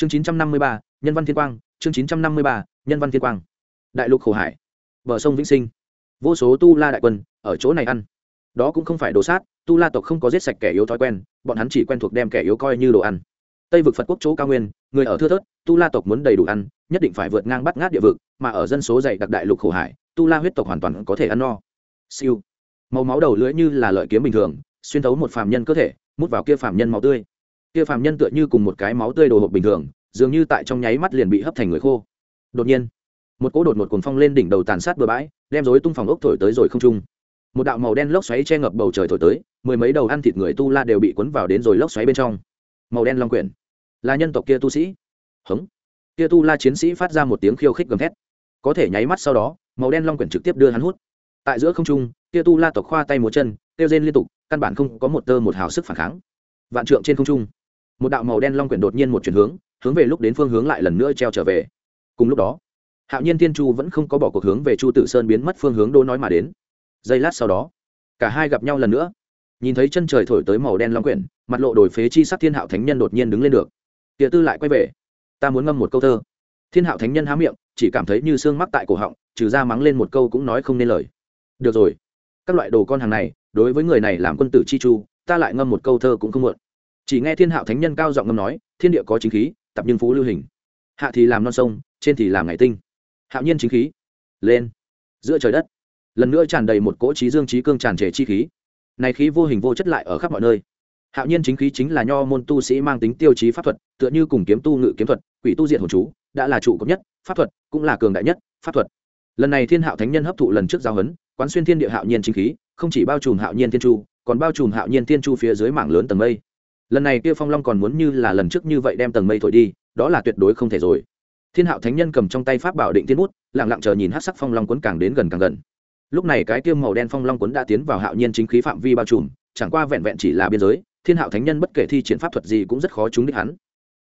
chương chín trăm năm mươi ba, nhân văn thiên quang, chương chín trăm năm mươi ba, nhân văn thiên quang. Đại lục khổ hải, bờ sông vĩnh sinh. Vô số tu la đại quân ở chỗ này ăn. Đó cũng không phải đồ sát, tu la tộc không có giết sạch kẻ yếu thói quen, bọn hắn chỉ quen thuộc đem kẻ yếu coi như đồ ăn. Tây vực phật quốc chỗ cao nguyên, người ở thưa thớt, tu la tộc muốn đầy đủ ăn, nhất định phải vượt ngang bắt ngát địa vực, mà ở dân số dày đặc đại lục khổ hải, tu la huyết tộc hoàn toàn có thể ăn no. Siêu. Màu máu đầu lưỡi như là lợi kiếm bình thường, xuyên thấu một phàm nhân cơ thể, mút vào kia phàm nhân máu tươi kia phàm nhân tựa như cùng một cái máu tươi đồ hộp bình thường, dường như tại trong nháy mắt liền bị hấp thành người khô. Đột nhiên, một cỗ đột một cuồng phong lên đỉnh đầu tàn sát bừa bãi, đem rối tung phòng ốc thổi tới rồi không trung. Một đạo màu đen lốc xoáy che ngập bầu trời thổi tới, mười mấy đầu ăn thịt người tu la đều bị cuốn vào đến rồi lốc xoáy bên trong. Màu đen long quyển. Là nhân tộc kia tu sĩ. Hống. Kia tu la chiến sĩ phát ra một tiếng khiêu khích gầm thét. Có thể nháy mắt sau đó, màu đen long quyển trực tiếp đưa hắn hút. Tại giữa không trung, kia tu la tộc khoa tay một chân tiêu rên liên tục, căn bản không có một tơ một hào sức phản kháng. Vạn trượng trên không trung một đạo màu đen long quyển đột nhiên một chuyển hướng hướng về lúc đến phương hướng lại lần nữa treo trở về. Cùng lúc đó, hạo nhiên tiên chu vẫn không có bỏ cuộc hướng về chu tử sơn biến mất phương hướng đô nói mà đến. Giây lát sau đó, cả hai gặp nhau lần nữa. Nhìn thấy chân trời thổi tới màu đen long quyển, mặt lộ đổi phế chi sắc thiên hạo thánh nhân đột nhiên đứng lên được. Địa tư lại quay về. Ta muốn ngâm một câu thơ. Thiên hạo thánh nhân há miệng, chỉ cảm thấy như xương mắc tại cổ họng, trừ ra mắng lên một câu cũng nói không nên lời. Được rồi, các loại đồ con hàng này, đối với người này làm quân tử chi chu, ta lại ngâm một câu thơ cũng không muộn chỉ nghe thiên hạo thánh nhân cao giọng ngâm nói, thiên địa có chính khí, tập nhưng phú lưu hình. Hạ thì làm non sông, trên thì làm ngày tinh. Hạo nhiên chính khí. Lên. Giữa trời đất. Lần nữa tràn đầy một cỗ trí dương trí cương tràn trề chi khí. Này khí vô hình vô chất lại ở khắp mọi nơi. Hạo nhiên chính khí chính là nho môn tu sĩ mang tính tiêu chí pháp thuật, tựa như cùng kiếm tu ngự kiếm thuật, quỷ tu diện hồn chú, đã là trụ cấp nhất, pháp thuật cũng là cường đại nhất, pháp thuật. Lần này thiên hạo thánh nhân hấp thụ lần trước giao hấn quán xuyên thiên địa hạo nhiên chính khí, không chỉ bao trùm hạo nhiên thiên chu, còn bao trùm hạo nhiên thiên chu phía dưới mảng lớn tầng mây lần này kia phong long còn muốn như là lần trước như vậy đem tầng mây thổi đi, đó là tuyệt đối không thể rồi. Thiên hạo thánh nhân cầm trong tay pháp bảo định tiên bút, lặng lặng chờ nhìn hát sắc phong long quấn càng đến gần càng gần. Lúc này cái tiêu màu đen phong long quấn đã tiến vào hạo nhiên chính khí phạm vi bao trùm, chẳng qua vẹn vẹn chỉ là biên giới, thiên hạo thánh nhân bất kể thi triển pháp thuật gì cũng rất khó trúng đích hắn.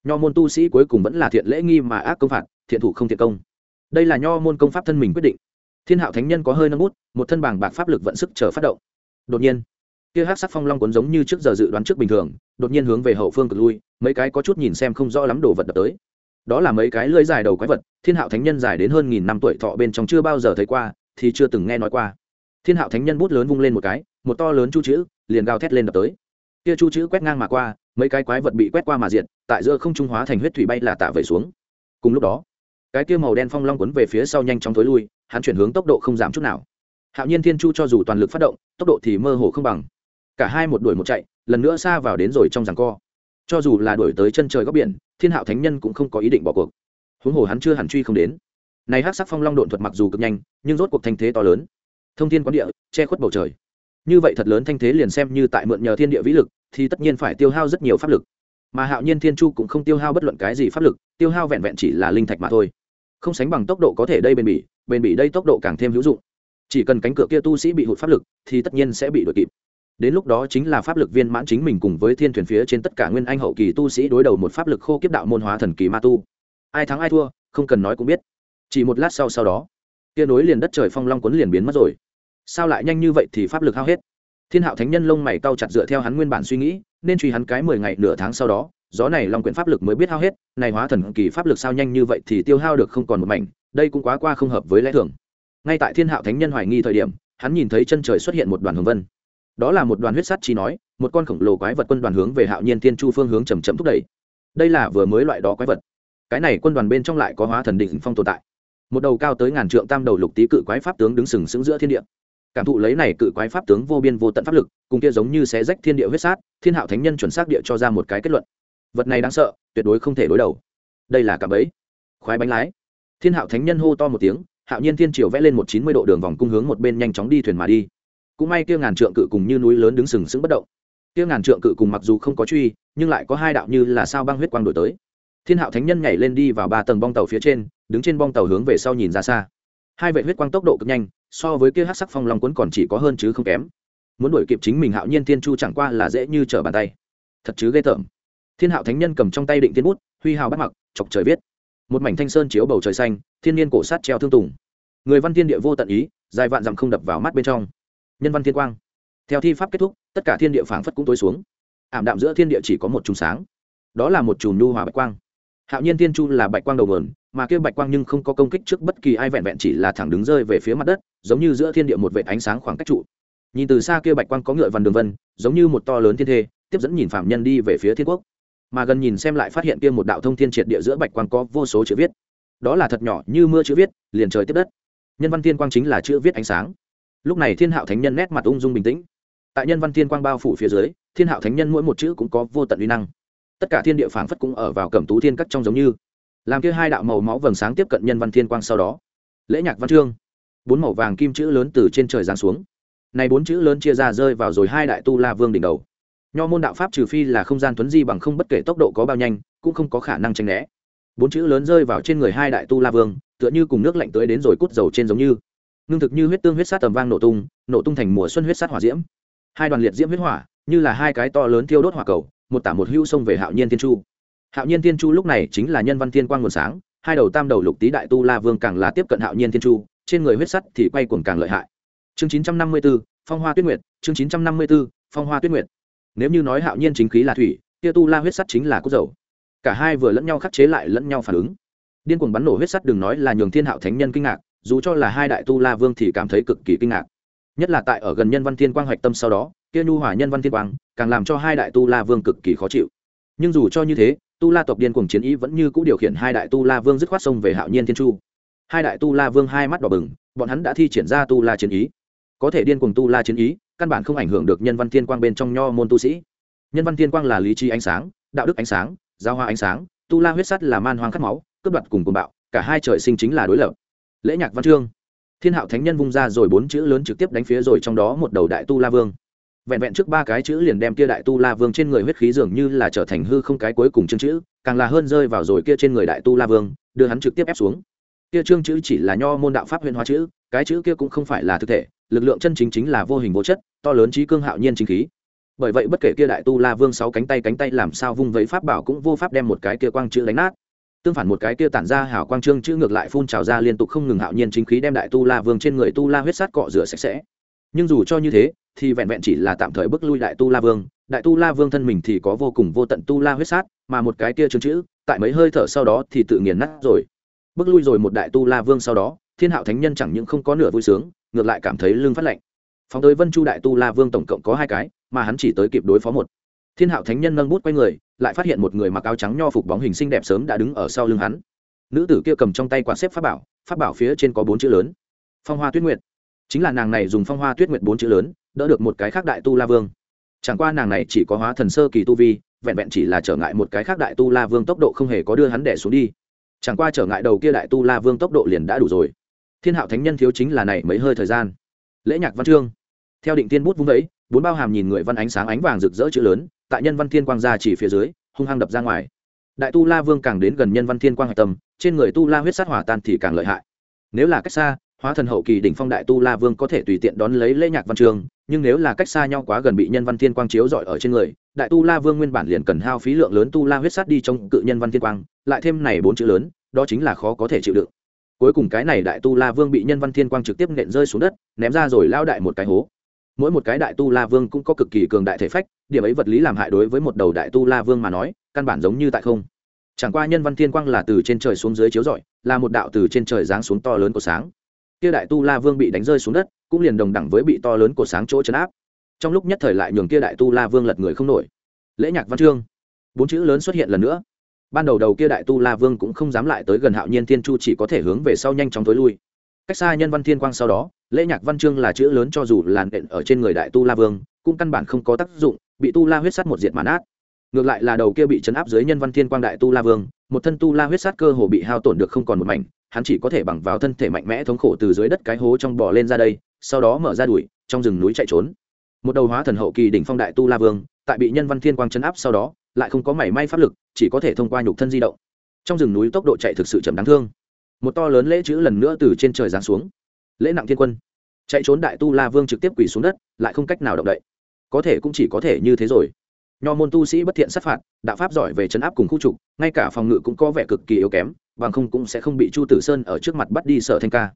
Nho môn tu sĩ cuối cùng vẫn là thiện lễ nghi mà ác công phạt, thiện thủ không thiện công. Đây là nho môn công pháp thân mình quyết định. Thiên hạo thánh nhân có hơi nâng bút, một thân bảng bạc pháp lực vận sức chờ phát động. Đột nhiên kia hát sắc phong long cuốn giống như trước giờ dự đoán trước bình thường, đột nhiên hướng về hậu phương cực lui, mấy cái có chút nhìn xem không rõ lắm đồ vật đập tới. Đó là mấy cái lưỡi dài đầu quái vật, thiên hạo thánh nhân dài đến hơn nghìn năm tuổi thọ bên trong chưa bao giờ thấy qua, thì chưa từng nghe nói qua. Thiên hạo thánh nhân bút lớn vung lên một cái, một to lớn chu chữ, liền gào thét lên đập tới. Kia chu chữ quét ngang mà qua, mấy cái quái vật bị quét qua mà diện tại giữa không trung hóa thành huyết thủy bay là tạ về xuống. Cùng lúc đó, cái kia màu đen phong long quấn về phía sau nhanh chóng thối lui, hắn chuyển hướng tốc độ không giảm chút nào. Hạo nhiên thiên chu cho dù toàn lực phát động, tốc độ thì mơ hồ không bằng cả hai một đuổi một chạy, lần nữa xa vào đến rồi trong giằng co. Cho dù là đuổi tới chân trời góc biển, thiên hạo thánh nhân cũng không có ý định bỏ cuộc. Huống hồ hắn chưa hẳn truy không đến. Này hát sắc phong long độn thuật mặc dù cực nhanh, nhưng rốt cuộc thanh thế to lớn. Thông thiên quán địa, che khuất bầu trời. Như vậy thật lớn thanh thế liền xem như tại mượn nhờ thiên địa vĩ lực, thì tất nhiên phải tiêu hao rất nhiều pháp lực. Mà hạo nhiên thiên chu cũng không tiêu hao bất luận cái gì pháp lực, tiêu hao vẹn vẹn chỉ là linh thạch mà thôi. Không sánh bằng tốc độ có thể đây bền bỉ bền bỉ đây tốc độ càng thêm hữu dụng. Chỉ cần cánh cửa kia tu sĩ bị hụt pháp lực, thì tất nhiên sẽ bị đuổi kịp đến lúc đó chính là pháp lực viên mãn chính mình cùng với thiên thuyền phía trên tất cả nguyên anh hậu kỳ tu sĩ đối đầu một pháp lực khô kiếp đạo môn hóa thần kỳ ma tu. Ai thắng ai thua, không cần nói cũng biết. Chỉ một lát sau sau đó kia nối liền đất trời phong long quấn liền biến mất rồi. Sao lại nhanh như vậy thì pháp lực hao hết? Thiên hạo thánh nhân lông mày cau chặt dựa theo hắn nguyên bản suy nghĩ, nên truy hắn cái mười ngày nửa tháng sau đó, gió này long quyển pháp lực mới biết hao hết, này hóa thần kỳ pháp lực sao nhanh như vậy thì tiêu hao được không còn một mảnh, đây cũng quá qua không hợp với lẽ thường. Ngay tại thiên hạo thánh nhân hoài nghi thời điểm, hắn nhìn thấy chân trời xuất hiện một đoàn hồng vân đó là một đoàn huyết sắt chi nói, một con khổng lồ quái vật quân đoàn hướng về hạo nhiên thiên chu phương hướng chầm chậm thúc đẩy. Đây là vừa mới loại đó quái vật. Cái này quân đoàn bên trong lại có hóa thần định phong tồn tại. Một đầu cao tới ngàn trượng tam đầu lục tý cự quái pháp tướng đứng sừng sững giữa thiên địa. Cảm thụ lấy này cự quái pháp tướng vô biên vô tận pháp lực, cùng kia giống như xé rách thiên địa huyết sát, thiên hạo thánh nhân chuẩn xác địa cho ra một cái kết luận. Vật này đáng sợ, tuyệt đối không thể đối đầu. Đây là cả bẫy. Khoái bánh lái. Thiên hạo thánh nhân hô to một tiếng, hạo nhiên thiên triều vẽ lên một chín mươi độ đường vòng cung hướng một bên nhanh chóng đi thuyền mà đi cũng may kia ngàn trượng cự cùng như núi lớn đứng sừng sững bất động. Kia ngàn trượng cự cùng mặc dù không có truy, nhưng lại có hai đạo như là sao băng huyết quang đổi tới. Thiên hạo thánh nhân nhảy lên đi vào ba tầng bong tàu phía trên, đứng trên bong tàu hướng về sau nhìn ra xa. Hai vệ huyết quang tốc độ cực nhanh, so với kia hát sắc phong long quấn còn chỉ có hơn chứ không kém. Muốn đuổi kịp chính mình hạo nhiên thiên chu chẳng qua là dễ như trở bàn tay. Thật chứ ghê tởm. Thiên hạo thánh nhân cầm trong tay định tiên bút, huy hào bắt mặc, chọc trời viết. Một mảnh thanh sơn chiếu bầu trời xanh, thiên nhiên cổ sát treo thương tùng. Người văn thiên địa vô tận ý, dài vạn dặm không đập vào mắt bên trong nhân văn thiên quang. Theo thi pháp kết thúc, tất cả thiên địa phảng phất cũng tối xuống. Ảm đạm giữa thiên địa chỉ có một chùm sáng. Đó là một chùm nhu hòa bạch quang. Hạo nhiên tiên chu là bạch quang đầu nguồn, mà kia bạch quang nhưng không có công kích trước bất kỳ ai vẹn vẹn chỉ là thẳng đứng rơi về phía mặt đất, giống như giữa thiên địa một vệ ánh sáng khoảng cách trụ. Nhìn từ xa kia bạch quang có ngựa vằn đường vân, giống như một to lớn thiên thê, tiếp dẫn nhìn phạm nhân đi về phía thiên quốc. Mà gần nhìn xem lại phát hiện kia một đạo thông thiên triệt địa giữa bạch quang có vô số chữ viết. Đó là thật nhỏ như mưa chữ viết, liền trời tiếp đất. Nhân văn thiên quang chính là chữ viết ánh sáng lúc này thiên hạo thánh nhân nét mặt ung dung bình tĩnh. Tại nhân văn thiên quang bao phủ phía dưới, thiên hạo thánh nhân mỗi một chữ cũng có vô tận uy năng. Tất cả thiên địa phảng phất cũng ở vào cẩm tú thiên cắt trong giống như. Làm kia hai đạo màu máu vầng sáng tiếp cận nhân văn thiên quang sau đó, lễ nhạc văn chương, bốn màu vàng kim chữ lớn từ trên trời giáng xuống. Này bốn chữ lớn chia ra rơi vào rồi hai đại tu la vương đỉnh đầu. Nho môn đạo pháp trừ phi là không gian tuấn di bằng không bất kể tốc độ có bao nhanh, cũng không có khả năng tranh né. Bốn chữ lớn rơi vào trên người hai đại tu la vương, tựa như cùng nước lạnh tới đến rồi cút dầu trên giống như ngưng thực như huyết tương huyết sát tầm vang nổ tung nổ tung thành mùa xuân huyết sát hỏa diễm. Hai đoàn liệt diễm huyết hỏa như là hai cái to lớn thiêu đốt hỏa cầu một tả một hưu xông về hạo nhiên thiên chu. Hạo nhiên thiên chu lúc này chính là nhân văn thiên quang nguồn sáng hai đầu tam đầu lục tý đại tu la vương càng là tiếp cận hạo nhiên thiên chu trên người huyết sắt thì quay cuồng càng lợi hại. Chương chín trăm năm mươi 954, phong hoa tuyết nguyệt chương chín trăm năm mươi 954, phong hoa tuyết nguyệt. Nếu như nói hạo nhiên chính khí là thủy kia tu la huyết sắt chính là cốt dầu. Cả hai vừa lẫn nhau khắc chế lại lẫn nhau phản ứng. Điên cuồng bắn nổ huyết sắt đừng nói là nhường thiên hạo thánh nhân kinh ngạc dù cho là hai đại tu la vương thì cảm thấy cực kỳ kinh ngạc. Nhất là tại ở gần nhân văn thiên quang hoạch tâm sau đó, kia nhu hòa nhân văn thiên quang, càng làm cho hai đại tu la vương cực kỳ khó chịu. Nhưng dù cho như thế, tu la tộc điên cuồng chiến ý vẫn như c ũ điều khiển hai đại tu la vương dứt khoát sông về hạo nhiên thiên chu. Hai đại tu la vương hai mắt đỏ bừng, bọn hắn đã thi triển ra tu la chiến ý. Có thể điên cuồng tu la chiến ý, căn bản không ảnh hưởng được nhân văn thiên quang bên trong nho môn tu sĩ. Nhân văn thiên quang là lý trí ánh sáng, đạo đức ánh sáng, giao hoa ánh sáng, tu la huyết sắt là man hoang khát máu, cướp đoạt cùng cùng bạo, cả hai trời sinh chính là đối lập lễ nhạc văn chương. Thiên hạo thánh nhân vung ra rồi bốn chữ lớn trực tiếp đánh phía rồi trong đó một đầu đại tu la vương. Vẹn vẹn trước ba cái chữ liền đem kia đại tu la vương trên người huyết khí dường như là trở thành hư không cái cuối cùng chương chữ, càng là hơn rơi vào rồi kia trên người đại tu la vương, đưa hắn trực tiếp ép xuống. Kia chương chữ chỉ là nho môn đạo pháp huyền hóa chữ, cái chữ kia cũng không phải là thực thể, lực lượng chân chính chính là vô hình vô chất, to lớn trí cương hạo nhiên chính khí. Bởi vậy bất kể kia đại tu la vương sáu cánh tay cánh tay làm sao vung vẫy pháp bảo cũng vô pháp đem một cái kia quang chữ đánh nát tương phản một cái kia tản ra hảo quang trương chữ ngược lại phun trào ra liên tục không ngừng hạo nhiên chính khí đem đại tu la vương trên người tu la huyết sát cọ rửa sạch sẽ. Nhưng dù cho như thế, thì vẹn vẹn chỉ là tạm thời bước lui đại tu la vương, đại tu la vương thân mình thì có vô cùng vô tận tu la huyết sát, mà một cái kia trương chữ, tại mấy hơi thở sau đó thì tự nghiền nát rồi. Bước lui rồi một đại tu la vương sau đó, thiên hạo thánh nhân chẳng những không có nửa vui sướng, ngược lại cảm thấy lưng phát lạnh. Phóng tới vân chu đại tu la vương tổng cộng có hai cái, mà hắn chỉ tới kịp đối phó một. Thiên hạo thánh nhân nâng bút quay người lại phát hiện một người mặc áo trắng nho phục bóng hình xinh đẹp sớm đã đứng ở sau lưng hắn. Nữ tử kia cầm trong tay quạt xếp pháp bảo pháp bảo phía trên có bốn chữ lớn. Phong hoa tuyết nguyệt. Chính là nàng này dùng phong hoa tuyết nguyệt bốn chữ lớn, đỡ được một cái khác đại tu la vương. Chẳng qua nàng này chỉ có hóa thần sơ kỳ tu vi, vẹn vẹn chỉ là trở ngại một cái khác đại tu la vương tốc độ không hề có đưa hắn đẻ xuống đi. Chẳng qua trở ngại đầu kia đại tu la vương tốc độ liền đã đủ rồi. Thiên hạo thánh nhân thiếu chính là này mấy hơi thời gian. Lễ nhạc văn chương. Theo định tiên bút vung vẫy bốn bao hàm nhìn người văn ánh sáng ánh vàng rực rỡ chữ lớn tại nhân văn thiên quang ra chỉ phía dưới, hung hăng đập ra ngoài. Đại tu la vương càng đến gần nhân văn thiên quang hạch tâm, trên người tu la huyết sát hỏa tan thì càng lợi hại. Nếu là cách xa, hóa thần hậu kỳ đỉnh phong đại tu la vương có thể tùy tiện đón lấy lễ nhạc văn trường, nhưng nếu là cách xa nhau quá gần bị nhân văn thiên quang chiếu rọi ở trên người, đại tu la vương nguyên bản liền cần hao phí lượng lớn tu la huyết sát đi trong cự nhân văn thiên quang, lại thêm này bốn chữ lớn, đó chính là khó có thể chịu đựng. Cuối cùng cái này đại tu la vương bị nhân văn thiên quang trực tiếp nện rơi xuống đất, ném ra rồi lao đại một cái hố mỗi một cái đại tu la vương cũng có cực kỳ cường đại thể phách, điểm ấy vật lý làm hại đối với một đầu đại tu la vương mà nói, căn bản giống như tại không. Chẳng qua nhân văn thiên quang là từ trên trời xuống dưới chiếu rọi, là một đạo từ trên trời giáng xuống to lớn của sáng. Kia đại tu la vương bị đánh rơi xuống đất, cũng liền đồng đẳng với bị to lớn của sáng chỗ chấn áp. Trong lúc nhất thời lại nhường kia đại tu la vương lật người không nổi. Lễ nhạc văn chương. Bốn chữ lớn xuất hiện lần nữa. Ban đầu đầu kia đại tu la vương cũng không dám lại tới gần hạo nhiên thiên chu chỉ có thể hướng về sau nhanh chóng tối lui. Cách xa nhân văn thiên quang sau đó lễ nhạc văn chương là chữ lớn cho dù làn đện ở trên người đại tu la vương, cũng căn bản không có tác dụng, bị tu la huyết sắt một diệt màn át ngược lại là đầu kia bị chấn áp dưới nhân văn thiên quang đại tu la vương, một thân tu la huyết sát cơ hồ bị hao tổn được không còn một mảnh, hắn chỉ có thể bằng vào thân thể mạnh mẽ thống khổ từ dưới đất cái hố trong bò lên ra đây, sau đó mở ra đuổi, trong rừng núi chạy trốn. Một đầu hóa thần hậu kỳ đỉnh phong đại tu la vương, tại bị nhân văn thiên quang chấn áp sau đó, lại không có mảy may pháp lực, chỉ có thể thông qua nhục thân di động. Trong rừng núi tốc độ chạy thực sự chậm đáng thương. Một to lớn lễ chữ lần nữa từ trên trời giáng xuống lễ nặng thiên quân. Chạy trốn đại tu la vương trực tiếp quỳ xuống đất, lại không cách nào động đậy. Có thể cũng chỉ có thể như thế rồi. Nho môn tu sĩ bất thiện sát phạt, đạo pháp giỏi về chấn áp cùng khu trục, ngay cả phòng ngự cũng có vẻ cực kỳ yếu kém, bằng không cũng sẽ không bị chu tử sơn ở trước mặt bắt đi sở thanh ca.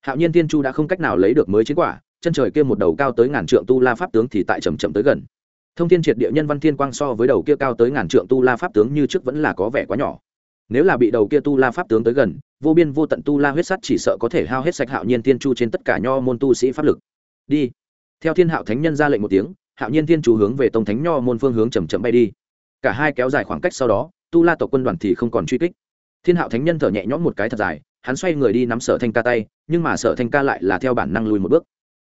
Hạo nhiên tiên chu đã không cách nào lấy được mới chiến quả, chân trời kia một đầu cao tới ngàn trượng tu la pháp tướng thì tại chầm chậm tới gần. Thông thiên triệt địa nhân văn thiên quang so với đầu kia cao tới ngàn trượng tu la pháp tướng như trước vẫn là có vẻ quá nhỏ nếu là bị đầu kia tu la pháp tướng tới gần, vô biên vô tận tu la huyết sắt chỉ sợ có thể hao hết sạch hạo nhiên thiên chu trên tất cả nho môn tu sĩ pháp lực. Đi. Theo thiên hạo thánh nhân ra lệnh một tiếng, hạo nhiên thiên chu hướng về tông thánh nho môn phương hướng chầm chậm bay đi. Cả hai kéo dài khoảng cách sau đó, tu la tộc quân đoàn thì không còn truy kích. Thiên hạo thánh nhân thở nhẹ nhõm một cái thật dài, hắn xoay người đi nắm sở thanh ca tay, nhưng mà sở thanh ca lại là theo bản năng lùi một bước.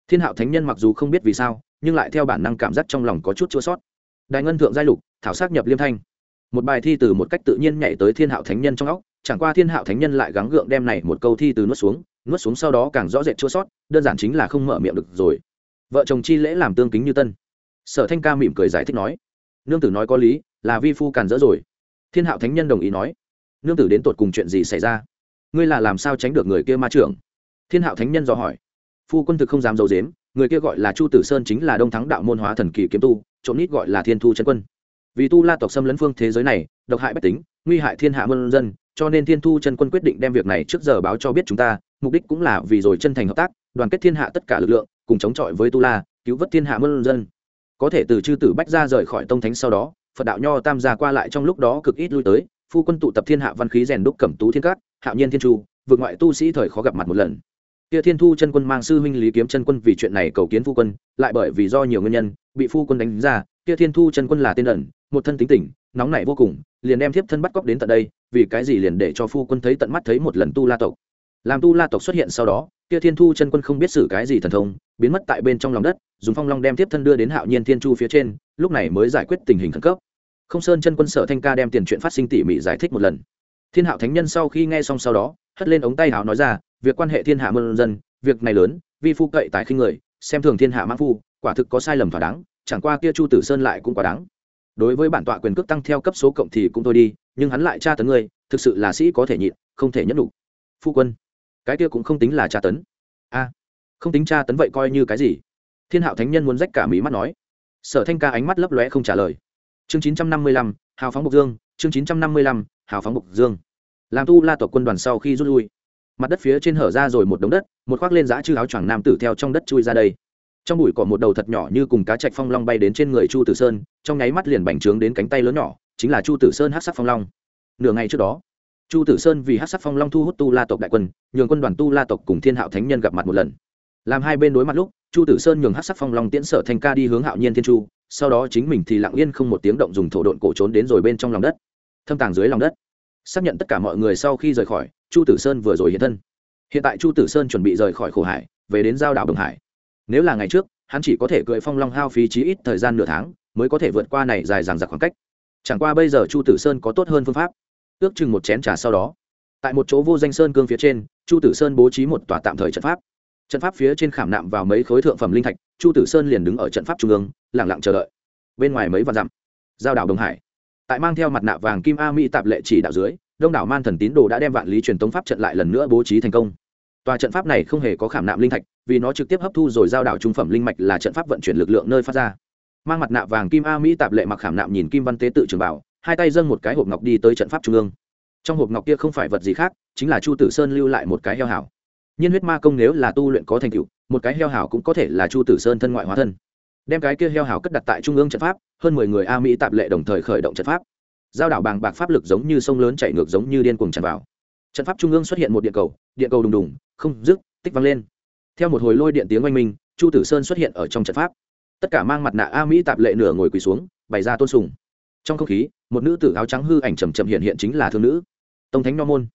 Thiên hạo thánh nhân mặc dù không biết vì sao, nhưng lại theo bản năng cảm giác trong lòng có chút chua sót. Đại ngân thượng giai lục, thảo sắc nhập liêm thanh một bài thi từ một cách tự nhiên nhảy tới thiên hạo thánh nhân trong óc, chẳng qua thiên hạo thánh nhân lại gắng gượng đem này một câu thi từ nuốt xuống nuốt xuống sau đó càng rõ rệt chua sót, đơn giản chính là không mở miệng được rồi. Vợ chồng chi lễ làm tương kính như tân. Sở thanh ca mỉm cười giải thích nói, nương tử nói có lý, là vi phu càn rỡ rồi. Thiên hạo thánh nhân đồng ý nói, nương tử đến tột cùng chuyện gì xảy ra? Ngươi là làm sao tránh được người kia ma trưởng? Thiên hạo thánh nhân dò hỏi, phu quân thực không dám d i ấ u dếm người kia gọi là chu tử sơn chính là đông thắng đạo môn hóa thần kỳ kiếm tu, trộm nít gọi là thiên thu chân quân vì tu la tộc xâm lấn phương thế giới này, độc hại bách tính, nguy hại thiên hạ mân dân, cho nên thiên thu chân quân quyết định đem việc này trước giờ báo cho biết chúng ta, mục đích cũng là vì rồi chân thành hợp tác, đoàn kết thiên hạ tất cả lực lượng, cùng chống chọi với tu la, cứu vớt thiên hạ mân dân. Có thể từ chư tử bách ra rời khỏi tông thánh sau đó, phật đạo nho tam gia qua lại trong lúc đó cực ít lui tới, phu quân tụ tập thiên hạ văn khí rèn đúc cẩm tú thiên cát, hạo nhiên thiên chu vượt ngoại tu sĩ thời khó gặp mặt một lần. Kia thiên thu chân quân mang sư huynh lý kiếm chân quân vì chuyện này cầu kiến phu quân, lại bởi vì do nhiều nguyên nhân, bị phu quân đánh ra, kia thiên thu chân quân là tên ẩn một thân tính tình, nóng nảy vô cùng, liền đem thiếp thân bắt cóc đến tận đây, vì cái gì liền để cho phu quân thấy tận mắt thấy một lần tu la tộc. Làm tu la tộc xuất hiện sau đó, kia thiên thu chân quân không biết xử cái gì thần thông, biến mất tại bên trong lòng đất, dùng phong long đem thiếp thân đưa đến hạo nhiên thiên chu phía trên, lúc này mới giải quyết tình hình khẩn cấp. Không sơn chân quân sở thanh ca đem tiền chuyện phát sinh tỉ mỉ giải thích một lần. Thiên hạo thánh nhân sau khi nghe xong sau đó, hất lên ống tay hào nói ra, việc quan hệ thiên hạ mân dân, việc này lớn, vi phu cậy tài khinh người, xem thường thiên hạ mãn phu, quả thực có sai lầm thỏa đáng, chẳng qua kia chu tử sơn lại cũng quá đáng đối với bản tọa quyền cước tăng theo cấp số cộng thì cũng thôi đi, nhưng hắn lại tra tấn ngươi, thực sự là sĩ có thể nhịn, không thể nhẫn đủ phu quân, cái kia cũng không tính là tra tấn. A, không tính tra tấn vậy coi như cái gì? Thiên hạo thánh nhân muốn rách cả mí mắt nói. Sở thanh ca ánh mắt lấp lóe không trả lời. Chương chín trăm năm mươi lăm, hào phóng bộc dương, chương chín trăm năm mươi lăm, hào phóng bộc dương. Làm tu la tộc quân đoàn sau khi rút lui, mặt đất phía trên hở ra rồi một đống đất, một khoác lên giã chư áo choàng nam tử theo trong đất chui ra đây trong bụi cỏ một đầu thật nhỏ như cùng cá chạch phong long bay đến trên người chu tử sơn, trong nháy mắt liền bành trướng đến cánh tay lớn nhỏ, chính là chu tử sơn hát sắc phong long. Nửa ngày trước đó, chu tử sơn vì hát sắc phong long thu hút tu la tộc đại quân, nhường quân đoàn tu la tộc cùng thiên hạo thánh nhân gặp mặt một lần. Làm hai bên đối mặt lúc, chu tử sơn nhường hát sắc phong long tiễn sở thanh ca đi hướng hạo nhiên thiên chu, sau đó chính mình thì lặng yên không một tiếng động dùng thổ độn cổ trốn đến rồi bên trong lòng đất. Thâm tàng dưới lòng đất. Xác nhận tất cả mọi người sau khi rời khỏi, chu tử sơn vừa rồi hiện thân. Hiện tại chu tử sơn chuẩn bị rời khỏi khổ hải, về đến giao đảo đồng hải nếu là ngày trước, hắn chỉ có thể cưỡi phong long hao phí chí ít thời gian nửa tháng, mới có thể vượt qua này dài dằng dặc khoảng cách. Chẳng qua bây giờ chu tử sơn có tốt hơn phương pháp. Ước chừng một chén trà sau đó, tại một chỗ vô danh sơn cương phía trên, chu tử sơn bố trí một tòa tạm thời trận pháp. Trận pháp phía trên khảm nạm vào mấy khối thượng phẩm linh thạch, chu tử sơn liền đứng ở trận pháp trung ương lẳng lặng chờ đợi. Bên ngoài mấy vạn dặm, giao đảo đồng hải. Tại mang theo mặt nạ vàng kim a mỹ tạp lệ chỉ đạo dưới, đông đảo man thần tín đồ đã đem vạn lý truyền tống pháp trận lại lần nữa bố trí thành công. Tòa trận pháp này không hề có khảm nạm linh thạch vì nó trực tiếp hấp thu rồi giao đảo trung phẩm linh mạch là trận pháp vận chuyển lực lượng nơi phát ra. Mang mặt nạ vàng kim a mỹ tạp lệ mặc khảm nạm nhìn kim văn tế tự trường bảo, hai tay dâng một cái hộp ngọc đi tới trận pháp trung ương. Trong hộp ngọc kia không phải vật gì khác, chính là chu tử sơn lưu lại một cái heo hảo. Nhiên huyết ma công nếu là tu luyện có thành tựu, một cái heo hảo cũng có thể là chu tử sơn thân ngoại hóa thân. Đem cái kia heo hảo cất đặt tại trung ương trận pháp, hơn mười người a mỹ tạp lệ đồng thời khởi động trận pháp. Giao đảo bàng bạc pháp lực giống như sông lớn chảy ngược giống như điên cuồng tràn vào. Trận pháp trung ương xuất hiện một điện cầu điện cầu đùng đùng, không dứt, tích văng lên theo một hồi lôi điện tiếng oanh minh, chu tử sơn xuất hiện ở trong trận pháp. Tất cả mang mặt nạ a mỹ tạp lệ nửa ngồi quỳ xuống, bày ra tôn sùng. Trong không khí, một nữ tử áo trắng hư ảnh trầm trầm hiện hiện chính là thương nữ. Tông thánh nho môn.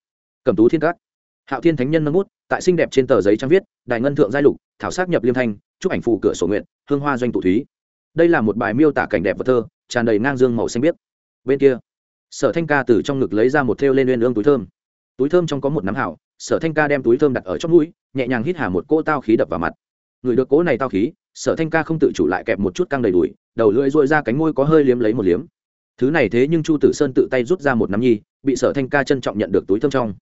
Cẩm tú thiên cát hạo thiên thánh nhân nâng bút, tại xinh đẹp trên tờ giấy trang viết, đại ngân thượng giai lục, thảo sắc nhập liêm thanh chúc ảnh phù cửa sổ nguyện, hương hoa doanh tụ thúy. Đây là một bài miêu tả cảnh đẹp và thơ, tràn đầy ngang dương màu xanh biếc. Bên kia, sở thanh ca từ trong ngực lấy ra một thêu lên lên ương túi thơm. Túi thơm trong có một nắm hảo sở thanh ca đem túi thơm đặt ở trong mũi, nhẹ nhàng hít hà một cỗ tao khí đập vào mặt. Người được cỗ này tao khí, sở thanh ca không tự chủ lại kẹp một chút căng đầy đùi, đầu lưỡi dội ra cánh môi có hơi liếm lấy một liếm. Thứ này thế nhưng chu tử sơn tự tay rút ra một nắm nhi, bị sở thanh ca trân trọng nhận được túi thơm trong.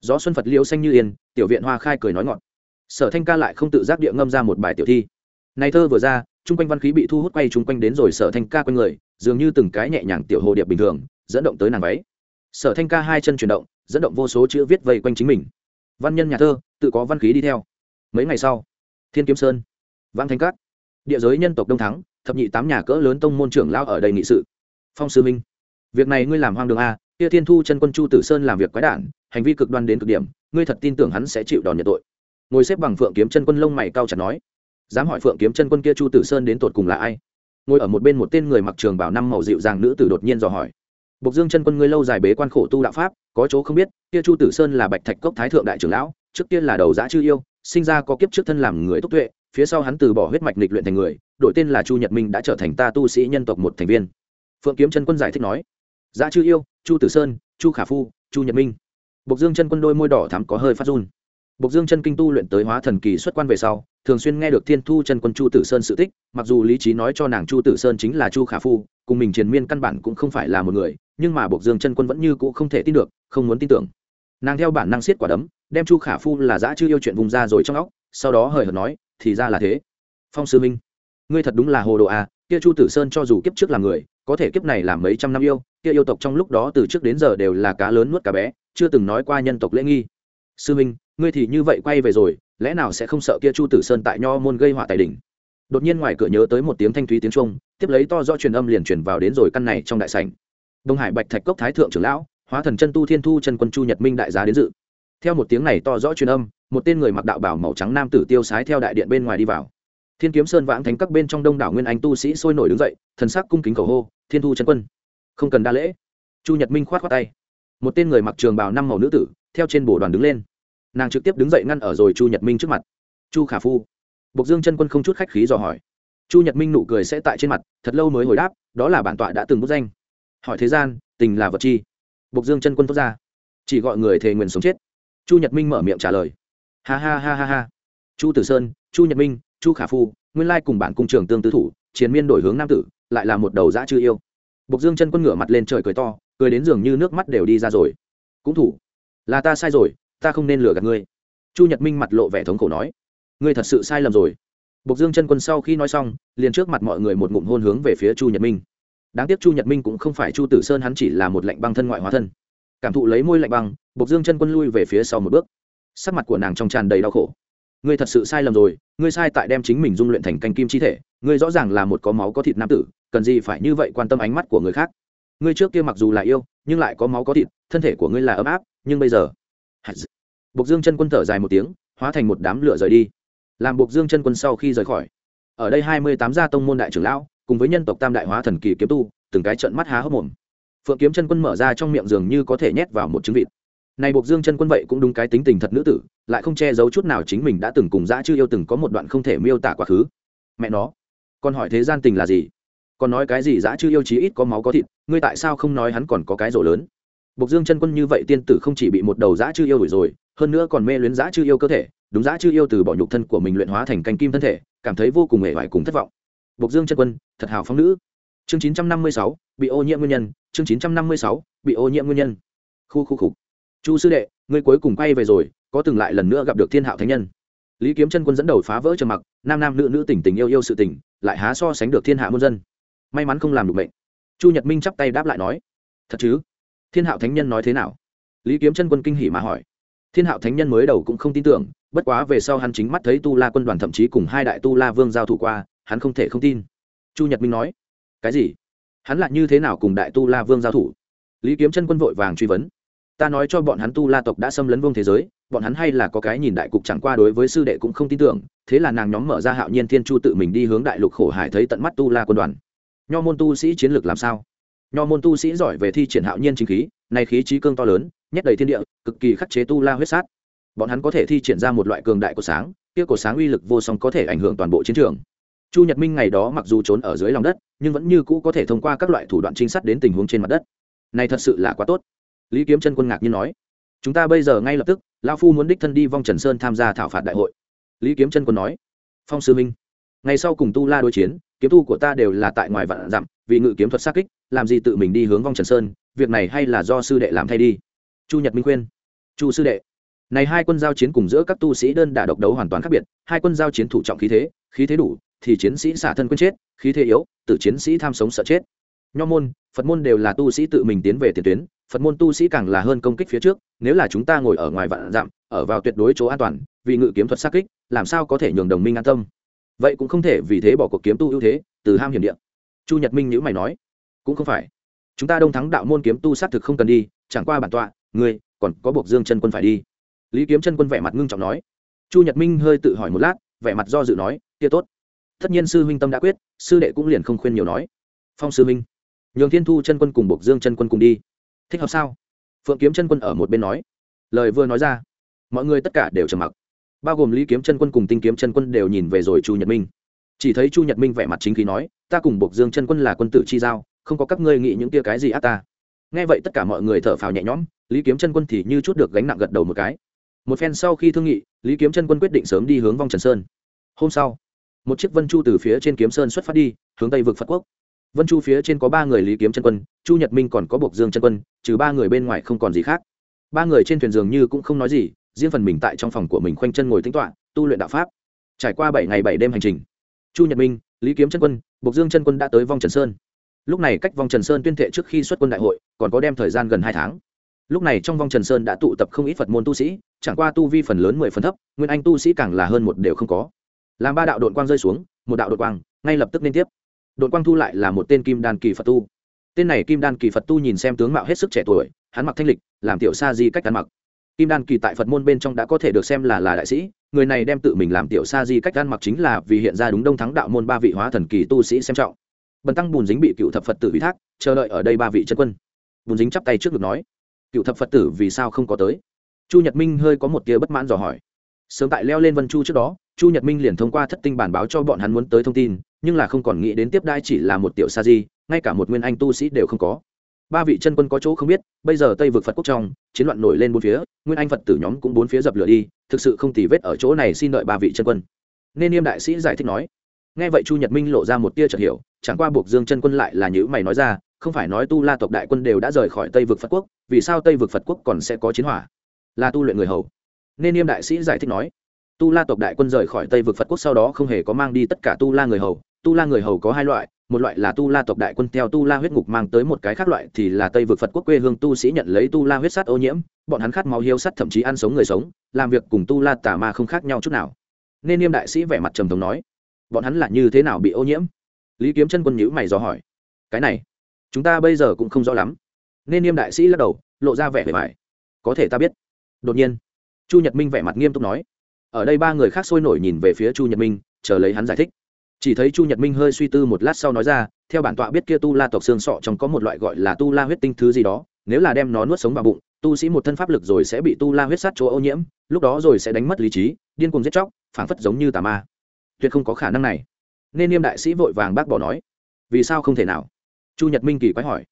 Gió xuân phật liễu xanh như yên, tiểu viện hoa khai cười nói ngọt. Sở thanh ca lại không tự giác địa ngâm ra một bài tiểu thi. Này thơ vừa ra, chung quanh văn khí bị thu hút quay chung quanh đến rồi sở thanh ca quanh người, dường như từng cái nhẹ nhàng tiểu hồ điệp bình thường, dẫn động tới nàng váy. Sở thanh ca hai chân chuyển động, dẫn động vô số chữ viết vây quanh chính mình văn nhân nhà thơ, tự có văn khí đi theo. Mấy ngày sau, thiên kiếm sơn văn thanh cát, địa giới nhân tộc đông thắng, thập nhị tám nhà cỡ lớn tông môn trưởng lao ở đây nghị sự. Phong sư minh, việc này ngươi làm hoang đường a, kia thiên thu chân quân chu tử sơn làm việc quái đản, hành vi cực đoan đến cực điểm, ngươi thật tin tưởng hắn sẽ chịu đòn nhận tội. Ngồi xếp bằng phượng kiếm chân quân lông mày cao chặt nói, dám hỏi phượng kiếm chân quân kia chu tử sơn đến tột cùng là ai? Ngồi ở một bên một tên người mặc trường bảo năm màu dịu dàng nữ tử đột nhiên dò hỏi Bộc Dương chân quân ngươi lâu dài bế quan khổ tu đạo pháp, có chỗ không biết, kia Chu Tử Sơn là Bạch Thạch cốc thái thượng đại trưởng lão, trước kia là đầu dã chư yêu, sinh ra có kiếp trước thân làm người tốc tuệ, phía sau hắn từ bỏ huyết mạch lịch luyện thành người, đổi tên là Chu Nhật Minh đã trở thành ta tu sĩ nhân tộc một thành viên. Phượng Kiếm chân quân giải thích nói, dã chư yêu, Chu Tử Sơn, Chu Khả Phu, Chu Nhật Minh. Bộc Dương chân quân đôi môi đỏ thắm có hơi phát run. Bộc Dương chân kinh tu luyện tới hóa thần kỳ xuất quan về sau, thường xuyên nghe được Thiên Thu chân quân Chu Tử Sơn sự tích, mặc dù lý trí nói cho nàng Chu Tử Sơn chính là Chu Khả Phu, cùng mình triền miên căn bản cũng không phải là một người, nhưng mà buộc Dương chân quân vẫn như cũ không thể tin được, không muốn tin tưởng. Nàng theo bản năng siết quả đấm, đem Chu Khả Phu là dã chưa yêu chuyện vùng ra rồi trong óc, sau đó hời hợt nói, thì ra là thế. Phong sư minh, ngươi thật đúng là hồ đồ à, kia Chu Tử Sơn cho dù kiếp trước là người, có thể kiếp này làm mấy trăm năm yêu, kia yêu tộc trong lúc đó từ trước đến giờ đều là cá lớn nuốt cá bé, chưa từng nói qua nhân tộc lễ nghi. Sư minh, ngươi thì như vậy quay về rồi lẽ nào sẽ không sợ kia chu tử sơn tại nho môn gây họa tài đỉnh đột nhiên ngoài cửa nhớ tới một tiếng thanh thúy tiếng trung tiếp lấy to do truyền âm liền truyền vào đến rồi căn này trong đại sảnh đông hải bạch thạch cốc thái thượng trưởng lão, hóa thần chân tu thiên thu chân quân chu nhật minh đại giá đến dự. Theo một tiếng này to rõ truyền âm, một tên người mặc đạo bảo màu trắng nam tử tiêu sái theo đại điện bên ngoài đi vào. Thiên kiếm sơn vãng thánh các bên trong đông đảo nguyên anh tu sĩ sôi nổi đứng dậy, thần sắc cung kính cầu hô, thiên thu chân quân, không cần đa lễ. Chu nhật minh khoát khoát tay. Một tên người mặc trường bào năm màu nữ tử, theo trên bồ đoàn đứng lên. Nàng trực tiếp đứng dậy ngăn ở rồi chu nhật minh trước mặt. Chu khả phu. Bộc dương chân quân không chút khách khí dò hỏi. Chu nhật minh nụ cười sẽ tại trên mặt, thật lâu mới hồi đáp, đó là bản tọa đã từng bút danh hỏi thế gian, tình là vật chi? Bộc dương chân quân tốt ra. Chỉ gọi người thề nguyền sống chết. Chu nhật minh mở miệng trả lời. Ha ha ha ha ha. Chu tử sơn, chu nhật minh, chu khả phu, nguyên lai cùng bản cung trường tương tư thủ chiến miên đổi hướng nam tử, lại là một đầu dã chưa yêu. Bộc dương chân quân ngửa mặt lên trời cười to, cười đến dường như nước mắt đều đi ra rồi. Cũng thủ. Là ta sai rồi, ta không nên lừa gạt ngươi. Chu nhật minh mặt lộ vẻ thống khổ nói. Ngươi thật sự sai lầm rồi. Bộc dương chân quân sau khi nói xong, liền trước mặt mọi người một ngụm hôn hướng về phía chu nhật minh đáng tiếc chu nhật minh cũng không phải chu tử sơn hắn chỉ là một lạnh băng thân ngoại hóa thân. Cảm thụ lấy môi lạnh băng bộc dương chân quân lui về phía sau một bước. Sắc mặt của nàng trong tràn đầy đau khổ. Ngươi thật sự sai lầm rồi ngươi sai tại đem chính mình dung luyện thành canh kim chi thể ngươi rõ ràng là một có máu có thịt nam tử cần gì phải như vậy quan tâm ánh mắt của người khác. Ngươi trước kia mặc dù là yêu nhưng lại có máu có thịt thân thể của ngươi là ấm áp nhưng bây giờ Bộc Dương chân quân thở dài một tiếng, hóa thành một đám lửa rời đi. Làm Bộc Dương chân quân sau khi rời khỏi, ở đây hai mươi tám gia tông môn đại trưởng lão, cùng với nhân tộc Tam đại hóa thần kỳ kiếm tu, từng cái trợn mắt há hốc mồm. Phượng kiếm chân quân mở ra trong miệng dường như có thể nhét vào một trứng vịt. Này Bộc Dương chân quân vậy cũng đúng cái tính tình thật nữ tử, lại không che giấu chút nào chính mình đã từng cùng dã chư yêu từng có một đoạn không thể miêu tả quá khứ. Mẹ nó, con hỏi thế gian tình là gì? Còn nói cái gì dã chư yêu chí ít có máu có thịt, ngươi tại sao không nói hắn còn có cái rổ lớn? Bộc Dương chân quân như vậy tiên tử không chỉ bị một đầu dã chư yêu đuổi rồi, hơn nữa còn mê luyến dã chư yêu cơ thể, đúng dã chư yêu từ bỏ nhục thân của mình luyện hóa thành canh kim thân thể, cảm thấy vô cùng hề vải cùng thất vọng. Bộc Dương chân quân, thật hào phóng nữ. Chương 956, bị ô nhiễm nguyên nhân, chương 956, bị ô nhiễm nguyên nhân. Khu khu khục. Chu sư đệ, ngươi cuối cùng quay về rồi, có từng lại lần nữa gặp được Thiên Hạo Thánh Nhân. Lý Kiếm chân quân dẫn đầu phá vỡ trầm mặc, nam nam nữ nữ tình tình yêu yêu sự tình, lại há so sánh được Thiên Hạ muôn dân. May mắn không làm được mệnh. Chu Nhật Minh chắp tay đáp lại nói, thật chứ? thiên hạo thánh nhân nói thế nào lý kiếm chân quân kinh hỉ mà hỏi thiên hạo thánh nhân mới đầu cũng không tin tưởng bất quá về sau hắn chính mắt thấy tu la quân đoàn thậm chí cùng hai đại tu la vương giao thủ qua hắn không thể không tin. Chu nhật minh nói, cái gì? Hắn lại như thế nào cùng đại tu la vương giao thủ? Lý kiếm chân quân vội vàng truy vấn, ta nói cho bọn hắn tu la tộc đã xâm lấn vương thế giới, bọn hắn hay là có cái nhìn đại cục chẳng qua đối với sư đệ cũng không tin tưởng, thế là nàng nhóm mở ra hạo nhiên thiên chu tự mình đi hướng đại lục khổ hải thấy tận mắt tu la quân đoàn. Nho môn tu sĩ chiến lược làm sao? Nho môn tu sĩ giỏi về thi triển hạo nhiên chính khí này khí trí cương to lớn, nhét đầy thiên địa, cực kỳ khắc chế tu la huyết sát. Bọn hắn có thể thi triển ra một loại cường đại của sáng, kia của sáng uy lực vô song có thể ảnh hưởng toàn bộ chiến trường chu nhật minh ngày đó mặc dù trốn ở dưới lòng đất, nhưng vẫn như cũ có thể thông qua các loại thủ đoạn trinh sát đến tình huống trên mặt đất. Này thật sự là quá tốt. Lý kiếm chân quân ngạc nhiên nói, chúng ta bây giờ ngay lập tức lao phu muốn đích thân đi vong trần sơn tham gia thảo phạt đại hội. Lý kiếm chân quân nói, phong sư minh, ngày sau cùng tu la đối chiến, kiếm tu của ta đều là tại ngoài vạn dặm, vì ngự kiếm thuật xác kích, làm gì tự mình đi hướng vong trần sơn, việc này hay là do sư đệ làm thay đi. Chu nhật minh khuyên, chu sư đệ, này hai quân giao chiến cùng giữa các tu sĩ đơn đả độc đấu hoàn toàn khác biệt, hai quân giao chiến thủ trọng khí thế khí thế đủ thì chiến sĩ xả thân quên chết, khí thế yếu tự chiến sĩ tham sống sợ chết. Nho môn, phật môn đều là tu sĩ tự mình tiến về tiền tuyến, phật môn tu sĩ càng là hơn công kích phía trước, nếu là chúng ta ngồi ở ngoài vạn dặm, ở vào tuyệt đối chỗ an toàn, vì ngự kiếm thuật xác kích, làm sao có thể nhường đồng minh an tâm? Vậy cũng không thể vì thế bỏ cuộc kiếm tu ưu thế, từ ham hiểm điện chu nhật minh nhữ mày nói, cũng không phải. Chúng ta đông thắng đạo môn kiếm tu xác thực không cần đi, chẳng qua bản tọa, ngươi còn có buộc dương chân quân phải đi. Lý kiếm chân quân vẻ mặt ngưng trọng nói. Chu nhật minh hơi tự hỏi một lát, vẻ mặt do dự nói, kia tốt tất nhiên sư huynh tâm đã quyết, sư đệ cũng liền không khuyên nhiều nói. Phong sư huynh, nhường thiên thu chân quân cùng buộc dương chân quân cùng đi. Thích hợp sao? Phượng kiếm chân quân ở một bên nói. Lời vừa nói ra, mọi người tất cả đều trầm mặc. Bao gồm lý kiếm chân quân cùng tinh kiếm chân quân đều nhìn về rồi chu nhật minh. Chỉ thấy chu nhật minh vẻ mặt chính khí nói, ta cùng buộc dương chân quân là quân tử chi giao, không có các ngươi nghĩ những tia cái gì ác ta. Nghe vậy tất cả mọi người thở phào nhẹ nhõm, lý kiếm chân quân thì như chút được gánh nặng gật đầu một cái. Một phen sau khi thương nghị, lý kiếm chân quân quyết định sớm đi hướng vong trần sơn. Hôm sau một chiếc vân chu từ phía trên kiếm sơn xuất phát đi, hướng tây vực phật quốc. Vân chu phía trên có ba người lý kiếm chân quân, chu nhật minh còn có buộc dương chân quân, trừ ba người bên ngoài không còn gì khác. Ba người trên thuyền dường như cũng không nói gì, riêng phần mình tại trong phòng của mình khoanh chân ngồi tính toạ tu luyện đạo pháp. Trải qua bảy ngày bảy đêm hành trình, chu nhật minh, lý kiếm chân quân buộc dương chân quân đã tới vong trần sơn. Lúc này cách vong trần sơn tuyên thệ trước khi xuất quân đại hội, còn có đem thời gian gần hai tháng. Lúc này trong vong trần sơn đã tụ tập không ít phật môn tu sĩ, chẳng qua tu vi phần lớn mười phần thấp, nguyên anh tu sĩ càng là hơn một đều không có làm ba đạo đội quang rơi xuống, một đạo đội quang, ngay lập tức liên tiếp. Đội quang thu lại là một tên kim đan kỳ phật tu. Tên này kim đan kỳ phật tu nhìn xem tướng mạo hết sức trẻ tuổi, hắn mặc thanh lịch, làm tiểu sa di cách ăn mặc. Kim đan kỳ tại phật môn bên trong đã có thể được xem là là đại sĩ, người này đem tự mình làm tiểu sa di cách ăn mặc chính là vì hiện ra đúng đông thắng đạo môn ba vị hóa thần kỳ tu sĩ xem trọng. Bần tăng bùn dính bị cựu thập phật tử ủy thác, chờ đợi ở đây ba vị chân quân. Bùn dính chắp tay trước ngực nói, cựu thập phật tử vì sao không có tới? Chu nhật minh hơi có một tia bất mãn dò hỏi. Sớm tại leo lên vân chu trước đó chu nhật minh liền thông qua thất tinh bản báo cho bọn hắn muốn tới thông tin, nhưng là không còn nghĩ đến tiếp đai chỉ là một tiểu sa di, ngay cả một nguyên anh tu sĩ đều không có. Ba vị chân quân có chỗ không biết, bây giờ tây vực phật quốc trong, chiến loạn nổi lên bốn phía, nguyên anh phật tử nhóm cũng bốn phía dập lửa đi, thực sự không tì vết ở chỗ này xin đợi ba vị chân quân. Nên niêm đại sĩ giải thích nói. Nghe vậy chu nhật minh lộ ra một tia chợt hiểu, chẳng qua buộc dương chân quân lại là những mày nói ra, không phải nói tu la tộc đại quân đều đã rời khỏi tây vực phật quốc, vì sao tây vực phật quốc còn sẽ có chiến hỏa? Là tu luyện người hầu. Nên niêm đại sĩ giải thích nói tu la tộc đại quân rời khỏi tây vực phật quốc sau đó không hề có mang đi tất cả tu la người hầu. Tu la người hầu có hai loại, một loại là tu la tộc đại quân theo tu la huyết ngục mang tới một cái khác loại thì là tây vực phật quốc quê hương tu sĩ nhận lấy tu la huyết sắt ô nhiễm, bọn hắn khát máu hiếu sắt thậm chí ăn sống người sống, làm việc cùng tu la tà ma không khác nhau chút nào. Nên niêm đại sĩ vẻ mặt trầm thống nói, bọn hắn là như thế nào bị ô nhiễm? Lý kiếm chân quân nhữ mày dò hỏi, cái này, chúng ta bây giờ cũng không rõ lắm. Nên niêm đại sĩ lắc đầu, lộ ra vẻ vẻ vải có thể ta biết. Đột nhiên, chu nhật minh vẻ mặt nghiêm túc nói ở đây ba người khác sôi nổi nhìn về phía chu nhật minh, chờ lấy hắn giải thích. Chỉ thấy chu nhật minh hơi suy tư một lát sau nói ra, theo bản tọa biết kia tu la tộc xương sọ trong có một loại gọi là tu la huyết tinh thứ gì đó, nếu là đem nó nuốt sống vào bụng, tu sĩ một thân pháp lực rồi sẽ bị tu la huyết sát chỗ ô nhiễm, lúc đó rồi sẽ đánh mất lý trí, điên cuồng giết chóc, phảng phất giống như tà ma. Tuyệt không có khả năng này. Nên niêm đại sĩ vội vàng bác bỏ nói. Vì sao không thể nào? Chu nhật minh kỳ quái hỏi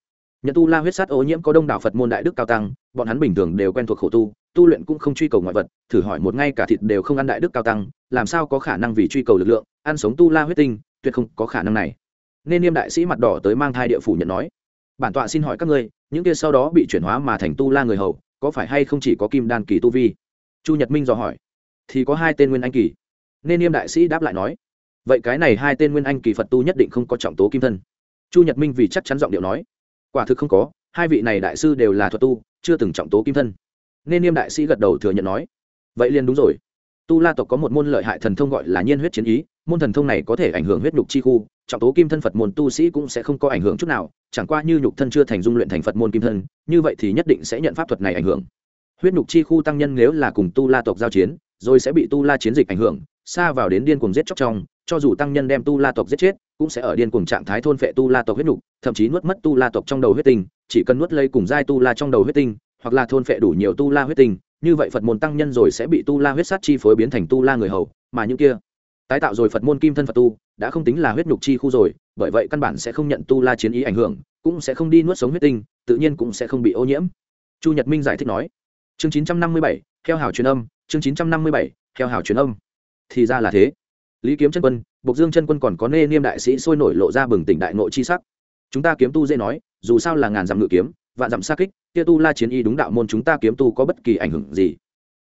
nhận tu la huyết sát ô nhiễm có đông đảo phật môn đại đức cao tăng, bọn hắn bình thường đều quen thuộc khổ tu tu luyện cũng không truy cầu ngoại vật, thử hỏi một ngay cả thịt đều không ăn đại đức cao tăng, làm sao có khả năng vì truy cầu lực lượng, ăn sống tu la huyết tinh, tuyệt không có khả năng này. Nên niêm đại sĩ mặt đỏ tới mang thai địa phủ nhận nói, bản tọa xin hỏi các ngươi, những kia sau đó bị chuyển hóa mà thành tu la người hầu, có phải hay không chỉ có kim đan kỳ tu vi? Chu nhật minh dò hỏi, thì có hai tên nguyên anh kỳ. Nên niêm đại sĩ đáp lại nói, vậy cái này hai tên nguyên anh kỳ phật tu nhất định không có trọng tố kim thân. Chu nhật minh vì chắc chắn giọng điệu nói quả thực không có, hai vị này đại sư đều là thuật tu, chưa từng trọng tố kim thân. Nên niêm đại sĩ gật đầu thừa nhận nói, vậy liền đúng rồi. Tu la tộc có một môn lợi hại thần thông gọi là nhiên huyết chiến ý, môn thần thông này có thể ảnh hưởng huyết nhục chi khu, trọng tố kim thân phật môn tu sĩ cũng sẽ không có ảnh hưởng chút nào, chẳng qua như nhục thân chưa thành dung luyện thành phật môn kim thân, như vậy thì nhất định sẽ nhận pháp thuật này ảnh hưởng. Huyết nhục chi khu tăng nhân nếu là cùng tu la tộc giao chiến, rồi sẽ bị tu la chiến dịch ảnh hưởng, xa vào đến điên cuồng giết chóc trong, cho dù tăng nhân đem tu la tộc giết chết cũng sẽ ở điên cuồng trạng thái thôn phệ tu la tộc huyết nục thậm chí nuốt mất tu la tộc trong đầu huyết tinh, chỉ cần nuốt lấy cùng giai tu la trong đầu huyết tinh, hoặc là thôn phệ đủ nhiều tu la huyết tinh, như vậy phật môn tăng nhân rồi sẽ bị tu la huyết sát chi phối biến thành tu la người hầu, mà những kia tái tạo rồi phật môn kim thân phật tu, đã không tính là huyết nhục chi khu rồi, bởi vậy căn bản sẽ không nhận tu la chiến ý ảnh hưởng, cũng sẽ không đi nuốt sống huyết tinh, tự nhiên cũng sẽ không bị ô nhiễm. Chu nhật minh giải thích nói, chương chín trăm năm mươi bảy, theo hào truyền âm, chương chín trăm năm mươi bảy, theo hào truyền âm. Thì ra là thế. Lý kiếm chân quân bộc dương chân quân còn có nê niêm đại sĩ sôi nổi lộ ra bừng tỉnh đại nội chi sắc. Chúng ta kiếm tu dễ nói, dù sao là ngàn dặm ngự kiếm, vạn dặm xa kích, kia tu la chiến y đúng đạo môn chúng ta kiếm tu có bất kỳ ảnh hưởng gì?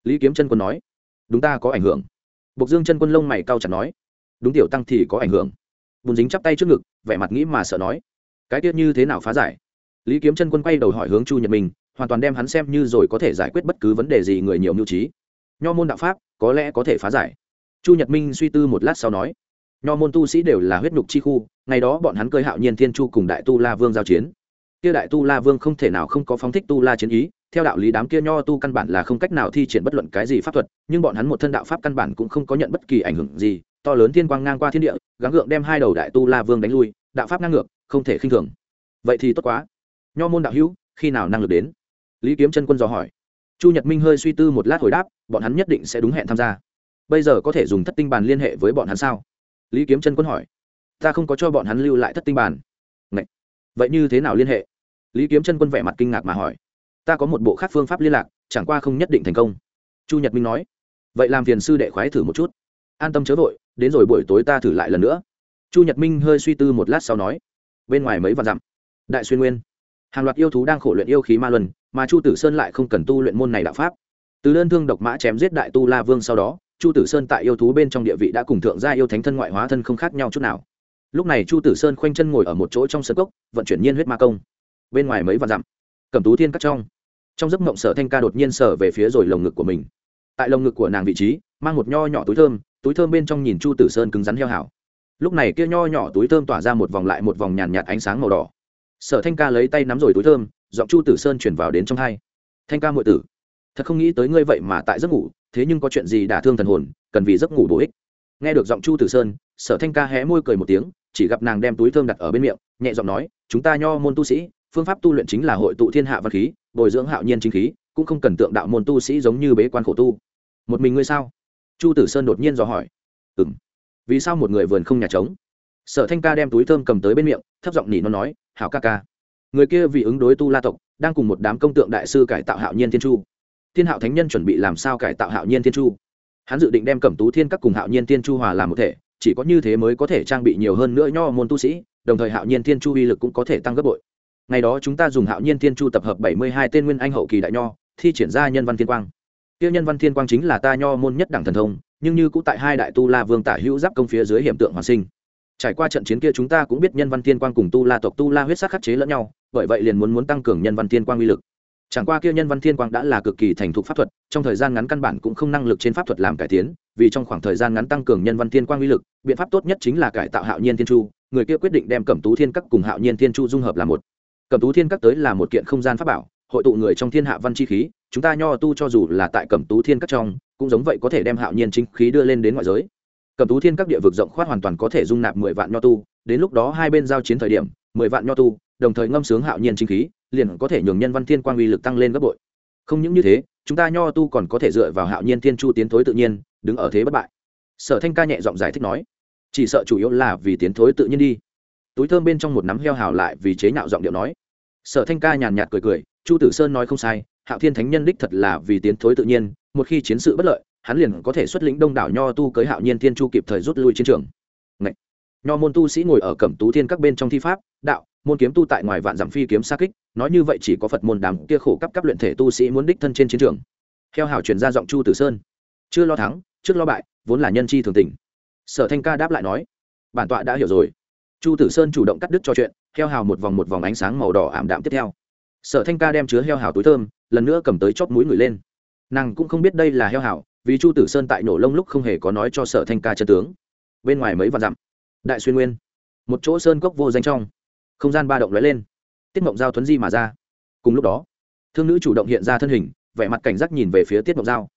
Lý kiếm chân quân nói, đúng ta có ảnh hưởng. Bộc dương chân quân lông mày cao chặt nói, đúng tiểu tăng thì có ảnh hưởng. Bùn dính chắp tay trước ngực, vẻ mặt nghĩ mà sợ nói, cái tiết như thế nào phá giải? Lý kiếm chân quân quay đầu hỏi hướng chu nhật minh, hoàn toàn đem hắn xem như rồi có thể giải quyết bất cứ vấn đề gì người nhiều mưu trí. Nho môn đạo pháp, có lẽ có thể phá giải. Chu nhật minh suy tư một lát sau nói nho môn tu sĩ đều là huyết nhục chi khu, ngày đó bọn hắn cơi hạo nhiên thiên chu cùng đại tu la vương giao chiến. Kia đại tu la vương không thể nào không có phóng thích tu la chiến ý, theo đạo lý đám kia nho tu căn bản là không cách nào thi triển bất luận cái gì pháp thuật, nhưng bọn hắn một thân đạo pháp căn bản cũng không có nhận bất kỳ ảnh hưởng gì, to lớn thiên quang ngang qua thiên địa, gắng gượng đem hai đầu đại tu la vương đánh lui, đạo pháp ngang ngược, không thể khinh thường. Vậy thì tốt quá. Nho môn đạo hữu, khi nào năng lực đến? Lý kiếm chân quân dò hỏi. Chu nhật minh hơi suy tư một lát hồi đáp, bọn hắn nhất định sẽ đúng hẹn tham gia. Bây giờ có thể dùng thất tinh bàn liên hệ với bọn hắn sao? Lý kiếm chân quân hỏi, ta không có cho bọn hắn lưu lại thất tinh bàn. Ngậy! vậy như thế nào liên hệ? Lý kiếm chân quân vẻ mặt kinh ngạc mà hỏi, ta có một bộ khác phương pháp liên lạc, chẳng qua không nhất định thành công. Chu nhật minh nói, vậy làm phiền sư đệ khoái thử một chút. An tâm chớ vội, đến rồi buổi tối ta thử lại lần nữa. Chu nhật minh hơi suy tư một lát sau nói, bên ngoài mấy vạn dặm. Đại xuyên nguyên, hàng loạt yêu thú đang khổ luyện yêu khí ma luân, mà chu tử sơn lại không cần tu luyện môn này đạo pháp. Từ đơn thương độc mã chém giết đại tu la vương sau đó chu tử sơn tại yêu thú bên trong địa vị đã cùng thượng gia yêu thánh thân ngoại hóa thân không khác nhau chút nào. Lúc này chu tử sơn khoanh chân ngồi ở một chỗ trong sân cốc, vận chuyển nhiên huyết ma công. Bên ngoài mấy vạn dặm cầm tú thiên cắt trong. Trong giấc mộng sở thanh ca đột nhiên sở về phía rồi lồng ngực của mình. Tại lồng ngực của nàng vị trí, mang một nho nhỏ túi thơm túi thơm bên trong nhìn chu tử sơn cứng rắn heo hảo. Lúc này kia nho nhỏ túi thơm tỏa ra một vòng lại một vòng nhàn nhạt ánh sáng màu đỏ. Sở thanh ca lấy tay nắm rồi túi thơm, giọng chu tử sơn chuyển vào đến trong hai. Thanh ca muội tử, thật không nghĩ tới ngươi vậy mà tại giấc ngủ thế nhưng có chuyện gì đả thương thần hồn, cần vì giấc ngủ bổ ích. Nghe được giọng chu tử sơn, sở thanh ca hé môi cười một tiếng, chỉ gặp nàng đem túi thơm đặt ở bên miệng, nhẹ giọng nói, chúng ta nho môn tu sĩ, phương pháp tu luyện chính là hội tụ thiên hạ văn khí, bồi dưỡng hạo nhiên chính khí, cũng không cần tượng đạo môn tu sĩ giống như bế quan khổ tu. Một mình ngươi sao? Chu tử sơn đột nhiên dò hỏi. Ừ m vì sao một người vườn không nhà trống? Sở thanh ca đem túi thơm cầm tới bên miệng, thấp giọng nỉ nó nói, hảo ca ca, người kia vì ứng đối tu la tộc, đang cùng một đám công tượng đại sư cải tạo hạo nhiên thiên chu thiên hạo thánh nhân chuẩn bị làm sao cải tạo hạo nhiên thiên chu. Hắn dự định đem cẩm tú thiên các cùng hạo nhiên thiên chu hòa làm một thể, chỉ có như thế mới có thể trang bị nhiều hơn nữa nho môn tu sĩ, đồng thời hạo nhiên thiên chu uy lực cũng có thể tăng gấp bội. Ngày đó chúng ta dùng hạo nhiên thiên chu tập hợp bảy mươi hai tên nguyên anh hậu kỳ đại nho, thi triển ra nhân văn thiên quang. Tiêu nhân văn thiên quang chính là ta nho môn nhất đẳng thần thông, nhưng như cũng tại hai đại tu la vương tả hữu giáp công phía dưới hiểm tượng hoàn sinh. Trải qua trận chiến kia chúng ta cũng biết nhân văn thiên quang cùng tu la tộc tu la huyết sắc khắc chế lẫn nhau, bởi vậy liền muốn muốn tăng cường nhân văn thiên quang uy lực chẳng qua kia nhân văn thiên quang đã là cực kỳ thành thục pháp thuật, trong thời gian ngắn căn bản cũng không năng lực trên pháp thuật làm cải tiến, vì trong khoảng thời gian ngắn tăng cường nhân văn thiên quang uy lực, biện pháp tốt nhất chính là cải tạo hạo nhiên thiên chu, người kia quyết định đem cẩm tú thiên các cùng hạo nhiên thiên chu dung hợp là một. Cẩm tú thiên các tới là một kiện không gian pháp bảo, hội tụ người trong thiên hạ văn chi khí, chúng ta nho tu cho dù là tại cẩm tú thiên các trong, cũng giống vậy có thể đem hạo nhiên chính khí đưa lên đến ngoại giới. Cẩm tú thiên các địa vực rộng khoát hoàn toàn có thể dung nạp mười vạn nho tu, đến lúc đó hai bên giao chiến thời điểm, mười vạn nho tu, đồng thời ngâm sướng hạo nhiên chính khí liền có thể nhường nhân văn thiên quang uy lực tăng lên gấp bội. Không những như thế, chúng ta nho tu còn có thể dựa vào hạo nhiên thiên chu tiến thối tự nhiên, đứng ở thế bất bại. Sở thanh ca nhẹ giọng giải thích nói, chỉ sợ chủ yếu là vì tiến thối tự nhiên đi. Túi thơm bên trong một nắm heo hào lại vì chế nhạo giọng điệu nói. Sở thanh ca nhàn nhạt cười cười, chu tử sơn nói không sai, hạo thiên thánh nhân đích thật là vì tiến thối tự nhiên, một khi chiến sự bất lợi, hắn liền có thể xuất lĩnh đông đảo nho tu cưới hạo nhiên thiên chu kịp thời rút lui chiến trường. Ngậy! nho môn tu sĩ ngồi ở cẩm tú thiên các bên trong thi pháp, đạo môn kiếm tu tại ngoài vạn giảm phi kiếm xa kích, nói như vậy chỉ có phật môn đám kia khổ cấp cấp luyện thể tu sĩ muốn đích thân trên chiến trường. Theo hào chuyển ra giọng chu tử sơn. Chưa lo thắng, trước lo bại, vốn là nhân chi thường tình. Sở thanh ca đáp lại nói, bản tọa đã hiểu rồi. Chu tử sơn chủ động cắt đứt cho chuyện, heo hào một vòng một vòng ánh sáng màu đỏ ảm đạm tiếp theo. Sở thanh ca đem chứa heo hào túi thơm, lần nữa cầm tới chóp mũi người lên. Nàng cũng không biết đây là heo hào, vì chu tử sơn tại nổ lông lúc không hề có nói cho sở thanh ca chân tướng. Bên ngoài mấy vạn dặm. Đại xuyên nguyên. Một chỗ sơn cốc vô danh trong không gian ba động lóe lên, tiết mộng giao thuấn di mà ra. Cùng lúc đó, thương nữ chủ động hiện ra thân hình, vẻ mặt cảnh giác nhìn về phía tiết mộng giao.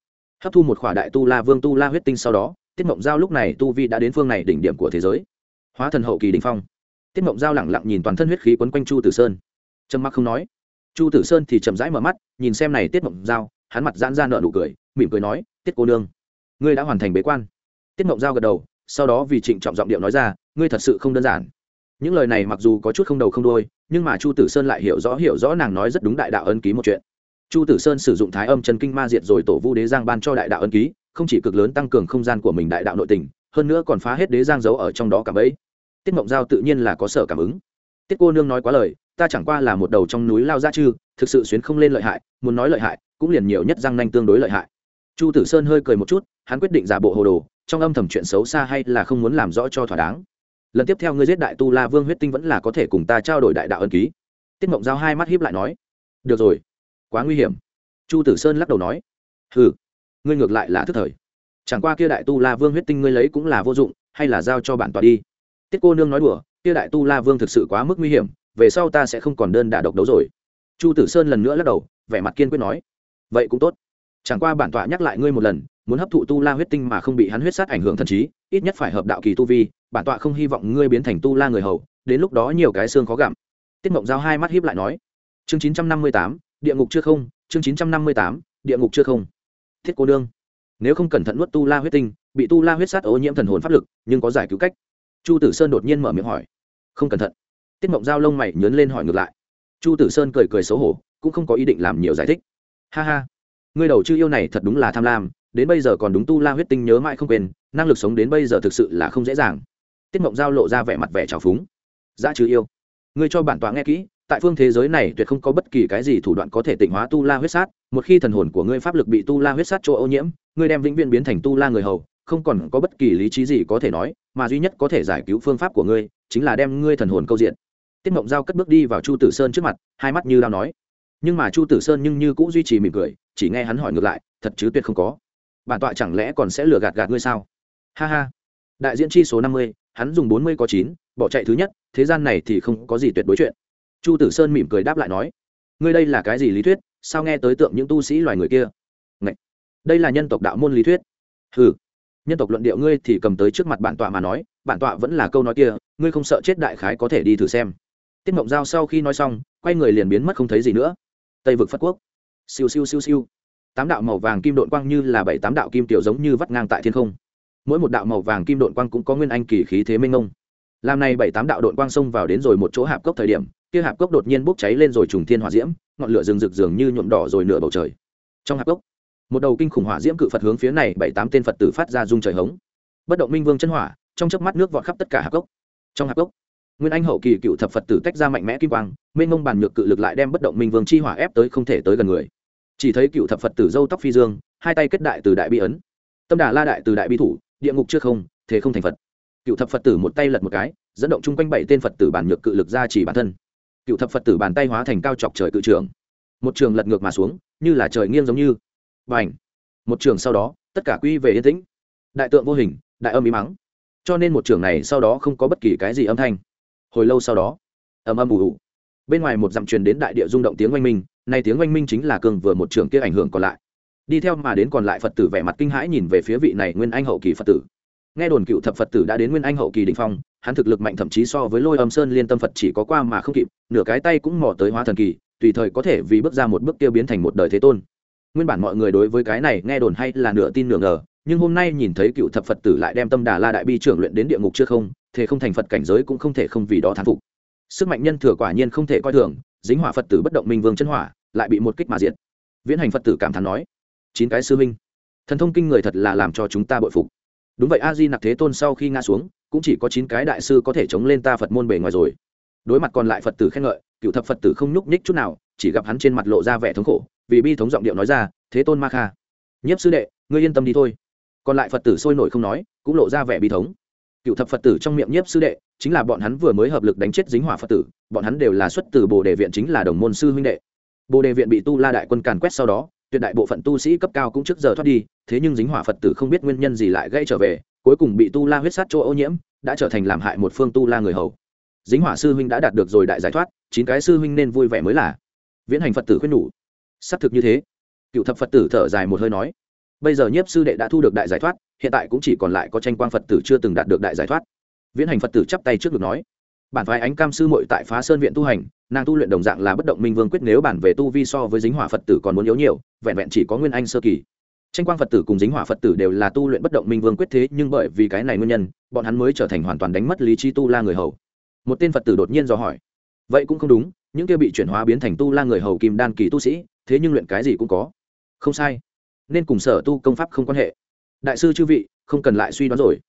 Hấp thu một khỏa đại tu la vương tu la huyết tinh sau đó, tiết mộng giao lúc này tu vi đã đến phương này đỉnh điểm của thế giới. Hóa thần hậu kỳ đình phong. Tiết mộng giao lẳng lặng nhìn toàn thân huyết khí quấn quanh chu tử sơn. Trầm mặc không nói, chu tử sơn thì chậm rãi mở mắt, nhìn xem này tiết mộng giao, hắn mặt giãn ra nợ nụ cười, mỉm cười nói, tiết cô nương, ngươi đã hoàn thành bế quan. Tiết mộng giao gật đầu, sau đó vì trịnh trọng giọng điệu nói ra, ngươi thật sự không đơn giản những lời này mặc dù có chút không đầu không đôi nhưng mà chu tử sơn lại hiểu rõ hiểu rõ nàng nói rất đúng đại đạo ân ký một chuyện. Chu tử sơn sử dụng thái âm chân kinh ma diệt rồi tổ vu đế giang ban cho đại đạo ân ký, không chỉ cực lớn tăng cường không gian của mình đại đạo nội tình, hơn nữa còn phá hết đế giang giấu ở trong đó cả bấy. Tiết mộng giao tự nhiên là có sở cảm ứng. Tiết cô nương nói quá lời, ta chẳng qua là một đầu trong núi lao ra chư, thực sự xuyến không lên lợi hại, muốn nói lợi hại, cũng liền nhiều nhất răng nanh tương đối lợi hại. Chu tử sơn hơi cười một chút, hắn quyết định giả bộ hồ đồ, trong âm thầm chuyện xấu xa hay là không muốn làm rõ cho thỏa đáng lần tiếp theo ngươi giết đại tu la vương huyết tinh vẫn là có thể cùng ta trao đổi đại đạo ân ký. Tiết mộng giao hai mắt hiếp lại nói, được rồi, quá nguy hiểm. Chu tử sơn lắc đầu nói ừ ngươi ngược lại là thức thời. Chẳng qua kia đại tu la vương huyết tinh ngươi lấy cũng là vô dụng, hay là giao cho bản tọa đi. Tiết cô nương nói đùa, kia đại tu la vương thực sự quá mức nguy hiểm, về sau ta sẽ không còn đơn đả độc đấu rồi. Chu tử sơn lần nữa lắc đầu, vẻ mặt kiên quyết nói, vậy cũng tốt. Chẳng qua bản tọa nhắc lại ngươi một lần, muốn hấp thụ tu la huyết tinh mà không bị hắn huyết sát ảnh hưởng thần trí, ít nhất phải hợp đạo kỳ tu vi bản tọa không hy vọng ngươi biến thành tu la người hầu, đến lúc đó nhiều cái xương khó gặm. Tiết mộng giao hai mắt hiếp lại nói, chương chín trăm năm mươi tám, địa ngục chưa không, chương chín trăm năm mươi tám, địa ngục chưa không. Thiết cô nương, nếu không cẩn thận nuốt tu la huyết tinh, bị tu la huyết sát ô nhiễm thần hồn pháp lực, nhưng có giải cứu cách. Chu tử sơn đột nhiên mở miệng hỏi, không cẩn thận. Tiết mộng giao lông mày nhớn lên hỏi ngược lại. Chu tử sơn cười cười xấu hổ, cũng không có ý định làm nhiều giải thích. Ha ha, ngươi đầu chư yêu này thật đúng là tham lam, đến bây giờ còn đúng tu la huyết tinh nhớ mãi không quên, năng lực sống đến bây giờ thực sự là không dễ dàng tiết mộng giao lộ ra vẻ mặt vẻ trào phúng. Dã chứ yêu. Ngươi cho bản tọa nghe kỹ, tại phương thế giới này tuyệt không có bất kỳ cái gì thủ đoạn có thể tịnh hóa tu la huyết sát, một khi thần hồn của ngươi pháp lực bị tu la huyết sát chỗ ô nhiễm, ngươi đem vĩnh viễn biến thành tu la người hầu, không còn có bất kỳ lý trí gì có thể nói, mà duy nhất có thể giải cứu phương pháp của ngươi, chính là đem ngươi thần hồn câu diện. Tiết mộng giao cất bước đi vào chu tử sơn trước mặt, hai mắt như đao nói. Nhưng mà chu tử sơn nhưng như cũng duy trì mỉm cười, chỉ nghe hắn hỏi ngược lại, thật chứ tuyệt không có. Bản tọa chẳng lẽ còn sẽ lừa gạt gạt ngươi sao? Ha ha. Đại diễn chi số năm mươi hắn dùng bốn mươi có chín, bỏ chạy thứ nhất, thế gian này thì không có gì tuyệt đối chuyện. Chu tử sơn mỉm cười đáp lại nói, ngươi đây là cái gì lý thuyết? Sao nghe tới tượng những tu sĩ loài người kia? Ngậy! đây là nhân tộc đạo môn lý thuyết. Ừ nhân tộc luận điệu ngươi thì cầm tới trước mặt bản tọa mà nói, bản tọa vẫn là câu nói kia, ngươi không sợ chết đại khái có thể đi thử xem. Tiết mộng giao sau khi nói xong, quay người liền biến mất không thấy gì nữa. Tây vực phất quốc. Siêu siêu siêu siêu. Tám đạo màu vàng kim độn quang như là bảy tám đạo kim tiểu giống như vắt ngang tại thiên không mỗi một đạo màu vàng kim độn quang cũng có nguyên anh kỳ khí thế minh ngông làm này bảy tám đạo độn quang xông vào đến rồi một chỗ hạp cốc thời điểm, kia hạp cốc đột nhiên bốc cháy lên rồi trùng thiên hỏa diễm, ngọn lửa rừng rực dường như nhuộm đỏ rồi nửa bầu trời. Trong hạp cốc, một đầu kinh khủng hỏa diễm cự phật hướng phía này bảy tám tên phật tử phát ra dung trời hống. Bất động minh vương chân hỏa, trong chớp mắt nước vọt khắp tất cả hạp cốc. Trong hạp cốc, nguyên anh hậu kỳ cựu thập phật tử tách ra mạnh mẽ kim quang, mênh mông bàn nhược cự lực lại đem bất động minh vương chi hỏa ép tới không thể tới gần người. Chỉ thấy cựu thập phật tử dâu tóc phi dương, hai tay kết đại từ đại bi ấn. Tâm đà la đại từ đại bi thủ địa ngục chưa không, thế không thành phật. Cựu thập phật tử một tay lật một cái, dẫn động chung quanh bảy tên phật tử bản nhược cự lực ra chỉ bản thân. Cựu thập phật tử bàn tay hóa thành cao chọc trời cự trường. Một trường lật ngược mà xuống, như là trời nghiêng giống như. B à n h một trường sau đó, tất cả quy về yên tĩnh. Đại tượng vô hình, đại âm ý mắng. Cho nên một trường này sau đó không có bất kỳ cái gì âm thanh. Hồi lâu sau đó ầm âm ủ ủ bên ngoài một dặm truyền đến đại địa rung động tiếng oanh minh này tiếng oanh minh chính là cường vừa một trường kia ảnh hưởng còn lại đi theo mà đến còn lại phật tử vẻ mặt kinh hãi nhìn về phía vị này nguyên anh hậu kỳ phật tử. Nghe đồn cựu thập phật tử đã đến nguyên anh hậu kỳ đình phong, hắn thực lực mạnh thậm chí so với lôi âm sơn liên tâm phật chỉ có qua mà không kịp, nửa cái tay cũng mò tới hóa thần kỳ, tùy thời có thể vì bước ra một bước tiêu biến thành một đời thế tôn. Nguyên bản mọi người đối với cái này nghe đồn hay là nửa tin nửa ngờ, nhưng hôm nay nhìn thấy cựu thập phật tử lại đem tâm đà la đại bi trưởng luyện đến địa ngục chưa không, thế không thành phật cảnh giới cũng không thể không vì đó thán phục. Sức mạnh nhân thừa quả nhiên không thể coi thường, dính hỏa phật tử bất động minh vương chân hỏa, lại bị một kích mà diệt. Viễn hành phật tử cảm thán nói chín cái sư huynh. Thần thông kinh người thật là làm cho chúng ta bội phục. Đúng vậy a di nặc thế tôn sau khi ngã xuống, cũng chỉ có chín cái đại sư có thể chống lên ta phật môn bề ngoài rồi. Đối mặt còn lại phật tử khen ngợi, cựu thập phật tử không nhúc nhích chút nào, chỉ gặp hắn trên mặt lộ ra vẻ thống khổ, vì bi thống giọng điệu nói ra, thế tôn ma kha, nhiếp sư đệ, ngươi yên tâm đi thôi. Còn lại phật tử sôi nổi không nói, cũng lộ ra vẻ bi thống. Cựu thập phật tử trong miệng nhiếp sư đệ, chính là bọn hắn vừa mới hợp lực đánh chết dính hỏa phật tử, bọn hắn đều là xuất từ bồ đề viện chính là đồng môn sư huynh đệ. Bồ đề viện bị tu la đại quân càn quét sau đó tuyệt đại bộ phận tu sĩ cấp cao cũng trước giờ thoát đi, thế nhưng dính hỏa phật tử không biết nguyên nhân gì lại gây trở về, cuối cùng bị tu la huyết sát chỗ ô nhiễm, đã trở thành làm hại một phương tu la người hầu. Dính hỏa sư huynh đã đạt được rồi đại giải thoát, chín cái sư huynh nên vui vẻ mới là. Viễn hành phật tử khuyên nhủ. Xác thực như thế. Cựu thập phật tử thở dài một hơi nói. Bây giờ nhiếp sư đệ đã thu được đại giải thoát, hiện tại cũng chỉ còn lại có tranh quang phật tử chưa từng đạt được đại giải thoát. Viễn hành phật tử chắp tay trước ngực nói bản phái ánh cam sư muội tại phá sơn viện tu hành, nàng tu luyện đồng dạng là bất động minh vương quyết nếu bản về tu vi so với dính hỏa phật tử còn muốn yếu nhiều, vẹn vẹn chỉ có nguyên anh sơ kỳ. Tranh quang phật tử cùng dính hỏa phật tử đều là tu luyện bất động minh vương quyết thế, nhưng bởi vì cái này nguyên nhân, bọn hắn mới trở thành hoàn toàn đánh mất lý trí tu la người hầu. Một tên phật tử đột nhiên dò hỏi, vậy cũng không đúng, những kia bị chuyển hóa biến thành tu la người hầu kim đan kỳ tu sĩ, thế nhưng luyện cái gì cũng có. Không sai, nên cùng sở tu công pháp không quan hệ. Đại sư chư vị, không cần lại suy đoán rồi.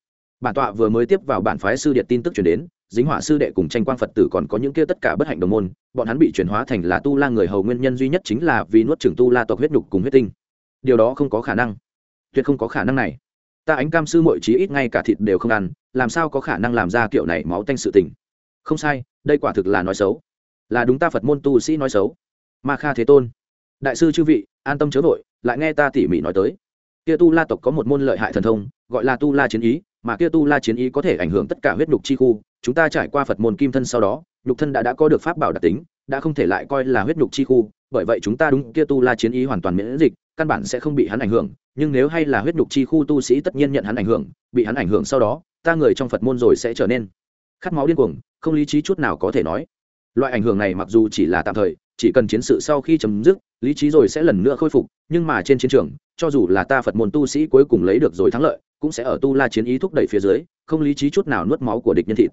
Bản tọa vừa mới tiếp vào bản phái sư điện tin tức chuyển đến dính hỏa sư đệ cùng tranh quang phật tử còn có những kia tất cả bất hạnh đồng môn, bọn hắn bị chuyển hóa thành là tu la người hầu nguyên nhân duy nhất chính là vì nuốt trừng tu la tộc huyết nhục cùng huyết tinh. Điều đó không có khả năng. Tuyệt không có khả năng này. Ta ánh cam sư mội trí ít ngay cả thịt đều không ăn, làm sao có khả năng làm ra kiểu này máu tanh sự tình? Không sai, đây quả thực là nói xấu. Là đúng ta phật môn tu sĩ nói xấu. Ma kha thế tôn. Đại sư chư vị, an tâm chớ vội, lại nghe ta tỉ mỉ nói tới. Kia tu la tộc có một môn lợi hại thần thông, gọi là tu la chiến ý, mà kia tu la chiến ý có thể ảnh hưởng tất cả huyết nhục chi khu chúng ta trải qua phật môn kim thân sau đó, nhục thân đã đã có được pháp bảo đặc tính, đã không thể lại coi là huyết nhục chi khu, bởi vậy chúng ta đúng kia tu la chiến ý hoàn toàn miễn dịch, căn bản sẽ không bị hắn ảnh hưởng, nhưng nếu hay là huyết nhục chi khu tu sĩ tất nhiên nhận hắn ảnh hưởng, bị hắn ảnh hưởng sau đó, ta người trong phật môn rồi sẽ trở nên khát máu điên cuồng, không lý trí chút nào có thể nói. Loại ảnh hưởng này mặc dù chỉ là tạm thời, chỉ cần chiến sự sau khi chấm dứt, lý trí rồi sẽ lần nữa khôi phục, nhưng mà trên chiến trường, cho dù là ta phật môn tu sĩ cuối cùng lấy được rồi thắng lợi, cũng sẽ ở tu la chiến ý thúc đẩy phía dưới, không lý trí chút nào nuốt máu của địch nhân thịt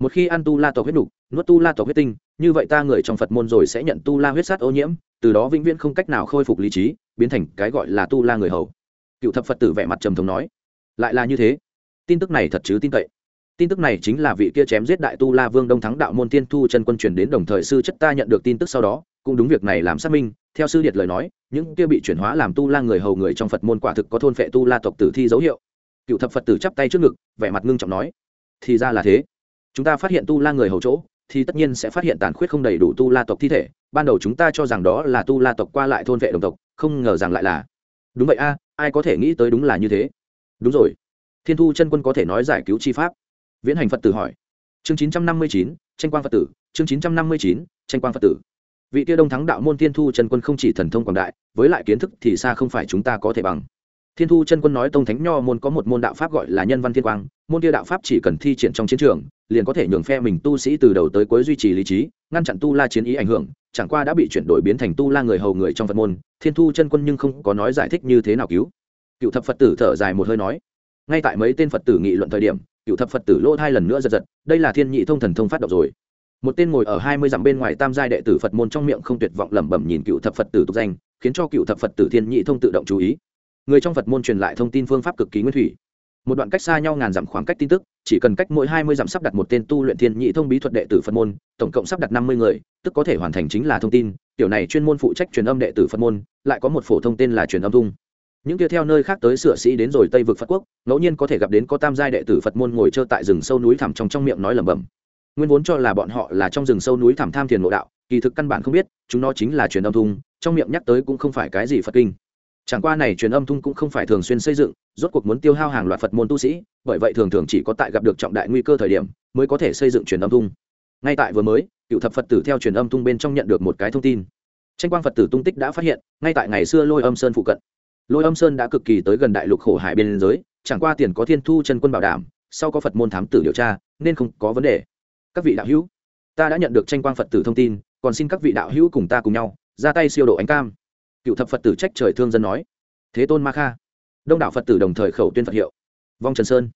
một khi ăn tu la tộc huyết đục, nuốt tu la tộc huyết tinh như vậy ta người trong phật môn rồi sẽ nhận tu la huyết sát ô nhiễm từ đó vĩnh viễn không cách nào khôi phục lý trí biến thành cái gọi là tu la người hầu. Cựu thập phật tử vẻ mặt trầm thống nói. Lại là như thế. Tin tức này thật chứ tin cậy. Tin tức này chính là vị kia chém giết đại tu la vương đông thắng đạo môn tiên thu chân quân truyền đến đồng thời sư chất ta nhận được tin tức sau đó cũng đúng việc này làm xác minh theo sư điệt lời nói những kia bị chuyển hóa làm tu la người hầu người trong phật môn quả thực có thôn phệ tu la tộc tử thi dấu hiệu. Cựu thập phật tử chắp tay trước ngực vẻ mặt ngưng trọng nói. Thì ra là thế chúng ta phát hiện tu la người hầu chỗ, thì tất nhiên sẽ phát hiện tàn khuyết không đầy đủ tu la tộc thi thể. Ban đầu chúng ta cho rằng đó là tu la tộc qua lại thôn vệ đồng tộc, không ngờ rằng lại là. Đúng vậy a, ai có thể nghĩ tới đúng là như thế? Đúng rồi. Thiên thu chân quân có thể nói giải cứu chi pháp. Viễn hành phật tử hỏi. Chương chín trăm năm mươi chín, tranh quang phật tử. Chương chín trăm năm mươi chín, tranh quang phật tử. Vị tiêu đông thắng đạo môn thiên thu chân quân không chỉ thần thông quảng đại, với lại kiến thức thì xa không phải chúng ta có thể bằng. Thiên thu chân quân nói tông thánh nho môn có một môn đạo pháp gọi là nhân văn thiên quang. Môn kia đạo pháp chỉ cần thi triển trong chiến trường liền có thể nhường phe mình tu sĩ từ đầu tới cuối duy trì lý trí, ngăn chặn tu la chiến ý ảnh hưởng, chẳng qua đã bị chuyển đổi biến thành tu la người hầu người trong phật môn, thiên thu chân quân nhưng không có nói giải thích như thế nào cứu. Cựu thập phật tử thở dài một hơi nói, ngay tại mấy tên phật tử nghị luận thời điểm, cựu thập phật tử lỗ hai lần nữa giật giật, đây là thiên nhị thông thần thông phát động rồi. Một tên ngồi ở hai mươi dặm bên ngoài tam giai đệ tử phật môn trong miệng không tuyệt vọng lẩm bẩm nhìn cựu thập phật tử tục danh, khiến cho cựu thập phật tử thiên nhị thông tự động chú ý. Người trong phật môn truyền lại thông tin phương pháp cực kỳ nguyên thủy một đoạn cách xa nhau ngàn dặm khoảng cách tin tức, chỉ cần cách mỗi hai mươi dặm sắp đặt một tên tu luyện thiên nhị thông bí thuật đệ tử phật môn, tổng cộng sắp đặt năm mươi người, tức có thể hoàn thành chính là thông tin. Tiểu này chuyên môn phụ trách truyền âm đệ tử phật môn, lại có một phổ thông tên là truyền âm thung những kia theo nơi khác tới sửa sĩ đến rồi tây vực phật quốc, ngẫu nhiên có thể gặp đến có tam giai đệ tử phật môn ngồi trơ tại rừng sâu núi thẳm trong trong miệng nói lẩm bẩm. Nguyên vốn cho là bọn họ là trong rừng sâu núi thẳm tham thiền mộ đạo, kỳ thực căn bản không biết, chúng nó chính là truyền âm thung trong miệng nhắc tới cũng không phải cái gì phật kinh chẳng qua này truyền âm thung cũng không phải thường xuyên xây dựng, rốt cuộc muốn tiêu hao hàng loạt phật môn tu sĩ, bởi vậy thường thường chỉ có tại gặp được trọng đại nguy cơ thời điểm mới có thể xây dựng truyền âm thung. Ngay tại vừa mới, cựu thập phật tử theo truyền âm thung bên trong nhận được một cái thông tin. Tranh quang phật tử tung tích đã phát hiện, ngay tại ngày xưa lôi âm sơn phụ cận. Lôi âm sơn đã cực kỳ tới gần đại lục khổ hải biên giới, chẳng qua tiền có thiên thu chân quân bảo đảm, sau có phật môn thám tử điều tra, nên không có vấn đề. Các vị đạo hữu, ta đã nhận được tranh quang phật tử thông tin, còn xin các vị đạo hữu cùng ta cùng nhau, ra tay siêu độ ánh cam cựu thập phật tử trách trời thương dân nói thế tôn ma kha đông đảo phật tử đồng thời khẩu tuyên phật hiệu vong trần sơn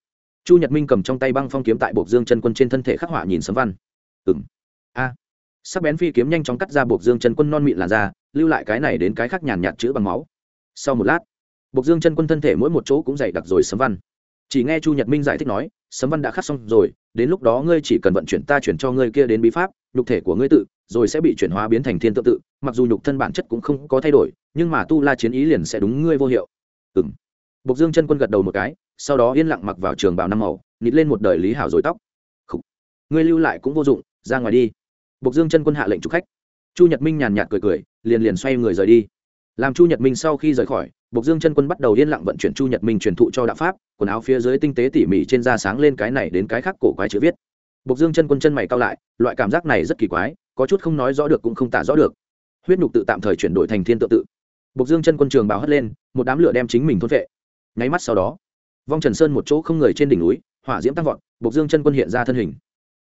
chu nhật minh cầm trong tay băng phong kiếm tại bộc dương chân quân trên thân thể khắc họa nhìn sấm văn ừ m a sắc bén phi kiếm nhanh chóng cắt ra bộc dương chân quân non mịn làn da lưu lại cái này đến cái khác nhàn nhạt chữ bằng máu sau một lát bộc dương chân quân thân thể mỗi một chỗ cũng dày đặc rồi sấm văn chỉ nghe chu nhật minh giải thích nói sấm văn đã khắc xong rồi đến lúc đó ngươi chỉ cần vận chuyển ta chuyển cho ngươi kia đến bí pháp nhục thể của ngươi tự rồi sẽ bị chuyển hóa biến thành thiên tự tự mặc dù nhục thân bản chất cũng không có thay đổi nhưng mà tu la chiến ý liền sẽ đúng ngươi vô hiệu. Ừ m bộc dương chân quân gật đầu một cái, sau đó yên lặng mặc vào trường bào năm màu, nịt lên một đời lý hảo dối tóc. Ngươi lưu lại cũng vô dụng, ra ngoài đi. Bộc dương chân quân hạ lệnh chụp khách. Chu nhật minh nhàn nhạt cười cười, liền liền xoay người rời đi. Làm chu nhật minh sau khi rời khỏi, bộc dương chân quân bắt đầu yên lặng vận chuyển chu nhật minh truyền thụ cho đạo pháp, quần áo phía dưới tinh tế tỉ mỉ trên da sáng lên cái này đến cái khác cổ quái chữ viết. Bộc dương chân quân chân mày cao lại, loại cảm giác này rất kỳ quái, có chút không nói rõ được cũng không tả rõ được. Huyết nhục tự tạm thời chuyển đổi thành thiên tự tự bộc dương chân quân trường bào hất lên, một đám lửa đem chính mình thôn vệ. Nháy mắt sau đó, vong trần sơn một chỗ không người trên đỉnh núi, hỏa diễm tăng vọt, bộc dương chân quân hiện ra thân hình.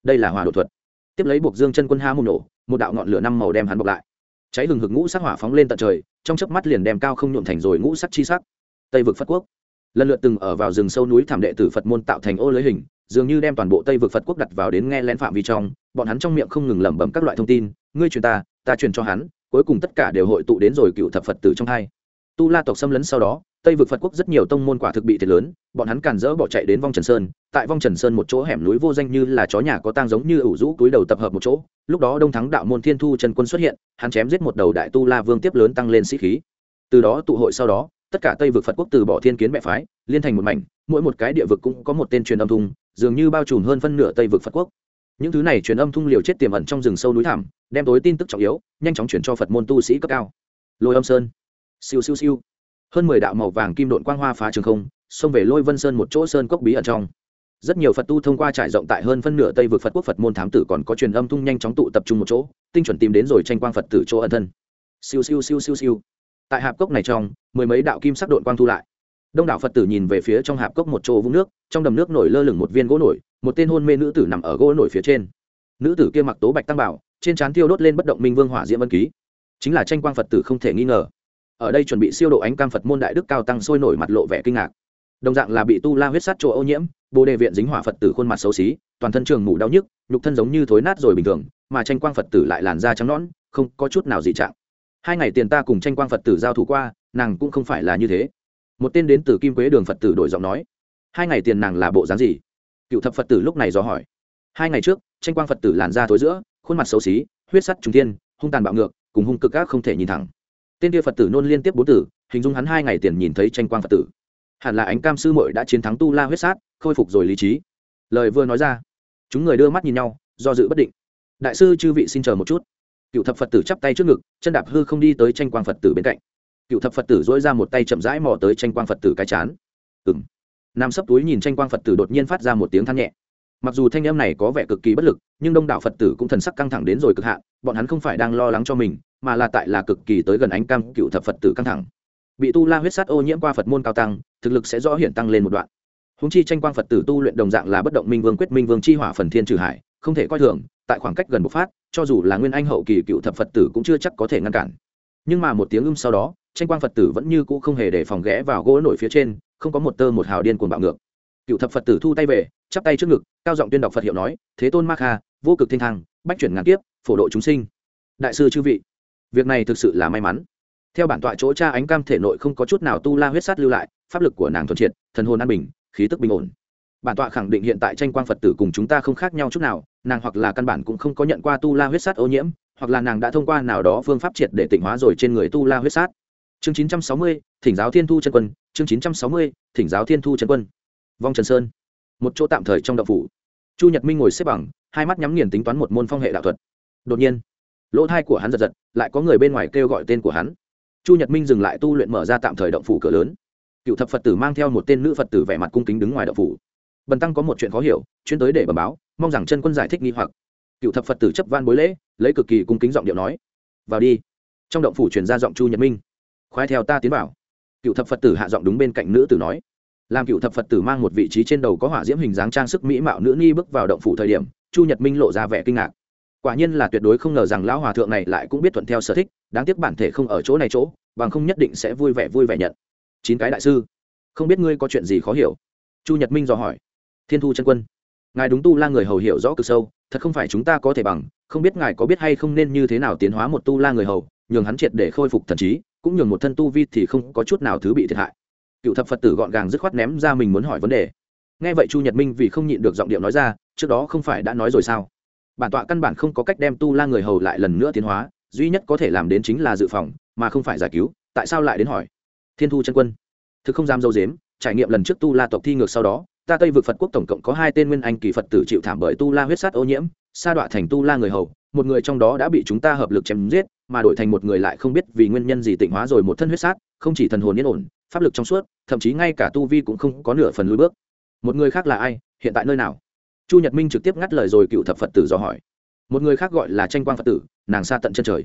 Đây là hỏa độ thuật. Tiếp lấy bộc dương chân quân há mồm nổ, một đạo ngọn lửa năm màu đem hắn bọc lại. Cháy hừng hực ngũ sắc hỏa phóng lên tận trời, trong chớp mắt liền đem cao không nhuộm thành rồi ngũ sắc chi sắc. Tây vực phật quốc. Lần lượt từng ở vào rừng sâu núi thảm đệ tử phật môn tạo thành ô lưới hình, dường như đem toàn bộ tây vực phật quốc đặt vào đến nghe lén phạm vi trong, bọn hắn trong miệng không ngừng lẩm bẩm các loại thông tin, ngươi truyền ta ta truyền cho hắn cuối cùng tất cả đều hội tụ đến rồi cựu thập phật tử trong hai. Tu la tộc xâm lấn sau đó, tây vực phật quốc rất nhiều tông môn quả thực bị thiệt lớn, bọn hắn càn dỡ bỏ chạy đến vong trần sơn, tại vong trần sơn một chỗ hẻm núi vô danh như là chó nhà có tang giống như ủ rũ túi đầu tập hợp một chỗ, lúc đó đông thắng đạo môn thiên thu trần quân xuất hiện, hắn chém giết một đầu đại tu la vương tiếp lớn tăng lên sĩ khí. Từ đó tụ hội sau đó, tất cả tây vực phật quốc từ bỏ thiên kiến mẹ phái, liên thành một mảnh, mỗi một cái địa vực cũng có một tên truyền âm thung, dường như bao trùm hơn phân nửa tây vực phật quốc. Những thứ này truyền âm thung liều chết tiềm ẩn trong rừng sâu núi thảm đem tối tin tức trọng yếu, nhanh chóng chuyển cho phật môn tu sĩ cấp cao. Lôi âm sơn. Siêu siêu siêu. Hơn mười đạo màu vàng kim đội quang hoa phá trường không, xông về lôi vân sơn một chỗ sơn cốc bí ẩn trong. Rất nhiều phật tu thông qua trải rộng tại hơn phân nửa tây vực phật quốc phật môn thám tử còn có truyền âm tung nhanh chóng tụ tập trung một chỗ, tinh chuẩn tìm đến rồi tranh quang phật tử chỗ ẩn thân. Siêu siêu siêu siêu siêu. Tại hạp cốc này trong, mười mấy đạo kim sắc đội quang thu lại. Đông đảo phật tử nhìn về phía trong hạp cốc một chỗ vũng nước, trong đầm nước nổi lơ lửng một viên gỗ nổi, một tên hôn mê nữ tử nằm ở gỗ nổi phía trên. Nữ tử kia mặc tố bạch tăng bảo trên trán tiêu đốt lên bất động minh vương hỏa diễm ân ký. Chính là tranh quang phật tử không thể nghi ngờ. Ở đây chuẩn bị siêu độ ánh cam phật môn đại đức cao tăng sôi nổi mặt lộ vẻ kinh ngạc. Đồng dạng là bị tu la huyết sát chỗ ô nhiễm, bồ đề viện dính hỏa phật tử khuôn mặt xấu xí, toàn thân trường mù đau nhức, nhục thân giống như thối nát rồi bình thường, mà tranh quang phật tử lại làn da trắng nõn, không có chút nào dị trạng. Hai ngày tiền ta cùng tranh quang phật tử giao thủ qua, nàng cũng không phải là như thế. Một tên đến từ kim quế đường phật tử đổi giọng nói, hai ngày tiền nàng là bộ dáng gì? Cựu thập phật tử lúc này dò hỏi, hai ngày trước, tranh quang phật tử làn da thối giữa khuôn mặt xấu xí, huyết sắt trùng thiên, hung tàn bạo ngược, cùng hung cực các không thể nhìn thẳng. Tên kia phật tử nôn liên tiếp bốn tử, hình dung hắn hai ngày tiền nhìn thấy tranh quang phật tử. Hẳn là ánh cam sư muội đã chiến thắng tu la huyết sát, khôi phục rồi lý trí. Lời vừa nói ra, chúng người đưa mắt nhìn nhau, do dự bất định. Đại sư chư vị xin chờ một chút. Cựu thập phật tử chắp tay trước ngực, chân đạp hư không đi tới tranh quang phật tử bên cạnh. Cựu thập phật tử dỗi ra một tay chậm rãi mò tới tranh quang phật tử cái chán. Ừng nam sấp túi nhìn tranh quang phật tử đột nhiên phát ra một tiếng than nhẹ mặc dù thanh em này có vẻ cực kỳ bất lực, nhưng đông đảo phật tử cũng thần sắc căng thẳng đến rồi cực hạn, bọn hắn không phải đang lo lắng cho mình, mà là tại là cực kỳ tới gần ánh cam cựu thập phật tử căng thẳng. Bị tu la huyết sát ô nhiễm qua phật môn cao tăng, thực lực sẽ rõ hiện tăng lên một đoạn. Húng chi tranh quang phật tử tu luyện đồng dạng là bất động minh vương quyết minh vương chi hỏa phần thiên trừ hải, không thể coi thường, tại khoảng cách gần bộc phát, cho dù là nguyên anh hậu kỳ cựu thập phật tử cũng chưa chắc có thể ngăn cản. Nhưng mà một tiếng ưm sau đó, tranh quang phật tử vẫn như cũ không hề để phòng ghé vào gỗ nổi phía trên, không có một tơ một hào điên cuồng bạo ngược cựu thập phật tử thu tay về chắp tay trước ngực cao giọng tuyên đọc phật hiệu nói thế tôn ma kha vô cực thiên thăng bách chuyển ngàn kiếp phổ độ chúng sinh. Đại sư chư vị việc này thực sự là may mắn. Theo bản tọa chỗ cha ánh cam thể nội không có chút nào tu la huyết sát lưu lại pháp lực của nàng thuận triệt thần hồn an bình khí tức bình ổn. Bản tọa khẳng định hiện tại tranh quang phật tử cùng chúng ta không khác nhau chút nào nàng hoặc là căn bản cũng không có nhận qua tu la huyết sát ô nhiễm hoặc là nàng đã thông qua nào đó phương pháp triệt để tịnh hóa rồi trên người tu la huyết sát. Chương 960, thỉnh giáo thiên thu chân quân chương 960, thỉnh giáo thiên thu chân quân vong trần sơn một chỗ tạm thời trong đậu phủ chu nhật minh ngồi xếp bằng hai mắt nhắm nghiền tính toán một môn phong hệ đạo thuật đột nhiên lỗ thai của hắn giật giật lại có người bên ngoài kêu gọi tên của hắn chu nhật minh dừng lại tu luyện mở ra tạm thời động phủ cửa lớn cựu thập phật tử mang theo một tên nữ phật tử vẻ mặt cung kính đứng ngoài động phủ bần tăng có một chuyện khó hiểu chuyên tới để bẩm báo mong rằng chân quân giải thích nghi hoặc cựu thập phật tử chấp van bối lễ lấy cực kỳ cung kính giọng điệu nói vào đi trong động phủ truyền ra giọng chu nhật minh khoái theo ta tiến vào cựu thập phật tử hạ giọng đúng bên cạnh nữ tử nói làm cựu thập phật tử mang một vị trí trên đầu có hỏa diễm hình dáng trang sức mỹ mạo nữ ni bước vào động phủ thời điểm, chu nhật minh lộ ra vẻ kinh ngạc. Quả nhiên là tuyệt đối không ngờ rằng lão hòa thượng này lại cũng biết thuận theo sở thích, đáng tiếc bản thể không ở chỗ này chỗ, bằng không nhất định sẽ vui vẻ vui vẻ nhận. Chín cái đại sư, không biết ngươi có chuyện gì khó hiểu? Chu nhật minh dò hỏi. Thiên thu chân quân, ngài đúng tu la người hầu hiểu rõ cực sâu, thật không phải chúng ta có thể bằng, không biết ngài có biết hay không nên như thế nào tiến hóa một tu la người hầu, nhường hắn triệt để khôi phục thần trí, cũng nhường một thân tu vi thì không có chút nào thứ bị thiệt hại cựu thập phật tử gọn gàng dứt khoát ném ra mình muốn hỏi vấn đề nghe vậy chu nhật minh vì không nhịn được giọng điệu nói ra trước đó không phải đã nói rồi sao bản tọa căn bản không có cách đem tu la người hầu lại lần nữa tiến hóa duy nhất có thể làm đến chính là dự phòng mà không phải giải cứu tại sao lại đến hỏi thiên thu chân quân thực không dám dâu dếm trải nghiệm lần trước tu la tộc thi ngược sau đó ta tây vực phật quốc tổng cộng có hai tên nguyên anh kỳ phật tử chịu thảm bởi tu la huyết sát ô nhiễm sa đọa thành tu la người hầu một người trong đó đã bị chúng ta hợp lực chém giết mà đổi thành một người lại không biết vì nguyên nhân gì tịnh hóa rồi một thân huyết sát không chỉ thần hồn yên ổn pháp lực trong suốt, thậm chí ngay cả tu vi cũng không có nửa phần lùi bước. Một người khác là ai? Hiện tại nơi nào? Chu nhật minh trực tiếp ngắt lời rồi cựu thập phật tử dò hỏi. Một người khác gọi là tranh quang phật tử, nàng xa tận chân trời.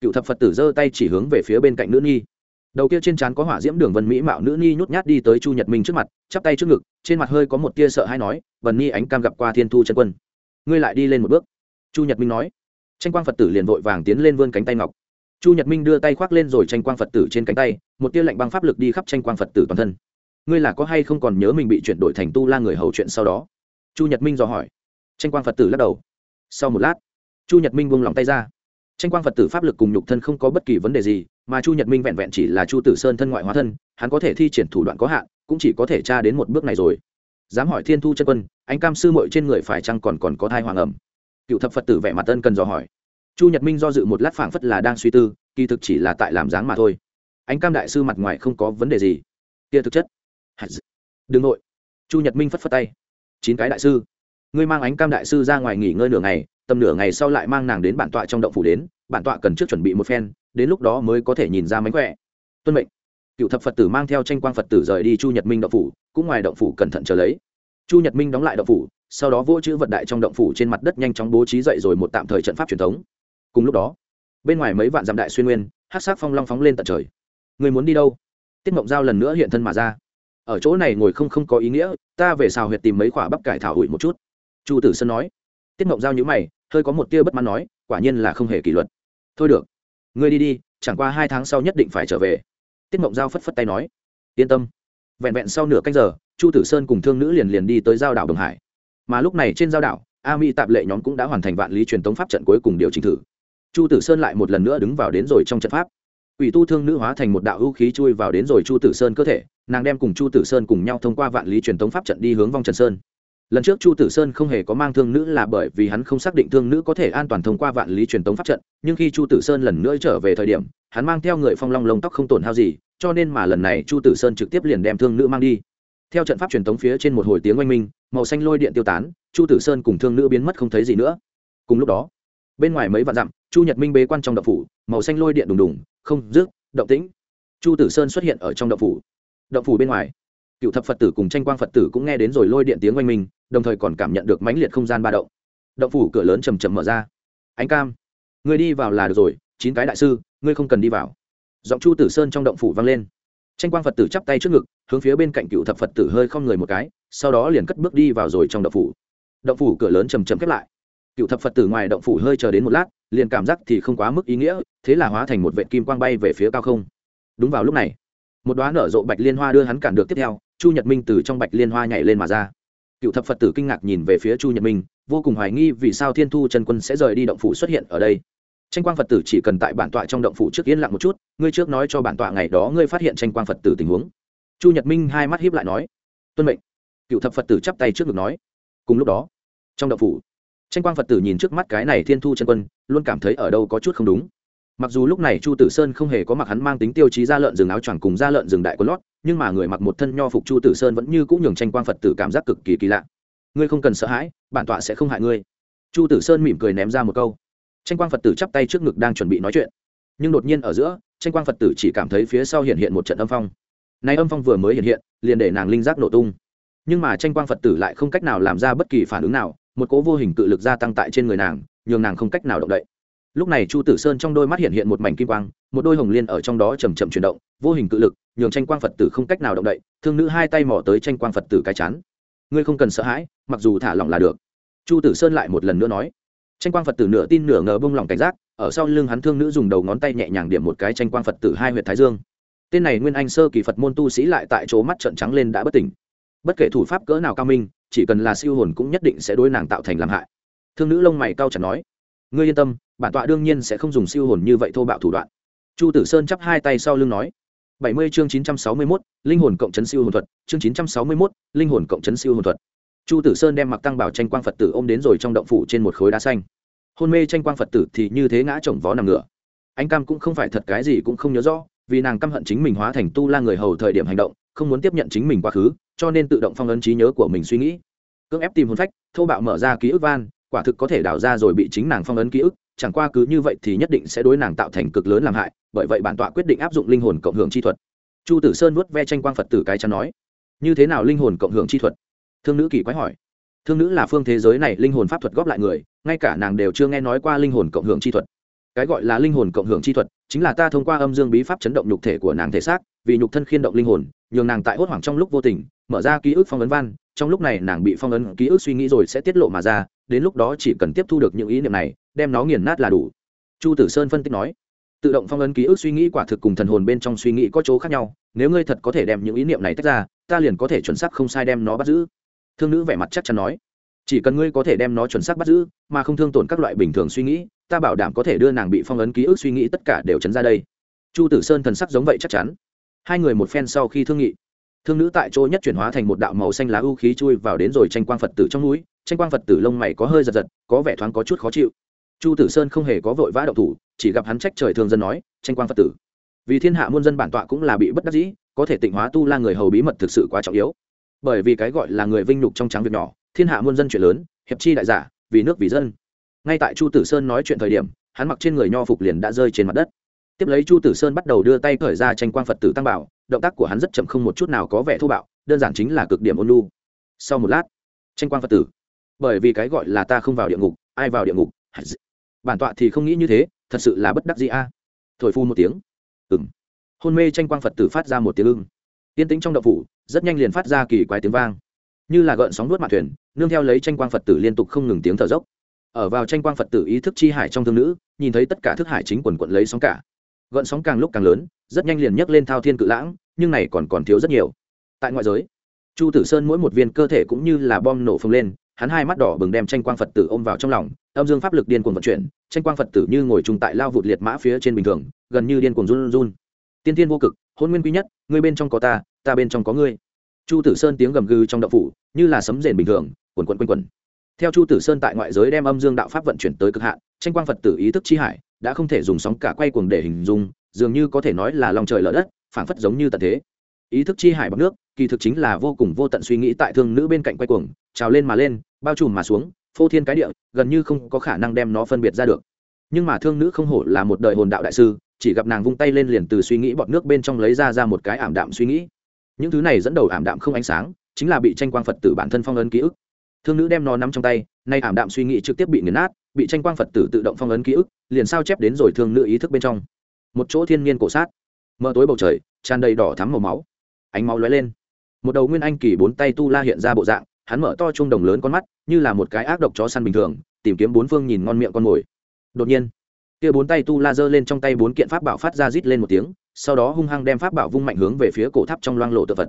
Cựu thập phật tử giơ tay chỉ hướng về phía bên cạnh nữ nhi đầu kia trên trán có hỏa diễm đường vân mỹ mạo nữ nhi nhút nhát đi tới chu nhật minh trước mặt, chắp tay trước ngực, trên mặt hơi có một tia sợ hay nói vần nhi ánh cam gặp qua thiên thu chân quân. Ngươi lại đi lên một bước. Chu nhật minh nói. Tranh quang phật tử liền vội vàng tiến lên vươn cánh tay ngọc chu nhật minh đưa tay khoác lên rồi tranh quang phật tử trên cánh tay, một tia lạnh băng pháp lực đi khắp tranh quang phật tử toàn thân. Ngươi là có hay không còn nhớ mình bị chuyển đổi thành tu la người hầu chuyện sau đó? Chu nhật minh dò hỏi. Tranh quang phật tử lắc đầu. Sau một lát, chu nhật minh buông lòng tay ra. Tranh quang phật tử pháp lực cùng nhục thân không có bất kỳ vấn đề gì, mà chu nhật minh vẹn vẹn chỉ là chu tử sơn thân ngoại hóa thân, hắn có thể thi triển thủ đoạn có hạn, cũng chỉ có thể tra đến một bước này rồi. Dám hỏi thiên thu chân quân anh cam sư mội trên người phải chăng còn còn có thai hoàng ẩm? Cựu thập phật tử vẻ mặt ân cần dò hỏi chu nhật minh do dự một lát phảng phất là đang suy tư, kỳ thực chỉ là tại làm dáng mà thôi. Ánh cam đại sư mặt ngoài không có vấn đề gì. Kia thực chất. Đừng nội. Chu nhật minh phất phất tay. Chín cái đại sư. Ngươi mang ánh cam đại sư ra ngoài nghỉ ngơi nửa ngày, tầm nửa ngày sau lại mang nàng đến bản tọa trong động phủ đến, bản tọa cần trước chuẩn bị một phen, đến lúc đó mới có thể nhìn ra mánh khỏe. Tuân mệnh. Cựu thập phật tử mang theo tranh quang phật tử rời đi chu nhật minh động phủ, cũng ngoài động phủ cẩn thận chờ lấy. Chu nhật minh đóng lại động phủ, sau đó vô chữ vật đại trong động phủ trên mặt đất nhanh chóng bố trí dậy rồi một tạm thời trận pháp truyền thống cùng lúc đó, bên ngoài mấy vạn dặm đại xuyên nguyên hát sát phong long phóng lên tận trời. Người muốn đi đâu? Tiết mộng giao lần nữa hiện thân mà ra. Ở chỗ này ngồi không không có ý nghĩa, ta về xào huyệt tìm mấy quả bắp cải thảo hủi một chút. Chu tử sơn nói. Tiết mộng giao nhữ mày, hơi có một tia bất mãn nói, quả nhiên là không hề kỷ luật. Thôi được, ngươi đi đi, chẳng qua hai tháng sau nhất định phải trở về. Tiết mộng giao phất phất tay nói. Yên tâm. Vẹn vẹn sau nửa canh giờ, chu tử sơn cùng thương nữ liền liền đi tới giao đảo đồng hải. Mà lúc này trên giao đảo, a mi tạp lệ nhóm cũng đã hoàn thành vạn lý truyền tống pháp trận cuối cùng điều chỉnh thử chu tử sơn lại một lần nữa đứng vào đến rồi trong trận pháp. Quỷ tu thương nữ hóa thành một đạo hữu khí chui vào đến rồi chu tử sơn cơ thể, nàng đem cùng chu tử sơn cùng nhau thông qua vạn lý truyền tống pháp trận đi hướng vong trần sơn. Lần trước chu tử sơn không hề có mang thương nữ là bởi vì hắn không xác định thương nữ có thể an toàn thông qua vạn lý truyền tống pháp trận, nhưng khi chu tử sơn lần nữa trở về thời điểm, hắn mang theo người phong long lông tóc không tổn hao gì, cho nên mà lần này chu tử sơn trực tiếp liền đem thương nữ mang đi. Theo trận pháp truyền tống phía trên một hồi tiếng oanh minh, màu xanh lôi điện tiêu tán, chu tử sơn cùng thương nữ biến mất không thấy gì nữa. Cùng lúc đó, bên ngoài mấy vạn dặm chu nhật minh bế quan trong đậu phủ, màu xanh lôi điện đùng đùng, không rước động tĩnh. Chu tử sơn xuất hiện ở trong đậu phủ. Đậu phủ bên ngoài, cựu thập phật tử cùng tranh quang phật tử cũng nghe đến rồi lôi điện tiếng oanh minh, đồng thời còn cảm nhận được mãnh liệt không gian ba động. Đậu phủ cửa lớn chầm chầm mở ra. Ánh cam người đi vào là được rồi, chín cái đại sư, ngươi không cần đi vào. Giọng chu tử sơn trong động phủ vang lên. Tranh quang phật tử chắp tay trước ngực, hướng phía bên cạnh cựu thập phật tử hơi không người một cái, sau đó liền cất bước đi vào rồi trong động phủ. Động phủ cửa lớn chầm chầm khép lại. Cựu thập phật tử ngoài động phủ hơi chờ đến một lát liền cảm giác thì không quá mức ý nghĩa, thế là hóa thành một vệ kim quang bay về phía cao không. Đúng vào lúc này, một đoá nở rộ bạch liên hoa đưa hắn cản được tiếp theo, chu nhật minh từ trong bạch liên hoa nhảy lên mà ra. Cựu thập phật tử kinh ngạc nhìn về phía chu nhật minh, vô cùng hoài nghi vì sao thiên thu trần quân sẽ rời đi động phủ xuất hiện ở đây. Tranh quang phật tử chỉ cần tại bản tọa trong động phủ trước yên lặng một chút, ngươi trước nói cho bản tọa ngày đó ngươi phát hiện tranh quang phật tử tình huống. Chu nhật minh hai mắt hiếp lại nói, tuân mệnh. Cựu thập phật tử chắp tay trước ngực nói, cùng lúc đó, trong động phủ tranh quang phật tử nhìn trước mắt cái này thiên thu chân quân, luôn cảm thấy ở đâu có chút không đúng. Mặc dù lúc này chu tử sơn không hề có mặc hắn mang tính tiêu chí ra lợn rừng áo choàng cùng ra lợn rừng đại quân lót, nhưng mà người mặc một thân nho phục chu tử sơn vẫn như cũng nhường tranh quang phật tử cảm giác cực kỳ kỳ lạ. Ngươi không cần sợ hãi, bản tọa sẽ không hại ngươi. Chu tử sơn mỉm cười ném ra một câu. Tranh quang phật tử chắp tay trước ngực đang chuẩn bị nói chuyện. Nhưng đột nhiên ở giữa, tranh quang phật tử chỉ cảm thấy phía sau hiện hiện một trận âm phong. Nay âm phong vừa mới hiện hiện, liền để nàng linh giác nổ tung. Nhưng mà tranh quang phật tử lại không cách nào làm ra bất kỳ phản ứng nào một cố vô hình cự lực gia tăng tại trên người nàng, nhường nàng không cách nào động đậy. Lúc này chu tử sơn trong đôi mắt hiện hiện một mảnh kim quang, một đôi hồng liên ở trong đó chầm chậm chuyển động, vô hình cự lực, nhường tranh quang phật tử không cách nào động đậy, thương nữ hai tay mỏ tới tranh quang phật tử cái chán. Ngươi không cần sợ hãi, mặc dù thả lỏng là được. Chu tử sơn lại một lần nữa nói. Tranh quang phật tử nửa tin nửa ngờ bông lòng cảnh giác, ở sau lưng hắn thương nữ dùng đầu ngón tay nhẹ nhàng điểm một cái tranh quang phật tử hai huyện thái dương. Tên này nguyên anh sơ kỳ phật môn tu sĩ lại tại chỗ mắt trợn trắng lên đã bất tỉnh. Bất kể thủ pháp cỡ nào cao minh chỉ cần là siêu hồn cũng nhất định sẽ đối nàng tạo thành làm hại. Thương nữ lông mày cao chẳng nói, ngươi yên tâm, bản tọa đương nhiên sẽ không dùng siêu hồn như vậy thô bạo thủ đoạn. Chu tử sơn chắp hai tay sau lưng nói, bảy mươi chương chín trăm sáu mươi mốt, linh hồn cộng chấn siêu hồn thuật, chương chín trăm sáu mươi mốt, linh hồn cộng chấn siêu hồn thuật. Chu tử sơn đem mặc tăng bảo tranh quang phật tử ôm đến rồi trong động phủ trên một khối đá xanh. Hôn mê tranh quang phật tử thì như thế ngã chồng vó nằm ngửa anh cam cũng không phải thật cái gì cũng không nhớ rõ, vì nàng căm hận chính mình hóa thành tu la người hầu thời điểm hành động, không muốn tiếp nhận chính mình quá khứ cho nên tự động phong ấn trí nhớ của mình suy nghĩ. Cưỡng ép tìm hồn phách, thô bạo mở ra ký ức van, quả thực có thể đào ra rồi bị chính nàng phong ấn ký ức, chẳng qua cứ như vậy thì nhất định sẽ đối nàng tạo thành cực lớn làm hại, bởi vậy bản tọa quyết định áp dụng linh hồn cộng hưởng chi thuật. Chu tử sơn vuốt ve tranh quang phật tử cái chắn nói, như thế nào linh hồn cộng hưởng chi thuật? Thương nữ kỳ quái hỏi. Thương nữ là phương thế giới này linh hồn pháp thuật góp lại người, ngay cả nàng đều chưa nghe nói qua linh hồn cộng hưởng chi thuật. Cái gọi là linh hồn cộng hưởng chi thuật, chính là ta thông qua âm dương bí pháp chấn động nhục thể của nàng thể xác vì nhục thân khiên động linh hồn, nhường nàng tại hốt hoảng trong lúc vô tình, mở ra ký ức phong ấn văn, trong lúc này nàng bị phong ấn ký ức suy nghĩ rồi sẽ tiết lộ mà ra, đến lúc đó chỉ cần tiếp thu được những ý niệm này, đem nó nghiền nát là đủ. Chu tử sơn phân tích nói, tự động phong ấn ký ức suy nghĩ quả thực cùng thần hồn bên trong suy nghĩ có chỗ khác nhau, nếu ngươi thật có thể đem những ý niệm này tách ra, ta liền có thể chuẩn xác không sai đem nó bắt giữ. Thương nữ vẻ mặt chắc chắn nói, chỉ cần ngươi có thể đem nó chuẩn xác bắt giữ, mà không thương tổn các loại bình thường suy nghĩ, ta bảo đảm có thể đưa nàng bị phong ấn ký ức suy nghĩ tất cả đều chấn ra đây. Chu tử sơn thần sắc giống vậy chắc chắn hai người một phen sau khi thương nghị, thương nữ tại chỗ nhất chuyển hóa thành một đạo màu xanh lá ưu khí chui vào đến rồi tranh quang phật tử trong núi. Tranh quang phật tử lông mày có hơi giật giật, có vẻ thoáng có chút khó chịu. Chu tử sơn không hề có vội vã đậu thủ, chỉ gặp hắn trách trời thường dân nói, tranh quang phật tử, vì thiên hạ muôn dân bản tọa cũng là bị bất đắc dĩ, có thể tịnh hóa tu la người hầu bí mật thực sự quá trọng yếu. Bởi vì cái gọi là người vinh nhục trong trắng việc nhỏ, thiên hạ muôn dân chuyện lớn, hiệp chi đại giả, vì nước vì dân. Ngay tại chu tử sơn nói chuyện thời điểm, hắn mặc trên người nho phục liền đã rơi trên mặt đất tiếp lấy chu tử sơn bắt đầu đưa tay khởi ra tranh quang phật tử tăng bảo, động tác của hắn rất chậm không một chút nào có vẻ thô bạo, đơn giản chính là cực điểm ôn lu sau một lát, tranh quang phật tử. Bởi vì cái gọi là ta không vào địa ngục, ai vào địa ngục? Bản tọa thì không nghĩ như thế, thật sự là bất đắc gì a. Thổi phu một tiếng. Ừng hôn mê tranh quang phật tử phát ra một tiếng ưng. Yên tĩnh trong đậu phủ, rất nhanh liền phát ra kỳ quái tiếng vang. Như là gợn sóng nuốt mạn thuyền, nương theo lấy tranh quang phật tử liên tục không ngừng tiếng thở dốc. Ở vào tranh quang phật tử ý thức chi hải trong thương nữ, nhìn thấy tất cả thức hải chính quần quận lấy sóng cả gợn sóng càng lúc càng lớn, rất nhanh liền nhấc lên thao thiên cự lãng, nhưng này còn còn thiếu rất nhiều. Tại ngoại giới, chu tử sơn mỗi một viên cơ thể cũng như là bom nổ phồng lên, hắn hai mắt đỏ bừng đem tranh quang phật tử ôm vào trong lòng, âm dương pháp lực điên cuồng vận chuyển, tranh quang phật tử như ngồi trùng tại lao vụt liệt mã phía trên bình thường, gần như điên cuồng run run tiên tiên vô cực, hôn nguyên quý nhất, ngươi bên trong có ta ta bên trong có ngươi. Chu tử sơn tiếng gầm gừ trong đậu phủ, như là sấm rền bình thường, quần quần quanh quần theo chu tử sơn tại ngoại giới đem âm dương đạo pháp vận chuyển tới cực hạn, tranh quang phật tử ý thức chi hải đã không thể dùng sóng cả quay cuồng để hình dung, dường như có thể nói là lòng trời lở đất, phảng phất giống như tận thế. Ý thức chi hải bằng nước, kỳ thực chính là vô cùng vô tận suy nghĩ tại thương nữ bên cạnh quay cuồng, trào lên mà lên, bao trùm mà xuống, phô thiên cái địa, gần như không có khả năng đem nó phân biệt ra được. Nhưng mà thương nữ không hổ là một đời hồn đạo đại sư, chỉ gặp nàng vung tay lên liền từ suy nghĩ bọt nước bên trong lấy ra ra một cái ảm đạm suy nghĩ. Những thứ này dẫn đầu ảm đạm không ánh sáng, chính là bị tranh quang phật tử bản thân phong ấn ký ức. Thương nữ đem nó nắm trong tay, nay ảm đạm suy nghĩ trực tiếp bị nghiền nát bị tranh quang phật tử tự động phong ấn ký ức, liền sao chép đến rồi thương nữ ý thức bên trong. Một chỗ thiên nhiên cổ sát. Mờ tối bầu trời, tràn đầy đỏ thắm màu máu. Ánh máu lóe lên. Một đầu nguyên anh kỳ bốn tay tu la hiện ra bộ dạng, hắn mở to trung đồng lớn con mắt, như là một cái ác độc chó săn bình thường, tìm kiếm bốn phương nhìn ngon miệng con mồi. Đột nhiên, kia bốn tay tu la giơ lên trong tay bốn kiện pháp bảo phát ra rít lên một tiếng, sau đó hung hăng đem pháp bảo vung mạnh hướng về phía cổ tháp trong loang lộ tượng phật.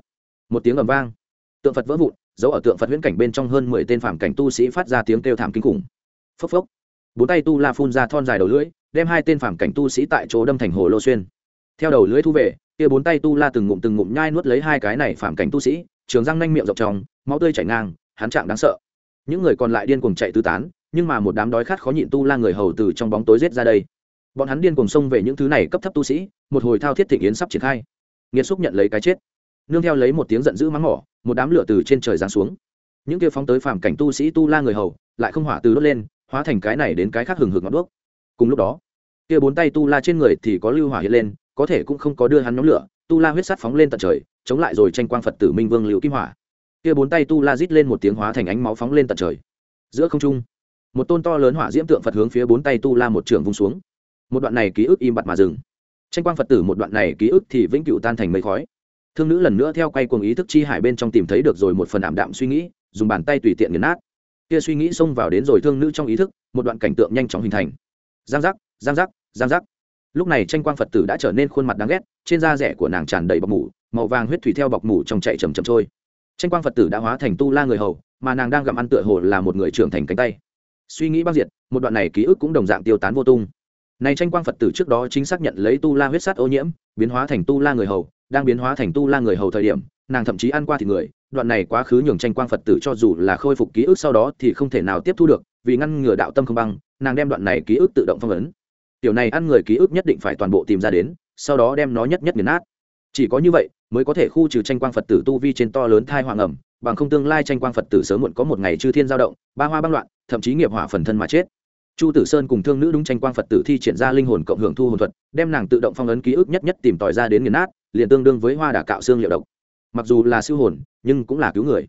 Một tiếng ầm vang. Tượng phật vỡ vụn giấu ở tượng phật huyễn cảnh bên trong hơn mười tên phạm cảnh tu sĩ phát ra tiếng kêu thảm kinh khủng. Phốc phốc bốn tay tu la phun ra thon dài đầu lưỡi, đem hai tên phạm cảnh tu sĩ tại chỗ đâm thành hồ lô xuyên. Theo đầu lưỡi thu về, kia bốn tay tu la từng ngụm từng ngụm nhai nuốt lấy hai cái này phạm cảnh tu sĩ, trường răng nanh miệng dọc tròng, máu tươi chảy ngang, hắn trạng đáng sợ. Những người còn lại điên cuồng chạy tứ tán, nhưng mà một đám đói khát khó nhịn tu la người hầu từ trong bóng tối rết ra đây. Bọn hắn điên cuồng xông về những thứ này cấp thấp tu sĩ, một hồi thao thiết thịnh yến sắp triển khai. Nghiệt xúc nhận lấy cái chết. Nương theo lấy một tiếng giận dữ mắng mỏ, một đám lửa từ trên trời giáng xuống. Những kia phóng tới phàm cảnh tu sĩ tu la người hầu, lại không hỏa từ đốt lên hóa thành cái này đến cái khác hừng hực ngọn đuốc. Cùng lúc đó, kia bốn tay tu la trên người thì có lưu hỏa hiện lên, có thể cũng không có đưa hắn nhóm lửa, tu la huyết sắt phóng lên tận trời, chống lại rồi tranh quang phật tử minh vương liệu kim hỏa. Kia bốn tay tu la rít lên một tiếng hóa thành ánh máu phóng lên tận trời. Giữa không trung, một tôn to lớn hỏa diễm tượng phật hướng phía bốn tay tu la một trường vung xuống. Một đoạn này ký ức im bặt mà dừng. Tranh quang phật tử một đoạn này ký ức thì vĩnh cửu tan thành mây khói. Thương nữ lần nữa theo quay cuồng ý thức chi hải bên trong tìm thấy được rồi một phần ảm đạm suy nghĩ, dùng bàn tay tùy tiện nghiền nát kia suy nghĩ xông vào đến rồi thương nữ trong ý thức, một đoạn cảnh tượng nhanh chóng hình thành. Giang giác giang giác giang giác. Lúc này tranh quang phật tử đã trở nên khuôn mặt đáng ghét, trên da rẻ của nàng tràn đầy bọc mủ, màu vàng huyết thủy theo bọc mủ trong chạy chầm chầm trôi. Tranh quang phật tử đã hóa thành tu la người hầu, mà nàng đang gặm ăn tựa hồ là một người trưởng thành cánh tay. Suy nghĩ băng diệt, một đoạn này ký ức cũng đồng dạng tiêu tán vô tung. Này tranh quang phật tử trước đó chính xác nhận lấy tu la huyết sát ô nhiễm, biến hóa thành tu la người hầu, đang biến hóa thành tu la người hầu thời điểm, nàng thậm chí ăn qua thì người đoạn này quá khứ nhường tranh quang phật tử cho dù là khôi phục ký ức sau đó thì không thể nào tiếp thu được, vì ngăn ngừa đạo tâm không băng, nàng đem đoạn này ký ức tự động phong ấn. Tiểu này ăn người ký ức nhất định phải toàn bộ tìm ra đến, sau đó đem nó nhất nhất nghiền nát. Chỉ có như vậy mới có thể khu trừ tranh quang phật tử tu vi trên to lớn thai hoàng ẩm, bằng không tương lai tranh quang phật tử sớm muộn có một ngày chư thiên giao động, ba hoa băng loạn, thậm chí nghiệp hỏa phần thân mà chết. Chu tử sơn cùng thương nữ đúng tranh quang phật tử thi triển ra linh hồn cộng hưởng thu hồn thuật, đem nàng tự động phong ấn ký ức nhất nhất tìm tòi ra đến nghiền nát, liền tương đương với hoa đà cạo xương liệu độc mặc dù là siêu hồn, nhưng cũng là cứu người.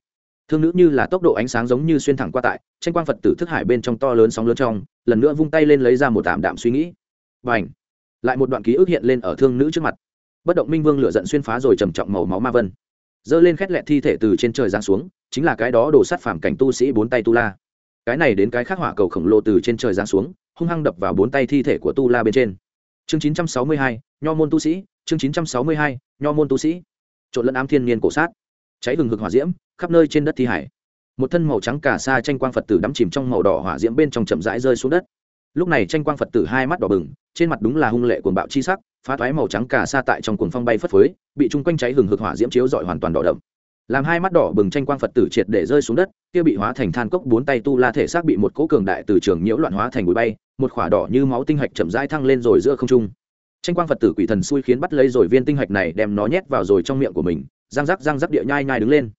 Thương nữ như là tốc độ ánh sáng giống như xuyên thẳng qua tại, tranh quang phật tử thức hải bên trong to lớn sóng lớn trong, lần nữa vung tay lên lấy ra một tạm đạm suy nghĩ. Và ảnh lại một đoạn ký ức hiện lên ở thương nữ trước mặt. Bất động minh vương lựa giận xuyên phá rồi trầm trọng màu máu ma vân. Dơ lên khét lẹ thi thể từ trên trời giáng xuống, chính là cái đó đổ sát phàm cảnh tu sĩ bốn tay tu la. Cái này đến cái khác hỏa cầu khổng lồ từ trên trời giáng xuống, hung hăng đập vào bốn tay thi thể của tu la bên trên. Chương chín trăm sáu mươi hai, nho môn tu sĩ, chương chín trăm sáu mươi hai, nho môn tu sĩ trộn lẫn ám thiên niên cổ sát, cháy hừng hực hỏa diễm, khắp nơi trên đất thi hải. Một thân màu trắng cả xa tranh quang phật tử đắm chìm trong màu đỏ hỏa diễm bên trong chậm rãi rơi xuống đất. Lúc này tranh quang phật tử hai mắt đỏ bừng, trên mặt đúng là hung lệ cuồng bạo chi sắc, phá thoái màu trắng cả xa tại trong cuồng phong bay phất phới, bị chung quanh cháy hừng hực hỏa diễm chiếu dọi hoàn toàn đỏ đậm. Làm hai mắt đỏ bừng tranh quang phật tử triệt để rơi xuống đất, kia bị hóa thành than cốc bốn tay tu la thể xác bị một cỗ cường đại từ trường nhiễu loạn hóa thành bụi bay, một khỏa đỏ như máu tinh hạch chậm rãi thăng lên rồi giữa không trung tranh quang phật tử quỷ thần xui khiến bắt lấy rồi viên tinh hạch này đem nó nhét vào rồi trong miệng của mình, răng rắc răng rắc địa nhai nhai đứng lên.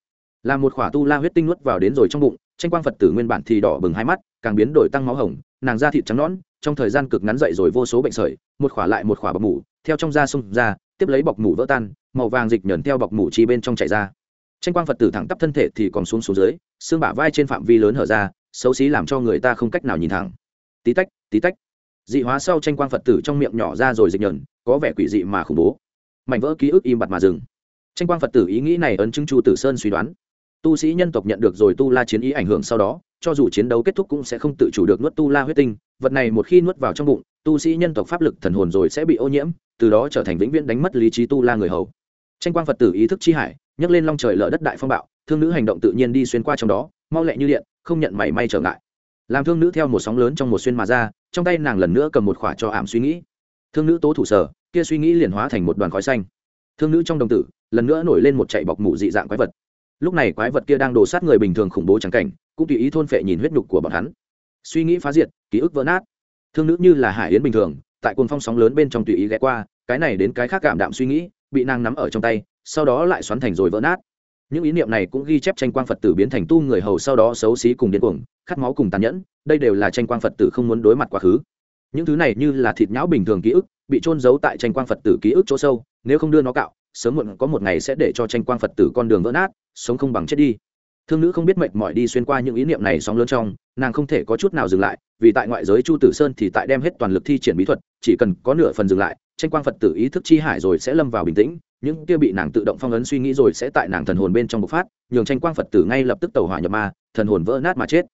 Làm một khỏa tu la huyết tinh nuốt vào đến rồi trong bụng, tranh quang phật tử nguyên bản thì đỏ bừng hai mắt, càng biến đổi tăng máu hồng, nàng da thịt trắng nõn, trong thời gian cực ngắn dậy rồi vô số bệnh sởi, một khỏa lại một khỏa bọc mủ, theo trong da xung ra, tiếp lấy bọc mủ vỡ tan, màu vàng dịch nhờn theo bọc mủ chi bên trong chảy ra. Tranh quang phật tử thẳng tắp thân thể thì còn xuống xuống dưới, xương bả vai trên phạm vi lớn hở ra, xấu xí làm cho người ta không cách nào nhìn thẳng. Tí tách tí tách dị hóa sau tranh quang phật tử trong miệng nhỏ ra rồi dịch nhờn, có vẻ quỷ dị mà khủng bố. Mảnh vỡ ký ức im bặt mà dừng. Tranh quang phật tử ý nghĩ này ấn chứng chu tử sơn suy đoán. Tu sĩ nhân tộc nhận được rồi tu la chiến ý ảnh hưởng sau đó, cho dù chiến đấu kết thúc cũng sẽ không tự chủ được nuốt tu la huyết tinh, vật này một khi nuốt vào trong bụng, tu sĩ nhân tộc pháp lực thần hồn rồi sẽ bị ô nhiễm, từ đó trở thành vĩnh viễn đánh mất lý trí tu la người hầu. Tranh quang phật tử ý thức chi hải, nhấc lên long trời lở đất đại phong bạo, thương nữ hành động tự nhiên đi xuyên qua trong đó, mau lẹ như điện, không nhận mảy may trở ngại. Làm thương nữ theo một sóng lớn trong một xuyên mà ra trong tay nàng lần nữa cầm một khỏa cho ảm suy nghĩ. Thương nữ tố thủ sở, kia suy nghĩ liền hóa thành một đoàn khói xanh. Thương nữ trong đồng tử, lần nữa nổi lên một chạy bọc mủ dị dạng quái vật. Lúc này quái vật kia đang đổ sát người bình thường khủng bố trắng cảnh, cũng tùy ý thôn phệ nhìn huyết nhục của bọn hắn. Suy nghĩ phá diệt, ký ức vỡ nát. Thương nữ như là hải yến bình thường, tại cồn phong sóng lớn bên trong tùy ý ghé qua, cái này đến cái khác cảm đạm suy nghĩ, bị nàng nắm ở trong tay, sau đó lại xoắn thành rồi vỡ nát những ý niệm này cũng ghi chép tranh quang phật tử biến thành tu người hầu sau đó xấu xí cùng điên cuồng, khát máu cùng tàn nhẫn, đây đều là tranh quang phật tử không muốn đối mặt quá khứ. Những thứ này như là thịt nhão bình thường ký ức, bị trôn giấu tại tranh quang phật tử ký ức chỗ sâu, nếu không đưa nó cạo, sớm muộn có một ngày sẽ để cho tranh quang phật tử con đường vỡ nát, sống không bằng chết đi. Thương nữ không biết mệt mỏi đi xuyên qua những ý niệm này sóng lớn trong, nàng không thể có chút nào dừng lại, vì tại ngoại giới chu tử sơn thì tại đem hết toàn lực thi triển bí thuật, chỉ cần có nửa phần dừng lại, tranh quang phật tử ý thức chi hải rồi sẽ lâm vào bình tĩnh những kia bị nàng tự động phong ấn suy nghĩ rồi sẽ tại nàng thần hồn bên trong bộc phát, nhường tranh quang phật tử ngay lập tức tẩu hỏa nhập ma, thần hồn vỡ nát mà chết.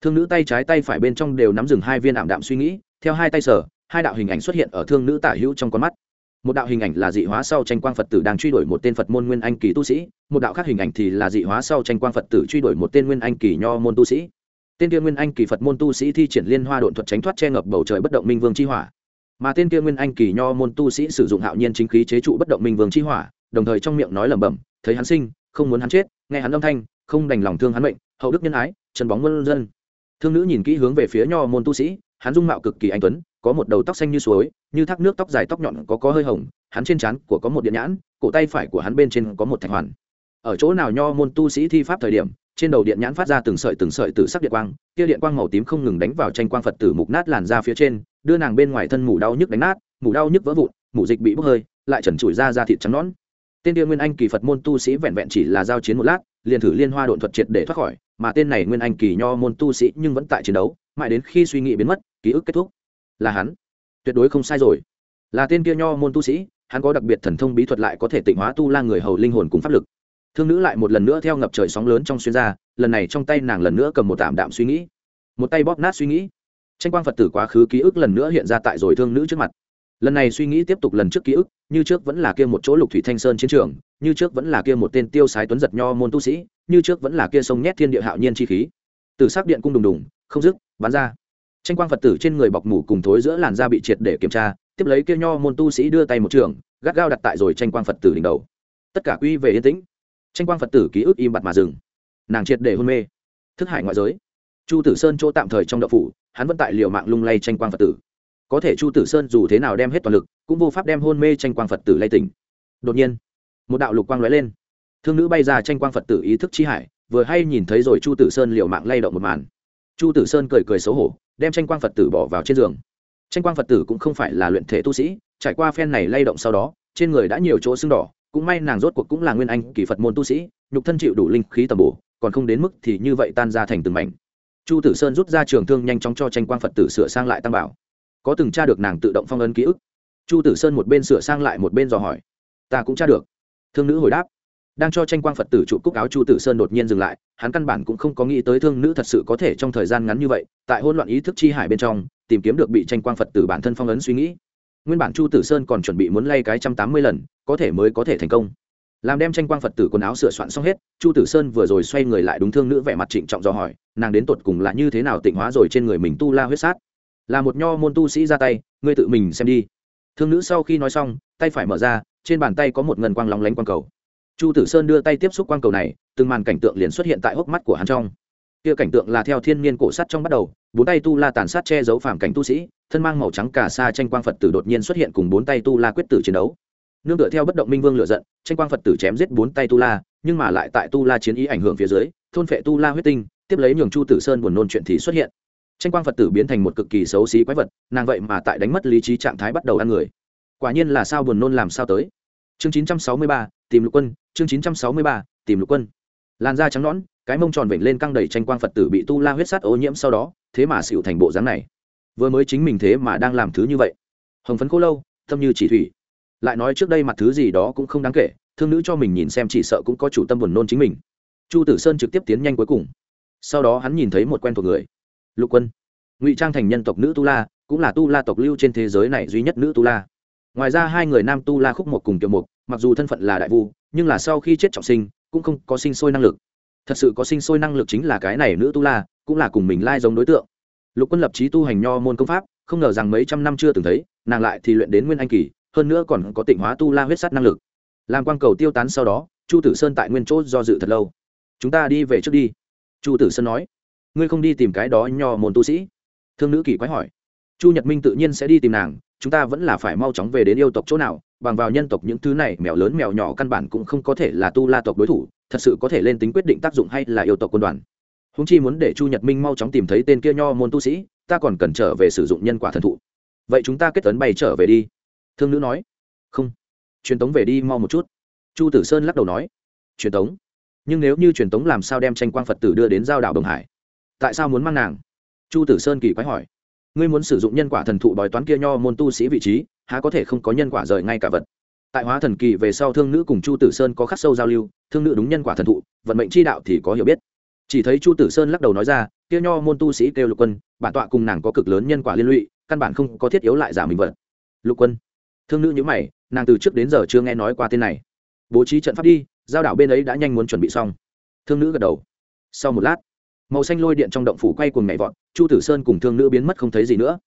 Thương nữ tay trái tay phải bên trong đều nắm dừng hai viên ảm đạm suy nghĩ, theo hai tay sở, hai đạo hình ảnh xuất hiện ở thương nữ tả hữu trong con mắt. Một đạo hình ảnh là dị hóa sau tranh quang phật tử đang truy đuổi một tên phật môn nguyên anh kỳ tu sĩ, một đạo khác hình ảnh thì là dị hóa sau tranh quang phật tử truy đuổi một tên nguyên anh kỳ nho môn tu sĩ. Tên tiên nguyên anh kỳ phật môn tu sĩ thi triển liên hoa độn thuật tránh thoát che ngập bầu trời bất động minh vương chi hỏa mà tên kia nguyên anh kỳ nho môn tu sĩ sử dụng hạo nhiên chính khí chế trụ bất động minh vương chi hỏa, đồng thời trong miệng nói lẩm bẩm, thấy hắn sinh, không muốn hắn chết, nghe hắn âm thanh, không đành lòng thương hắn mệnh, hậu đức nhân ái, chân bóng quân dân. Thương nữ nhìn kỹ hướng về phía nho môn tu sĩ, hắn dung mạo cực kỳ anh tuấn, có một đầu tóc xanh như suối, như thác nước tóc dài tóc nhọn có có hơi hồng, hắn trên trán của có một điện nhãn, cổ tay phải của hắn bên trên có một thạch hoàn. Ở chỗ nào nho môn tu sĩ thi pháp thời điểm trên đầu điện nhãn phát ra từng sợi từng sợi từ sắc điện quang, kia điện quang màu tím không ngừng đánh vào tranh quang phật tử mục nát làn ra phía trên, đưa nàng bên ngoài thân mủ đau nhức đánh nát, mủ đau nhức vỡ vụn, mủ dịch bị bốc hơi, lại trần trụi ra ra thịt trắng nón tên kia nguyên anh kỳ phật môn tu sĩ vẹn vẹn chỉ là giao chiến một lát, liền thử liên hoa độn thuật triệt để thoát khỏi, mà tên này nguyên anh kỳ nho môn tu sĩ nhưng vẫn tại chiến đấu, mãi đến khi suy nghĩ biến mất, ký ức kết thúc. Là hắn. Tuyệt đối không sai rồi. Là tên kia nho môn tu sĩ, hắn có đặc biệt thần thông bí thuật lại có thể tịnh hóa tu la người hầu linh hồn cùng pháp lực thương nữ lại một lần nữa theo ngập trời sóng lớn trong xuyên ra, lần này trong tay nàng lần nữa cầm một tạm đạm suy nghĩ. Một tay bóp nát suy nghĩ. Tranh quang phật tử quá khứ ký ức lần nữa hiện ra tại rồi thương nữ trước mặt. Lần này suy nghĩ tiếp tục lần trước ký ức, như trước vẫn là kia một chỗ lục thủy thanh sơn chiến trường, như trước vẫn là kia một tên tiêu sái tuấn giật nho môn tu sĩ, như trước vẫn là kia sông nhét thiên địa hạo nhiên chi khí. Từ sắc điện cung đùng đùng, không dứt bán ra. Tranh quang phật tử trên người bọc mủ cùng thối giữa làn da bị triệt để kiểm tra, tiếp lấy kia nho môn tu sĩ đưa tay một trường, gắt gao đặt tại rồi tranh quang phật tử đỉnh đầu. Tất cả quy về yên tĩnh tranh quang phật tử ký ức im bặt mà dừng. Nàng triệt để hôn mê. Thức hải ngoại giới. Chu tử sơn chỗ tạm thời trong đậu phủ, hắn vẫn tại liều mạng lung lay tranh quang phật tử. Có thể chu tử sơn dù thế nào đem hết toàn lực, cũng vô pháp đem hôn mê tranh quang phật tử lay tỉnh. Đột nhiên, một đạo lục quang lóe lên. Thương nữ bay ra tranh quang phật tử ý thức chi hải, vừa hay nhìn thấy rồi chu tử sơn liều mạng lay động một màn. Chu tử sơn cười cười xấu hổ, đem tranh quang phật tử bỏ vào trên giường. Tranh quang phật tử cũng không phải là luyện thể tu sĩ, trải qua phen này lay động sau đó, trên người đã nhiều chỗ sưng đỏ cũng may nàng rốt cuộc cũng là nguyên anh kỳ phật môn tu sĩ, nhục thân chịu đủ linh khí tầm bổ, còn không đến mức thì như vậy tan ra thành từng mảnh. Chu tử sơn rút ra trường thương nhanh chóng cho tranh quang phật tử sửa sang lại tăng bảo. Có từng tra được nàng tự động phong ấn ký ức. Chu tử sơn một bên sửa sang lại một bên dò hỏi. Ta cũng tra được. Thương nữ hồi đáp. Đang cho tranh quang phật tử trụ cúc áo chu tử sơn đột nhiên dừng lại, hắn căn bản cũng không có nghĩ tới thương nữ thật sự có thể trong thời gian ngắn như vậy, tại hỗn loạn ý thức chi hải bên trong, tìm kiếm được bị tranh quang phật tử bản thân phong ấn suy nghĩ nguyên bản chu tử sơn còn chuẩn bị muốn lay cái trăm tám mươi lần, có thể mới có thể thành công. Làm đem tranh quang phật tử quần áo sửa soạn xong hết, chu tử sơn vừa rồi xoay người lại đúng thương nữ vẻ mặt trịnh trọng do hỏi, nàng đến tột cùng là như thế nào tịnh hóa rồi trên người mình tu la huyết sát? Là một nho môn tu sĩ ra tay, ngươi tự mình xem đi. Thương nữ sau khi nói xong, tay phải mở ra, trên bàn tay có một ngân quang lóng lánh quang cầu. Chu tử sơn đưa tay tiếp xúc quang cầu này, từng màn cảnh tượng liền xuất hiện tại hốc mắt của hắn trong. Kia cảnh tượng là theo thiên niên cổ sắt trong bắt đầu, bốn tay tu la tàn sát che giấu phàm cảnh tu sĩ thân mang màu trắng cả xa tranh quang phật tử đột nhiên xuất hiện cùng bốn tay tu la quyết tử chiến đấu. Nương tựa theo bất động minh vương lựa giận tranh quang phật tử chém giết bốn tay tu la nhưng mà lại tại tu la chiến ý ảnh hưởng phía dưới thôn phệ tu la huyết tinh tiếp lấy nhường chu tử sơn buồn nôn chuyện thì xuất hiện. Tranh quang phật tử biến thành một cực kỳ xấu xí quái vật nàng vậy mà tại đánh mất lý trí trạng thái bắt đầu ăn người. Quả nhiên là sao buồn nôn làm sao tới. Chương 963, tìm lục quân chương 963, tìm lục quân. Làn da trắng nõn cái mông tròn vểnh lên căng đầy tranh quang phật tử bị tu la huyết sắt ô nhiễm sau đó thế mà xịu thành bộ dáng này vừa mới chính mình thế mà đang làm thứ như vậy. Hồng phấn khô lâu tâm như chỉ thủy. Lại nói trước đây mặt thứ gì đó cũng không đáng kể thương nữ cho mình nhìn xem chỉ sợ cũng có chủ tâm buồn nôn chính mình. Chu tử sơn trực tiếp tiến nhanh cuối cùng. Sau đó hắn nhìn thấy một quen thuộc người. Lục quân. Ngụy trang thành nhân tộc nữ tu la cũng là tu la tộc lưu trên thế giới này duy nhất nữ tu la. Ngoài ra hai người nam tu la khúc một cùng kiều một, mặc dù thân phận là đại vu nhưng là sau khi chết trọng sinh cũng không có sinh sôi năng lực. Thật sự có sinh sôi năng lực chính là cái này nữ tu la cũng là cùng mình lai giống đối tượng lục quân lập trí tu hành nho môn công pháp, không ngờ rằng mấy trăm năm chưa từng thấy, nàng lại thì luyện đến nguyên anh kỳ, hơn nữa còn có tịnh hóa tu la huyết sắt năng lực. Làm quang cầu tiêu tán sau đó, chu tử sơn tại nguyên chỗ do dự thật lâu. Chúng ta đi về trước đi. Chu tử sơn nói. Ngươi không đi tìm cái đó nho môn tu sĩ? Thương nữ kỳ quái hỏi. Chu nhật minh tự nhiên sẽ đi tìm nàng, chúng ta vẫn là phải mau chóng về đến yêu tộc chỗ nào, bằng vào nhân tộc những thứ này, mèo lớn mèo nhỏ căn bản cũng không có thể là tu la tộc đối thủ, thật sự có thể lên tính quyết định tác dụng hay là yêu tộc quân đoàn húng chi muốn để chu nhật minh mau chóng tìm thấy tên kia nho môn tu sĩ, ta còn cần trở về sử dụng nhân quả thần thụ. Vậy chúng ta kết tấn bay trở về đi. Thương nữ nói. Không. Truyền tống về đi mau một chút. Chu tử sơn lắc đầu nói. Truyền tống? Nhưng nếu như truyền tống làm sao đem tranh quang phật tử đưa đến giao đảo đồng hải? Tại sao muốn mang nàng? Chu tử sơn kỳ quái hỏi. Ngươi muốn sử dụng nhân quả thần thụ bói toán kia nho môn tu sĩ vị trí, há có thể không có nhân quả rời ngay cả vật? Tại hóa thần kỳ về sau thương nữ cùng chu tử sơn có khắc sâu giao lưu, thương nữ đúng nhân quả thần thụ, vận mệnh chi đạo thì có hiểu biết chỉ thấy chu tử sơn lắc đầu nói ra, kia nho môn tu sĩ kêu lục quân, bản tọa cùng nàng có cực lớn nhân quả liên lụy, căn bản không có thiết yếu lại giả mình vật. Lục quân, thương nữ nhữ mày, nàng từ trước đến giờ chưa nghe nói qua tên này. Bố trí trận pháp đi, giao đảo bên ấy đã nhanh muốn chuẩn bị xong. Thương nữ gật đầu. Sau một lát, màu xanh lôi điện trong động phủ quay cùng nhảy vọt, chu tử sơn cùng thương nữ biến mất không thấy gì nữa.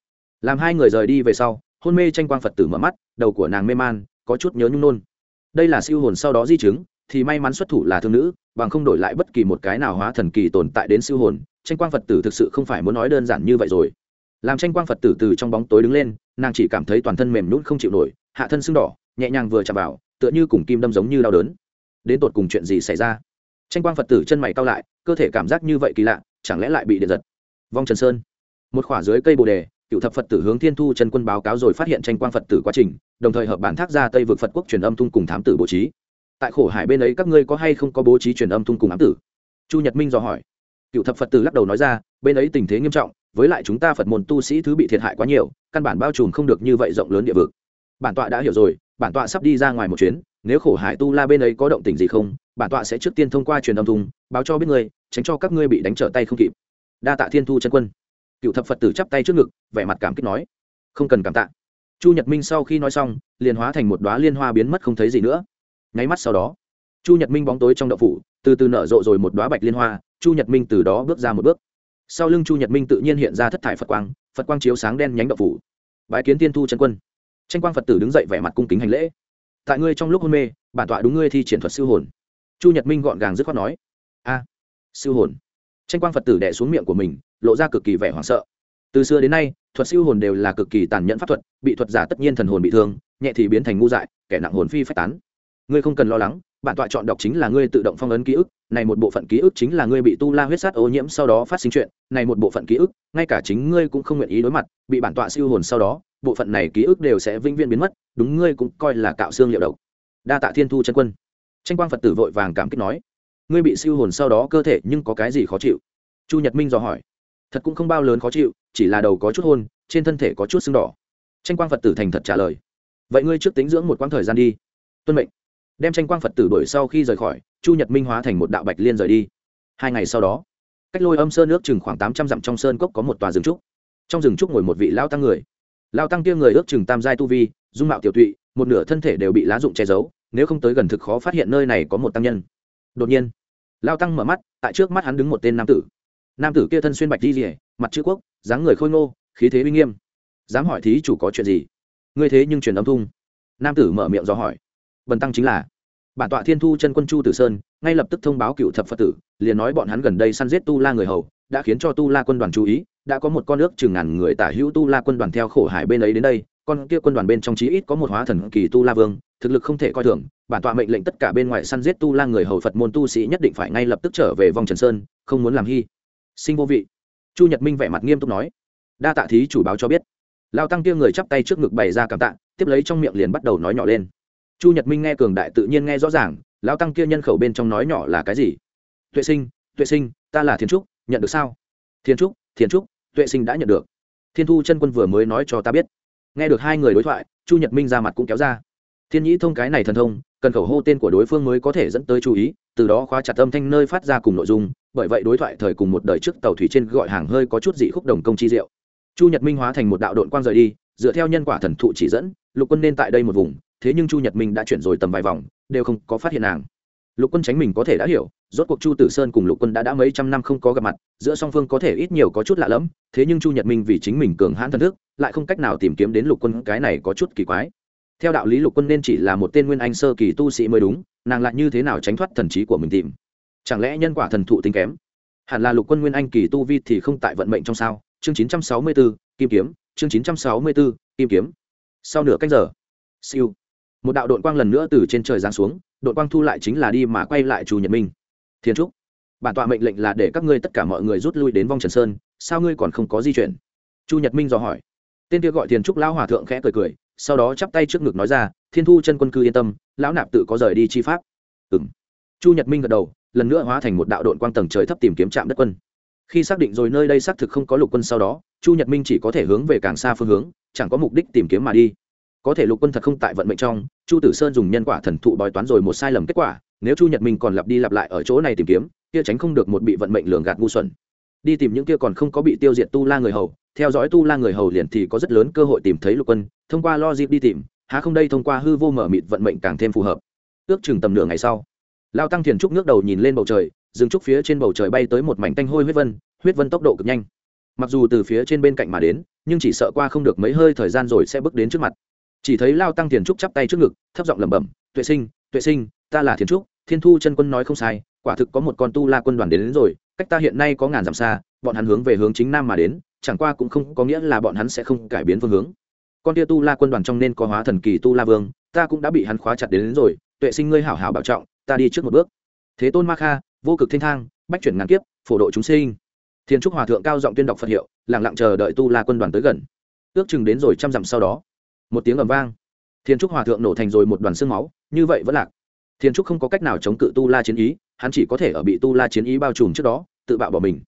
Làm hai người rời đi về sau, hôn mê tranh quang phật tử mở mắt, đầu của nàng mê man, có chút nhớ nhung nôn. Đây là siêu hồn sau đó di chứng thì may mắn xuất thủ là thương nữ, bằng không đổi lại bất kỳ một cái nào hóa thần kỳ tồn tại đến siêu hồn, tranh quang phật tử thực sự không phải muốn nói đơn giản như vậy rồi. Làm tranh quang phật tử từ trong bóng tối đứng lên, nàng chỉ cảm thấy toàn thân mềm nhún không chịu nổi, hạ thân sưng đỏ, nhẹ nhàng vừa chạm vào, tựa như cùng kim đâm giống như đau đớn. Đến tột cùng chuyện gì xảy ra? Tranh quang phật tử chân mày cao lại, cơ thể cảm giác như vậy kỳ lạ, chẳng lẽ lại bị điện giật? Vong trần sơn. Một khỏa dưới cây bồ đề, cựu thập phật tử hướng thiên thu chân quân báo cáo rồi phát hiện tranh quang phật tử quá trình, đồng thời hợp bản thác ra tây vực phật quốc truyền âm thung cùng thám tử bố trí tại khổ hải bên ấy các ngươi có hay không có bố trí truyền âm thung cùng ám tử? Chu nhật minh dò hỏi. Cựu thập phật tử lắc đầu nói ra, bên ấy tình thế nghiêm trọng, với lại chúng ta phật môn tu sĩ thứ bị thiệt hại quá nhiều, căn bản bao trùm không được như vậy rộng lớn địa vực. Bản tọa đã hiểu rồi, bản tọa sắp đi ra ngoài một chuyến, nếu khổ hải tu la bên ấy có động tình gì không, bản tọa sẽ trước tiên thông qua truyền âm thùng báo cho biết người tránh cho các ngươi bị đánh trở tay không kịp. Đa tạ thiên thu chân quân. Cựu thập phật tử chắp tay trước ngực, vẻ mặt cảm kích nói. Không cần cảm tạ. Chu nhật minh sau khi nói xong, liền hóa thành một đoá liên hoa biến mất không thấy gì nữa nháy mắt sau đó, chu nhật minh bóng tối trong đậu phủ, từ từ nở rộ rồi một đoá bạch liên hoa, chu nhật minh từ đó bước ra một bước. Sau lưng chu nhật minh tự nhiên hiện ra thất thải phật quang phật quang chiếu sáng đen nhánh đậu phủ. Bãi kiến tiên thu chân quân. Tranh quang phật tử đứng dậy vẻ mặt cung kính hành lễ. Tại ngươi trong lúc hôn mê, bản tọa đúng ngươi thi triển thuật siêu hồn. Chu nhật minh gọn gàng dứt khoát nói. A siêu hồn. Tranh quang phật tử đẻ xuống miệng của mình, lộ ra cực kỳ vẻ hoảng sợ. Từ xưa đến nay, thuật siêu hồn đều là cực kỳ tàn nhẫn pháp thuật, bị thuật giả tất nhiên thần hồn bị thương, nhẹ thì biến thành ngu dại, kẻ nặng hồn phi phách tán ngươi không cần lo lắng, bản tọa chọn đọc chính là ngươi tự động phong ấn ký ức, này một bộ phận ký ức chính là ngươi bị tu la huyết sát ô nhiễm sau đó phát sinh chuyện, này một bộ phận ký ức, ngay cả chính ngươi cũng không nguyện ý đối mặt, bị bản tọa siêu hồn sau đó, bộ phận này ký ức đều sẽ vĩnh viễn biến mất, đúng ngươi cũng coi là cạo xương liệu độc. Đa tạ thiên thu chân quân. Tranh quang phật tử vội vàng cảm kích nói, ngươi bị siêu hồn sau đó cơ thể nhưng có cái gì khó chịu? Chu nhật minh dò hỏi, thật cũng không bao lớn khó chịu, chỉ là đầu có chút hôn, trên thân thể có chút sưng đỏ. Tranh quang phật tử thành thật trả lời, vậy ngươi trước tính dưỡng một quãng thời gian đi, tuân mệnh đem tranh quang phật tử đuổi sau khi rời khỏi, chu nhật minh hóa thành một đạo bạch liên rời đi. Hai ngày sau đó, cách lôi âm sơn nước chừng khoảng tám trăm dặm trong sơn cốc có một tòa rừng trúc. Trong rừng trúc ngồi một vị lao tăng người. Lao tăng kia người ước chừng tam giai tu vi, dung mạo tiểu tụy, một nửa thân thể đều bị lá dụng che giấu, nếu không tới gần thực khó phát hiện nơi này có một tăng nhân. Đột nhiên, lao tăng mở mắt, tại trước mắt hắn đứng một tên nam tử. Nam tử kia thân xuyên bạch di rỉa mặt chữ quốc, dáng người khôi ngô, khí thế uy nghiêm. Dám hỏi thí chủ có chuyện gì? Ngươi thế nhưng truyền âm thung. Nam tử mở miệng do hỏi bần tăng chính là. Bản tọa thiên thu chân quân chu tử sơn, ngay lập tức thông báo cựu thập phật tử, liền nói bọn hắn gần đây săn giết tu la người hầu, đã khiến cho tu la quân đoàn chú ý, đã có một con nước chừng ngàn người tả hữu tu la quân đoàn theo khổ hải bên ấy đến đây, con kia quân đoàn bên trong chí ít có một hóa thần kỳ tu la vương, thực lực không thể coi thường, bản tọa mệnh lệnh tất cả bên ngoài săn giết tu la người hầu phật môn tu sĩ nhất định phải ngay lập tức trở về vòng trần sơn, không muốn làm hy sinh vô vị. Chu nhật minh vẻ mặt nghiêm túc nói. Đa tạ thí chủ báo cho biết. Lao tăng kia người chắp tay trước ngực bày ra cảm tạ, tiếp lấy trong miệng liền bắt đầu nói nhỏ lên chu nhật minh nghe cường đại tự nhiên nghe rõ ràng lao tăng kia nhân khẩu bên trong nói nhỏ là cái gì? Tuệ sinh tuệ sinh, ta là thiên trúc, nhận được sao? Thiên trúc thiên trúc, tuệ sinh đã nhận được. Thiên thu chân quân vừa mới nói cho ta biết. Nghe được hai người đối thoại, chu nhật minh ra mặt cũng kéo ra. Thiên nhĩ thông cái này thần thông, cần khẩu hô tên của đối phương mới có thể dẫn tới chú ý, từ đó khóa chặt âm thanh nơi phát ra cùng nội dung, bởi vậy đối thoại thời cùng một đời trước tàu thủy trên gọi hàng hơi có chút dị khúc đồng công chi diệu. Chu nhật minh hóa thành một đạo đội quang rời đi, dựa theo nhân quả thần thụ chỉ dẫn, lục quân nên tại đây một vùng thế nhưng chu nhật minh đã chuyển rồi tầm vài vòng đều không có phát hiện nàng. Lục quân tránh mình có thể đã hiểu rốt cuộc chu tử sơn cùng lục quân đã đã mấy trăm năm không có gặp mặt giữa song phương có thể ít nhiều có chút lạ lẫm thế nhưng chu nhật minh vì chính mình cường hãn thần thức lại không cách nào tìm kiếm đến lục quân cái này có chút kỳ quái. Theo đạo lý lục quân nên chỉ là một tên nguyên anh sơ kỳ tu sĩ mới đúng nàng lại như thế nào tránh thoát thần trí của mình tìm? Chẳng lẽ nhân quả thần thụ tính kém? Hẳn là lục quân nguyên anh kỳ tu vi thì không tại vận mệnh trong sao? Chương 964, kim kiếm chương 964, kim kiếm. Sau nửa cách giờ siêu một đạo đội quang lần nữa từ trên trời giáng xuống đội quang thu lại chính là đi mà quay lại chu nhật minh thiên trúc, bản tọa mệnh lệnh là để các ngươi tất cả mọi người rút lui đến vong trần sơn, sao ngươi còn không có di chuyển? Chu nhật minh dò hỏi. Tên kia gọi thiên trúc lão hòa thượng khẽ cười cười, sau đó chắp tay trước ngực nói ra, thiên thu chân quân cư yên tâm, lão nạp tự có rời đi chi pháp. Ừng chu nhật minh gật đầu, lần nữa hóa thành một đạo đội quang tầng trời thấp tìm kiếm trạm đất quân. Khi xác định rồi nơi đây xác thực không có lục quân sau đó, chu nhật minh chỉ có thể hướng về càng xa phương hướng, chẳng có mục đích tìm kiếm mà đi có thể lục quân thật không tại vận mệnh trong, chu tử sơn dùng nhân quả thần thụ bói toán rồi một sai lầm kết quả, nếu chu nhật minh còn lặp đi lặp lại ở chỗ này tìm kiếm, kia tránh không được một bị vận mệnh lường gạt ngu xuẩn. Đi tìm những kia còn không có bị tiêu diệt tu la người hầu, theo dõi tu la người hầu liền thì có rất lớn cơ hội tìm thấy lục quân, thông qua lo dịp đi tìm, há không đây thông qua hư vô mở mịt vận mệnh càng thêm phù hợp. Ước chừng tầm nửa ngày sau, lao tăng thiền trúc ngước đầu nhìn lên bầu trời dừng trúc phía trên bầu trời bay tới một mảnh tanh hôi huyết vân huyết vân tốc độ cực nhanh. Mặc dù từ phía trên bên cạnh mà đến, nhưng chỉ sợ qua không được mấy hơi thời gian rồi sẽ bước đến trước mặt chỉ thấy lao tăng thiền trúc chắp tay trước ngực thấp giọng lẩm bẩm tuệ sinh tuệ sinh ta là thiền trúc thiên thu chân quân nói không sai quả thực có một con tu la quân đoàn đến, đến rồi cách ta hiện nay có ngàn dặm xa bọn hắn hướng về hướng chính nam mà đến chẳng qua cũng không có nghĩa là bọn hắn sẽ không cải biến phương hướng. Con tia tu la quân đoàn trong nên có hóa thần kỳ tu la vương ta cũng đã bị hắn khóa chặt đến, đến rồi tuệ sinh ngươi hảo hảo bảo trọng ta đi trước một bước. Thế tôn ma kha vô cực thiên thang bách chuyển ngàn kiếp phổ độ chúng sinh. Thiên trúc hòa thượng cao giọng tuyên đọc phật hiệu lặng lặng chờ đợi tu la quân đoàn tới gần. Ước chừng đến rồi trăm dặm sau đó một tiếng ầm vang. Thiên trúc hòa thượng nổ thành rồi một đoàn xương máu, như vậy vẫn lạc. Thiên trúc không có cách nào chống cự tu la chiến ý, hắn chỉ có thể ở bị tu la chiến ý bao trùm trước đó, tự bạo bỏ mình.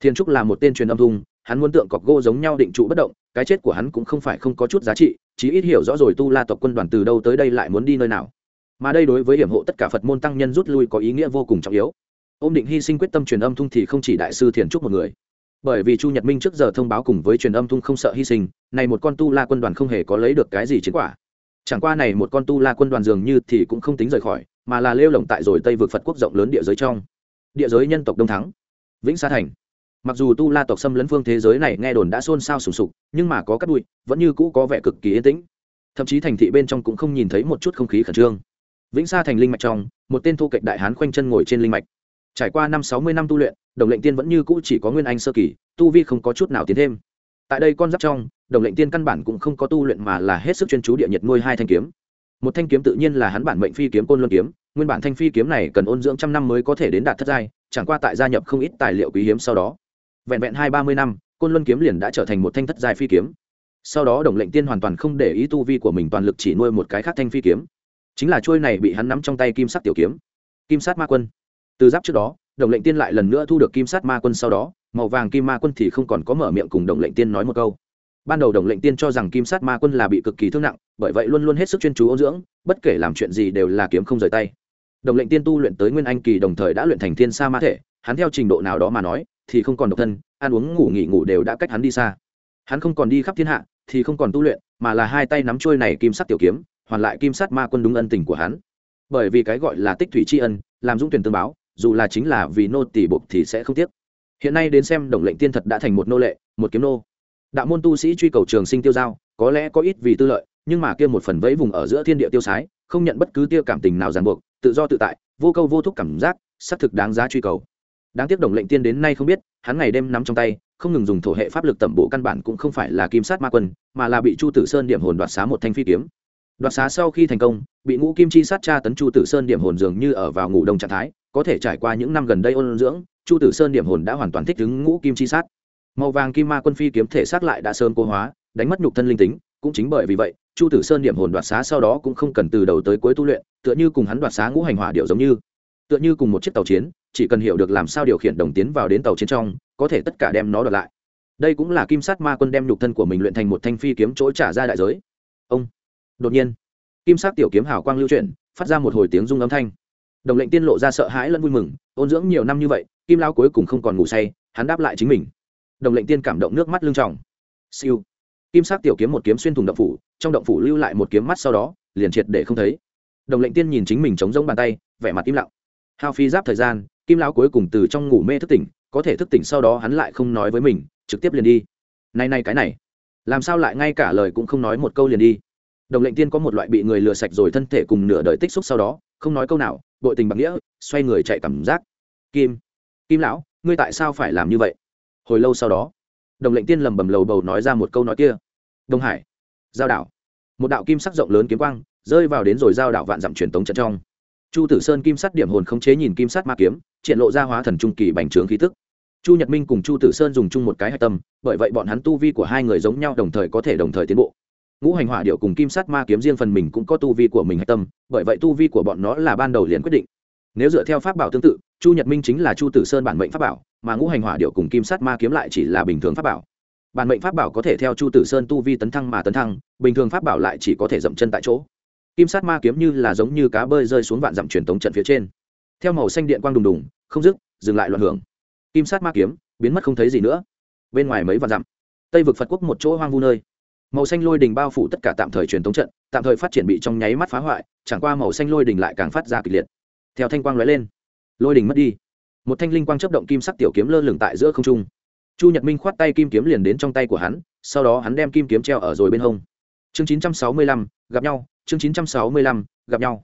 Thiên trúc là một tên truyền âm thung, hắn muốn tượng cọc gỗ giống nhau định trụ bất động, cái chết của hắn cũng không phải không có chút giá trị, chí ít hiểu rõ rồi tu la tộc quân đoàn từ đâu tới đây lại muốn đi nơi nào. Mà đây đối với hiểm hộ tất cả phật môn tăng nhân rút lui có ý nghĩa vô cùng trọng yếu. Ôm định hy sinh quyết tâm truyền âm thung thì không chỉ đại sư thiền trúc một người bởi vì chu nhật minh trước giờ thông báo cùng với truyền âm thung không sợ hy sinh, này một con tu la quân đoàn không hề có lấy được cái gì chiến quả. Chẳng qua này một con tu la quân đoàn dường như thì cũng không tính rời khỏi, mà là lêu lồng tại rồi tây vực phật quốc rộng lớn địa giới trong. Địa giới nhân tộc đông thắng. Vĩnh sa thành. Mặc dù tu la tộc xâm lấn phương thế giới này nghe đồn đã xôn xao sùng sục, nhưng mà có cắt bụi, vẫn như cũ có vẻ cực kỳ yên tĩnh. Thậm chí thành thị bên trong cũng không nhìn thấy một chút không khí khẩn trương. Vĩnh sa thành linh mạch trong, một tên thu kệch đại hán khoanh chân ngồi trên linh mạch trải qua năm sáu mươi năm tu luyện, đồng lệnh tiên vẫn như cũ chỉ có nguyên anh sơ kỳ, tu vi không có chút nào tiến thêm. Tại đây con giáp trong, đồng lệnh tiên căn bản cũng không có tu luyện mà là hết sức chuyên chú địa nhiệt nuôi hai thanh kiếm. Một thanh kiếm tự nhiên là hắn bản mệnh phi kiếm côn luân kiếm, nguyên bản thanh phi kiếm này cần ôn dưỡng trăm năm mới có thể đến đạt thất giai, chẳng qua tại gia nhập không ít tài liệu quý hiếm sau đó. Vẹn vẹn hai ba mươi năm, côn luân kiếm liền đã trở thành một thanh thất giai phi kiếm. Sau đó đồng lệnh tiên hoàn toàn không để ý tu vi của mình, toàn lực chỉ nuôi một cái khác thanh phi kiếm. Chính là trôi này bị hắn nắm trong tay kim sắc tiểu kiếm. Kim sát ma quân từ giáp trước đó, đồng lệnh tiên lại lần nữa thu được kim sát ma quân sau đó, màu vàng kim ma quân thì không còn có mở miệng cùng đồng lệnh tiên nói một câu. Ban đầu đồng lệnh tiên cho rằng kim sát ma quân là bị cực kỳ thương nặng, bởi vậy luôn luôn hết sức chuyên chú ôn dưỡng, bất kể làm chuyện gì đều là kiếm không rời tay. Đồng lệnh tiên tu luyện tới nguyên anh kỳ đồng thời đã luyện thành thiên sa ma thể, hắn theo trình độ nào đó mà nói, thì không còn độc thân, ăn uống, ngủ nghỉ ngủ đều đã cách hắn đi xa. Hắn không còn đi khắp thiên hạ, thì không còn tu luyện, mà là hai tay nắm trôi này kim sắt tiểu kiếm, hoàn lại kim sát ma quân đúng ân tình của hắn. Bởi vì cái gọi là tích thủy tri ân, làm dũng tuyển tương báo dù là chính là vì nô tỷ buộc thì sẽ không tiếc. Hiện nay đến xem đồng lệnh tiên thật đã thành một nô lệ, một kiếm nô. Đạo môn tu sĩ truy cầu trường sinh tiêu giao, có lẽ có ít vì tư lợi, nhưng mà kia một phần vẫy vùng ở giữa thiên địa tiêu sái, không nhận bất cứ tia cảm tình nào ràng buộc, tự do tự tại, vô câu vô thúc cảm giác, xác thực đáng giá truy cầu. Đáng tiếc đồng lệnh tiên đến nay không biết, hắn ngày đêm nắm trong tay, không ngừng dùng thổ hệ pháp lực tẩm bộ căn bản cũng không phải là kim sát ma quân, mà là bị chu tử sơn điểm hồn đoạt xá một thanh phi kiếm. Đoạt xá sau khi thành công, bị ngũ kim chi sát tra tấn chu tử sơn điểm hồn dường như ở vào ngủ đông trạng thái có thể trải qua những năm gần đây ôn dưỡng, chu tử sơn điểm hồn đã hoàn toàn thích ứng ngũ kim chi sát. Màu vàng kim ma quân phi kiếm thể xác lại đã sơn cố hóa, đánh mất nhục thân linh tính, cũng chính bởi vì vậy, chu tử sơn điểm hồn đoạt xá sau đó cũng không cần từ đầu tới cuối tu luyện, tựa như cùng hắn đoạt xá ngũ hành hỏa điệu giống như. Tựa như cùng một chiếc tàu chiến, chỉ cần hiểu được làm sao điều khiển đồng tiến vào đến tàu chiến trong, có thể tất cả đem nó đoạt lại. Đây cũng là kim sát ma quân đem nhục thân của mình luyện thành một thanh phi kiếm chỗ trả ra đại giới. Ông, đột nhiên, kim sát tiểu kiếm hào quang lưu chuyển, phát ra một hồi tiếng rung âm thanh đồng lệnh tiên lộ ra sợ hãi lẫn vui mừng, ôn dưỡng nhiều năm như vậy, kim lao cuối cùng không còn ngủ say, hắn đáp lại chính mình. Đồng lệnh tiên cảm động nước mắt lưng tròng. Siêu. Kim sắc tiểu kiếm một kiếm xuyên thủng động phủ, trong động phủ lưu lại một kiếm mắt sau đó, liền triệt để không thấy. Đồng lệnh tiên nhìn chính mình chống giống bàn tay, vẻ mặt im lặng. Hao phi giáp thời gian, kim lão cuối cùng từ trong ngủ mê thức tỉnh, có thể thức tỉnh sau đó hắn lại không nói với mình, trực tiếp liền đi. Nay nay cái này. Làm sao lại ngay cả lời cũng không nói một câu liền đi? Đồng lệnh tiên có một loại bị người lừa sạch rồi thân thể cùng nửa đời tích xúc sau đó, không nói câu nào, bội tình bằng nghĩa, xoay người chạy cảm giác. Kim kim lão, ngươi tại sao phải làm như vậy? Hồi lâu sau đó, đồng lệnh tiên lầm bầm lầu bầu nói ra một câu nói kia. Đông hải, giao đảo. Một đạo kim sắc rộng lớn kiếm quang rơi vào đến rồi giao đảo vạn dặm truyền tống trận trong. Chu tử sơn kim sắt điểm hồn khống chế nhìn kim sắt ma kiếm, triển lộ ra hóa thần trung kỳ bành trướng khí tức. Chu nhật minh cùng chu tử sơn dùng chung một cái hạch tâm, bởi vậy bọn hắn tu vi của hai người giống nhau đồng thời có thể đồng thời tiến bộ ngũ hành hỏa điệu cùng kim sắt ma kiếm riêng phần mình cũng có tu vi của mình hạch tâm, bởi vậy tu vi của bọn nó là ban đầu liền quyết định. Nếu dựa theo pháp bảo tương tự, chu nhật minh chính là chu tử sơn bản mệnh pháp bảo, mà ngũ hành hỏa điệu cùng kim sắt ma kiếm lại chỉ là bình thường pháp bảo. Bản mệnh pháp bảo có thể theo chu tử sơn tu vi tấn thăng mà tấn thăng, bình thường pháp bảo lại chỉ có thể dậm chân tại chỗ. Kim sát ma kiếm như là giống như cá bơi rơi xuống vạn dặm truyền tống trận phía trên. Theo màu xanh điện quang đùng đùng, không dứt, dừng lại loạn hưởng. Kim sát ma kiếm, biến mất không thấy gì nữa. Bên ngoài mấy vạn dặm, tây vực phật quốc một chỗ hoang vu nơi màu xanh lôi đình bao phủ tất cả tạm thời truyền tống trận, tạm thời phát triển bị trong nháy mắt phá hoại, chẳng qua màu xanh lôi đình lại càng phát ra kịch liệt. Theo thanh quang lóe lên, lôi đình mất đi. Một thanh linh quang chấp động kim sắc tiểu kiếm lơ lửng tại giữa không trung. Chu nhật minh khoát tay kim kiếm liền đến trong tay của hắn, sau đó hắn đem kim kiếm treo ở rồi bên hông. Chương chín trăm sáu mươi lăm, gặp nhau, chương chín trăm sáu mươi lăm, gặp nhau.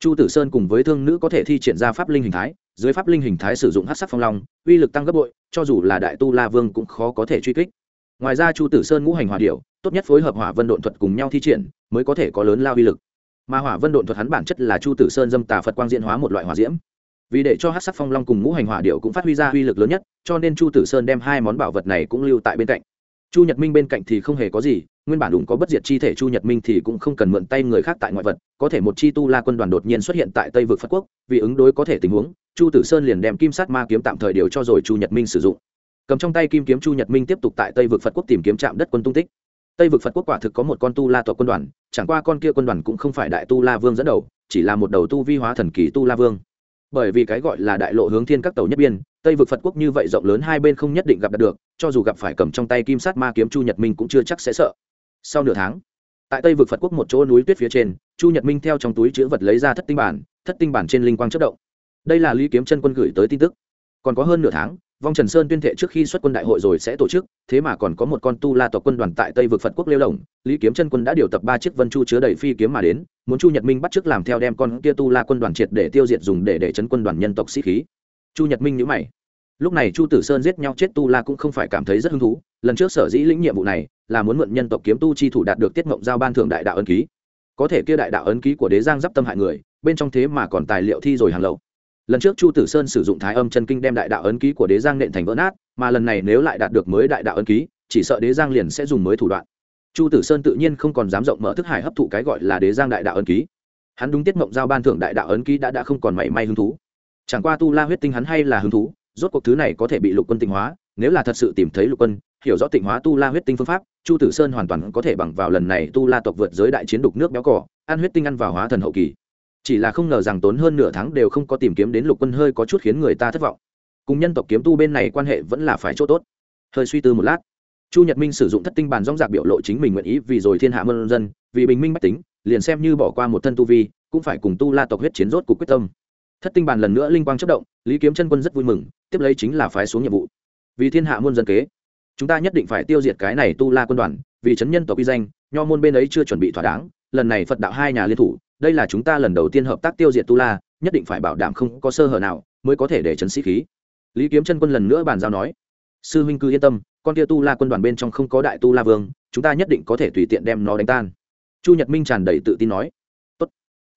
Chu tử sơn cùng với thương nữ có thể thi triển ra pháp linh hình thái, dưới pháp linh hình thái sử dụng hát sắc phong long, uy lực tăng gấp bội, cho dù là đại tu la vương cũng khó có thể truy kích. Ngoài ra chu tử sơn ngũ hành hòa điệu tốt nhất phối hợp hỏa vân độn thuật cùng nhau thi triển, mới có thể có lớn lao uy lực. Mà hỏa vân độn thuật hắn bản chất là chu tử sơn dâm tà phật quang diễn hóa một loại hỏa diễm. Vì để cho hát sắc phong long cùng ngũ hành hỏa điệu cũng phát huy ra uy lực lớn nhất, cho nên chu tử sơn đem hai món bảo vật này cũng lưu tại bên cạnh. Chu nhật minh bên cạnh thì không hề có gì, nguyên bản đủng có bất diệt chi thể chu nhật minh thì cũng không cần mượn tay người khác tại ngoại vật, có thể một chi tu la quân đoàn đột nhiên xuất hiện tại tây vực phật quốc, vì ứng đối có thể tình huống, chu tử sơn liền đem kim sát ma kiếm tạm thời điều cho rồi chu nhật minh sử dụng. Cầm trong tay kim kiếm chu nhật minh tiếp tục tại tây vực phật quốc tìm kiếm trạm đất quân tung tích tây vực phật quốc quả thực có một con tu la tộc quân đoàn, chẳng qua con kia quân đoàn cũng không phải đại tu la vương dẫn đầu, chỉ là một đầu tu vi hóa thần kỳ tu la vương. Bởi vì cái gọi là đại lộ hướng thiên các tàu nhất biên, tây vực phật quốc như vậy rộng lớn hai bên không nhất định gặp được, cho dù gặp phải cầm trong tay kim sát ma kiếm chu nhật minh cũng chưa chắc sẽ sợ. Sau nửa tháng, tại tây vực phật quốc một chỗ núi tuyết phía trên, chu nhật minh theo trong túi chữ vật lấy ra thất tinh bản, thất tinh bản trên linh quang chất động. Đây là lý kiếm chân quân gửi tới tin tức. Còn có hơn nửa tháng vong trần sơn tuyên thệ trước khi xuất quân đại hội rồi sẽ tổ chức, thế mà còn có một con tu la tộc quân đoàn tại tây vực phật quốc lêu lồng lý kiếm chân quân đã điều tập ba chiếc vân chu chứa đầy phi kiếm mà đến, muốn chu nhật minh bắt trước làm theo đem con kia tu la quân đoàn triệt để tiêu diệt dùng để để chấn quân đoàn nhân tộc sĩ khí. Chu nhật minh nhữ mày. Lúc này chu tử sơn giết nhau chết tu la cũng không phải cảm thấy rất hứng thú, lần trước sở dĩ lĩnh nhiệm vụ này là muốn mượn nhân tộc kiếm tu chi thủ đạt được tiết mộng giao ban thưởng đại đạo ân ký. Có thể kia đại đạo ấn ký của đế giang d tâm hại người, bên trong thế mà còn tài liệu thi rồi hàng lậu lần trước chu tử sơn sử dụng thái âm chân kinh đem đại đạo ấn ký của đế giang nện thành vỡ nát, mà lần này nếu lại đạt được mới đại đạo ấn ký, chỉ sợ đế giang liền sẽ dùng mới thủ đoạn. Chu tử sơn tự nhiên không còn dám rộng mở thức hải hấp thụ cái gọi là đế giang đại đạo ấn ký. Hắn đúng tiết mộng giao ban thưởng đại đạo ấn ký đã đã không còn mảy may hứng thú. Chẳng qua tu la huyết tinh hắn hay là hứng thú, rốt cuộc thứ này có thể bị lục quân tịnh hóa, nếu là thật sự tìm thấy lục quân, hiểu rõ tịnh hóa tu la huyết tinh phương pháp, chu tử sơn hoàn toàn có thể bằng vào lần này tu la tộc vượt giới đại chiến đục nước béo cỏ ăn huyết tinh ăn vào hóa thần hậu kỳ chỉ là không ngờ rằng tốn hơn nửa tháng đều không có tìm kiếm đến lục quân hơi có chút khiến người ta thất vọng. Cùng nhân tộc kiếm tu bên này quan hệ vẫn là phải chỗ tốt. Hơi suy tư một lát, chu nhật minh sử dụng thất tinh bàn rong dạc biểu lộ chính mình nguyện ý vì rồi thiên hạ mân dân, vì bình minh bách tính, liền xem như bỏ qua một thân tu vi, cũng phải cùng tu la tộc huyết chiến rốt cuộc quyết tâm. Thất tinh bàn lần nữa linh quang chất động, lý kiếm chân quân rất vui mừng, tiếp lấy chính là phái xuống nhiệm vụ. Vì thiên hạ muôn dân kế, chúng ta nhất định phải tiêu diệt cái này tu la quân đoàn, vì chấn nhân tộc uy danh, nho môn bên ấy chưa chuẩn bị thỏa đáng, lần này phật đạo hai nhà liên thủ đây là chúng ta lần đầu tiên hợp tác tiêu diệt tu la, nhất định phải bảo đảm không có sơ hở nào mới có thể để trấn sĩ khí. Lý kiếm chân quân lần nữa bàn giao nói, sư huynh cứ yên tâm, con kia tu la quân đoàn bên trong không có đại tu la vương, chúng ta nhất định có thể tùy tiện đem nó đánh tan. Chu nhật minh tràn đầy tự tin nói, Tốt.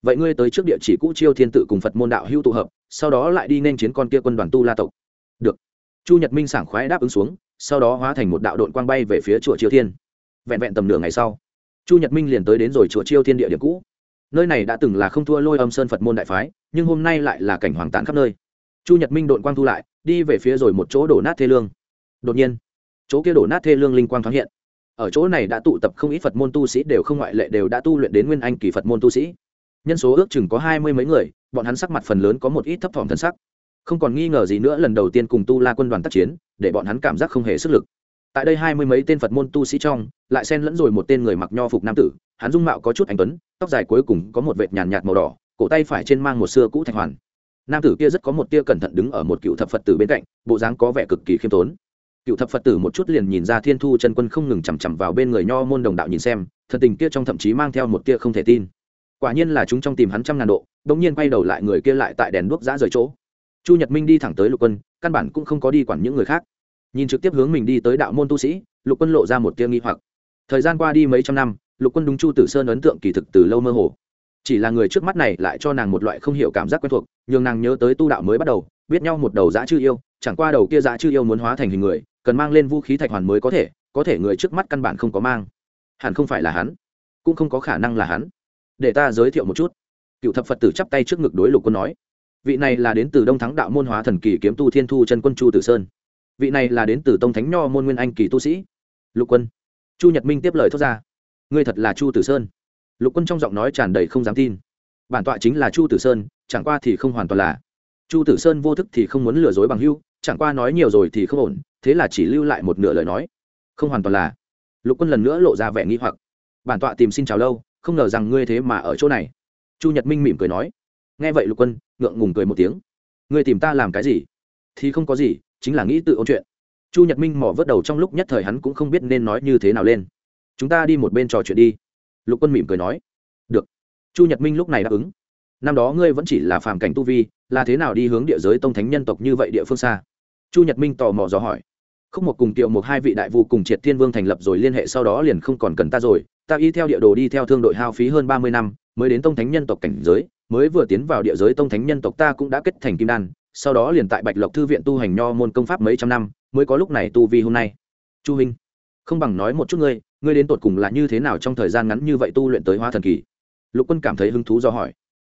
vậy ngươi tới trước địa chỉ cũ chiêu thiên tự cùng phật môn đạo hưu tụ hợp, sau đó lại đi nên chiến con kia quân đoàn tu la tộc. Được. Chu nhật minh sảng khoái đáp ứng xuống, sau đó hóa thành một đạo đội quang bay về phía chùa chiêu thiên. Vẹn vẹn tầm nửa ngày sau, chu nhật minh liền tới đến rồi chùa chiêu thiên địa điểm cũ nơi này đã từng là không thua lôi âm sơn phật môn đại phái, nhưng hôm nay lại là cảnh hoàng tán khắp nơi. Chu nhật minh đội quang thu lại, đi về phía rồi một chỗ đổ nát thê lương. Đột nhiên, chỗ kia đổ nát thê lương linh quang thoáng hiện. Ở chỗ này đã tụ tập không ít phật môn tu sĩ đều không ngoại lệ đều đã tu luyện đến nguyên anh kỳ phật môn tu sĩ. Nhân số ước chừng có hai mươi mấy người, bọn hắn sắc mặt phần lớn có một ít thấp thỏm thân sắc. Không còn nghi ngờ gì nữa, lần đầu tiên cùng tu la quân đoàn tác chiến, để bọn hắn cảm giác không hề sức lực tại đây hai mươi mấy tên phật môn tu sĩ trong, lại xen lẫn rồi một tên người mặc nho phục nam tử, hắn dung mạo có chút anh tuấn, tóc dài cuối cùng có một vệt nhàn nhạt màu đỏ, cổ tay phải trên mang một xưa cũ thạch hoàn. Nam tử kia rất có một tia cẩn thận đứng ở một cựu thập phật tử bên cạnh, bộ dáng có vẻ cực kỳ khiêm tốn. Cựu thập phật tử một chút liền nhìn ra thiên thu chân quân không ngừng chằm chằm vào bên người nho môn đồng đạo nhìn xem thần tình kia trong thậm chí mang theo một tia không thể tin. Quả nhiên là chúng trong tìm hắn trăm ngàn độ đ ỗ n g nhiên quay đầu lại người kia lại tại đèn đuốc giã rời chỗ. Chu nhật minh đi thẳng tới lục quân, căn bản cũng không có đi quản những người khác nhìn trực tiếp hướng mình đi tới đạo môn tu sĩ, lục quân lộ ra một tia nghi hoặc. Thời gian qua đi mấy trăm năm, lục quân đúng chu tử sơn ấn tượng kỳ thực từ lâu mơ hồ. Chỉ là người trước mắt này lại cho nàng một loại không hiểu cảm giác quen thuộc, nhường nàng nhớ tới tu đạo mới bắt đầu, biết nhau một đầu dã chư yêu, chẳng qua đầu kia dã chư yêu muốn hóa thành hình người, cần mang lên vũ khí thạch hoàn mới có thể có thể người trước mắt căn bản không có mang. Hẳn không phải là hắn, cũng không có khả năng là hắn. Để ta giới thiệu một chút. Cựu thập phật tử chắp tay trước ngực đối lục quân nói. Vị này là đến từ đông thắng đạo môn hóa thần kỳ kiếm tu thiên thu chân quân chu tử sơn vị này là đến từ tông thánh nho môn nguyên anh kỳ tu sĩ. Lục quân. Chu nhật minh tiếp lời thốt ra. Ngươi thật là chu tử sơn. Lục quân trong giọng nói tràn đầy không dám tin. Bản tọa chính là chu tử sơn, chẳng qua thì không hoàn toàn là. Chu tử sơn vô thức thì không muốn lừa dối bằng hưu, chẳng qua nói nhiều rồi thì không ổn, thế là chỉ lưu lại một nửa lời nói. Không hoàn toàn là. Lục quân lần nữa lộ ra vẻ nghi hoặc. Bản tọa tìm xin chào lâu, không ngờ rằng ngươi thế mà ở chỗ này. Chu nhật minh mỉm cười nói. Nghe vậy lục quân, ngượng ngùng cười một tiếng. Ngươi tìm ta làm cái gì? Thì không có gì chính là nghĩ tự ôn chuyện. Chu nhật minh mỏ vớt đầu trong lúc nhất thời hắn cũng không biết nên nói như thế nào lên. Chúng ta đi một bên trò chuyện đi. Lục quân mỉm cười nói. Được. Chu nhật minh lúc này đáp ứng. Năm đó ngươi vẫn chỉ là phàm cảnh tu vi, là thế nào đi hướng địa giới tông thánh nhân tộc như vậy địa phương xa? Chu nhật minh tò mò dò hỏi. Không một cùng tiệu một hai vị đại vụ cùng triệt thiên vương thành lập rồi liên hệ sau đó liền không còn cần ta rồi. Ta y theo địa đồ đi theo thương đội hao phí hơn ba mươi năm, mới đến tông thánh nhân tộc cảnh giới, mới vừa tiến vào địa giới tông thánh nhân tộc ta cũng đã kết thành kim đan sau đó liền tại bạch lộc thư viện tu hành nho môn công pháp mấy trăm năm, mới có lúc này tu vi hôm nay. Chu huynh không bằng nói một chút ngươi ngươi đến tột cùng là như thế nào trong thời gian ngắn như vậy tu luyện tới hoa thần kỳ? Lục quân cảm thấy hứng thú do hỏi.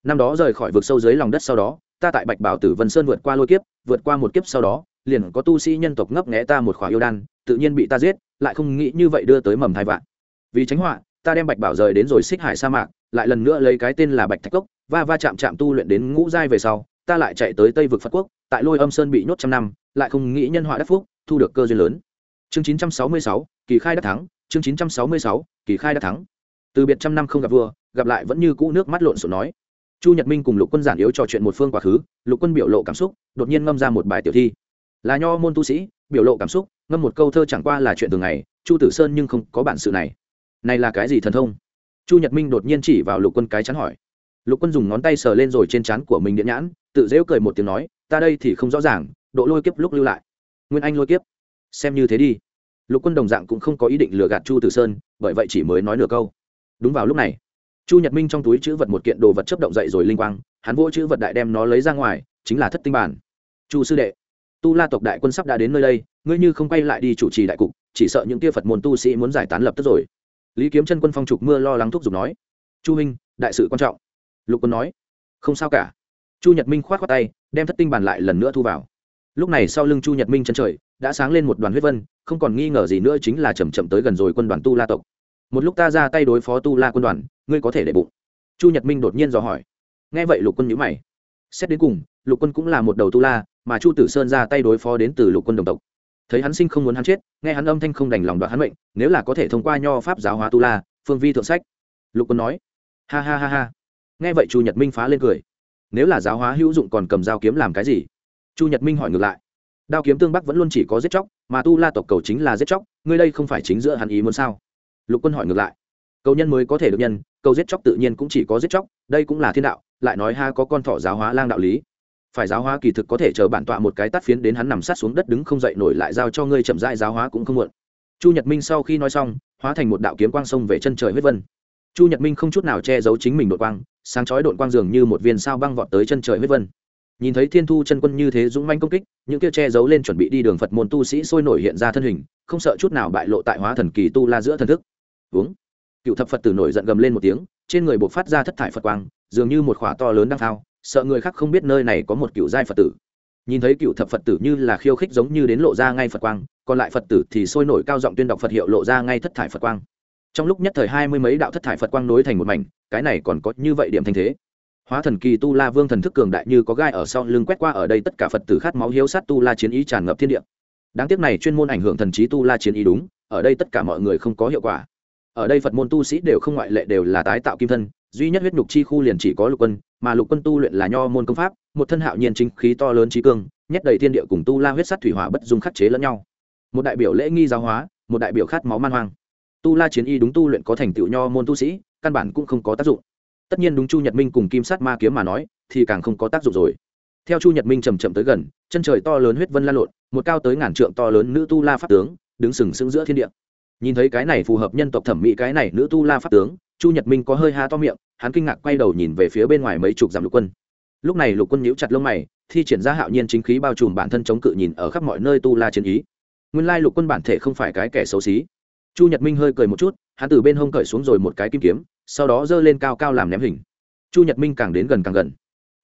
Năm đó rời khỏi vực sâu dưới lòng đất sau đó, ta tại bạch bảo tử vân sơn vượt qua lôi kiếp, vượt qua một kiếp sau đó, liền có tu sĩ nhân tộc ngấp nghẽ ta một khỏa yêu đan, tự nhiên bị ta giết, lại không nghĩ như vậy đưa tới mầm thai vạn. Vì tránh họa, ta đem bạch bảo rời đến rồi xích hải sa mạc, lại lần nữa lấy cái tên là bạch thạch cốc và va chạm chạm tu luyện đến ngũ giai về sau ta lại chạy tới tây vực phật quốc tại lôi âm sơn bị nhốt trăm năm lại không nghĩ nhân họa đắc phúc thu được cơ duyên lớn. Chương 966, kỳ khai đắc thắng chương 966, kỳ khai đắc thắng. Từ biệt trăm năm không gặp vua gặp lại vẫn như cũ nước mắt lộn xộn nói. Chu nhật minh cùng lục quân giản yếu trò chuyện một phương quá khứ lục quân biểu lộ cảm xúc đột nhiên ngâm ra một bài tiểu thi. Là nho môn tu sĩ biểu lộ cảm xúc ngâm một câu thơ chẳng qua là chuyện thường ngày chu tử sơn nhưng không có bản sự này. Này là cái gì thần thông? Chu nhật minh đột nhiên chỉ vào lục quân cái chắn hỏi. Lục quân dùng ngón tay sờ lên rồi trên chán của mình điện nhãn tự dễu cười một tiếng nói, ta đây thì không rõ ràng, độ lôi kiếp lúc lưu lại. Nguyên anh lôi kiếp? Xem như thế đi. Lục quân đồng dạng cũng không có ý định lừa gạt chu tử sơn, bởi vậy chỉ mới nói nửa câu. Đúng vào lúc này, chu nhật minh trong túi chữ vật một kiện đồ vật chấp động dậy rồi linh quang, hắn vỗ chữ vật đại đem nó lấy ra ngoài, chính là thất tinh bản. Chu sư đệ, tu la tộc đại quân sắp đã đến nơi đây, ngươi như không quay lại đi chủ trì đại cục, chỉ sợ những tia phật môn tu sĩ muốn giải tán lập tức rồi. Lý kiếm chân quân phong trục mưa lo lắng thúc giục nói, chu minh đại sự quan trọng. Lục quân nói, không sao cả chu nhật minh k h o á t khoác tay, đem thất tinh bàn lại lần nữa thu vào. Lúc này sau lưng chu nhật minh chân trời đã sáng lên một đoàn huyết vân, không còn nghi ngờ gì nữa chính là chầm chậm tới gần rồi quân đoàn tu la tộc. Một lúc ta ra tay đối phó tu la quân đoàn, ngươi có thể để bụng. Chu nhật minh đột nhiên dò hỏi. Nghe vậy lục quân nhữ mày. Xét đến cùng, lục quân cũng là một đầu tu la, mà chu tử sơn ra tay đối phó đến từ lục quân đồng tộc. Thấy hắn sinh không muốn hắn chết, nghe hắn âm thanh không đành lòng đoạn hắn mệnh, nếu là có thể thông qua nho pháp giáo hóa tu la, phương vi thượng sách. Lục quân nói. Ha ha ha ha. Nghe vậy chu nhật minh phá lên cười nếu là giáo hóa hữu dụng còn cầm dao kiếm làm cái gì? Chu nhật minh hỏi ngược lại. Đao kiếm tương bắc vẫn luôn chỉ có giết chóc, mà tu la tộc cầu chính là giết chóc, ngươi đây không phải chính giữa hắn ý muốn sao? Lục quân hỏi ngược lại. Cầu nhân mới có thể được nhân, cầu giết chóc tự nhiên cũng chỉ có giết chóc, đây cũng là thiên đạo, lại nói ha có con thỏ giáo hóa lang đạo lý. Phải giáo hóa kỳ thực có thể chờ bản tọa một cái tắt phiến đến hắn nằm sát xuống đất đứng không dậy nổi lại giao cho ngươi chậm rãi giáo hóa cũng không muộn. Chu nhật minh sau khi nói xong, hóa thành một đạo kiếm quang sông về chân trời huyết vân chu nhật minh không chút nào che giấu chính mình đội quang, sáng chói đội quang dường như một viên sao băng vọt tới chân trời huyết vân. Nhìn thấy thiên thu chân quân như thế dũng manh công kích, những kia che giấu lên chuẩn bị đi đường phật môn tu sĩ sôi nổi hiện ra thân hình, không sợ chút nào bại lộ tại hóa thần kỳ tu la giữa thần thức. Uống. Cựu thập phật tử nổi giận gầm lên một tiếng, trên người buộc phát ra thất thải phật quang, dường như một khỏa to lớn đang thao, sợ người khác không biết nơi này có một cựu giai phật tử. Nhìn thấy cựu thập phật tử như là khiêu khích giống như đến lộ ra ngay phật quang, còn lại phật tử thì sôi nổi cao giọng tuyên đọc phật hiệu lộ ra ngay thất thải phật quang trong lúc nhất thời hai mươi mấy đạo thất thải phật quang nối thành một mảnh, cái này còn có như vậy điểm thanh thế. Hóa thần kỳ tu la vương thần thức cường đại như có gai ở sau lưng quét qua ở đây tất cả phật tử khát máu hiếu sát tu la chiến ý tràn ngập thiên địa. Đáng tiếc này chuyên môn ảnh hưởng thần trí tu la chiến ý đúng, ở đây tất cả mọi người không có hiệu quả. Ở đây phật môn tu sĩ đều không ngoại lệ đều là tái tạo kim thân, duy nhất huyết nhục chi khu liền chỉ có lục quân, mà lục quân tu luyện là nho môn công pháp, một thân hạo nhiên chính khí to lớn trí cương nhét đầy thiên địa cùng tu la huyết sắt thủy hỏa bất dung khắc chế lẫn nhau. Một đại biểu lễ nghi giáo hóa, một đại biểu khát máu man hoang tu la chiến y đúng tu luyện có thành tựu nho môn tu sĩ, căn bản cũng không có tác dụng. Tất nhiên đúng chu nhật minh cùng kim sát ma kiếm mà nói, thì càng không có tác dụng rồi. Theo chu nhật minh chầm chậm tới gần, chân trời to lớn huyết vân lan lộn, một cao tới ngàn trượng to lớn nữ tu la pháp tướng, đứng sừng sững giữa thiên địa. Nhìn thấy cái này phù hợp nhân tộc thẩm mỹ cái này nữ tu la pháp tướng, chu nhật minh có hơi ha to miệng, hắn kinh ngạc quay đầu nhìn về phía bên ngoài mấy chục dặm lục quân. Lúc này lục quân nhíu chặt lông mày, thi triển ra hạo nhiên chính khí bao trùm bản thân chống cự nhìn ở khắp mọi nơi tu la chiến ý nguyên lai lục quân bản thể không phải cái kẻ xấu xí chu nhật minh hơi cười một chút, hắn từ bên hông cởi xuống rồi một cái kim kiếm, sau đó giơ lên cao cao làm ném hình. Chu nhật minh càng đến gần càng gần.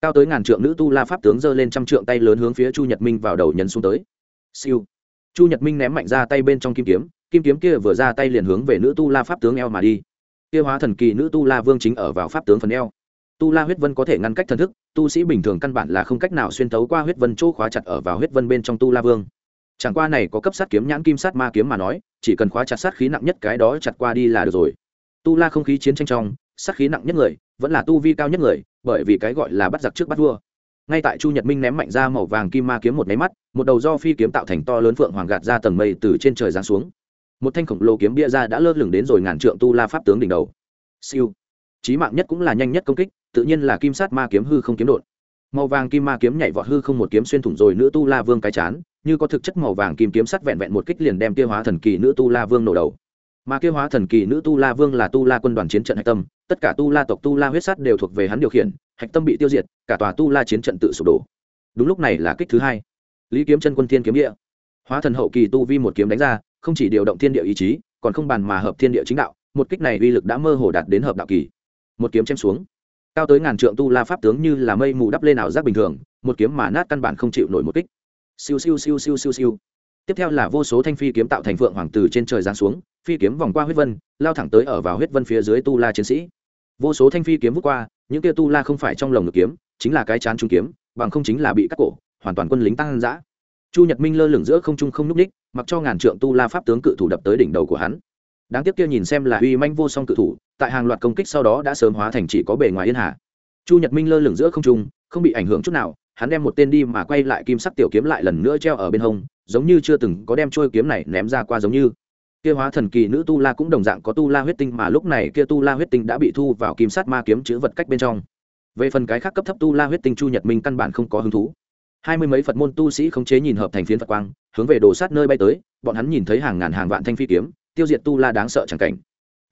Cao tới ngàn trượng nữ tu la pháp tướng giơ lên trăm trượng tay lớn hướng phía chu nhật minh vào đầu nhấn xuống tới. Siêu. Chu nhật minh ném mạnh ra tay bên trong kim kiếm kim kiếm kia vừa ra tay liền hướng về nữ tu la pháp tướng eo mà đi. Kia hóa thần kỳ nữ tu la vương chính ở vào pháp tướng phần eo. Tu la huyết vân có thể ngăn cách thần thức, tu sĩ bình thường căn bản là không cách nào xuyên tấu qua huyết vân chỗ khóa chặt ở vào huyết vân bên trong tu la vương chẳng qua này có cấp sát kiếm nhãn kim sát ma kiếm mà nói, chỉ cần khóa chặt sát khí nặng nhất cái đó chặt qua đi là được rồi. Tu la không khí chiến tranh trong, sát khí nặng nhất người, vẫn là tu vi cao nhất người, bởi vì cái gọi là bắt giặc trước bắt vua. Ngay tại chu nhật minh ném mạnh ra màu vàng kim ma kiếm một máy mắt, một đầu do phi kiếm tạo thành to lớn phượng hoàng gạt ra tầng mây từ trên trời giáng xuống. Một thanh khổng lồ kiếm bia ra đã lơ lửng đến rồi ngàn trượng tu la pháp tướng đỉnh đầu. Siêu. Trí mạng nhất cũng là nhanh nhất công kích, tự nhiên là kim sát ma kiếm hư không kiếm đột màu vàng kim ma kiếm nhảy vọt hư không một kiếm xuyên thủng rồi nữ tu la vương cái chán như có thực chất màu vàng kim kiếm sắt vẹn vẹn một kích liền đem kia hóa thần kỳ nữ tu la vương nổ đầu. Mà kia hóa thần kỳ nữ tu la vương là tu la quân đoàn chiến trận hạch tâm, tất cả tu la tộc tu la huyết sắt đều thuộc về hắn điều khiển, hạch tâm bị tiêu diệt, cả tòa tu la chiến trận tự sụp đổ. Đúng lúc này là kích thứ hai. Lý kiếm chân quân thiên kiếm địa. Hóa thần hậu kỳ tu vi một kiếm đánh ra, không chỉ điều động thiên địa ý chí, còn không bàn mà hợp thiên địa chính đạo, một kích này uy lực đã mơ hồ đạt đến hợp đạo kỳ. Một kiếm chém xuống, cao tới ngàn trượng tu la pháp tướng như là mây mù đắp lên ảo giác bình thường, một kiếm mà nát căn bản không chịu nổi một kích siêu siêu siêu siêu siêu siêu. Tiếp theo là vô số thanh phi kiếm tạo thành phượng hoàng từ trên trời giáng xuống, phi kiếm vòng qua huyết vân, lao thẳng tới ở vào huyết vân phía dưới tu la chiến sĩ. Vô số thanh phi kiếm vút qua, những kia tu la không phải trong lồng ngực kiếm, chính là cái chán trung kiếm, bằng không chính là bị cắt cổ, hoàn toàn quân lính tăng dã. Chu nhật minh lơ lửng giữa không trung không lúc ních, mặc cho ngàn trượng tu la pháp tướng cự thủ đập tới đỉnh đầu của hắn. Đáng tiếc kia nhìn xem là uy manh vô song cự thủ, tại hàng loạt công kích sau đó đã sớm hóa thành chỉ có bề ngoài yên hà. Chu nhật minh lơ lửng giữa không trung, không bị ảnh hưởng chút nào hắn đem một tên đi mà quay lại kim sắc tiểu kiếm lại lần nữa treo ở bên hông, giống như chưa từng có đem trôi kiếm này ném ra qua giống như. Kia hóa thần kỳ nữ tu la cũng đồng dạng có tu la huyết tinh mà lúc này kia tu la huyết tinh đã bị thu vào kim sắt ma kiếm chữ vật cách bên trong. Về phần cái khác cấp thấp tu la huyết tinh chu nhật minh căn bản không có hứng thú. Hai mươi mấy phật môn tu sĩ khống chế nhìn hợp thành phiến phật quang, hướng về đồ sát nơi bay tới, bọn hắn nhìn thấy hàng ngàn hàng vạn thanh phi kiếm, tiêu diệt tu la đáng sợ chẳng cảnh.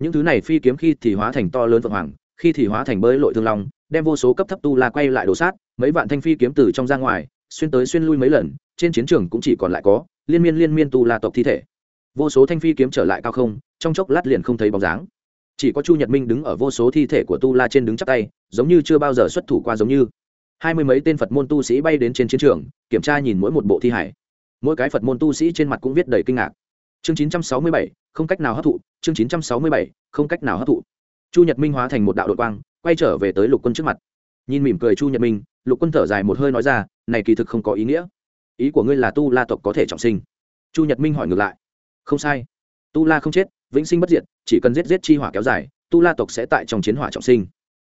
Những thứ này phi kiếm khi thì hóa thành to lớn vượng hoàng, khi thì hóa thành bơi lội thương long đem vô số cấp thấp tu la quay lại đồ sát, mấy vạn thanh phi kiếm từ trong ra ngoài, xuyên tới xuyên lui mấy lần, trên chiến trường cũng chỉ còn lại có, liên miên liên miên tu la tộc thi thể. Vô số thanh phi kiếm trở lại cao không, trong chốc lát liền không thấy bóng dáng. Chỉ có chu nhật minh đứng ở vô số thi thể của tu la trên đứng chắc tay, giống như chưa bao giờ xuất thủ qua giống như. Hai mươi mấy tên phật môn tu sĩ bay đến trên chiến trường, kiểm tra nhìn mỗi một bộ thi hải mỗi cái phật môn tu sĩ trên mặt cũng viết đầy kinh ngạc. Chương chín trăm sáu mươi bảy, không cách nào hấp thụ, chương chín trăm sáu mươi bảy, không cách nào hấp thụ. Chu nhật minh hóa thành một đạo đội quang quay trở về tới lục quân trước mặt. Nhìn mỉm cười chu nhật minh, lục quân thở dài một hơi nói ra, này kỳ thực không có ý nghĩa. Ý của ngươi là tu la tộc có thể trọng sinh. Chu nhật minh hỏi ngược lại, không sai. Tu la không chết, vĩnh sinh bất diệt, chỉ cần giết giết chi hỏa kéo dài, tu la tộc sẽ tại trong chiến hỏa trọng sinh.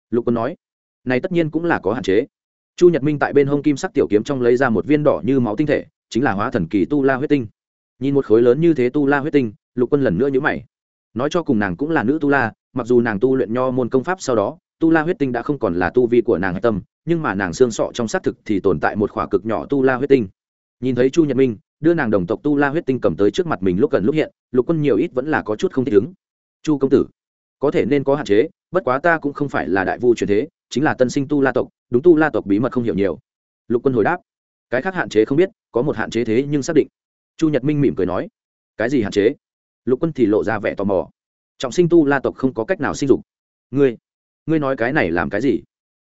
Lục quân nói, này tất nhiên cũng là có hạn chế. Chu nhật minh tại bên hông kim sắc tiểu kiếm trong lấy ra một viên đỏ như máu tinh thể, chính là hóa thần kỳ tu la huyết tinh. Nhìn một khối lớn như thế tu la huyết tinh, lục quân lần nữa nhữ mày. Nói cho cùng nàng cũng là nữ tu la, mặc dù nàng tu luyện nho môn công pháp sau đó tu la huyết tinh đã không còn là tu vi của nàng hạch tâm, nhưng mà nàng xương sọ trong xác thực thì tồn tại một khỏa cực nhỏ tu la huyết tinh. Nhìn thấy chu nhật minh, đưa nàng đồng tộc tu la huyết tinh cầm tới trước mặt mình lúc gần lúc hiện, lục quân nhiều ít vẫn là có chút không thích ứng. Chu công tử, có thể nên có hạn chế, bất quá ta cũng không phải là đại vu truyền thế, chính là tân sinh tu la tộc, đúng tu la tộc bí mật không hiểu nhiều. Lục quân hồi đáp, cái khác hạn chế không biết, có một hạn chế thế nhưng xác định. Chu nhật minh mỉm cười nói, cái gì hạn chế? Lục quân thì lộ ra vẻ tò mò. Trọng sinh tu la tộc không có cách nào sinh dục. Ngươi ngươi nói cái này làm cái gì?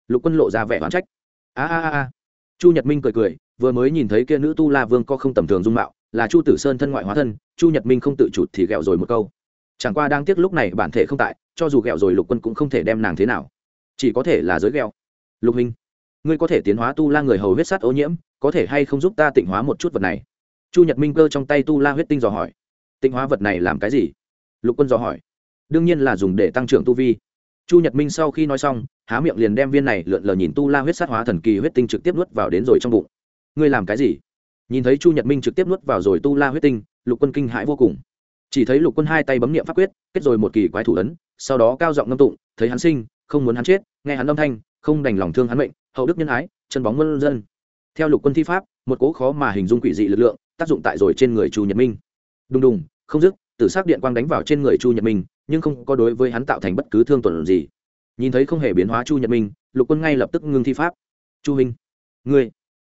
Lục quân lộ ra vẻ oán trách. A a a chu nhật minh cười cười, vừa mới nhìn thấy kia nữ tu la vương có không tầm thường dung mạo, là chu tử sơn thân ngoại hóa thân, chu nhật minh không tự chủ thì ghẹo rồi một câu. Chẳng qua đang tiếc lúc này bản thể không tại, cho dù ghẹo rồi lục quân cũng không thể đem nàng thế nào. Chỉ có thể là giới ghẹo lục minh, ngươi có thể tiến hóa tu la người hầu huyết sát ô nhiễm, có thể hay không giúp ta tịnh hóa một chút vật này? Chu nhật minh cơ trong tay tu la huyết tinh dò hỏi. Tịnh hóa vật này làm cái gì? Lục quân dò hỏi. Đương nhiên là dùng để tăng trưởng tu vi chu nhật minh sau khi nói xong, há miệng liền đem viên này lượn lờ nhìn tu la huyết sát hóa thần kỳ huyết tinh trực tiếp nuốt vào đến rồi trong bụng. Ngươi làm cái gì? Nhìn thấy chu nhật minh trực tiếp nuốt vào rồi tu la huyết tinh, lục quân kinh hãi vô cùng. Chỉ thấy lục quân hai tay bấm nghiệm pháp quyết, kết rồi một kỳ quái thủ ấn, sau đó cao giọng ngâm tụng, thấy hắn sinh, không muốn hắn chết, nghe hắn âm thanh, không đành lòng thương hắn mệnh, hậu đức nhân ái, chân bóng muôn dân. Theo lục quân thi pháp, một cố khó mà hình dung quỷ dị lực lượng, tác dụng tại rồi trên người chu nhật minh. Đùng đùng, không dứt, tử s điện quang đánh vào trên người chu nhật minh nhưng không có đối với hắn tạo thành bất cứ thương tổn gì. Nhìn thấy không hề biến hóa chu nhật minh, lục quân ngay lập tức ngưng thi pháp. Chu minh ngươi?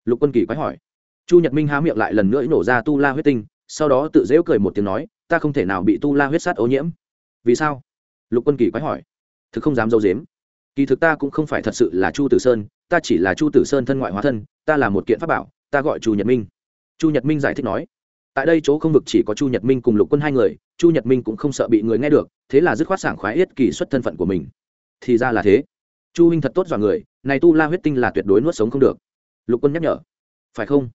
Lục quân kỳ quái hỏi. Chu nhật minh há miệng lại lần nữa nổ ra tu la huyết tinh, sau đó tự dễu cười một tiếng nói, ta không thể nào bị tu la huyết sát ô nhiễm. Vì sao? Lục quân kỳ quái hỏi. Thực không dám dâu dếm kỳ thực ta cũng không phải thật sự là chu tử sơn, ta chỉ là chu tử sơn thân ngoại hóa thân, ta là một kiện pháp bảo, ta gọi chu nhật minh. Chu nhật minh giải thích nói tại đây chỗ không vực chỉ có chu nhật minh cùng lục quân hai người, chu nhật minh cũng không sợ bị người nghe được, thế là dứt khoát sảng khoái yết kỳ xuất thân phận của mình. Thì ra là thế. Chu minh thật tốt dọa người, này tu la huyết tinh là tuyệt đối nuốt sống không được. Lục quân nhắc nhở. Phải không?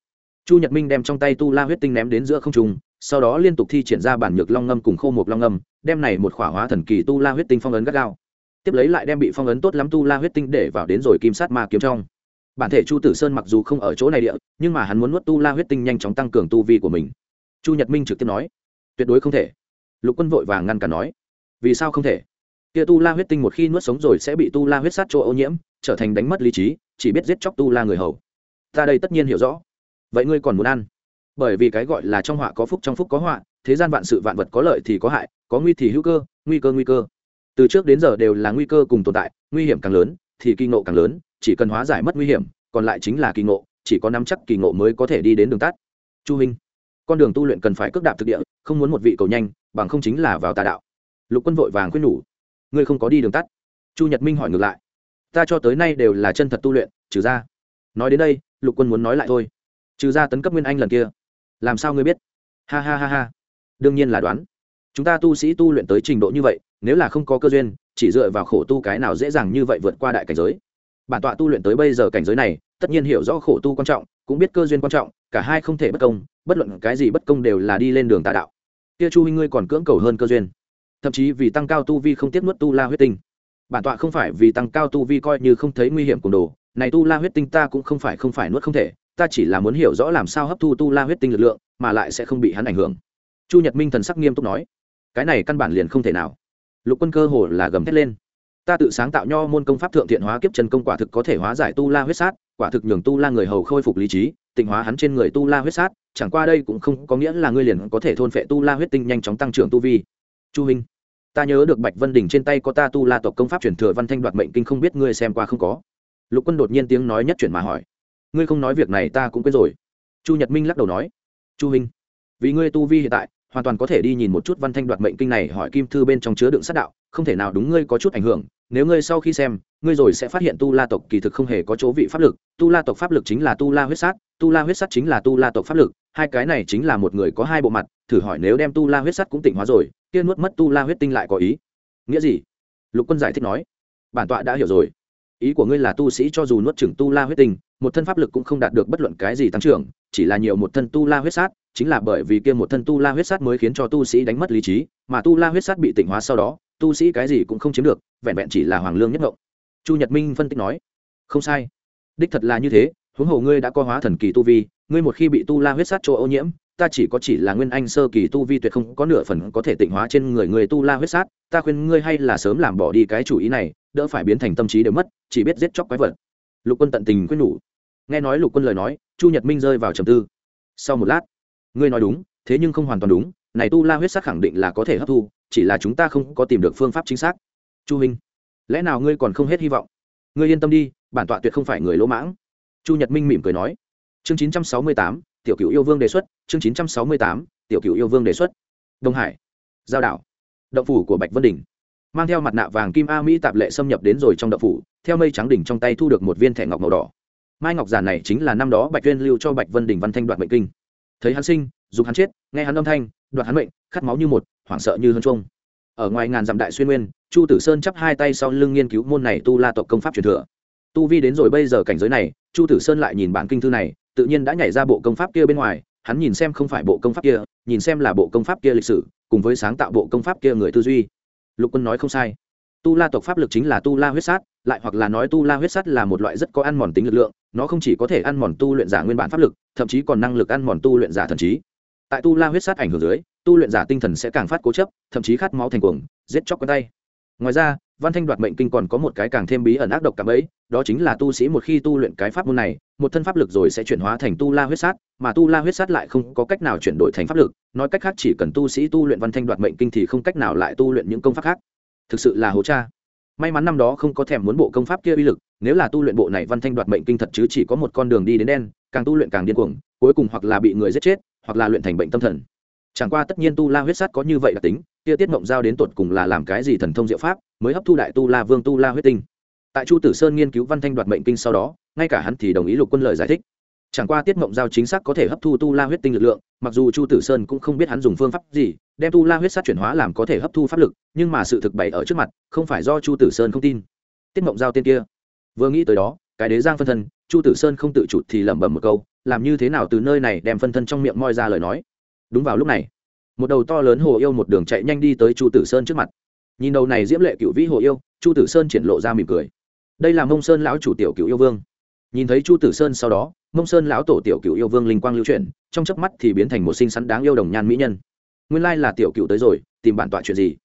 Chu nhật minh đem trong tay tu la huyết tinh ném đến giữa không trung, sau đó liên tục thi triển ra bản nhược long ngâm cùng khô một long ngâm, đem này một khỏa hóa thần kỳ tu la huyết tinh phong ấn gắt gao. Tiếp lấy lại đem bị phong ấn tốt lắm tu la huyết tinh để vào đến rồi kim sát ma kiếm trong. Bản thể chu tử sơn mặc dù không ở chỗ này địa, nhưng mà hắn muốn nuốt tu la huyết tinh nhanh chóng tăng cường tu vi của mình chu nhật minh trực tiếp nói, tuyệt đối không thể. Lục quân vội vàng ngăn cản nói, vì sao không thể? Kia tu la huyết tinh một khi nuốt sống rồi sẽ bị tu la huyết sát chỗ ô nhiễm, trở thành đánh mất lý trí, chỉ biết giết chóc tu la người hầu. Ta đây tất nhiên hiểu rõ. Vậy ngươi còn muốn ăn? Bởi vì cái gọi là trong họa có phúc trong phúc có họa, thế gian vạn sự vạn vật có lợi thì có hại, có nguy thì hữu cơ, nguy cơ nguy cơ. Từ trước đến giờ đều là nguy cơ cùng tồn tại, nguy hiểm càng lớn thì kỳ ngộ càng lớn, chỉ cần hóa giải mất nguy hiểm, còn lại chính là kỳ ngộ, chỉ có nắm chắc kỳ ngộ mới có thể đi đến đường tắt. Chu minh con đường tu luyện cần phải cước đạp thực địa, không muốn một vị cầu nhanh, bằng không chính là vào tà đạo. Lục quân vội vàng khuyên nhủ, ngươi không có đi đường tắt. Chu nhật minh hỏi ngược lại, ta cho tới nay đều là chân thật tu luyện, trừ ra. Nói đến đây, lục quân muốn nói lại thôi, trừ ra tấn cấp nguyên anh lần kia, làm sao ngươi biết? Ha ha ha ha. Đương nhiên là đoán. Chúng ta tu sĩ tu luyện tới trình độ như vậy, nếu là không có cơ duyên, chỉ dựa vào khổ tu cái nào dễ dàng như vậy vượt qua đại cảnh giới. Bản tọa tu luyện tới bây giờ cảnh giới này, tất nhiên hiểu rõ khổ tu quan trọng, cũng biết cơ duyên quan trọng cả hai không thể bất công, bất luận cái gì bất công đều là đi lên đường tà đạo. Kia chu huynh ngươi còn cưỡng cầu hơn cơ duyên. Thậm chí vì tăng cao tu vi không tiếp nuốt tu la huyết tinh. Bản tọa không phải vì tăng cao tu vi coi như không thấy nguy hiểm cùng đồ. Này tu la huyết tinh ta cũng không phải không phải nuốt không thể, ta chỉ là muốn hiểu rõ làm sao hấp thu tu la huyết tinh lực lượng, mà lại sẽ không bị hắn ảnh hưởng. Chu nhật minh thần sắc nghiêm túc nói. Cái này căn bản liền không thể nào. Lục quân cơ hồ là gầm thét lên. Ta tự sáng tạo nho môn công pháp thượng thiện hóa kiếp chân công quả thực có thể hóa giải tu la huyết sát quả thực nhường tu la người hầu khôi phục lý trí, tịnh hóa hắn trên người tu la huyết sát, chẳng qua đây cũng không có nghĩa là ngươi liền có thể thôn phệ tu la huyết tinh nhanh chóng tăng trưởng tu vi. Chu minh ta nhớ được bạch vân đình trên tay có ta tu la tộc công pháp truyền thừa văn thanh đoạt mệnh kinh không biết ngươi xem qua không có. Lục quân đột nhiên tiếng nói nhất chuyển mà hỏi, ngươi không nói việc này ta cũng quên rồi. Chu nhật minh lắc đầu nói, chu minh vì ngươi tu vi hiện tại, hoàn toàn có thể đi nhìn một chút văn thanh đoạt mệnh kinh này, hỏi kim thư bên trong chứa đựng sát đạo, không thể nào đúng ngươi có chút ảnh hưởng, nếu ngươi sau khi xem ngươi rồi sẽ phát hiện tu la tộc kỳ thực không hề có chỗ vị pháp lực tu la tộc pháp lực chính là tu la huyết sát tu la huyết sát chính là tu la tộc pháp lực hai cái này chính là một người có hai bộ mặt thử hỏi nếu đem tu la huyết sát cũng tỉnh hóa rồi kia nuốt mất tu la huyết tinh lại có ý nghĩa gì lục quân giải thích nói bản tọa đã hiểu rồi ý của ngươi là tu sĩ cho dù nuốt chửng tu la huyết tinh một thân pháp lực cũng không đạt được bất luận cái gì tăng trưởng chỉ là nhiều một thân tu la huyết sát chính là bởi vì kia một thân tu la huyết sát mới khiến cho tu sĩ đánh mất lý trí mà tu la huyết sát bị tỉnh hóa sau đó tu sĩ cái gì cũng không chiếm được vẹn vẹn chỉ là hoàng lương nhất ngộng chu nhật minh phân tích nói, không sai. Đích thật là như thế, huống hồ ngươi đã có hóa thần kỳ tu vi, ngươi một khi bị tu la huyết sát chỗ ô nhiễm, ta chỉ có chỉ là nguyên anh sơ kỳ tu vi tuyệt không có nửa phần có thể tịnh hóa trên người người tu la huyết sát, ta khuyên ngươi hay là sớm làm bỏ đi cái chủ ý này, đỡ phải biến thành tâm trí đều mất, chỉ biết giết chóc quái vật. Lục quân tận tình quyết nhủ. Nghe nói lục quân lời nói, chu nhật minh rơi vào trầm tư. Sau một lát, ngươi nói đúng, thế nhưng không hoàn toàn đúng, này tu la huyết sắc khẳng định là có thể hấp thu, chỉ là chúng ta không có tìm được phương pháp chính xác. Chu minh lẽ nào ngươi còn không hết hy vọng? Ngươi yên tâm đi, bản tọa tuyệt không phải người lỗ mãng. Chu nhật minh mỉm cười nói. Chương chín trăm sáu mươi tám, tiểu cựu yêu vương đề xuất. Chương chín trăm sáu mươi tám, tiểu cựu yêu vương đề xuất. Đông hải, giao đảo, động phủ của bạch vân đình mang theo mặt nạ vàng kim a mỹ tạp lệ xâm nhập đến rồi trong động phủ, theo mây trắng đỉnh trong tay thu được một viên thẻ ngọc màu đỏ. Mai ngọc giản này chính là năm đó bạch tuyên lưu cho bạch vân đình văn thanh đoạt mệnh kinh. Thấy hắn sinh dùng hắn chết, nghe hắn âm thanh, đoạt hắn mệnh, khát máu như một, hoảng sợ như hơn trung ở ngoài ngàn dặm đại xuyên nguyên, chu tử sơn chắp hai tay sau lưng nghiên cứu môn này tu la tộc công pháp truyền thừa. Tu vi đến rồi bây giờ cảnh giới này, chu tử sơn lại nhìn bản kinh thư này, tự nhiên đã nhảy ra bộ công pháp kia bên ngoài, hắn nhìn xem không phải bộ công pháp kia, nhìn xem là bộ công pháp kia lịch sử, cùng với sáng tạo bộ công pháp kia người tư duy. Lục quân nói không sai. Tu la tộc pháp lực chính là tu la huyết sát, lại hoặc là nói tu la huyết sát là một loại rất có ăn mòn tính lực lượng, nó không chỉ có thể ăn mòn tu luyện giả nguyên bản pháp lực, thậm chí còn năng lực ăn mòn tu luyện giả thần trí. Tại tu la huyết sát ảnh hưởng dưới tu luyện giả tinh thần sẽ càng phát cố chấp, thậm chí khát máu thành cuồng, giết chóc quen tay. Ngoài ra, văn thanh đoạt mệnh kinh còn có một cái càng thêm bí ẩn ác độc cảm ấy, đó chính là tu sĩ một khi tu luyện cái pháp môn này, một thân pháp lực rồi sẽ chuyển hóa thành tu la huyết sát, mà tu la huyết sát lại không có cách nào chuyển đổi thành pháp lực, nói cách khác chỉ cần tu sĩ tu luyện văn thanh đoạt mệnh kinh thì không cách nào lại tu luyện những công pháp khác. Thực sự là hố cha. May mắn năm đó không có thèm muốn bộ công pháp kia uy lực, nếu là tu luyện bộ này văn thanh đoạt mệnh kinh thật chứ chỉ có một con đường đi đến đen, càng tu luyện càng điên cuồng, cuối cùng hoặc là bị người giết chết, hoặc là luyện thành bệnh tâm thần chẳng qua tất nhiên tu la huyết sát có như vậy đặc tính, kia tiết mộng giao đến tột cùng là làm cái gì thần thông diệu pháp, mới hấp thu đại tu la vương tu la huyết tinh. Tại chu tử sơn nghiên cứu văn thanh đoạt mệnh kinh sau đó, ngay cả hắn thì đồng ý lục quân lời giải thích. Chẳng qua tiết mộng giao chính xác có thể hấp thu tu la huyết tinh lực lượng, mặc dù chu tử sơn cũng không biết hắn dùng phương pháp gì, đem tu la huyết sát chuyển hóa làm có thể hấp thu pháp lực, nhưng mà sự thực bày ở trước mặt, không phải do chu tử sơn không tin. Tiết mộng giao tên kia. Vừa nghĩ tới đó, cái đế giang phân thân, chu tử sơn không tự chủ thì lẩm bẩm một câu, làm như thế nào từ nơi này đem phân thân trong miệng moi ra lời nói? Đúng vào lúc này, một đầu to lớn hồ yêu một đường chạy nhanh đi tới chu tử sơn trước mặt. Nhìn đầu này diễm lệ cựu vĩ hồ yêu, chu tử sơn triển lộ ra mỉm cười. Đây là mông sơn lão chủ tiểu cựu yêu vương. Nhìn thấy chu tử sơn sau đó, mông sơn lão tổ tiểu cựu yêu vương linh quang lưu chuyển, trong chớp mắt thì biến thành một sinh sắn đáng yêu đồng nhan mỹ nhân. Nguyên lai là tiểu cựu tới rồi, tìm bản tọa chuyện gì?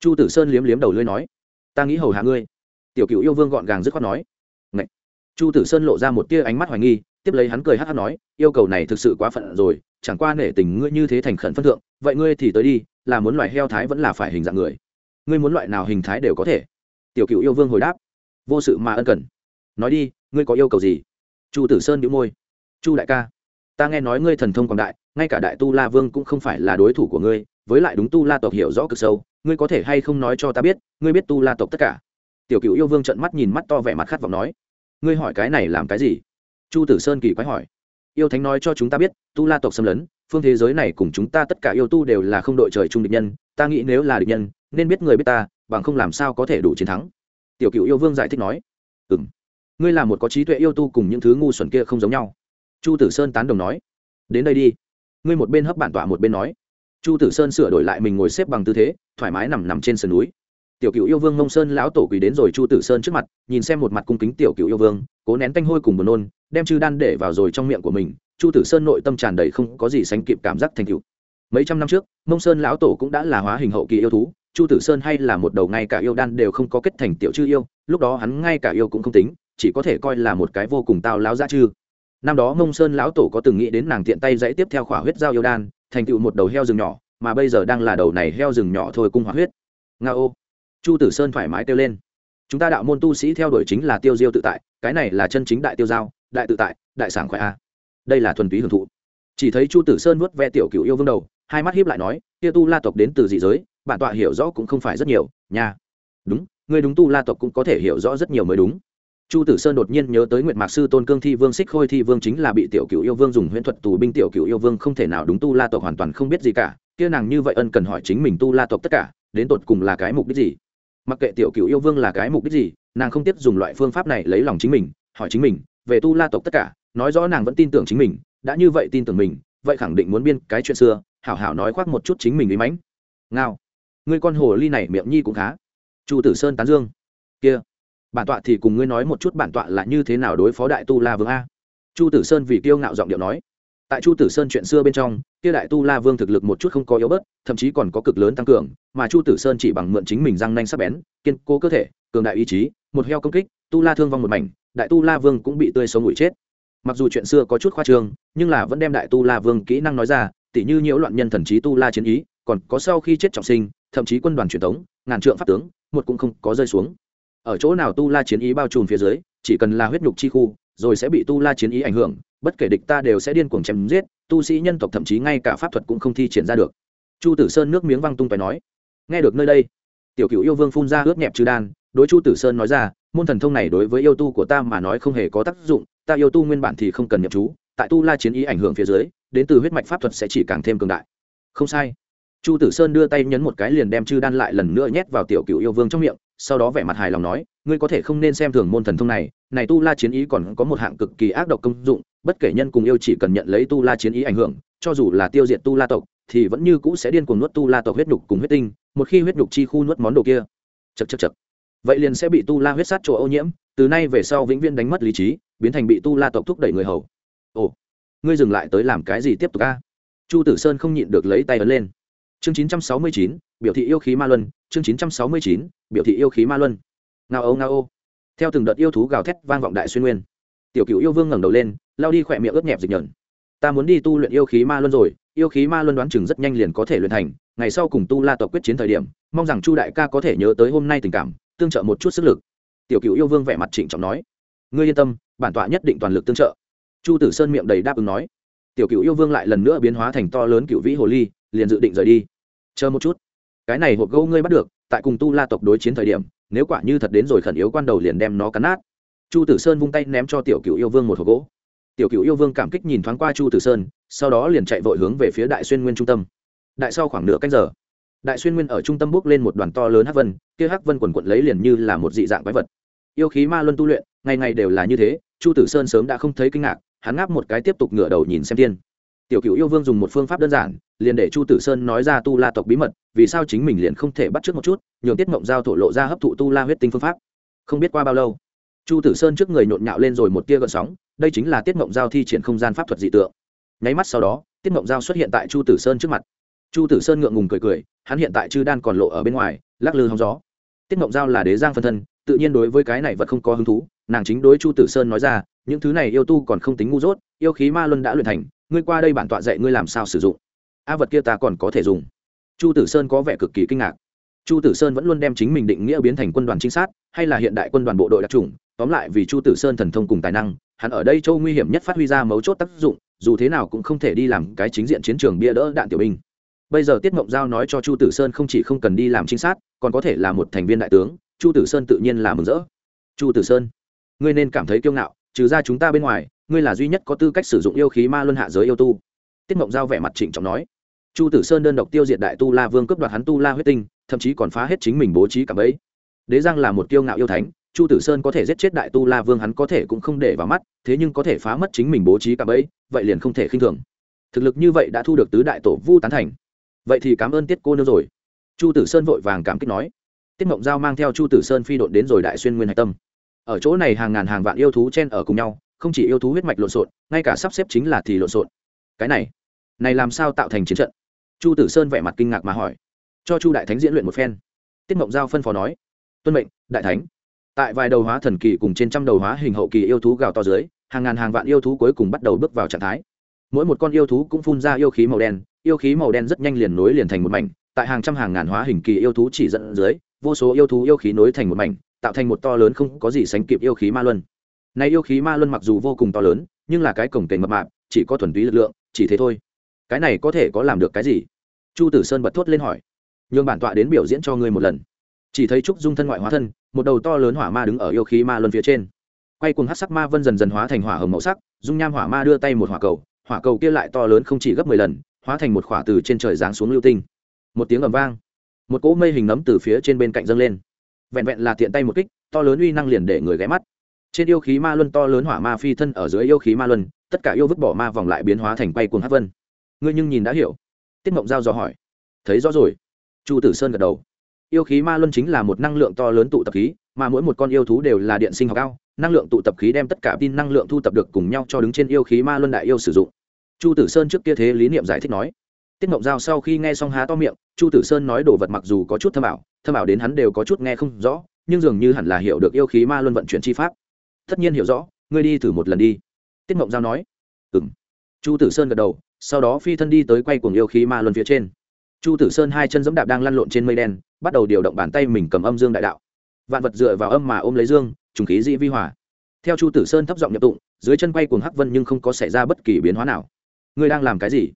Chu tử sơn liếm liếm đầu lưới nói, ta nghĩ hầu hạ ngươi. Tiểu cựu yêu vương gọn gàng dứt khoát nói, Ngậy. chu tử sơn lộ ra một tia ánh mắt hoài nghi tiếp lấy hắn cười hát hát nói, yêu cầu này thực sự quá phận rồi, chẳng qua nể tình ngươi như thế thành khẩn phân thượng, vậy ngươi thì tới đi, là muốn loại heo thái vẫn là phải hình dạng người. Ngươi muốn loại nào hình thái đều có thể. Tiểu cựu yêu vương hồi đáp, vô sự mà ân cần. Nói đi, ngươi có yêu cầu gì? Chu tử sơn đĩu môi, chu đại ca, ta nghe nói ngươi thần thông quảng đại, ngay cả đại tu la vương cũng không phải là đối thủ của ngươi, với lại đúng tu la tộc hiểu rõ cực sâu, ngươi có thể hay không nói cho ta biết, ngươi biết tu la tộc tất cả? Tiểu cựu yêu vương trận mắt nhìn mắt to vẻ mặt khát vọng nói, ngươi hỏi cái này làm cái gì? Chu tử sơn kỳ quái hỏi. Yêu thánh nói cho chúng ta biết, tu la tộc xâm lấn, phương thế giới này cùng chúng ta tất cả yêu tu đều là không đội trời chung địch nhân, ta nghĩ nếu là địch nhân, nên biết người biết ta, bằng không làm sao có thể đủ chiến thắng. Tiểu cựu yêu vương giải thích nói. Ừ m ngươi là một có trí tuệ yêu tu cùng những thứ ngu xuẩn kia không giống nhau. Chu tử sơn tán đồng nói. Đến đây đi. Ngươi một bên hấp bản tọa một bên nói. Chu tử sơn sửa đổi lại mình ngồi xếp bằng tư thế, thoải mái nằm nằm trên sườn núi. Tiểu cựu yêu vương mông sơn lão tổ quỳ đến rồi chu tử sơn trước mặt, nhìn xem một mặt cung kính tiểu cựu yêu vương cố nén tanh hôi cùng buồn nôn, đem chư đan để vào rồi trong miệng của mình, chu tử sơn nội tâm tràn đầy không có gì sánh kịp cảm giác thành cựu mấy trăm năm trước, mông sơn lão tổ cũng đã là hóa hình hậu kỳ yêu thú, chu tử sơn hay là một đầu ngay cả yêu đan đều không có kết thành tiểu chư yêu, lúc đó hắn ngay cả yêu cũng không tính, chỉ có thể coi là một cái vô cùng tao láo ra chư. Năm đó mông sơn lão tổ có từng nghĩ đến nàng tiện tay dãy tiếp theo khỏa huyết giao yêu đan, thành tựu một đầu heo rừng nhỏ, mà bây giờ đang là đầu này heo rừng nhỏ thôi cung hóa huyết. Nga ô chu tử sơn thoải mái kêu lên chúng ta đạo môn tu sĩ theo đuổi chính là tiêu diêu tự tại, cái này là chân chính đại tiêu giao, đại tự tại, đại sảng khỏe a. Đây là thuần túy hưởng thụ. Chỉ thấy chu tử sơn vuốt ve tiểu cựu yêu vương đầu, hai mắt hiếp lại nói, kia tu la tộc đến từ dị giới, bản tọa hiểu rõ cũng không phải rất nhiều, nha. Đúng người đúng tu la tộc cũng có thể hiểu rõ rất nhiều mới đúng. Chu tử sơn đột nhiên nhớ tới nguyện mạc sư tôn cương thi vương xích khôi thi vương chính là bị tiểu cựu yêu vương dùng huyễn thuật tù binh tiểu cựu yêu vương không thể nào đúng tu la tộc hoàn toàn không biết gì cả, kia nàng như vậy ân cần hỏi chính mình tu la tộc tất cả, đến tột cùng là cái mục đích gì? Mặc kệ tiểu cựu yêu vương là cái mục đích gì, nàng không tiếp dùng loại phương pháp này lấy lòng chính mình, hỏi chính mình, về tu la tộc tất cả, nói rõ nàng vẫn tin tưởng chính mình, đã như vậy tin tưởng mình, vậy khẳng định muốn biên cái chuyện xưa, hảo hảo nói khoác một chút chính mình ý mãnh. Ngao. Ngươi con hồ ly này miệng nhi cũng khá. Chu tử sơn tán dương. Kia. Bản tọa thì cùng ngươi nói một chút bản tọa là như thế nào đối phó đại tu la vương a? Chu tử sơn vì kiêu ngạo giọng điệu nói. Tại chu tử sơn chuyện xưa bên trong kia đại tu la vương thực lực một chút không có yếu bớt, thậm chí còn có cực lớn tăng cường, mà chu tử sơn chỉ bằng mượn chính mình răng nanh sắc bén, kiên cố cơ thể, cường đại ý chí, một heo công kích, tu la thương vong một mảnh, đại tu la vương cũng bị tươi sống ngụy chết. Mặc dù chuyện xưa có chút khoa trương, nhưng là vẫn đem đại tu la vương kỹ năng nói ra, tỉ như nhiễu loạn nhân thần trí tu la chiến ý, còn có sau khi chết trọng sinh, thậm chí quân đoàn truyền thống ngàn trượng pháp tướng, một cũng không có rơi xuống. Ở chỗ nào tu la chiến ý bao trùm phía dưới, chỉ cần là huyết nhục chi khu, rồi sẽ bị tu la chiến ý ảnh hưởng, bất kể địch ta đều sẽ điên cuồng chém giết tu sĩ nhân tộc thậm chí ngay cả pháp thuật cũng không thi triển ra được. Chu tử sơn nước miếng văng tung phải nói, nghe được nơi đây. Tiểu cựu yêu vương phun ra ướt nhẹp trừ đan, đối chu tử sơn nói ra, môn thần thông này đối với yêu tu của ta mà nói không hề có tác dụng, ta yêu tu nguyên bản thì không cần nhập chú, tại tu la chiến ý ảnh hưởng phía dưới, đến từ huyết mạch pháp thuật sẽ chỉ càng thêm cường đại. Không sai. Chu tử sơn đưa tay nhấn một cái liền đem chư đan lại lần nữa nhét vào tiểu cựu yêu vương trong miệng, sau đó vẻ mặt hài lòng nói, ngươi có thể không nên xem thường môn thần thông này này tu la chiến ý còn có một hạng cực kỳ ác độc công dụng bất kể nhân cùng yêu chỉ cần nhận lấy tu la chiến ý ảnh hưởng cho dù là tiêu diệt tu la tộc thì vẫn như cũ sẽ điên cuồng nuốt tu la tộc huyết nhục cùng huyết tinh một khi huyết nhục chi khu nuốt món đồ kia. Chật chật chật vậy liền sẽ bị tu la huyết sát chỗ ô nhiễm từ nay về sau vĩnh viễn đánh mất lý trí biến thành bị tu la tộc thúc đẩy người hầu. Ồ ngươi dừng lại tới làm cái gì tiếp tục a? Chu tử sơn không nhịn được lấy tay ấn lên. Chương 969, biểu thị yêu khí ma luân chương 969, biểu thị yêu khí ma luân. Ngao âu ngao ô. Theo từng đợt yêu thú gào thét vang vọng đại xuyên nguyên tiểu cựu yêu vương ngẩng đầu lên lao đi khỏe miệng ướt nhẹp dịch nhợn ta muốn đi tu luyện yêu khí ma luân rồi, yêu khí ma luân đoán chừng rất nhanh liền có thể luyện thành, ngày sau cùng tu la tộc quyết chiến thời điểm, mong rằng chu đại ca có thể nhớ tới hôm nay tình cảm, tương trợ một chút sức lực. Tiểu cựu yêu vương vẻ mặt trịnh trọng nói. Ngươi yên tâm, bản tọa nhất định toàn lực tương trợ. Chu tử sơn miệng đầy đáp ứng nói. Tiểu cựu yêu vương lại lần nữa biến hóa thành to lớn cựu vĩ hồ ly, liền dự định rời đi. Chờ một chút. Cái này hộp gấu ngươi bắt được, tại cùng tu la tộc đối chiến thời điểm, nếu quả như thật đến rồi khẩn yếu quan đầu liền đem nó cắn nát chu tử sơn vung tay ném cho tiểu cựu yêu vương một hộp gỗ. Tiểu cựu yêu vương cảm kích nhìn thoáng qua chu tử sơn, sau đó liền chạy vội hướng về phía đại xuyên nguyên trung tâm. Đại sau khoảng nửa canh giờ, đại xuyên nguyên ở trung tâm bước lên một đoàn to lớn hắc vân, kia hắc vân quần quận lấy liền như là một dị dạng quái vật. Yêu khí ma luân tu luyện, ngày ngày đều là như thế, chu tử sơn sớm đã không thấy kinh ngạc, hắn ngáp một cái tiếp tục ngửa đầu nhìn xem tiên tiểu cựu yêu vương dùng một phương pháp đơn giản, liền để chu tử sơn nói ra tu la tộc bí mật, vì sao chính mình liền không thể bắt trước một chút, nhường tiết mộng giao thổ lộ ra hấp thụ tu la huyết tinh phương pháp. Không biết qua bao lâu chu tử sơn trước người nhộn nhạo lên rồi một tia gợn sóng, đây chính là tiết mộng giao thi triển không gian pháp thuật dị tượng. Nháy mắt sau đó, tiết mộng giao xuất hiện tại chu tử sơn trước mặt. Chu tử sơn ngượng ngùng cười cười, hắn hiện tại chư đan còn lộ ở bên ngoài, lắc lư hóng gió. Tiết mộng giao là đế giang phân thân, tự nhiên đối với cái này vật không có hứng thú, nàng chính đối chu tử sơn nói ra, những thứ này yêu tu còn không tính ngu dốt, yêu khí ma luân đã luyện thành, ngươi qua đây bản tọa dạy ngươi làm sao sử dụng. A vật kia ta còn có thể dùng. Chu tử sơn có vẻ cực kỳ kinh ngạc. Chu tử sơn vẫn luôn đem chính mình định nghĩa biến thành quân đoàn trinh sát, hay là hiện đại quân đoàn bộ đội đặc trùng tóm lại vì chu tử sơn thần thông cùng tài năng, hắn ở đây châu nguy hiểm nhất phát huy ra mấu chốt tác dụng, dù thế nào cũng không thể đi làm cái chính diện chiến trường bia đỡ đạn tiểu binh. Bây giờ tiết mộng giao nói cho chu tử sơn không chỉ không cần đi làm trinh sát, còn có thể là một thành viên đại tướng, chu tử sơn tự nhiên là mừng rỡ. Chu tử sơn, ngươi nên cảm thấy kiêu ngạo, trừ ra chúng ta bên ngoài, ngươi là duy nhất có tư cách sử dụng yêu khí ma luân hạ giới yêu tu. Tiết mộng giao vẻ mặt trịnh trọng nói. Chu tử sơn đơn độc tiêu diệt đại tu la vương cướp đoạt hắn tu la huyết tinh, thậm chí còn phá hết chính mình bố trí cả bấy đế giang là một kiêu ngạo yêu thánh chu tử sơn có thể giết chết đại tu la vương hắn có thể cũng không để vào mắt, thế nhưng có thể phá mất chính mình bố trí cả bấy vậy liền không thể khinh thường. Thực lực như vậy đã thu được tứ đại tổ vu tán thành. Vậy thì cảm ơn tiết cô nương rồi. Chu tử sơn vội vàng cảm kích nói. Tiết mộng giao mang theo chu tử sơn phi đội đến rồi đại xuyên nguyên hạch tâm. Ở chỗ này hàng ngàn hàng vạn yêu thú chen ở cùng nhau, không chỉ yêu thú huyết mạch lộn xộn, ngay cả sắp xếp chính là thì lộn xộn. Cái này này làm sao tạo thành chiến trận? Chu tử sơn vẻ mặt kinh ngạc mà hỏi. Cho chu đại thánh diễn luyện một phen. Tiết mộng giao phân phó nói. Tuân mệnh, đại thánh tại vài đầu hóa thần kỳ cùng trên trăm đầu hóa hình hậu kỳ yêu thú gào to dưới, hàng ngàn hàng vạn yêu thú cuối cùng bắt đầu bước vào trạng thái. Mỗi một con yêu thú cũng phun ra yêu khí màu đen, yêu khí màu đen rất nhanh liền nối liền thành một mảnh, tại hàng trăm hàng ngàn hóa hình kỳ yêu thú chỉ dẫn dưới, vô số yêu thú yêu khí nối thành một mảnh, tạo thành một to lớn không có gì sánh kịp yêu khí ma luân. Này yêu khí ma luân mặc dù vô cùng to lớn, nhưng là cái cổng kềnh mập mạp, chỉ có thuần túy lực lượng, chỉ thế thôi. Cái này có thể có làm được cái gì? Chu tử sơn bật thốt lên hỏi. Nhường bản tọa đến biểu diễn cho ngươi một lần chỉ thấy trúc dung thân ngoại hóa thân, một đầu to lớn hỏa ma đứng ở yêu khí ma luân phía trên. Quay cùng hát sắc ma vân dần dần hóa thành hỏa hồng màu sắc, dung nham hỏa ma đưa tay một hỏa cầu hỏa cầu kia lại to lớn không chỉ gấp mười lần, hóa thành một khỏa từ trên trời giáng xuống lưu tinh. Một tiếng ầm vang, một cỗ mây hình nấm từ phía trên bên cạnh dâng lên. Vẹn vẹn là tiện tay một kích, to lớn uy năng liền để người ghé mắt. Trên yêu khí ma luân to lớn hỏa ma phi thân ở dưới yêu khí ma luân, tất cả yêu vứt bỏ ma vòng lại biến hóa thành quay cuồng hát vân. Ngươi nhưng nhìn đã hiểu. Tiết mộng giao dò hỏi. Thấy rõ rồi. Chu tử sơn gật đầu yêu khí ma luân chính là một năng lượng to lớn tụ tập khí, mà mỗi một con yêu thú đều là điện sinh học cao. Năng lượng tụ tập khí đem tất cả tin năng lượng thu tập được cùng nhau cho đứng trên yêu khí ma luân đại yêu sử dụng. Chu tử sơn trước kia thế lý niệm giải thích nói, tiết mộng giao sau khi nghe xong há to miệng, chu tử sơn nói đồ vật mặc dù có chút thâm ảo thâm ảo đến hắn đều có chút nghe không rõ, nhưng dường như hẳn là hiểu được yêu khí ma luân vận chuyển chi pháp. Tất nhiên hiểu rõ, ngươi đi thử một lần đi. Tiết mộng giao nói ừ m chu tử sơn gật đầu, sau đó phi thân đi tới quay cuồng yêu khí ma luân phía trên. Chu tử sơn hai chân dẫm đạp đang lăn lộn trên mây đen bắt đầu điều động bàn tay mình cầm âm dương đại đạo. Vạn vật dựa vào âm mà ôm lấy dương, trùng khí dĩ vi hòa. Theo chu tử sơn thấp giọng nhập tụng, dưới chân quay cuồng hắc vân nhưng không có xảy ra bất kỳ biến hóa nào. Ngươi đang làm cái gì?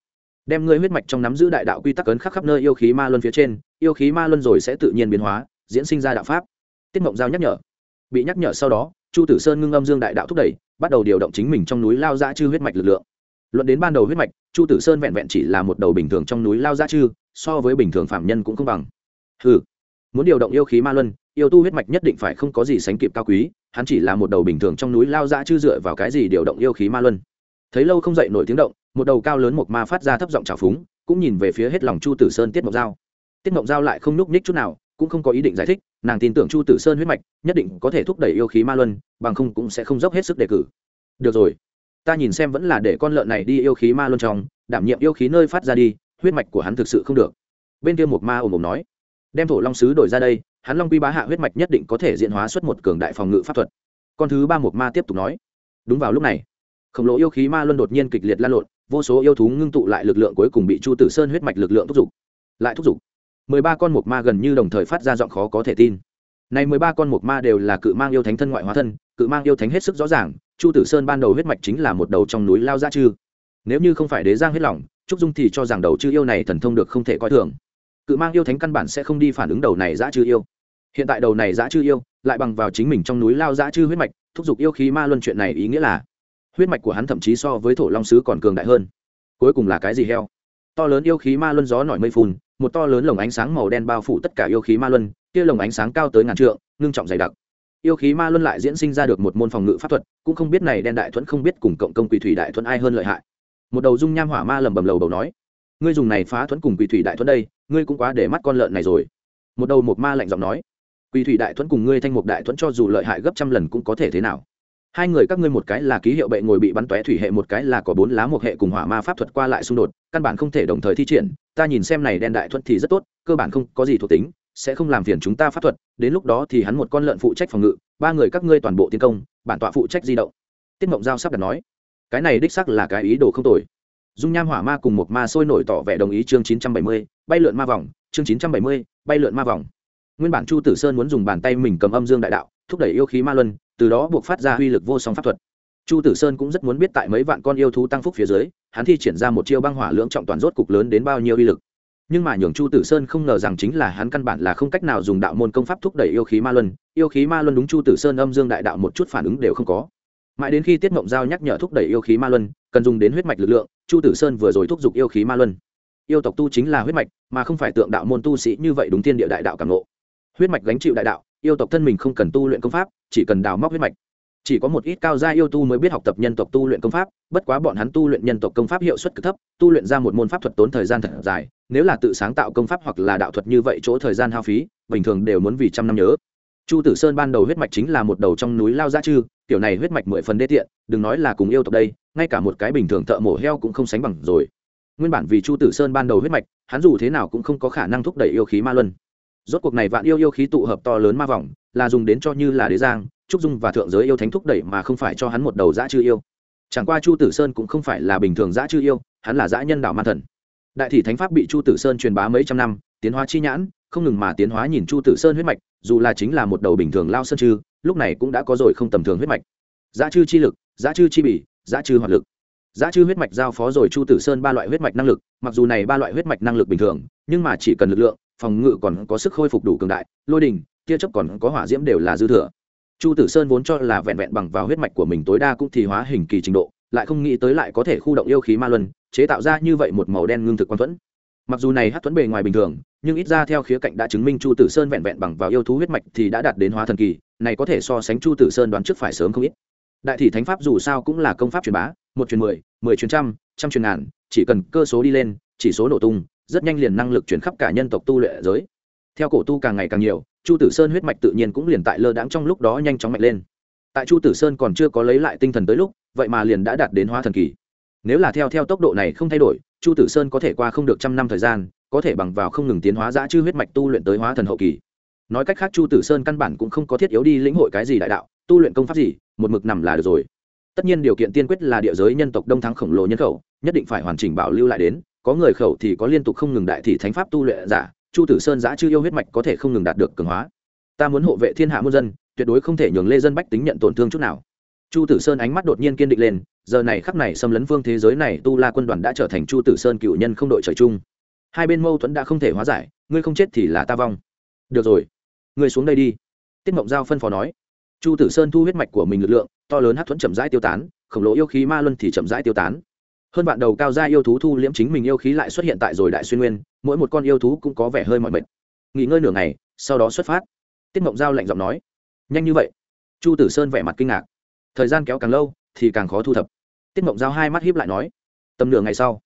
Đem ngươi huyết mạch trong nắm giữ đại đạo quy tắc ấn khắc khắp nơi yêu khí ma luân phía trên, yêu khí ma luân rồi sẽ tự nhiên biến hóa, diễn sinh ra đạo pháp. Tiết mộng giao nhắc nhở. Bị nhắc nhở sau đó, chu tử sơn ngưng âm dương đại đạo thúc đẩy, bắt đầu điều động chính mình trong núi lao dã chư huyết mạch lực lượng. Luận đến ban đầu huyết mạch, chu tử sơn vẹn vẹn chỉ là một đầu bình thường trong núi lao dã chư, so với bình thường phạm nhân cũng không bằng ừ muốn điều động yêu khí ma luân, yêu tu huyết mạch nhất định phải không có gì sánh kịp cao quý, hắn chỉ là một đầu bình thường trong núi lao dã chứ dựa vào cái gì điều động yêu khí ma luân. Thấy lâu không dậy nổi tiếng động, một đầu cao lớn một ma phát ra thấp giọng chào phúng, cũng nhìn về phía hết lòng chu tử sơn tiết mộng giao. Tiết mộng giao lại không nhúc nhích chút nào, cũng không có ý định giải thích, nàng tin tưởng chu tử sơn huyết mạch nhất định có thể thúc đẩy yêu khí ma luân, bằng không cũng sẽ không dốc hết sức đề cử. Được rồi, ta nhìn xem vẫn là để con lợn này đi yêu khí ma luân trong, đảm nhiệm yêu khí nơi phát ra đi, huyết mạch của hắn thực sự không được. Bên kia một ma ồm ồm nói đem thổ long sứ đổi ra đây, hắn long quy bá hạ huyết mạch nhất định có thể diễn hóa xuất một cường đại phòng ngự pháp thuật. Con thứ ba một ma tiếp tục nói. Đúng vào lúc này, khổng lồ yêu khí ma luân đột nhiên kịch liệt lan lộn, vô số yêu thú ngưng tụ lại lực lượng cuối cùng bị chu tử sơn huyết mạch lực lượng thúc giục. Lại thúc giục. Mười ba con mục ma gần như đồng thời phát ra giọng khó có thể tin. Này mười ba con mục ma đều là cự mang yêu thánh thân ngoại hóa thân, cự mang yêu thánh hết sức rõ ràng, chu tử sơn ban đầu huyết mạch chính là một đầu trong núi lao ra chư. Nếu như không phải đế giang huyết lòng, trúc dung thì cho rằng đầu chư yêu này thần thông được không thể coi thường cự mang yêu thánh căn bản sẽ không đi phản ứng đầu này dã chư yêu. Hiện tại đầu này dã chư yêu lại bằng vào chính mình trong núi lao dã chư huyết mạch, thúc giục yêu khí ma luân chuyện này ý nghĩa là huyết mạch của hắn thậm chí so với thổ long sứ còn cường đại hơn. Cuối cùng là cái gì heo? To lớn yêu khí ma luân gió nổi mây phun một to lớn lồng ánh sáng màu đen bao phủ tất cả yêu khí ma luân, kia lồng ánh sáng cao tới ngàn trượng, ngưng trọng dày đặc. Yêu khí ma luân lại diễn sinh ra được một môn phòng ngự pháp thuật, cũng không biết này đen đại thuẫn không biết cùng cộng công quỷ thủy đại thuẫn ai hơn lợi hại. Một đầu dung nham hỏa ma lầm bầm lầu bầu nói ngươi dùng này phá thuẫn cùng quỷ thủy đại thuẫn đây, ngươi cũng quá để mắt con lợn này rồi. Một đầu một ma lạnh giọng nói. Quỷ thủy đại thuẫn cùng ngươi thanh mục đại thuẫn cho dù lợi hại gấp trăm lần cũng có thể thế nào? Hai người các ngươi một cái là ký hiệu bệ ngồi bị bắn tóe thủy hệ, một cái là có bốn lá một hệ cùng hỏa ma pháp thuật qua lại xung đột, căn bản không thể đồng thời thi triển. Ta nhìn xem này đen đại thuẫn thì rất tốt, cơ bản không có gì thuộc tính, sẽ không làm phiền chúng ta pháp thuật. Đến lúc đó thì hắn một con lợn phụ trách phòng ngự, ba người các ngươi toàn bộ tiến công, bản tọa phụ trách di động. Tiết mộng giao sắp đặt nói. Cái này đích sắc là cái ý đồ không tồi dung nham hỏa ma cùng một ma sôi nổi tỏ vẻ đồng ý chương chín trăm bảy mươi, bay lượn ma vòng. Chương chín trăm bảy mươi, bay lượn ma vòng. Nguyên bản chu tử sơn muốn dùng bàn tay mình cầm âm dương đại đạo, thúc đẩy yêu khí ma luân, từ đó buộc phát ra uy lực vô song pháp thuật. Chu tử sơn cũng rất muốn biết tại mấy vạn con yêu thú tăng phúc phía dưới, hắn thi triển ra một chiêu băng hỏa lưỡng trọng toàn rốt cục lớn đến bao nhiêu uy lực. Nhưng mà nhường chu tử sơn không ngờ rằng chính là hắn căn bản là không cách nào dùng đạo môn công pháp thúc đẩy yêu khí ma luân, yêu khí ma luân đúng chu tử sơn âm dương đại đạo một chút phản ứng đều không có mãi đến khi tiết mộng giao nhắc nhở thúc đẩy yêu khí ma luân, cần dùng đến huyết mạch lực lượng, chu tử sơn vừa rồi thúc giục yêu khí ma luân. Yêu tộc tu chính là huyết mạch, mà không phải tượng đạo môn tu sĩ như vậy đúng tiên địa đại đạo cảm ngộ. Huyết mạch gánh chịu đại đạo, yêu tộc thân mình không cần tu luyện công pháp, chỉ cần đào móc huyết mạch. Chỉ có một ít cao gia yêu tu mới biết học tập nhân tộc tu luyện công pháp, bất quá bọn hắn tu luyện nhân tộc công pháp hiệu suất cực thấp, tu luyện ra một môn pháp thuật tốn thời gian thật dài, nếu là tự sáng tạo công pháp hoặc là đạo thuật như vậy chỗ thời gian hao phí, bình thường đều muốn vì trăm năm nhớ chu tử sơn ban đầu huyết mạch chính là một đầu trong núi lao gia chư kiểu này huyết mạch mười phần đê tiện, đừng nói là cùng yêu tộc đây, ngay cả một cái bình thường thợ mổ heo cũng không sánh bằng rồi. Nguyên bản vì chu tử sơn ban đầu huyết mạch, hắn dù thế nào cũng không có khả năng thúc đẩy yêu khí ma luân. Rốt cuộc này vạn yêu yêu khí tụ hợp to lớn ma vòng là dùng đến cho như là đế giang, trúc dung và thượng giới yêu thánh thúc đẩy mà không phải cho hắn một đầu dã chư yêu. Chẳng qua chu tử sơn cũng không phải là bình thường dã chư yêu, hắn là dã nhân đạo ma thần. Đại thị thánh pháp bị chu tử sơn truyền bá mấy trăm năm, tiến hóa chi nhãn, không ngừng mà tiến hóa nhìn chu tử sơn huyết mạch dù là chính là một đầu bình thường lao sơn chư, lúc này cũng đã có rồi không tầm thường huyết mạch. Giá chư chi lực, giá chư chi bỉ, giá chư hoạt lực. Giá chư huyết mạch giao phó rồi chu tử sơn ba loại huyết mạch năng lực, mặc dù này ba loại huyết mạch năng lực bình thường, nhưng mà chỉ cần lực lượng, phòng ngự còn có sức khôi phục đủ cường đại, lôi đình, tia chấp còn có hỏa diễm đều là dư thừa. Chu tử sơn vốn cho là vẹn vẹn bằng vào huyết mạch của mình tối đa cũng thì hóa hình kỳ trình độ, lại không nghĩ tới lại có thể khu động yêu khí ma luân, chế tạo ra như vậy một màu đen ngưng thực quan thuẫn mặc dù này hát thuẫn bề ngoài bình thường, nhưng ít ra theo khía cạnh đã chứng minh chu tử sơn vẹn vẹn bằng vào yêu thú huyết mạch thì đã đạt đến hóa thần kỳ, này có thể so sánh chu tử sơn đoán trước phải sớm không ít. Đại thị thánh pháp dù sao cũng là công pháp truyền bá, một truyền mười mười truyền trăm trăm truyền ngàn, chỉ cần cơ số đi lên, chỉ số nổ tung, rất nhanh liền năng lực chuyển khắp cả nhân tộc tu luyện giới. Theo cổ tu càng ngày càng nhiều, chu tử sơn huyết mạch tự nhiên cũng liền tại lơ đãng trong lúc đó nhanh chóng mạnh lên. Tại chu tử sơn còn chưa có lấy lại tinh thần tới lúc, vậy mà liền đã đạt đến hóa thần kỳ. Nếu là theo theo tốc độ này không thay đổi chu tử sơn có thể qua không được trăm năm thời gian, có thể bằng vào không ngừng tiến hóa giã chư huyết mạch tu luyện tới hóa thần hậu kỳ. Nói cách khác, chu tử sơn căn bản cũng không có thiết yếu đi lĩnh hội cái gì đại đạo, tu luyện công pháp gì, một mực nằm là được rồi. Tất nhiên điều kiện tiên quyết là địa giới nhân tộc đông thắng khổng lồ nhân khẩu, nhất định phải hoàn chỉnh bảo lưu lại đến, có người khẩu thì có liên tục không ngừng đại thị thánh pháp tu luyện giả, chu tử sơn giã chư yêu huyết mạch có thể không ngừng đạt được cường hóa. Ta muốn hộ vệ thiên hạ muôn dân, tuyệt đối không thể nhường lê dân bách tính nhận tổn thương chút nào. Chu tử sơn ánh mắt đột nhiên kiên định lên giờ này khắc này xâm lấn phương thế giới này, tu la quân đoàn đã trở thành chu tử sơn cựu nhân không đội trời chung. Hai bên mâu thuẫn đã không thể hóa giải, ngươi không chết thì là ta vong. Được rồi, ngươi xuống đây đi. Tiết mộng giao phân phó nói. Chu tử sơn thu huyết mạch của mình lực lượng, to lớn hát thuẫn chậm rãi tiêu tán, khổng lồ yêu khí ma luân thì chậm rãi tiêu tán. Hơn bạn đầu cao gia yêu thú thu liễm chính mình yêu khí lại xuất hiện tại rồi đại xuyên nguyên, mỗi một con yêu thú cũng có vẻ hơi mọi mệt. Nghỉ ngơi nửa ngày, sau đó xuất phát. Tiết mộng giao lạnh giọng nói. Nhanh như vậy? Chu tử sơn vẻ mặt kinh ngạc. Thời gian kéo càng lâu, thì càng khó thu thập tiết mộng giao hai mắt hiếp lại nói, tầm nửa ngày sau,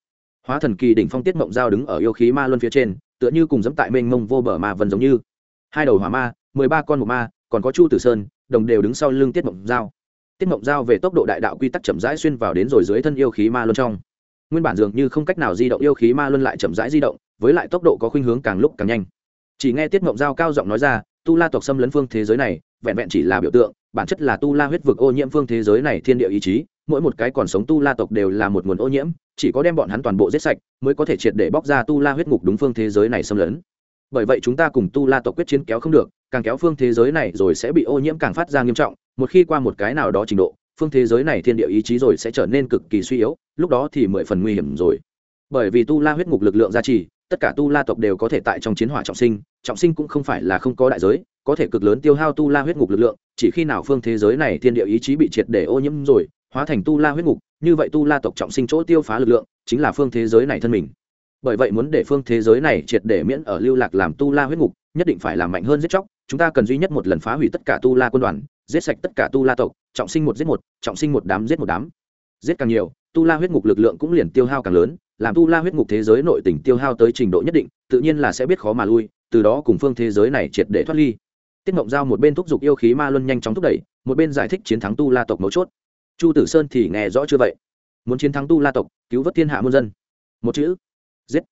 hóa thần kỳ đỉnh phong tiết mộng giao đứng ở yêu khí ma luân phía trên, tựa như cùng dẫm tại mênh mông vô bờ ma vân giống như. Hai đầu hỏa ma, mười ba con một ma, còn có chu tử sơn, đồng đều đứng sau lưng tiết mộng giao. Tiết mộng giao về tốc độ đại đạo quy tắc chậm rãi xuyên vào đến rồi dưới thân yêu khí ma luân trong. Nguyên bản dường như không cách nào di động yêu khí ma luân lại chậm rãi di động, với lại tốc độ có khuynh hướng càng lúc càng nhanh. Chỉ nghe tiết mộng giao cao giọng nói ra, tu la tộc xâm lấn phương thế giới này, vẹn vẹn chỉ là biểu tượng, bản chất là tu la huyết vực ô nhiễm phương thế giới này thiên địa ý chí mỗi một cái còn sống tu la tộc đều là một nguồn ô nhiễm, chỉ có đem bọn hắn toàn bộ giết sạch mới có thể triệt để bóc ra tu la huyết ngục đúng phương thế giới này xâm lấn. Bởi vậy chúng ta cùng tu la tộc quyết chiến kéo không được, càng kéo phương thế giới này rồi sẽ bị ô nhiễm càng phát ra nghiêm trọng, một khi qua một cái nào đó trình độ, phương thế giới này thiên địa ý chí rồi sẽ trở nên cực kỳ suy yếu, lúc đó thì mười phần nguy hiểm rồi. Bởi vì tu la huyết ngục lực lượng gia trì, tất cả tu la tộc đều có thể tại trong chiến hỏa trọng sinh trọng sinh cũng không phải là không có đại giới, có thể cực lớn tiêu hao tu la huyết ngục lực lượng, chỉ khi nào phương thế giới này thiên địa ý chí bị triệt để ô nhiễm rồi hóa thành tu la huyết ngục, như vậy tu la tộc trọng sinh chỗ tiêu phá lực lượng, chính là phương thế giới này thân mình. Bởi vậy muốn để phương thế giới này triệt để miễn ở lưu lạc làm tu la huyết ngục, nhất định phải làm mạnh hơn giết chóc, chúng ta cần duy nhất một lần phá hủy tất cả tu la quân đoàn, giết sạch tất cả tu la tộc, trọng sinh một giết một, trọng sinh một đám giết một đám. Giết càng nhiều, tu la huyết ngục lực lượng cũng liền tiêu hao càng lớn, làm tu la huyết ngục thế giới nội tỉnh tiêu hao tới trình độ nhất định, tự nhiên là sẽ biết khó mà lui, từ đó cùng phương thế giới này triệt để thoát ly. Tiết mộng giao một bên thúc giục yêu khí ma luân nhanh chóng thúc đẩy, một bên giải thích chiến thắng tu la tộc mấu chốt chu tử sơn thì nghe rõ chưa vậy? Muốn chiến thắng tu la tộc, cứu vớt thiên hạ muôn dân. Một chữ, giết.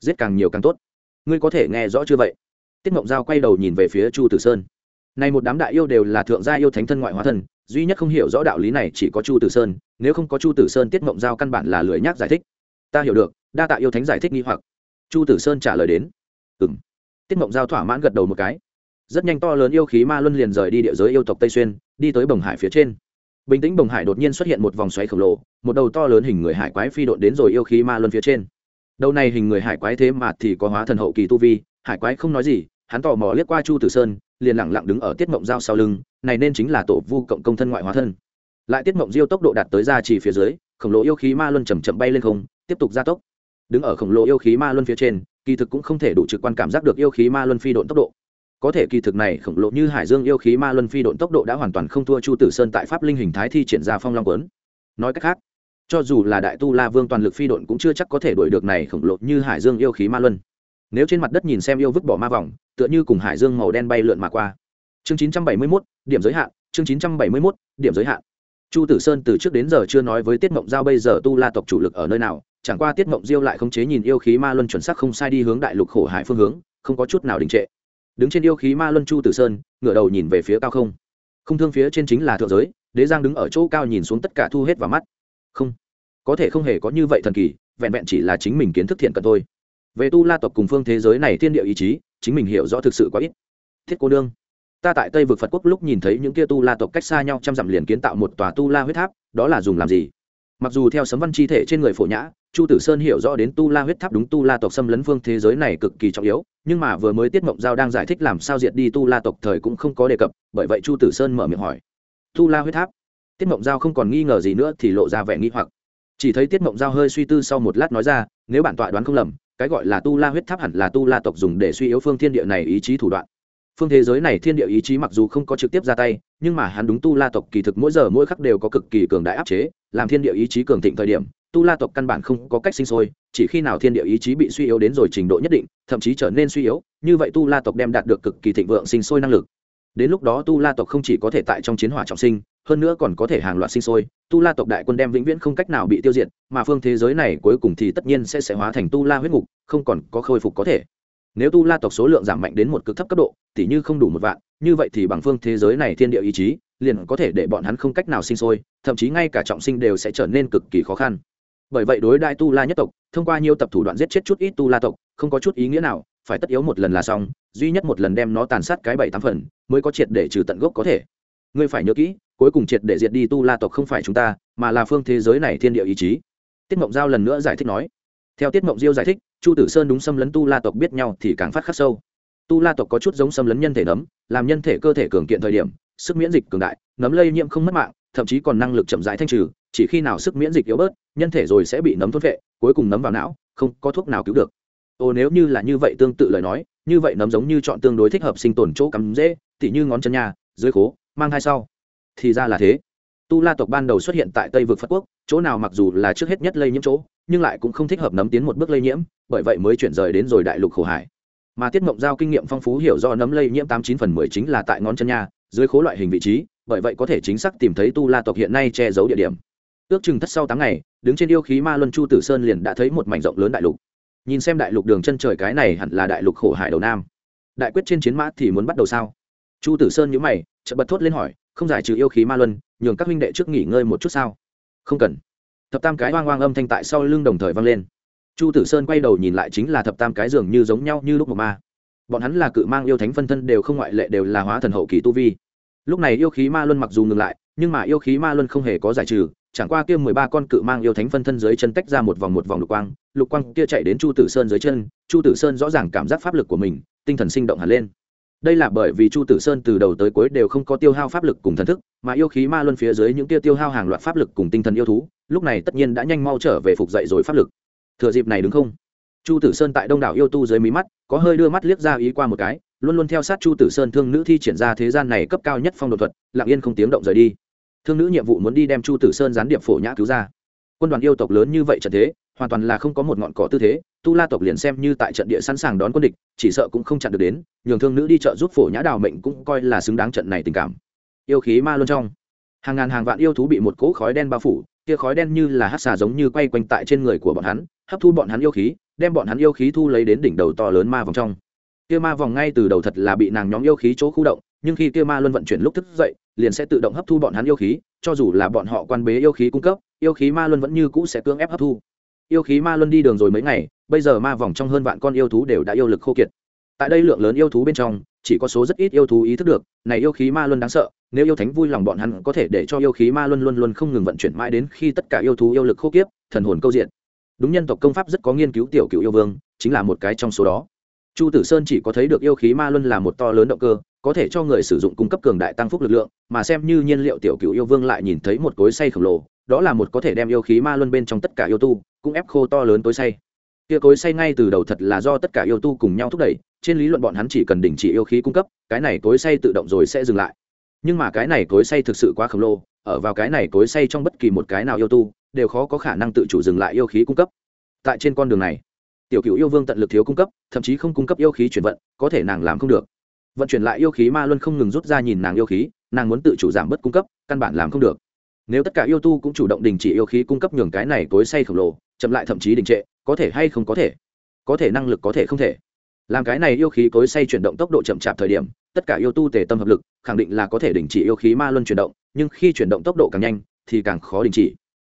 Giết càng nhiều càng tốt. Ngươi có thể nghe rõ chưa vậy? Tiết mộng giao quay đầu nhìn về phía chu tử sơn. Này một đám đại yêu đều là thượng gia yêu thánh thân ngoại hóa thân duy nhất không hiểu rõ đạo lý này chỉ có chu tử sơn, nếu không có chu tử sơn, tiết mộng giao căn bản là lười nhác giải thích. Ta hiểu được, đa tạ yêu thánh giải thích nghi hoặc. Chu tử sơn trả lời đến. Ừ m tiết mộng giao thỏa mãn gật đầu một cái. Rất nhanh to lớn yêu khí ma luân liền rời đi địa giới yêu tộc tây xuyên, đi tới bồng hải phía trên bình tĩnh bồng hải đột nhiên xuất hiện một vòng xoáy khổng lồ, một đầu to lớn hình người hải quái phi độn đến rồi yêu khí ma luân phía trên. Đầu này hình người hải quái thế mà thì có hóa thần hậu kỳ tu vi, hải quái không nói gì, hắn tò mò liếc qua chu tử sơn, liền lẳng lặng đứng ở tiết mộng giao sau lưng, này nên chính là tổ vu cộng công thân ngoại hóa thân. Lại tiết mộng diêu tốc độ đạt tới ra chỉ phía dưới, khổng lồ yêu khí ma luân chầm chậm bay lên không, tiếp tục gia tốc. Đứng ở khổng lồ yêu khí ma luân phía trên, kỳ thực cũng không thể đủ trực quan cảm giác được yêu khí ma luân phi độn tốc độ có thể kỳ thực này khổng lồ như hải dương yêu khí ma luân phi độn tốc độ đã hoàn toàn không thua chu tử sơn tại pháp linh hình thái thi triển ra phong long quấn. Nói cách khác cho dù là đại tu la vương toàn lực phi độn cũng chưa chắc có thể đuổi được này khổng lồ như hải dương yêu khí ma luân. Nếu trên mặt đất nhìn xem yêu vứt bỏ ma vòng tựa như cùng hải dương màu đen bay lượn mà qua. Chương 971, điểm giới hạn chương 971, điểm giới hạn. Chu tử sơn từ trước đến giờ chưa nói với tiết mộng giao bây giờ tu la tộc chủ lực ở nơi nào chẳng qua tiết mộng diêu lại khống chế nhìn yêu khí ma luân chuẩn xác không sai đi hướng đại lục khổ hải phương hướng không có chút nào đình trệ đứng trên yêu khí ma luân chu tử sơn, ngửa đầu nhìn về phía cao không. Không thương phía trên chính là thượng giới, đế giang đứng ở chỗ cao nhìn xuống tất cả thu hết vào mắt. Không, có thể không hề có như vậy thần kỳ, vẹn vẹn chỉ là chính mình kiến thức thiện cận thôi. Về tu la tộc cùng phương thế giới này thiên địa ý chí, chính mình hiểu rõ thực sự quá ít. Thiết cô đương ta tại tây vực phật quốc lúc nhìn thấy những kia tu la tộc cách xa nhau trăm dặm liền kiến tạo một tòa tu la huyết tháp, đó là dùng làm gì? Mặc dù theo sấm văn chi thể trên người phổ nhã chu tử sơn hiểu rõ đến tu la huyết tháp đúng tu la tộc xâm lấn phương thế giới này cực kỳ trọng yếu, nhưng mà vừa mới tiết mộng giao đang giải thích làm sao diệt đi tu la tộc thời cũng không có đề cập, bởi vậy chu tử sơn mở miệng hỏi, tu la huyết tháp? Tiết mộng giao không còn nghi ngờ gì nữa thì lộ ra vẻ nghi hoặc. Chỉ thấy tiết mộng giao hơi suy tư sau một lát nói ra, nếu bản tọa đoán không lầm, cái gọi là tu la huyết tháp hẳn là tu la tộc dùng để suy yếu phương thiên địa này ý chí thủ đoạn. Phương thế giới này thiên địa ý chí mặc dù không có trực tiếp ra tay, nhưng mà hắn đúng tu la tộc kỳ thực mỗi giờ mỗi khắc đều có cực kỳ cường đại áp chế, làm thiên địa ý chí cường thịnh thời điểm tu la tộc căn bản không có cách sinh sôi, chỉ khi nào thiên địa ý chí bị suy yếu đến rồi trình độ nhất định, thậm chí trở nên suy yếu, như vậy tu la tộc đem đạt được cực kỳ thịnh vượng sinh sôi năng lực. Đến lúc đó tu la tộc không chỉ có thể tại trong chiến hỏa trọng sinh, hơn nữa còn có thể hàng loạt sinh sôi, tu la tộc đại quân đem vĩnh viễn không cách nào bị tiêu diệt, mà phương thế giới này cuối cùng thì tất nhiên sẽ sẽ hóa thành tu la huyết ngục, không còn có khôi phục có thể. Nếu tu la tộc số lượng giảm mạnh đến một cực thấp cấp độ, tỉ như không đủ một vạn, như vậy thì bằng phương thế giới này thiên địa ý chí, liền có thể để bọn hắn không cách nào sinh sôi, thậm chí ngay cả trọng sinh đều sẽ trở nên cực kỳ khó khăn bởi vậy đối đại tu la nhất tộc, thông qua nhiều tập thủ đoạn giết chết chút ít tu la tộc, không có chút ý nghĩa nào, phải tất yếu một lần là xong, duy nhất một lần đem nó tàn sát cái bảy tám phần, mới có triệt để trừ tận gốc có thể. Ngươi phải nhớ kỹ, cuối cùng triệt để diệt đi tu la tộc không phải chúng ta, mà là phương thế giới này thiên địa ý chí. Tiết mộng giao lần nữa giải thích nói. Theo tiết mộng diêu giải thích, chu tử sơn đúng xâm lấn tu la tộc biết nhau thì càng phát khắc sâu. Tu la tộc có chút giống xâm lấn nhân thể nấm, làm nhân thể cơ thể cường kiện thời điểm, sức miễn dịch cường đại, nấm lây nhiễm không mất mạng, thậm chí còn năng lực chậm rãi thanh trừ chỉ khi nào sức miễn dịch yếu bớt, nhân thể rồi sẽ bị nấm thốt vệ, cuối cùng nấm vào não, không có thuốc nào cứu được. Ồ nếu như là như vậy tương tự lời nói, như vậy nấm giống như chọn tương đối thích hợp sinh tồn chỗ cắm dễ tỉ như ngón chân nhà dưới khố, mang hai sau. Thì ra là thế. Tu la tộc ban đầu xuất hiện tại tây vực phật quốc, chỗ nào mặc dù là trước hết nhất lây nhiễm chỗ, nhưng lại cũng không thích hợp nấm tiến một bước lây nhiễm, bởi vậy mới chuyển rời đến rồi đại lục khổ hải. Mà tiết mộng giao kinh nghiệm phong phú hiểu do nấm lây nhiễm tám chín phần mười chính là tại ngón chân nhà dưới khố loại hình vị trí, bởi vậy có thể chính xác tìm thấy tu la tộc hiện nay che giấu địa điểm ước chừng thất sau tám ngày, đứng trên yêu khí ma luân chu tử sơn liền đã thấy một mảnh rộng lớn đại lục. Nhìn xem đại lục đường chân trời cái này hẳn là đại lục khổ hải đầu nam. Đại quyết trên chiến mã thì muốn bắt đầu sao? Chu tử sơn nhữ mày, chợt bật thốt lên hỏi, không giải trừ yêu khí ma luân, nhường các huynh đệ trước nghỉ ngơi một chút sao? Không cần. Thập tam cái hoang hoang âm thanh tại sau lưng đồng thời vang lên. Chu tử sơn quay đầu nhìn lại chính là thập tam cái dường như giống nhau như lúc một ma. Bọn hắn là cự mang yêu thánh phân thân đều không ngoại lệ đều là hóa thần hậu kỳ tu vi. Lúc này yêu khí ma luân mặc dù ngừng lại, nhưng mà yêu khí ma luân không hề có giải trừ chẳng qua kia mười ba con cự mang yêu thánh phân thân dưới chân tách ra một vòng một vòng lục quang lục quang kia chạy đến chu tử sơn dưới chân, chu tử sơn rõ ràng cảm giác pháp lực của mình, tinh thần sinh động hẳn lên. Đây là bởi vì chu tử sơn từ đầu tới cuối đều không có tiêu hao pháp lực cùng thần thức, mà yêu khí ma luân phía dưới những kia tiêu hao hàng loạt pháp lực cùng tinh thần yêu thú, lúc này tất nhiên đã nhanh mau trở về phục dậy rồi pháp lực. Thừa dịp này đúng không? Chu tử sơn tại đông đảo yêu tu dưới mí mắt, có hơi đưa mắt liếc ra ý qua một cái, luôn luôn theo sát chu tử sơn thương nữ thi triển ra thế gian này cấp cao nhất phong độ thuật, lặng yên không tiếng động rời đi thương nữ nhiệm vụ muốn đi đem chu tử sơn gián điệp phổ nhã cứu ra. Quân đoàn yêu tộc lớn như vậy trận thế, hoàn toàn là không có một ngọn cỏ tư thế, tu la tộc liền xem như tại trận địa sẵn sàng đón quân địch, chỉ sợ cũng không chặn được đến, nhường thương nữ đi chợ giúp phổ nhã đào mệnh cũng coi là xứng đáng trận này tình cảm. Yêu khí ma luân trong. Hàng ngàn hàng vạn yêu thú bị một cỗ khói đen bao phủ, kia khói đen như là hát xà giống như quay quanh tại trên người của bọn hắn, hấp thu bọn hắn yêu khí, đem bọn hắn yêu khí thu lấy đến đỉnh đầu to lớn ma vòng trong. Kia ma vòng ngay từ đầu thật là bị nàng nhóm yêu khí chỗ khu động nhưng khi kia ma luân vận chuyển lúc thức dậy, liền sẽ tự động hấp thu bọn hắn yêu khí, cho dù là bọn họ quan bế yêu khí cung cấp, yêu khí ma luân vẫn như cũ sẽ cưỡng ép hấp thu. Yêu khí ma luân đi đường rồi mấy ngày, bây giờ ma vòng trong hơn vạn con yêu thú đều đã yêu lực khô kiệt. Tại đây lượng lớn yêu thú bên trong, chỉ có số rất ít yêu thú ý thức được, này yêu khí ma luân đáng sợ, nếu yêu thánh vui lòng bọn hắn có thể để cho yêu khí ma luân luôn luôn không ngừng vận chuyển mãi đến khi tất cả yêu thú yêu lực khô kiếp, thần hồn câu diện. Đúng nhân tộc công pháp rất có nghiên cứu tiểu cựu yêu vương, chính là một cái trong số đó. Chu tử sơn chỉ có thấy được yêu khí ma luân là một to lớn động cơ có thể cho người sử dụng cung cấp cường đại tăng phúc lực lượng, mà xem như nhiên liệu tiểu cựu yêu vương lại nhìn thấy một cối say khổng lồ, đó là một có thể đem yêu khí ma luân bên trong tất cả yêu tu, cũng ép khô to lớn tối say kia cối say ngay từ đầu thật là do tất cả yêu tu cùng nhau thúc đẩy, trên lý luận bọn hắn chỉ cần đình chỉ yêu khí cung cấp, cái này cối say tự động rồi sẽ dừng lại. Nhưng mà cái này cối say thực sự quá khổng lồ, ở vào cái này cối say trong bất kỳ một cái nào yêu tu, đều khó có khả năng tự chủ dừng lại yêu khí cung cấp. Tại trên con đường này, tiểu cựu yêu vương tận lực thiếu cung cấp, thậm chí không cung cấp yêu khí chuyển vận, có thể nàng làm không được vận chuyển lại yêu khí ma luân không ngừng rút ra nhìn nàng yêu khí, nàng muốn tự chủ giảm bớt cung cấp, căn bản làm không được. Nếu tất cả yêu tu cũng chủ động đình chỉ yêu khí cung cấp nhường cái này cối say khổng lồ, chậm lại thậm chí đình trệ, có thể hay không có thể? Có thể năng lực có thể không thể. Làm cái này yêu khí cối say chuyển động tốc độ chậm chạp thời điểm, tất cả yêu tu tề tâm hợp lực, khẳng định là có thể đình chỉ yêu khí ma luân chuyển động, nhưng khi chuyển động tốc độ càng nhanh, thì càng khó đình chỉ.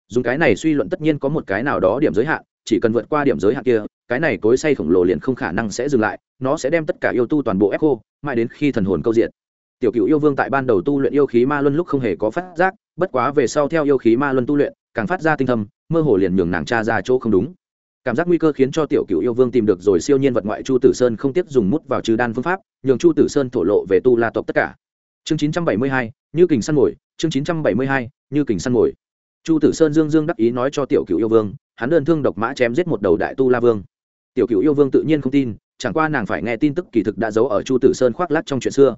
Dùng cái này suy luận tất nhiên có một cái nào đó điểm giới hạn chỉ cần vượt qua điểm giới hạn kia, cái này cối say khổng lồ liền không khả năng sẽ dừng lại, nó sẽ đem tất cả yêu tu toàn bộ ép khô, mãi đến khi thần hồn câu diện. Tiểu cựu yêu vương tại ban đầu tu luyện yêu khí ma luân lúc không hề có phát giác, bất quá về sau theo yêu khí ma luân tu luyện, càng phát ra tinh thâm, mơ hồ liền nhường nàng cha ra chỗ không đúng. Cảm giác nguy cơ khiến cho tiểu cựu yêu vương tìm được rồi siêu nhiên vật ngoại chu tử sơn không tiếp dùng mút vào trừ đan phương pháp, nhường chu tử sơn thổ lộ về tu la tộc tất cả. Chương chín trăm bảy mươi hai, như kình săn mồi, chương chín trăm bảy mươi hai, như kình săn mồi. Chu tử sơn dương dương đắc ý nói cho tiểu cựu yêu vương hắn đơn thương độc mã chém giết một đầu đại tu la vương. Tiểu cựu yêu vương tự nhiên không tin, chẳng qua nàng phải nghe tin tức kỳ thực đã giấu ở chu tử sơn khoác lắc trong chuyện xưa.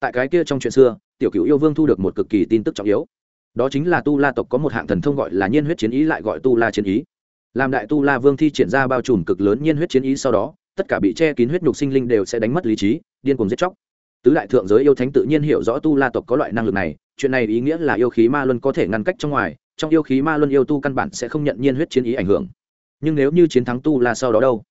Tại cái kia trong chuyện xưa, tiểu cựu yêu vương thu được một cực kỳ tin tức trọng yếu. Đó chính là tu la tộc có một hạng thần thông gọi là nhiên huyết chiến ý lại gọi tu la chiến ý. Làm đại tu la vương thi triển ra bao trùm cực lớn nhiên huyết chiến ý sau đó, tất cả bị che kín huyết nhục sinh linh đều sẽ đánh mất lý trí, điên cuồng giết chóc. Tứ đại thượng giới yêu thánh tự nhiên hiểu rõ tu la tộc có loại năng lực này, chuyện này ý nghĩa là yêu khí ma luân có thể ngăn cách trong ngoài trong yêu khí ma luân yêu tu căn bản sẽ không nhận nhiên huyết chiến ý ảnh hưởng. Nhưng nếu như chiến thắng tu la sau đó đâu?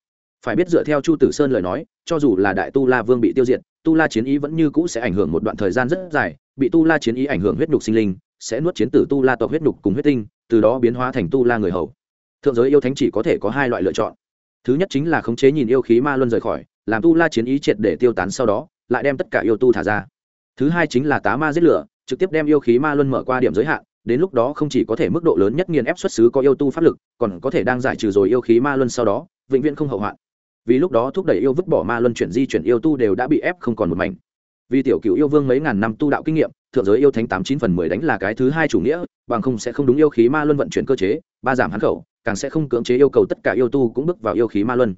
Phải biết dựa theo chu tử sơn lời nói, cho dù là đại tu la vương bị tiêu diệt, tu la chiến ý vẫn như cũ sẽ ảnh hưởng một đoạn thời gian rất dài. Bị tu la chiến ý ảnh hưởng huyết nhục sinh linh, sẽ nuốt chiến tử tu la tộc huyết nhục cùng huyết tinh, từ đó biến hóa thành tu la người hầu. Thượng giới yêu thánh chỉ có thể có hai loại lựa chọn. Thứ nhất chính là khống chế nhìn yêu khí ma luân rời khỏi, làm tu la chiến ý triệt để tiêu tán sau đó, lại đem tất cả yêu tu thả ra. Thứ hai chính là tá ma giết lửa, trực tiếp đem yêu khí ma luân mở qua điểm giới hạn đến lúc đó không chỉ có thể mức độ lớn nhất nghiền ép xuất xứ có yêu tu pháp lực, còn có thể đang giải trừ rồi yêu khí ma luân sau đó, vĩnh viễn không hậu hoạn. Vì lúc đó thúc đẩy yêu vứt bỏ ma luân chuyển di chuyển yêu tu đều đã bị ép không còn một mảnh. Vì tiểu cựu yêu vương mấy ngàn năm tu đạo kinh nghiệm, thượng giới yêu thánh tám chín phần mười đánh là cái thứ hai chủ nghĩa, bằng không sẽ không đúng yêu khí ma luân vận chuyển cơ chế, ba giảm hắn khẩu, càng sẽ không cưỡng chế yêu cầu tất cả yêu tu cũng bước vào yêu khí ma luân.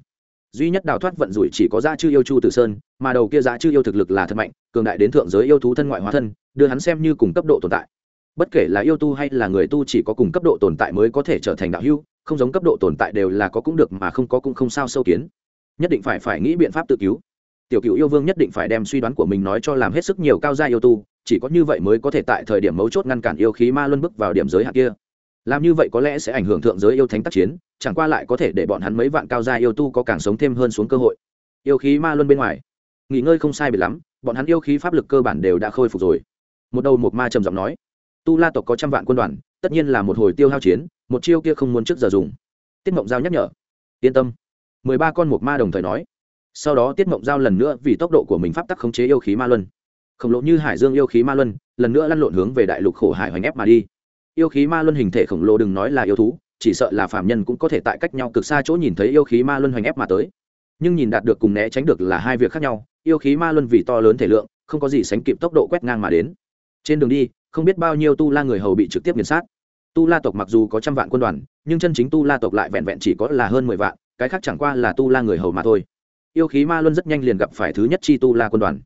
Duy nhất đào thoát vận rủi chỉ có giá chư yêu chu tử sơn, mà đầu kia giá chư yêu thực lực là thật mạnh, cường đại đến thượng giới yêu thú thân ngoại hóa thân, đưa hắn xem như cùng cấp độ tồn tại bất kể là yêu tu hay là người tu chỉ có cùng cấp độ tồn tại mới có thể trở thành đạo hưu không giống cấp độ tồn tại đều là có cũng được mà không có cũng không sao sâu kiến. Nhất định phải phải nghĩ biện pháp tự cứu. Tiểu cựu yêu vương nhất định phải đem suy đoán của mình nói cho làm hết sức nhiều cao gia yêu tu, chỉ có như vậy mới có thể tại thời điểm mấu chốt ngăn cản yêu khí ma luân bước vào điểm giới hạn kia. Làm như vậy có lẽ sẽ ảnh hưởng thượng giới yêu thánh tác chiến, chẳng qua lại có thể để bọn hắn mấy vạn cao gia yêu tu có càng sống thêm hơn xuống cơ hội. Yêu khí ma luân bên ngoài. Nghỉ ngơi không sai biệt lắm, bọn hắn yêu khí pháp lực cơ bản đều đã khôi phục rồi. Một đầu một ma trầm giọng nói tu la tộc có trăm vạn quân đoàn, tất nhiên là một hồi tiêu hao chiến, một chiêu kia không muốn trước giờ dùng. Tiết mộng giao nhắc nhở. Yên tâm. Mười ba con một ma đồng thời nói. Sau đó tiết mộng giao lần nữa vì tốc độ của mình pháp tắc khống chế yêu khí ma luân. Khổng lồ như hải dương yêu khí ma luân, lần nữa lăn lộn hướng về đại lục khổ hải hoành ép mà đi. Yêu khí ma luân hình thể khổng lồ đừng nói là yêu thú, chỉ sợ là phạm nhân cũng có thể tại cách nhau cực xa chỗ nhìn thấy yêu khí ma luân hoành ép mà tới. Nhưng nhìn đạt được cùng né tránh được là hai việc khác nhau, yêu khí ma luân vì to lớn thể lượng, không có gì sánh kịp tốc độ quét ngang mà đến. Trên đường đi không biết bao nhiêu tu la người hầu bị trực tiếp nghiền sát tu la tộc mặc dù có trăm vạn quân đoàn nhưng chân chính tu la tộc lại vẹn vẹn chỉ có là hơn mười vạn cái khác chẳng qua là tu la người hầu mà thôi yêu khí ma luân rất nhanh liền gặp phải thứ nhất chi tu la quân đoàn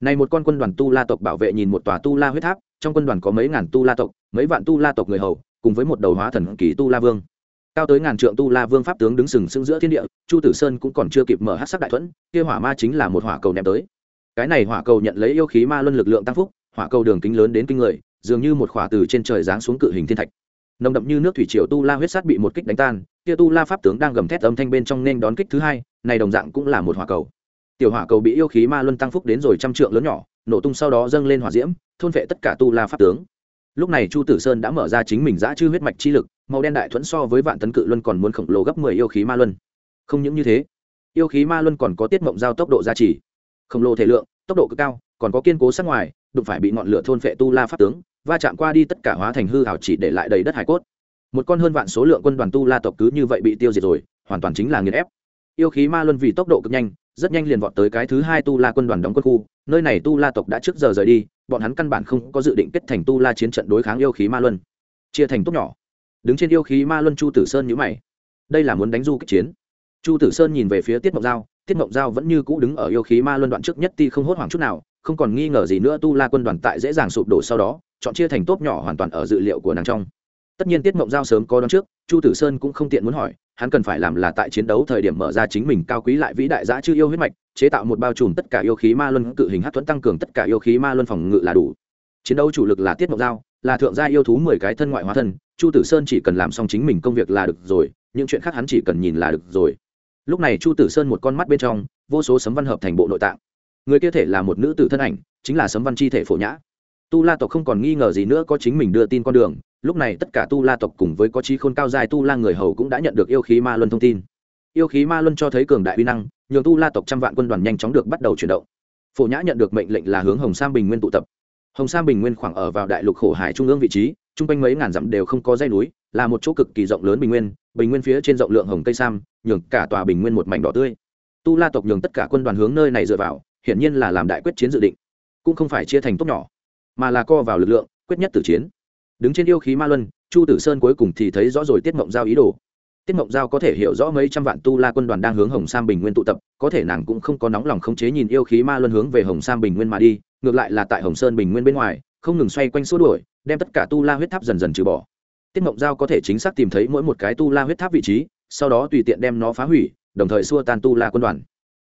này một con quân đoàn tu la tộc bảo vệ nhìn một tòa tu la huyết tháp trong quân đoàn có mấy ngàn tu la tộc mấy vạn tu la tộc người hầu cùng với một đầu hóa thần kỳ tu la vương cao tới ngàn trượng tu la vương pháp tướng đứng sừng sững giữa thiên địa chu tử sơn cũng còn chưa kịp mở hát sắc đại thuẫn kia hỏa ma chính là một hỏa cầu ném tới cái này hỏa cầu nhận lấy yêu khí ma luân lực lượng tăng phúc hỏa cầu đường kính lớn đến kinh người dường như một khỏa từ trên trời giáng xuống cự hình thiên thạch. Nồng đậm như nước thủy triều tu la huyết sát bị một kích đánh tan, kia tu la pháp tướng đang gầm thét âm thanh bên trong nên đón kích thứ hai, này đồng dạng cũng là một hỏa cầu. Tiểu hỏa cầu bị yêu khí ma luân tăng phúc đến rồi trăm trượng lớn nhỏ, nổ tung sau đó dâng lên hỏa diễm, thôn vệ tất cả tu la pháp tướng. Lúc này chu tử sơn đã mở ra chính mình giã chư huyết mạch chi lực, màu đen đại thuẫn so với vạn tấn cự luân còn muốn khổng lồ gấp mười yêu khí ma luân. Không những như thế, yêu khí ma luân còn có tiết mộng giao tốc độ gia trì. Khổng lồ thể lượng, tốc độ cực cao, còn có kiên cố sắc ngoài, đụng phải bị ngọn lửa thôn phệ tu la pháp tướng va chạm qua đi tất cả hóa thành hư hảo chỉ để lại đầy đất hải cốt. Một con hơn vạn số lượng quân đoàn tu la tộc cứ như vậy bị tiêu diệt rồi, hoàn toàn chính là nghiền ép. Yêu khí ma luân vì tốc độ cực nhanh, rất nhanh liền vọt tới cái thứ hai tu la quân đoàn đóng quân khu, nơi này tu la tộc đã trước giờ rời đi, bọn hắn căn bản không có dự định kết thành tu la chiến trận đối kháng yêu khí ma luân. Chia thành tốt nhỏ. Đứng trên yêu khí ma luân chu tử sơn nhữ mày. Đây là muốn đánh du kích chiến. Chu tử sơn nhìn về phía tiết mộng giao, tiết mộng giao vẫn như cũ đứng ở yêu khí ma luân đoạn trước nhất ti không hốt hoảng chút nào, không còn nghi ngờ gì nữa tu la quân đoàn tại dễ dàng sụp đổ sau đó chọn chia thành tốp nhỏ hoàn toàn ở dự liệu của nàng trong. Tất nhiên tiết mộng giao sớm có đón trước, chu tử sơn cũng không tiện muốn hỏi, hắn cần phải làm là tại chiến đấu thời điểm mở ra chính mình cao quý lại vĩ đại giã chư yêu huyết mạch, chế tạo một bao trùm tất cả yêu khí ma luân, cự hình hát thuẫn tăng cường tất cả yêu khí ma luân phòng ngự là đủ. Chiến đấu chủ lực là tiết mộng giao, là thượng gia yêu thú mười cái thân ngoại hóa thân, chu tử sơn chỉ cần làm xong chính mình công việc là được rồi, những chuyện khác hắn chỉ cần nhìn là được rồi. Lúc này chu tử sơn một con mắt bên trong, vô số sấm văn hợp thành bộ nội tạng. Người kia thể là một nữ tử thân ảnh, chính là sấm văn chi thể phổ nhã tu la tộc không còn nghi ngờ gì nữa, có chính mình đưa tin con đường. Lúc này tất cả tu la tộc cùng với có trí khôn cao dài tu la người hầu cũng đã nhận được yêu khí ma luân thông tin. Yêu khí ma luân cho thấy cường đại uy năng, nhường tu la tộc trăm vạn quân đoàn nhanh chóng được bắt đầu chuyển động. Phổ nhã nhận được mệnh lệnh là hướng hồng sam bình nguyên tụ tập. Hồng sam bình nguyên khoảng ở vào đại lục khổ hải trung ương vị trí, chung quanh mấy ngàn dặm đều không có dây núi, là một chỗ cực kỳ rộng lớn bình nguyên. Bình nguyên phía trên rộng lượng hồng cây sam, nhường cả tòa bình nguyên một mảnh đỏ tươi. Tu la tộc nhường tất cả quân đoàn hướng nơi này dựa vào, hiển nhiên là làm đại quyết chiến dự định, cũng không phải chia thành tốt nhỏ mà là co vào lực lượng, quyết nhất tử chiến. Đứng trên yêu khí ma luân, chu tử sơn cuối cùng thì thấy rõ rồi tiết mộng giao ý đồ. Tiết mộng giao có thể hiểu rõ mấy trăm vạn tu la quân đoàn đang hướng hồng sam bình nguyên tụ tập, có thể nàng cũng không có nóng lòng khống chế nhìn yêu khí ma luân hướng về hồng sam bình nguyên mà đi, ngược lại là tại hồng sơn bình nguyên bên ngoài, không ngừng xoay quanh xua đuổi, đem tất cả tu la huyết tháp dần dần trừ bỏ. Tiết mộng giao có thể chính xác tìm thấy mỗi một cái tu la huyết tháp vị trí, sau đó tùy tiện đem nó phá hủy, đồng thời xua tan tu la quân đoàn.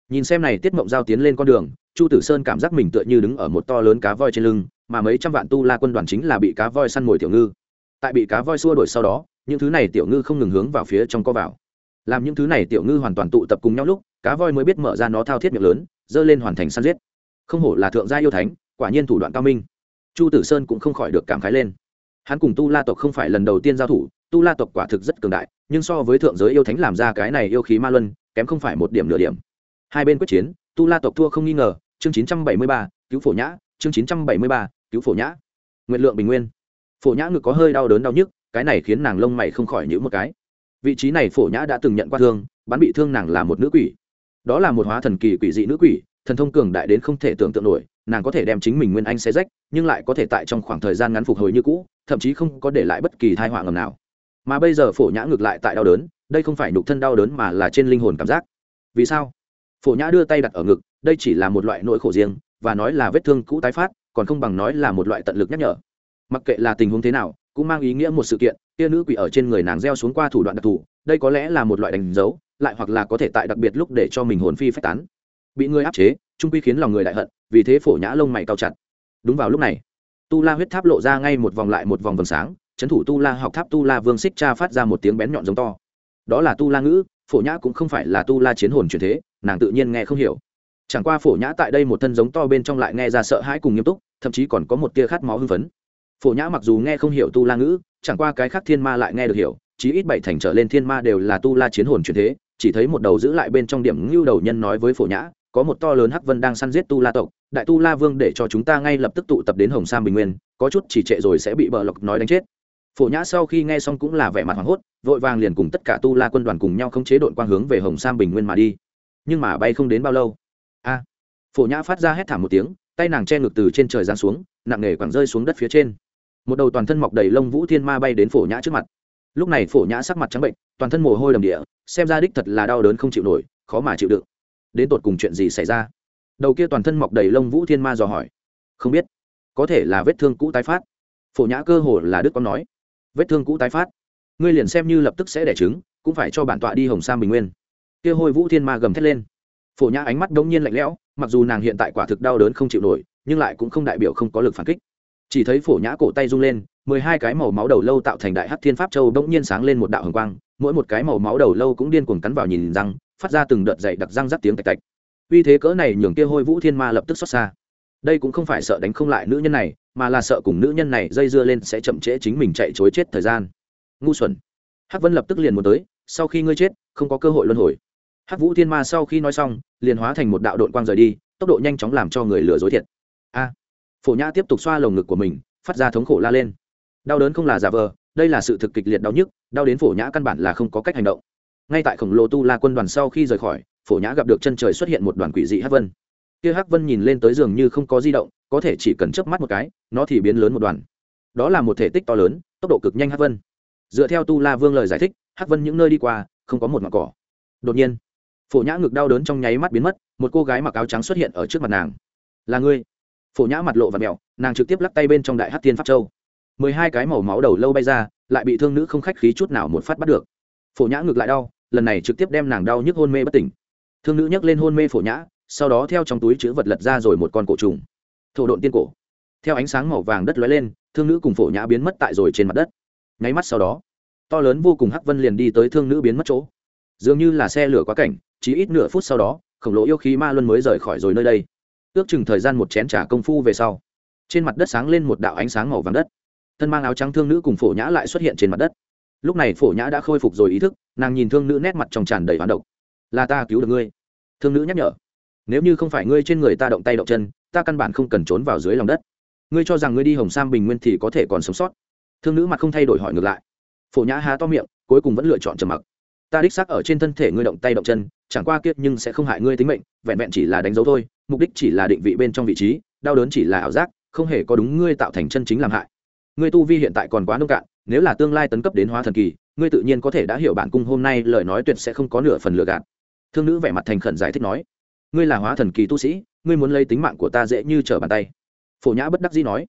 Nhìn xem này tiết mộng giao tiến lên con đường, chu tử sơn cảm giác mình tựa như đứng ở một to lớn cá voi trên lưng mà mấy trăm vạn tu la quân đoàn chính là bị cá voi săn mồi tiểu ngư. Tại bị cá voi xua đuổi sau đó những thứ này tiểu ngư không ngừng hướng vào phía trong co vào. Làm những thứ này tiểu ngư hoàn toàn tụ tập cùng nhau lúc cá voi mới biết mở ra nó thao thiết miệng lớn dơ lên hoàn thành săn giết. Không hổ là thượng gia yêu thánh quả nhiên thủ đoạn cao minh. Chu tử sơn cũng không khỏi được cảm khái lên. Hắn cùng tu la tộc không phải lần đầu tiên giao thủ tu la tộc quả thực rất cường đại nhưng so với thượng giới yêu thánh làm ra cái này yêu khí ma luân kém không phải một điểm nửa điểm. Hai bên quyết chiến tu la tộc thua không nghi ngờ chương 973, cứu phổ nhã chương 973, cứu phổ nhã. Nguyện lượng bình nguyên. Phổ nhã ngực có hơi đau đớn đau nhức, cái này khiến nàng lông mày không khỏi nhữ một cái. Vị trí này phổ nhã đã từng nhận qua thương, bắn bị thương nàng là một nữ quỷ. Đó là một hóa thần kỳ quỷ dị nữ quỷ, thần thông cường đại đến không thể tưởng tượng nổi, nàng có thể đem chính mình nguyên anh xé rách, nhưng lại có thể tại trong khoảng thời gian ngắn phục hồi như cũ, thậm chí không có để lại bất kỳ thai họa ngầm nào. Mà bây giờ phổ nhã ngược lại tại đau đớn, đây không phải nhục thân đau đớn mà là trên linh hồn cảm giác. Vì sao? Phổ nhã đưa tay đặt ở ngực, đây chỉ là một loại nỗi khổ riêng, và nói là vết thương cũ tái phát còn không bằng nói là một loại tận lực nhắc nhở. Mặc kệ là tình huống thế nào, cũng mang ý nghĩa một sự kiện kia nữ quỷ ở trên người nàng gieo xuống qua thủ đoạn đặc thù, đây có lẽ là một loại đánh dấu, lại hoặc là có thể tại đặc biệt lúc để cho mình hồn phi phách tán. Bị người áp chế, trung quy khiến lòng người đại hận, vì thế phổ nhã lông mày cao chặt. Đúng vào lúc này, tu la huyết tháp lộ ra ngay một vòng lại một vòng vầng sáng trấn thủ tu la học tháp tu la vương xích cha phát ra một tiếng bén nhọn giống to. Đó là tu la ngữ, phổ nhã cũng không phải là tu la chiến hồn truyền thế, nàng tự nhiên nghe không hiểu chẳng qua phổ nhã tại đây một thân giống to bên trong lại nghe ra sợ hãi cùng nghiêm túc, thậm chí còn có một tia khát máu hưng phấn. Phổ nhã mặc dù nghe không hiểu tu la ngữ, chẳng qua cái khác thiên ma lại nghe được hiểu, chí ít bảy thành trở lên thiên ma đều là tu la chiến hồn truyền thế, chỉ thấy một đầu giữ lại bên trong điểm ngưu đầu nhân nói với phổ nhã, có một to lớn hắc vân đang săn giết tu la tộc, đại tu la vương để cho chúng ta ngay lập tức tụ tập đến hồng sam bình nguyên, có chút chỉ trệ rồi sẽ bị bờ lộc nói đánh chết. Phổ nhã sau khi nghe xong cũng là vẻ mặt hoảng hốt, vội vàng liền cùng tất cả tu la quân đoàn cùng nhau không chế đội quang hướng về hồng sam bình nguyên mà đi. Nhưng mà bay không đến bao lâu a. Phổ nhã phát ra hét thảm một tiếng, tay nàng che ngực từ trên trời giáng xuống, nặng nề quẳng rơi xuống đất phía trên. Một đầu toàn thân mọc đầy lông vũ thiên ma bay đến phổ nhã trước mặt. Lúc này phổ nhã sắc mặt trắng bệnh, toàn thân mồ hôi đầm địa, xem ra đích thật là đau đớn không chịu nổi, khó mà chịu đựng. Đến tột cùng chuyện gì xảy ra? Đầu kia toàn thân mọc đầy lông vũ thiên ma dò hỏi. Không biết. Có thể là vết thương cũ tái phát. Phổ nhã cơ hồ là đức con nói. Vết thương cũ tái phát. Ngươi liền xem như lập tức sẽ đẻ trứng, cũng phải cho bản tọa đi hồng sam bình nguyên. Kia hôi vũ thiên ma gầm thét lên phổ nhã ánh mắt đống nhiên lạnh lẽo, mặc dù nàng hiện tại quả thực đau đớn không chịu nổi, nhưng lại cũng không đại biểu không có lực phản kích. Chỉ thấy phổ nhã cổ tay rung lên, mười hai cái màu máu đầu lâu tạo thành đại hát thiên pháp châu bỗng nhiên sáng lên một đạo hồng quang, mỗi một cái màu máu đầu lâu cũng điên cuồng cắn vào nhìn răng, phát ra từng đợt dậy đặc răng rắc tiếng tạch tạch. Uy thế cỡ này nhường kia hôi vũ thiên ma lập tức xót xa. Đây cũng không phải sợ đánh không lại nữ nhân này, mà là sợ cùng nữ nhân này dây dưa lên sẽ chậm trễ chính mình chạy chối chết thời gian. Ngu xuẩn. Hắc vân lập tức liền muốn tới, sau khi ngươi chết, không có cơ hội luân hồi hắc vũ thiên ma sau khi nói xong, liền hóa thành một đạo đội quang rời đi, tốc độ nhanh chóng làm cho người lừa dối thiệt. A! Phổ nhã tiếp tục xoa lồng ngực của mình, phát ra thống khổ la lên. Đau đớn không là giả vờ, đây là sự thực kịch liệt đau nhức, đau đến phổ nhã căn bản là không có cách hành động. Ngay tại khổng lồ tu la quân đoàn sau khi rời khỏi, phổ nhã gặp được chân trời xuất hiện một đoàn quỷ dị hắc vân. Kia hắc vân nhìn lên tới giường như không có di động, có thể chỉ cần chớp mắt một cái, nó thì biến lớn một đoàn. Đó là một thể tích to lớn, tốc độ cực nhanh hắc vân. Dựa theo tu la vương lời giải thích, hắc vân những nơi đi qua, không có một ngọn cỏ. Đột nhiên phổ nhã ngực đau đớn trong nháy mắt biến mất, một cô gái mặc áo trắng xuất hiện ở trước mặt nàng. Là ngươi? Phổ nhã mặt lộ và mẹo, nàng trực tiếp lắc tay bên trong đại hát tiên pháp châu. Mười hai cái màu máu đầu lâu bay ra, lại bị thương nữ không khách khí chút nào một phát bắt được. Phổ nhã ngực lại đau, lần này trực tiếp đem nàng đau nhức hôn mê bất tỉnh. Thương nữ nhấc lên hôn mê phổ nhã, sau đó theo trong túi chữ vật lật ra rồi một con cổ trùng. Thổ độn tiên cổ. Theo ánh sáng màu vàng đất lóe lên, thương nữ cùng phổ nhã biến mất tại rồi trên mặt đất. Nháy mắt sau đó, to lớn vô cùng hắc vân liền đi tới thương nữ biến mất chỗ dường như là xe lửa quá cảnh, chỉ ít nửa phút sau đó, khổng lồ yêu khí ma luân mới rời khỏi rồi nơi đây. Ước chừng thời gian một chén trả công phu về sau, trên mặt đất sáng lên một đạo ánh sáng màu vàng đất. Thân mang áo trắng thương nữ cùng phổ nhã lại xuất hiện trên mặt đất. Lúc này phổ nhã đã khôi phục rồi ý thức, nàng nhìn thương nữ nét mặt trong tràn đầy hoán độc. Là ta cứu được ngươi. Thương nữ nhắc nhở. Nếu như không phải ngươi trên người ta động tay động chân, ta căn bản không cần trốn vào dưới lòng đất. Ngươi cho rằng ngươi đi hồng sam bình nguyên thì có thể còn sống sót. Thương nữ mặt không thay đổi hỏi ngược lại. Phổ nhã há to miệng, cuối cùng vẫn lựa chọn trầm mặc ta đích xác ở trên thân thể ngươi động tay động chân, chẳng qua kiết nhưng sẽ không hại ngươi tính mệnh, vẹn vẹn chỉ là đánh dấu thôi, mục đích chỉ là định vị bên trong vị trí, đau đớn chỉ là ảo giác, không hề có đúng ngươi tạo thành chân chính làm hại. Ngươi tu vi hiện tại còn quá nông cạn, nếu là tương lai tấn cấp đến hóa thần kỳ, ngươi tự nhiên có thể đã hiểu bản cung hôm nay lời nói tuyệt sẽ không có nửa phần lừa gạt. Thương nữ vẻ mặt thành khẩn giải thích nói, ngươi là hóa thần kỳ tu sĩ, ngươi muốn lấy tính mạng của ta dễ như trở bàn tay. Phổ nhã bất đắc dĩ nói,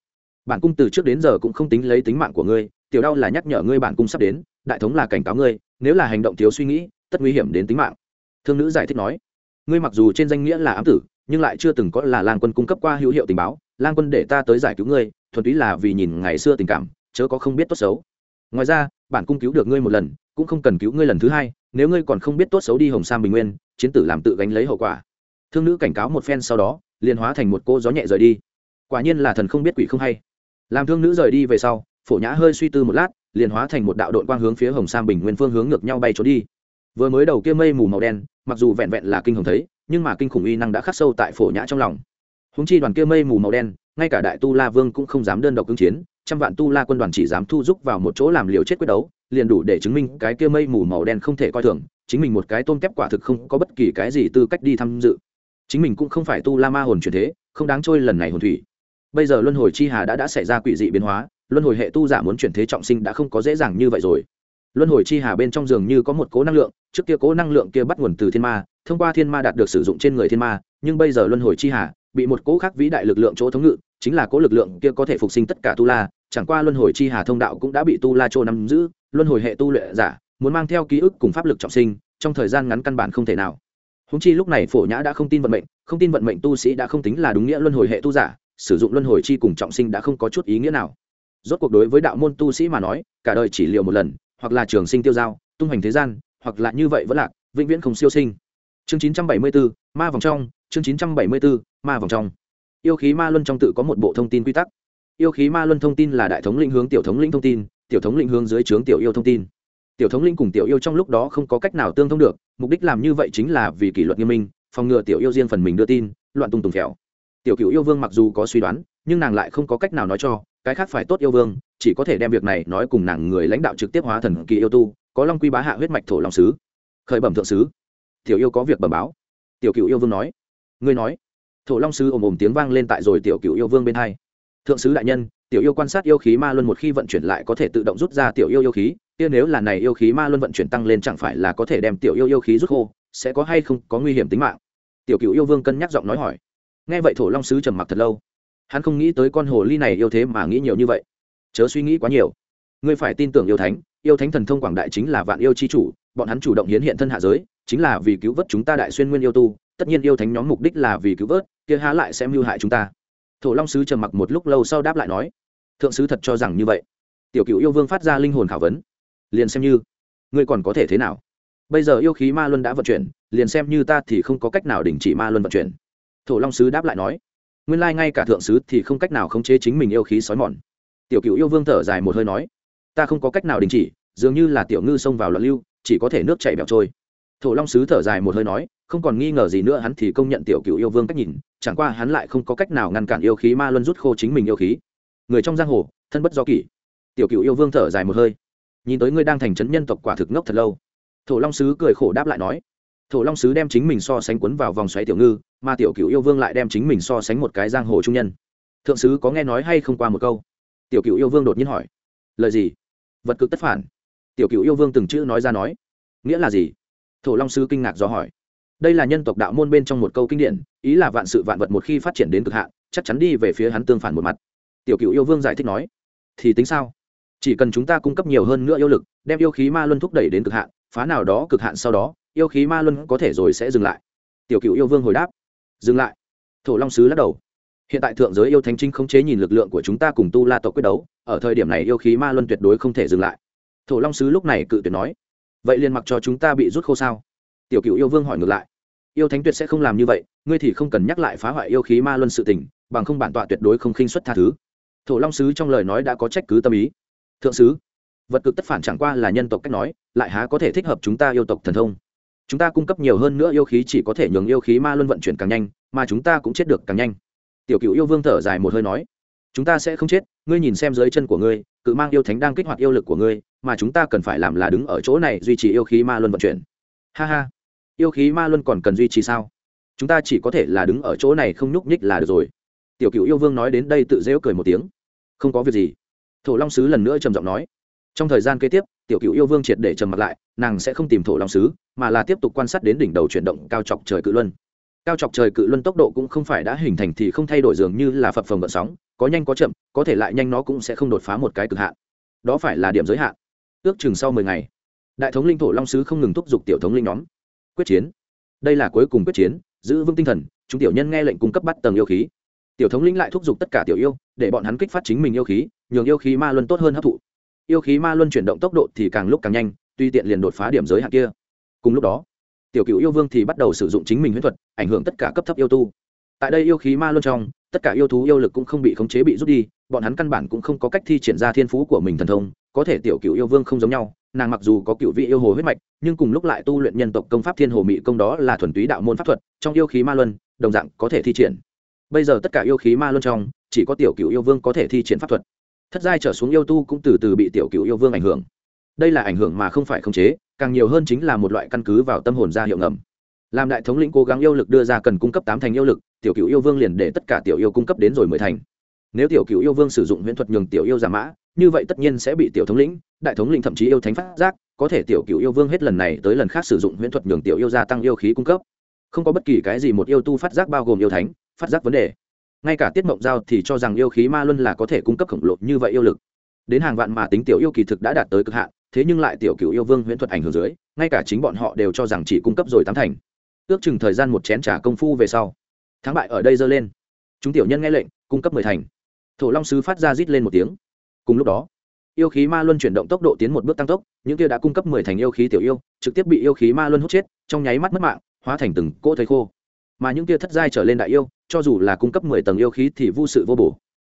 bản cung từ trước đến giờ cũng không tính lấy tính mạng của ngươi, tiểu đau là nhắc nhở ngươi bản cung sắp đến, đại thống là cảnh cáo ngươi nếu là hành động thiếu suy nghĩ, tất nguy hiểm đến tính mạng. Thương nữ giải thích nói, ngươi mặc dù trên danh nghĩa là ám tử, nhưng lại chưa từng có là lang quân cung cấp qua hữu hiệu tình báo, lang quân để ta tới giải cứu ngươi, thuần túy là vì nhìn ngày xưa tình cảm, chớ có không biết tốt xấu. Ngoài ra, bản cung cứu được ngươi một lần, cũng không cần cứu ngươi lần thứ hai, nếu ngươi còn không biết tốt xấu đi hồng sam bình nguyên, chiến tử làm tự gánh lấy hậu quả. Thương nữ cảnh cáo một phen sau đó, liền hóa thành một cô gió nhẹ rời đi. Quả nhiên là thần không biết quỷ không hay. Làm thương nữ rời đi về sau phổ nhã hơi suy tư một lát, liền hóa thành một đạo đội quang hướng phía hồng sam bình nguyên phương hướng ngược nhau bay trốn đi. Vừa mới đầu kia mây mù màu đen, mặc dù vẹn vẹn là kinh hồng thấy, nhưng mà kinh khủng uy năng đã khắc sâu tại phổ nhã trong lòng. Húng chi đoàn kia mây mù màu đen, ngay cả đại tu la vương cũng không dám đơn độc ứng chiến, trăm vạn tu la quân đoàn chỉ dám thu giúp vào một chỗ làm liều chết quyết đấu, liền đủ để chứng minh cái kia mây mù màu đen không thể coi thường, chính mình một cái tôm kép quả thực không có bất kỳ cái gì tư cách đi tham dự. Chính mình cũng không phải tu la ma hồn truyền thế, không đáng trôi lần này hồn thủy. Bây giờ luân hồi chi hà đã đã xảy ra quỷ dị biến hóa luân hồi hệ tu giả muốn chuyển thế trọng sinh đã không có dễ dàng như vậy rồi. Luân hồi chi hà bên trong giường như có một cố năng lượng, trước kia cố năng lượng kia bắt nguồn từ thiên ma, thông qua thiên ma đạt được sử dụng trên người thiên ma, nhưng bây giờ luân hồi chi hà bị một cố khác vĩ đại lực lượng chỗ thống ngự, chính là cố lực lượng kia có thể phục sinh tất cả tu la, chẳng qua luân hồi chi hà thông đạo cũng đã bị tu la chỗ nắm giữ, luân hồi hệ tu luyện giả muốn mang theo ký ức cùng pháp lực trọng sinh, trong thời gian ngắn căn bản không thể nào. Húng chi lúc này phổ nhã đã không tin vận mệnh, không tin vận mệnh tu sĩ đã không tính là đúng nghĩa luân hồi hệ tu giả, sử dụng luân hồi chi cùng trọng sinh đã không có chút ý nghĩa nào rốt cuộc đối với đạo môn tu sĩ mà nói cả đời chỉ liệu một lần hoặc là trường sinh tiêu giao tung hoành thế gian hoặc là như vậy vẫn lạc vĩnh viễn không siêu sinh. Chương 974, ma vòng trong chương 974, ma vòng trong. Yêu khí ma luân trong tự có một bộ thông tin quy tắc. Yêu khí ma luân thông tin là đại thống lĩnh hướng tiểu thống lĩnh thông tin tiểu thống lĩnh hướng dưới trướng tiểu yêu thông tin. Tiểu thống lĩnh cùng tiểu yêu trong lúc đó không có cách nào tương thông được mục đích làm như vậy chính là vì kỷ luật nghiêm minh phòng ngừa tiểu yêu riêng phần mình đưa tin loạn tung tùng phèo. Tiểu cựu yêu vương mặc dù có suy đoán nhưng nàng lại không có cách nào nói cho cái khác phải tốt yêu vương, chỉ có thể đem việc này nói cùng nàng người lãnh đạo trực tiếp hóa thần kỳ yêu tu, có long quy bá hạ huyết mạch thổ long sứ, khởi bẩm thượng sứ. Tiểu yêu có việc bẩm báo. Tiểu cựu yêu vương nói. Ngươi nói. Thổ long sứ ồm ồm tiếng vang lên tại rồi tiểu cựu yêu vương bên hai. Thượng sứ đại nhân, tiểu yêu quan sát yêu khí ma luân một khi vận chuyển lại có thể tự động rút ra tiểu yêu yêu khí, kia nếu là này yêu khí ma luân vận chuyển tăng lên chẳng phải là có thể đem tiểu yêu yêu khí rút khô, sẽ có hay không có nguy hiểm tính mạng? Tiểu cựu yêu vương cân nhắc giọng nói hỏi. Nghe vậy thổ long sứ trầm mặc thật lâu hắn không nghĩ tới con hồ ly này yêu thế mà nghĩ nhiều như vậy. Chớ suy nghĩ quá nhiều. Ngươi phải tin tưởng yêu thánh yêu thánh thần thông quảng đại chính là vạn yêu chi chủ, bọn hắn chủ động hiến hiện thân hạ giới, chính là vì cứu vớt chúng ta đại xuyên nguyên yêu tu, tất nhiên yêu thánh nhóm mục đích là vì cứu vớt, kia há lại sẽ mưu hại chúng ta. Thổ long sứ trầm mặc một lúc lâu sau đáp lại nói, thượng sứ thật cho rằng như vậy. Tiểu cựu yêu vương phát ra linh hồn khảo vấn, liền xem như, ngươi còn có thể thế nào? Bây giờ yêu khí ma luân đã vận chuyển, liền xem như ta thì không có cách nào đình chỉ ma luân vận chuyển. Thổ long sứ đáp lại nói nguyên lai ngay cả thượng sứ thì không cách nào khống chế chính mình yêu khí sói mòn. Tiểu cựu yêu vương thở dài một hơi nói, ta không có cách nào đình chỉ, dường như là tiểu ngư xông vào loạn lưu, chỉ có thể nước chảy bẹo trôi. Thổ long sứ thở dài một hơi nói, không còn nghi ngờ gì nữa hắn thì công nhận tiểu cựu yêu vương cách nhìn, chẳng qua hắn lại không có cách nào ngăn cản yêu khí ma luân rút khô chính mình yêu khí. Người trong giang hồ, thân bất do kỷ. Tiểu cựu yêu vương thở dài một hơi, nhìn tới ngươi đang thành trấn nhân tộc quả thực ngốc thật lâu. Thổ long sứ cười khổ đáp lại nói thổ long sứ đem chính mình so sánh quấn vào vòng xoáy tiểu ngư, mà tiểu cựu yêu vương lại đem chính mình so sánh một cái giang hồ trung nhân. Thượng sứ có nghe nói hay không qua một câu? Tiểu cựu yêu vương đột nhiên hỏi. Lời gì? Vật cực tất phản. Tiểu cựu yêu vương từng chữ nói ra nói. Nghĩa là gì? Thổ long sứ kinh ngạc do hỏi. Đây là nhân tộc đạo môn bên trong một câu kinh điển, ý là vạn sự vạn vật một khi phát triển đến cực hạn, chắc chắn đi về phía hắn tương phản một mặt. Tiểu cựu yêu vương giải thích nói. Thì tính sao? Chỉ cần chúng ta cung cấp nhiều hơn nữa yêu lực, đem yêu khí ma luân thúc đẩy đến cực hạn phá nào đó cực hạn sau đó, yêu khí ma luân có thể rồi sẽ dừng lại. Tiểu cựu yêu vương hồi đáp, dừng lại. Thổ long sứ lắc đầu, hiện tại thượng giới yêu thánh trinh không chế nhìn lực lượng của chúng ta cùng tu la tộc quyết đấu, ở thời điểm này yêu khí ma luân tuyệt đối không thể dừng lại. Thổ long sứ lúc này cự tuyệt nói, vậy liền mặc cho chúng ta bị rút khô sao? Tiểu cựu yêu vương hỏi ngược lại, yêu thánh tuyệt sẽ không làm như vậy, ngươi thì không cần nhắc lại phá hoại yêu khí ma luân sự tình, bằng không bản tọa tuyệt đối không khinh xuất tha thứ. Thổ long sứ trong lời nói đã có trách cứ tâm ý. Thượng sứ vật cực tất phản chẳng qua là nhân tộc cách nói, lại há có thể thích hợp chúng ta yêu tộc thần thông. Chúng ta cung cấp nhiều hơn nữa yêu khí chỉ có thể nhường yêu khí ma luân vận chuyển càng nhanh, mà chúng ta cũng chết được càng nhanh. Tiểu cựu yêu vương thở dài một hơi nói, chúng ta sẽ không chết, ngươi nhìn xem dưới chân của ngươi, cự mang yêu thánh đang kích hoạt yêu lực của ngươi, mà chúng ta cần phải làm là đứng ở chỗ này duy trì yêu khí ma luân vận chuyển. Ha ha, yêu khí ma luân còn cần duy trì sao? Chúng ta chỉ có thể là đứng ở chỗ này không nhúc nhích là được rồi. Tiểu cựu yêu vương nói đến đây tự dễu cười một tiếng. Không có việc gì. Thổ long sứ lần nữa trầm giọng nói trong thời gian kế tiếp, tiểu cựu yêu vương triệt để trầm mặt lại, nàng sẽ không tìm thổ long sứ, mà là tiếp tục quan sát đến đỉnh đầu chuyển động cao chọc trời cự luân. Cao chọc trời cự luân tốc độ cũng không phải đã hình thành thì không thay đổi dường như là phập phồng gợn sóng, có nhanh có chậm, có thể lại nhanh nó cũng sẽ không đột phá một cái cực hạn. Đó phải là điểm giới hạn. Ước chừng sau mười ngày, đại thống linh thổ long sứ không ngừng thúc giục tiểu thống linh nhóm. Quyết chiến. Đây là cuối cùng quyết chiến, giữ vững tinh thần, chúng tiểu nhân nghe lệnh cung cấp bắt tầng yêu khí. Tiểu thống linh lại thúc giục tất cả tiểu yêu, để bọn hắn kích phát chính mình yêu khí, nhường yêu khí ma luân tốt hơn hấp thụ yêu khí ma luân chuyển động tốc độ thì càng lúc càng nhanh, tuy tiện liền đột phá điểm giới hạn kia. Cùng lúc đó, tiểu cựu yêu vương thì bắt đầu sử dụng chính mình huyễn thuật, ảnh hưởng tất cả cấp thấp yêu tu. Tại đây yêu khí ma luân trong, tất cả yêu thú yêu lực cũng không bị khống chế bị rút đi, bọn hắn căn bản cũng không có cách thi triển ra thiên phú của mình thần thông, có thể tiểu cựu yêu vương không giống nhau, nàng mặc dù có cựu vị yêu hồ huyết mạch, nhưng cùng lúc lại tu luyện nhân tộc công pháp thiên hồ mị công đó là thuần túy đạo môn pháp thuật, trong yêu khí ma luân, đồng dạng có thể thi triển. Bây giờ tất cả yêu khí ma luân trong, chỉ có tiểu cựu yêu vương có thể thi triển pháp thuật thất giai trở xuống yêu tu cũng từ từ bị tiểu cựu yêu vương ảnh hưởng. Đây là ảnh hưởng mà không phải khống chế, càng nhiều hơn chính là một loại căn cứ vào tâm hồn ra hiệu ngầm. Làm đại thống lĩnh cố gắng yêu lực đưa ra cần cung cấp tám thành yêu lực, tiểu cựu yêu vương liền để tất cả tiểu yêu cung cấp đến rồi mười thành. Nếu tiểu cựu yêu vương sử dụng huyễn thuật nhường tiểu yêu giả mã, như vậy tất nhiên sẽ bị tiểu thống lĩnh, đại thống lĩnh thậm chí yêu thánh phát giác, có thể tiểu cựu yêu vương hết lần này tới lần khác sử dụng huyễn thuật nhường tiểu yêu gia tăng yêu khí cung cấp. Không có bất kỳ cái gì một yêu tu phát giác bao gồm yêu thánh, phát giác vấn đề ngay cả tiết mộng giao thì cho rằng yêu khí ma luân là có thể cung cấp khổng lồ như vậy yêu lực. Đến hàng vạn mà tính tiểu yêu kỳ thực đã đạt tới cực hạn, thế nhưng lại tiểu cựu yêu vương huyễn thuật ảnh hưởng dưới, ngay cả chính bọn họ đều cho rằng chỉ cung cấp rồi tám thành. Ước chừng thời gian một chén trả công phu về sau, thắng bại ở đây dơ lên. Chúng tiểu nhân nghe lệnh, cung cấp mười thành. Thổ long sứ phát ra rít lên một tiếng. Cùng lúc đó, yêu khí ma luân chuyển động tốc độ tiến một bước tăng tốc, những kia đã cung cấp mười thành yêu khí tiểu yêu, trực tiếp bị yêu khí ma luân hút chết, trong nháy mắt mất mạng, hóa thành từng cỗ thầy khô mà những kia thất giai trở lên đại yêu, cho dù là cung cấp mười tầng yêu khí thì vô sự vô bổ.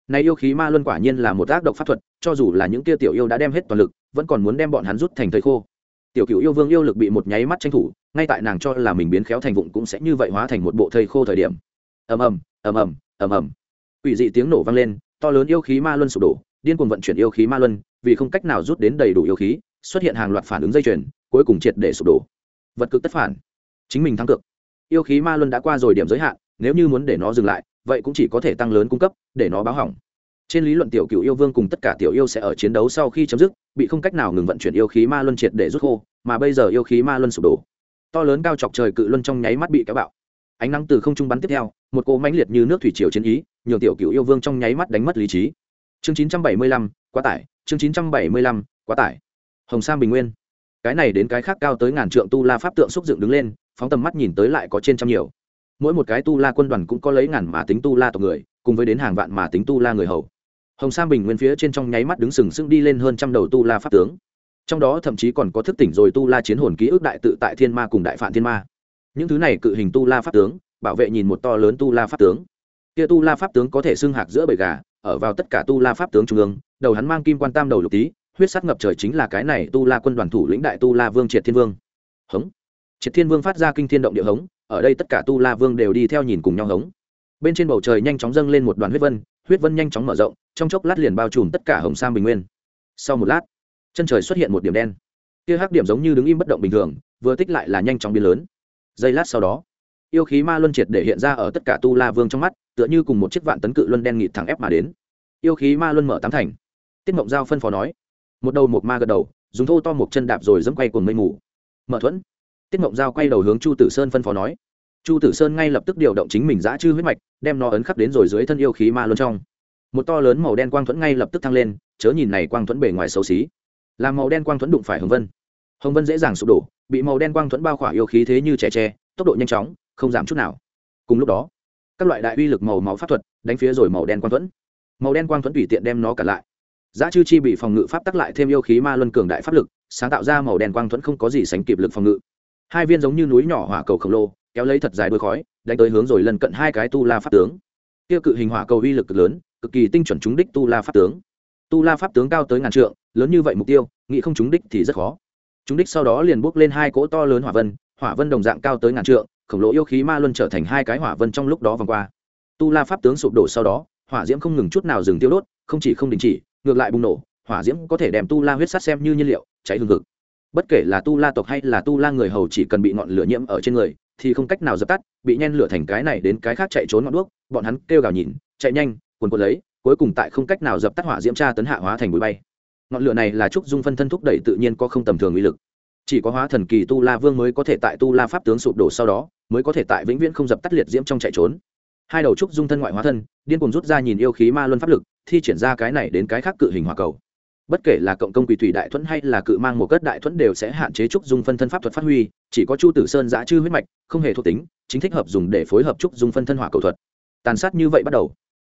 Này yêu khí ma luân quả nhiên là một ác độc pháp thuật, cho dù là những kia tiểu yêu đã đem hết toàn lực, vẫn còn muốn đem bọn hắn rút thành thầy khô. Tiểu cựu yêu vương yêu lực bị một nháy mắt tranh thủ, ngay tại nàng cho là mình biến khéo thành vụng cũng sẽ như vậy hóa thành một bộ thầy khô thời điểm. Ầm ầm ầm ầm ầm ầm. Quỷ dị tiếng nổ vang lên, to lớn yêu khí ma luân sụp đổ, điên cuồng vận chuyển yêu khí ma luân, vì không cách nào rút đến đầy đủ yêu khí, xuất hiện hàng loạt phản ứng dây chuyền, cuối cùng triệt để sụp đổ. Vật cực tất phản. Chính mình thắng cực yêu khí ma luân đã qua rồi điểm giới hạn nếu như muốn để nó dừng lại vậy cũng chỉ có thể tăng lớn cung cấp để nó báo hỏng. Trên lý luận tiểu cựu yêu vương cùng tất cả tiểu yêu sẽ ở chiến đấu sau khi chấm dứt bị không cách nào ngừng vận chuyển yêu khí ma luân triệt để rút khô mà bây giờ yêu khí ma luân sụp đổ. To lớn cao chọc trời cự luân trong nháy mắt bị kéo bạo. Ánh nắng từ không trung bắn tiếp theo một cỗ mãnh liệt như nước thủy triều chiến ý nhiều tiểu cựu yêu vương trong nháy mắt đánh mất lý trí. Chương 975, quá tải chương 975, quá tải. Hồng sam bình nguyên. Cái này đến cái khác cao tới ngàn trượng tu la pháp tượng xúc dựng đứng lên phóng tầm mắt nhìn tới lại có trên trăm nhiều mỗi một cái tu la quân đoàn cũng có lấy ngàn mà tính tu la tộc người cùng với đến hàng vạn mà tính tu la người hầu hồng sam bình nguyên phía trên trong nháy mắt đứng sừng sững đi lên hơn trăm đầu tu la pháp tướng trong đó thậm chí còn có thức tỉnh rồi tu la chiến hồn ký ức đại tự tại thiên ma cùng đại phản thiên ma những thứ này cự hình tu la pháp tướng bảo vệ nhìn một to lớn tu la pháp tướng kia tu la pháp tướng có thể xưng hạc giữa bầy gà ở vào tất cả tu la pháp tướng trung ương đầu hắn mang kim quan tam đầu lục tý huyết sắc ngập trời chính là cái này tu la quân đoàn thủ lĩnh đại tu la vương triệt thiên vương hống triệt thiên vương phát ra kinh thiên động địa hống, ở đây tất cả tu la vương đều đi theo nhìn cùng nhau hống. Bên trên bầu trời nhanh chóng dâng lên một đoàn huyết vân huyết vân nhanh chóng mở rộng, trong chốc lát liền bao trùm tất cả hồng sam bình nguyên. Sau một lát, chân trời xuất hiện một điểm đen. Kia hắc điểm giống như đứng im bất động bình thường, vừa tích lại là nhanh chóng biến lớn. Giây lát sau đó, yêu khí ma luân triệt để hiện ra ở tất cả tu la vương trong mắt, tựa như cùng một chiếc vạn tấn cự luân đen nghịt thẳng ép mà đến. Yêu khí ma luân mở tám thành. Tiết mộng giao phân phó nói, một đầu một ma gật đầu, dùng thô to một chân đạp rồi dẫm quay cuồng mây mù. Mở thuẫn tiết mộng giao quay đầu hướng chu tử sơn phân phó nói. Chu tử sơn ngay lập tức điều động chính mình giã chư huyết mạch, đem nó ấn khắc đến rồi dưới thân yêu khí ma luân trong. Một to lớn màu đen quang thuẫn ngay lập tức thăng lên, chớ nhìn này quang thuẫn bề ngoài xấu xí. Làm màu đen quang thuẫn đụng phải hồng vân. Hồng vân dễ dàng sụp đổ, bị màu đen quang thuẫn bao khỏa yêu khí thế như trẻ tre, tốc độ nhanh chóng, không giảm chút nào. Cùng lúc đó, các loại đại uy lực màu máu pháp thuật đánh phía rồi màu đen quang thuẫn. Màu đen quang thuẫn tùy tiện đem nó cả lại. Giá chư chi bị phòng ngự pháp tắc lại thêm yêu khí ma luân cường đại pháp lực, sáng tạo ra màu đen quang thuẫn không có gì sánh kịp lực phòng ngự hai viên giống như núi nhỏ hỏa cầu khổng lồ, kéo lấy thật dài đôi khói, đánh tới hướng rồi lần cận hai cái tu la pháp tướng. Tiêu cự hình hỏa cầu uy lực cực lớn, cực kỳ tinh chuẩn trúng đích tu la pháp tướng. Tu la pháp tướng cao tới ngàn trượng, lớn như vậy mục tiêu, nghĩ không trúng đích thì rất khó. Trúng đích sau đó liền bước lên hai cỗ to lớn hỏa vân hỏa vân đồng dạng cao tới ngàn trượng, khổng lồ yêu khí ma luân trở thành hai cái hỏa vân trong lúc đó vòng qua. Tu la pháp tướng sụp đổ sau đó, hỏa diễm không ngừng chút nào dừng tiêu đốt, không chỉ không đình chỉ, ngược lại bùng nổ, hỏa diễm có thể đem tu la huyết sắt xem như nhiên liệu, cháy hương thực bất kể là tu la tộc hay là tu la người hầu chỉ cần bị ngọn lửa nhiễm ở trên người, thì không cách nào dập tắt, bị nhen lửa thành cái này đến cái khác chạy trốn ngọn đuốc, bọn hắn kêu gào nhìn, chạy nhanh quần quần lấy, cuối cùng tại không cách nào dập tắt hỏa diễm tra tấn hạ hóa thành bụi bay. Ngọn lửa này là trúc dung phân thân thúc đẩy tự nhiên có không tầm thường uy lực. Chỉ có hóa thần kỳ tu la vương mới có thể tại tu la pháp tướng sụp đổ sau đó, mới có thể tại vĩnh viễn không dập tắt liệt diễm trong chạy trốn. Hai đầu trúc dung thân ngoại hóa thân, điên cùng rút ra nhìn yêu khí ma luân pháp lực, thi triển ra cái này đến cái khác cự hình hỏa cầu bất kể là cộng công quỷ thủy đại thuẫn hay là cự mang một cất đại thuẫn đều sẽ hạn chế trúc dung phân thân pháp thuật phát huy, chỉ có chu tử sơn giã chư huyết mạch, không hề thuộc tính, chính thích hợp dùng để phối hợp trúc dung phân thân hỏa cầu thuật. Tàn sát như vậy bắt đầu.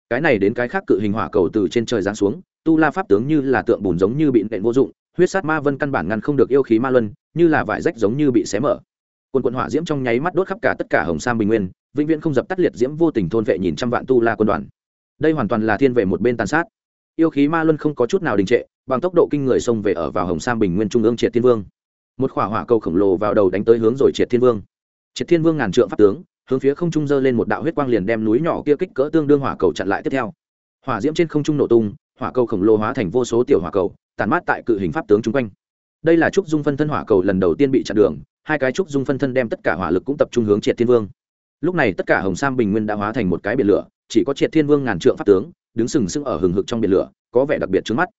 Cái này đến cái khác cự hình hỏa cầu từ trên trời giáng xuống, tu la pháp tướng như là tượng bùn giống như bị nện vô dụng, huyết sát ma vân căn bản ngăn không được yêu khí ma luân, như là vải rách giống như bị xé mở. Quần quần hỏa diễm trong nháy mắt đốt khắp cả tất cả hồng sam bình nguyên, vĩnh viễn không dập tắt liệt diễm vô tình thôn vệ nhìn trăm vạn tu la quân đoàn. Đây hoàn toàn là thiên về một bên tàn sát yêu khí ma luân không có chút nào đình trệ, bằng tốc độ kinh người xông về ở vào hồng sam bình nguyên trung ương triệt thiên vương. Một khỏa hỏa cầu khổng lồ vào đầu đánh tới hướng rồi triệt thiên vương. Triệt thiên vương ngàn trượng pháp tướng, hướng phía không trung dơ lên một đạo huyết quang liền đem núi nhỏ kia kích cỡ tương đương hỏa cầu chặn lại tiếp theo. Hỏa diễm trên không trung nổ tung, hỏa cầu khổng lồ hóa thành vô số tiểu hỏa cầu tàn mát tại cự hình pháp tướng chung quanh. Đây là trúc dung phân thân hỏa cầu lần đầu tiên bị chặn đường, hai cái trúc dung phân thân đem tất cả hỏa lực cũng tập trung hướng triệt thiên vương. Lúc này tất cả hồng sam bình nguyên đã hóa thành một cái biển lửa, chỉ có triệt thiên vương ngàn trượng pháp tướng đứng sừng sững ở hừng hực trong biển lửa, có vẻ đặc biệt trước mắt.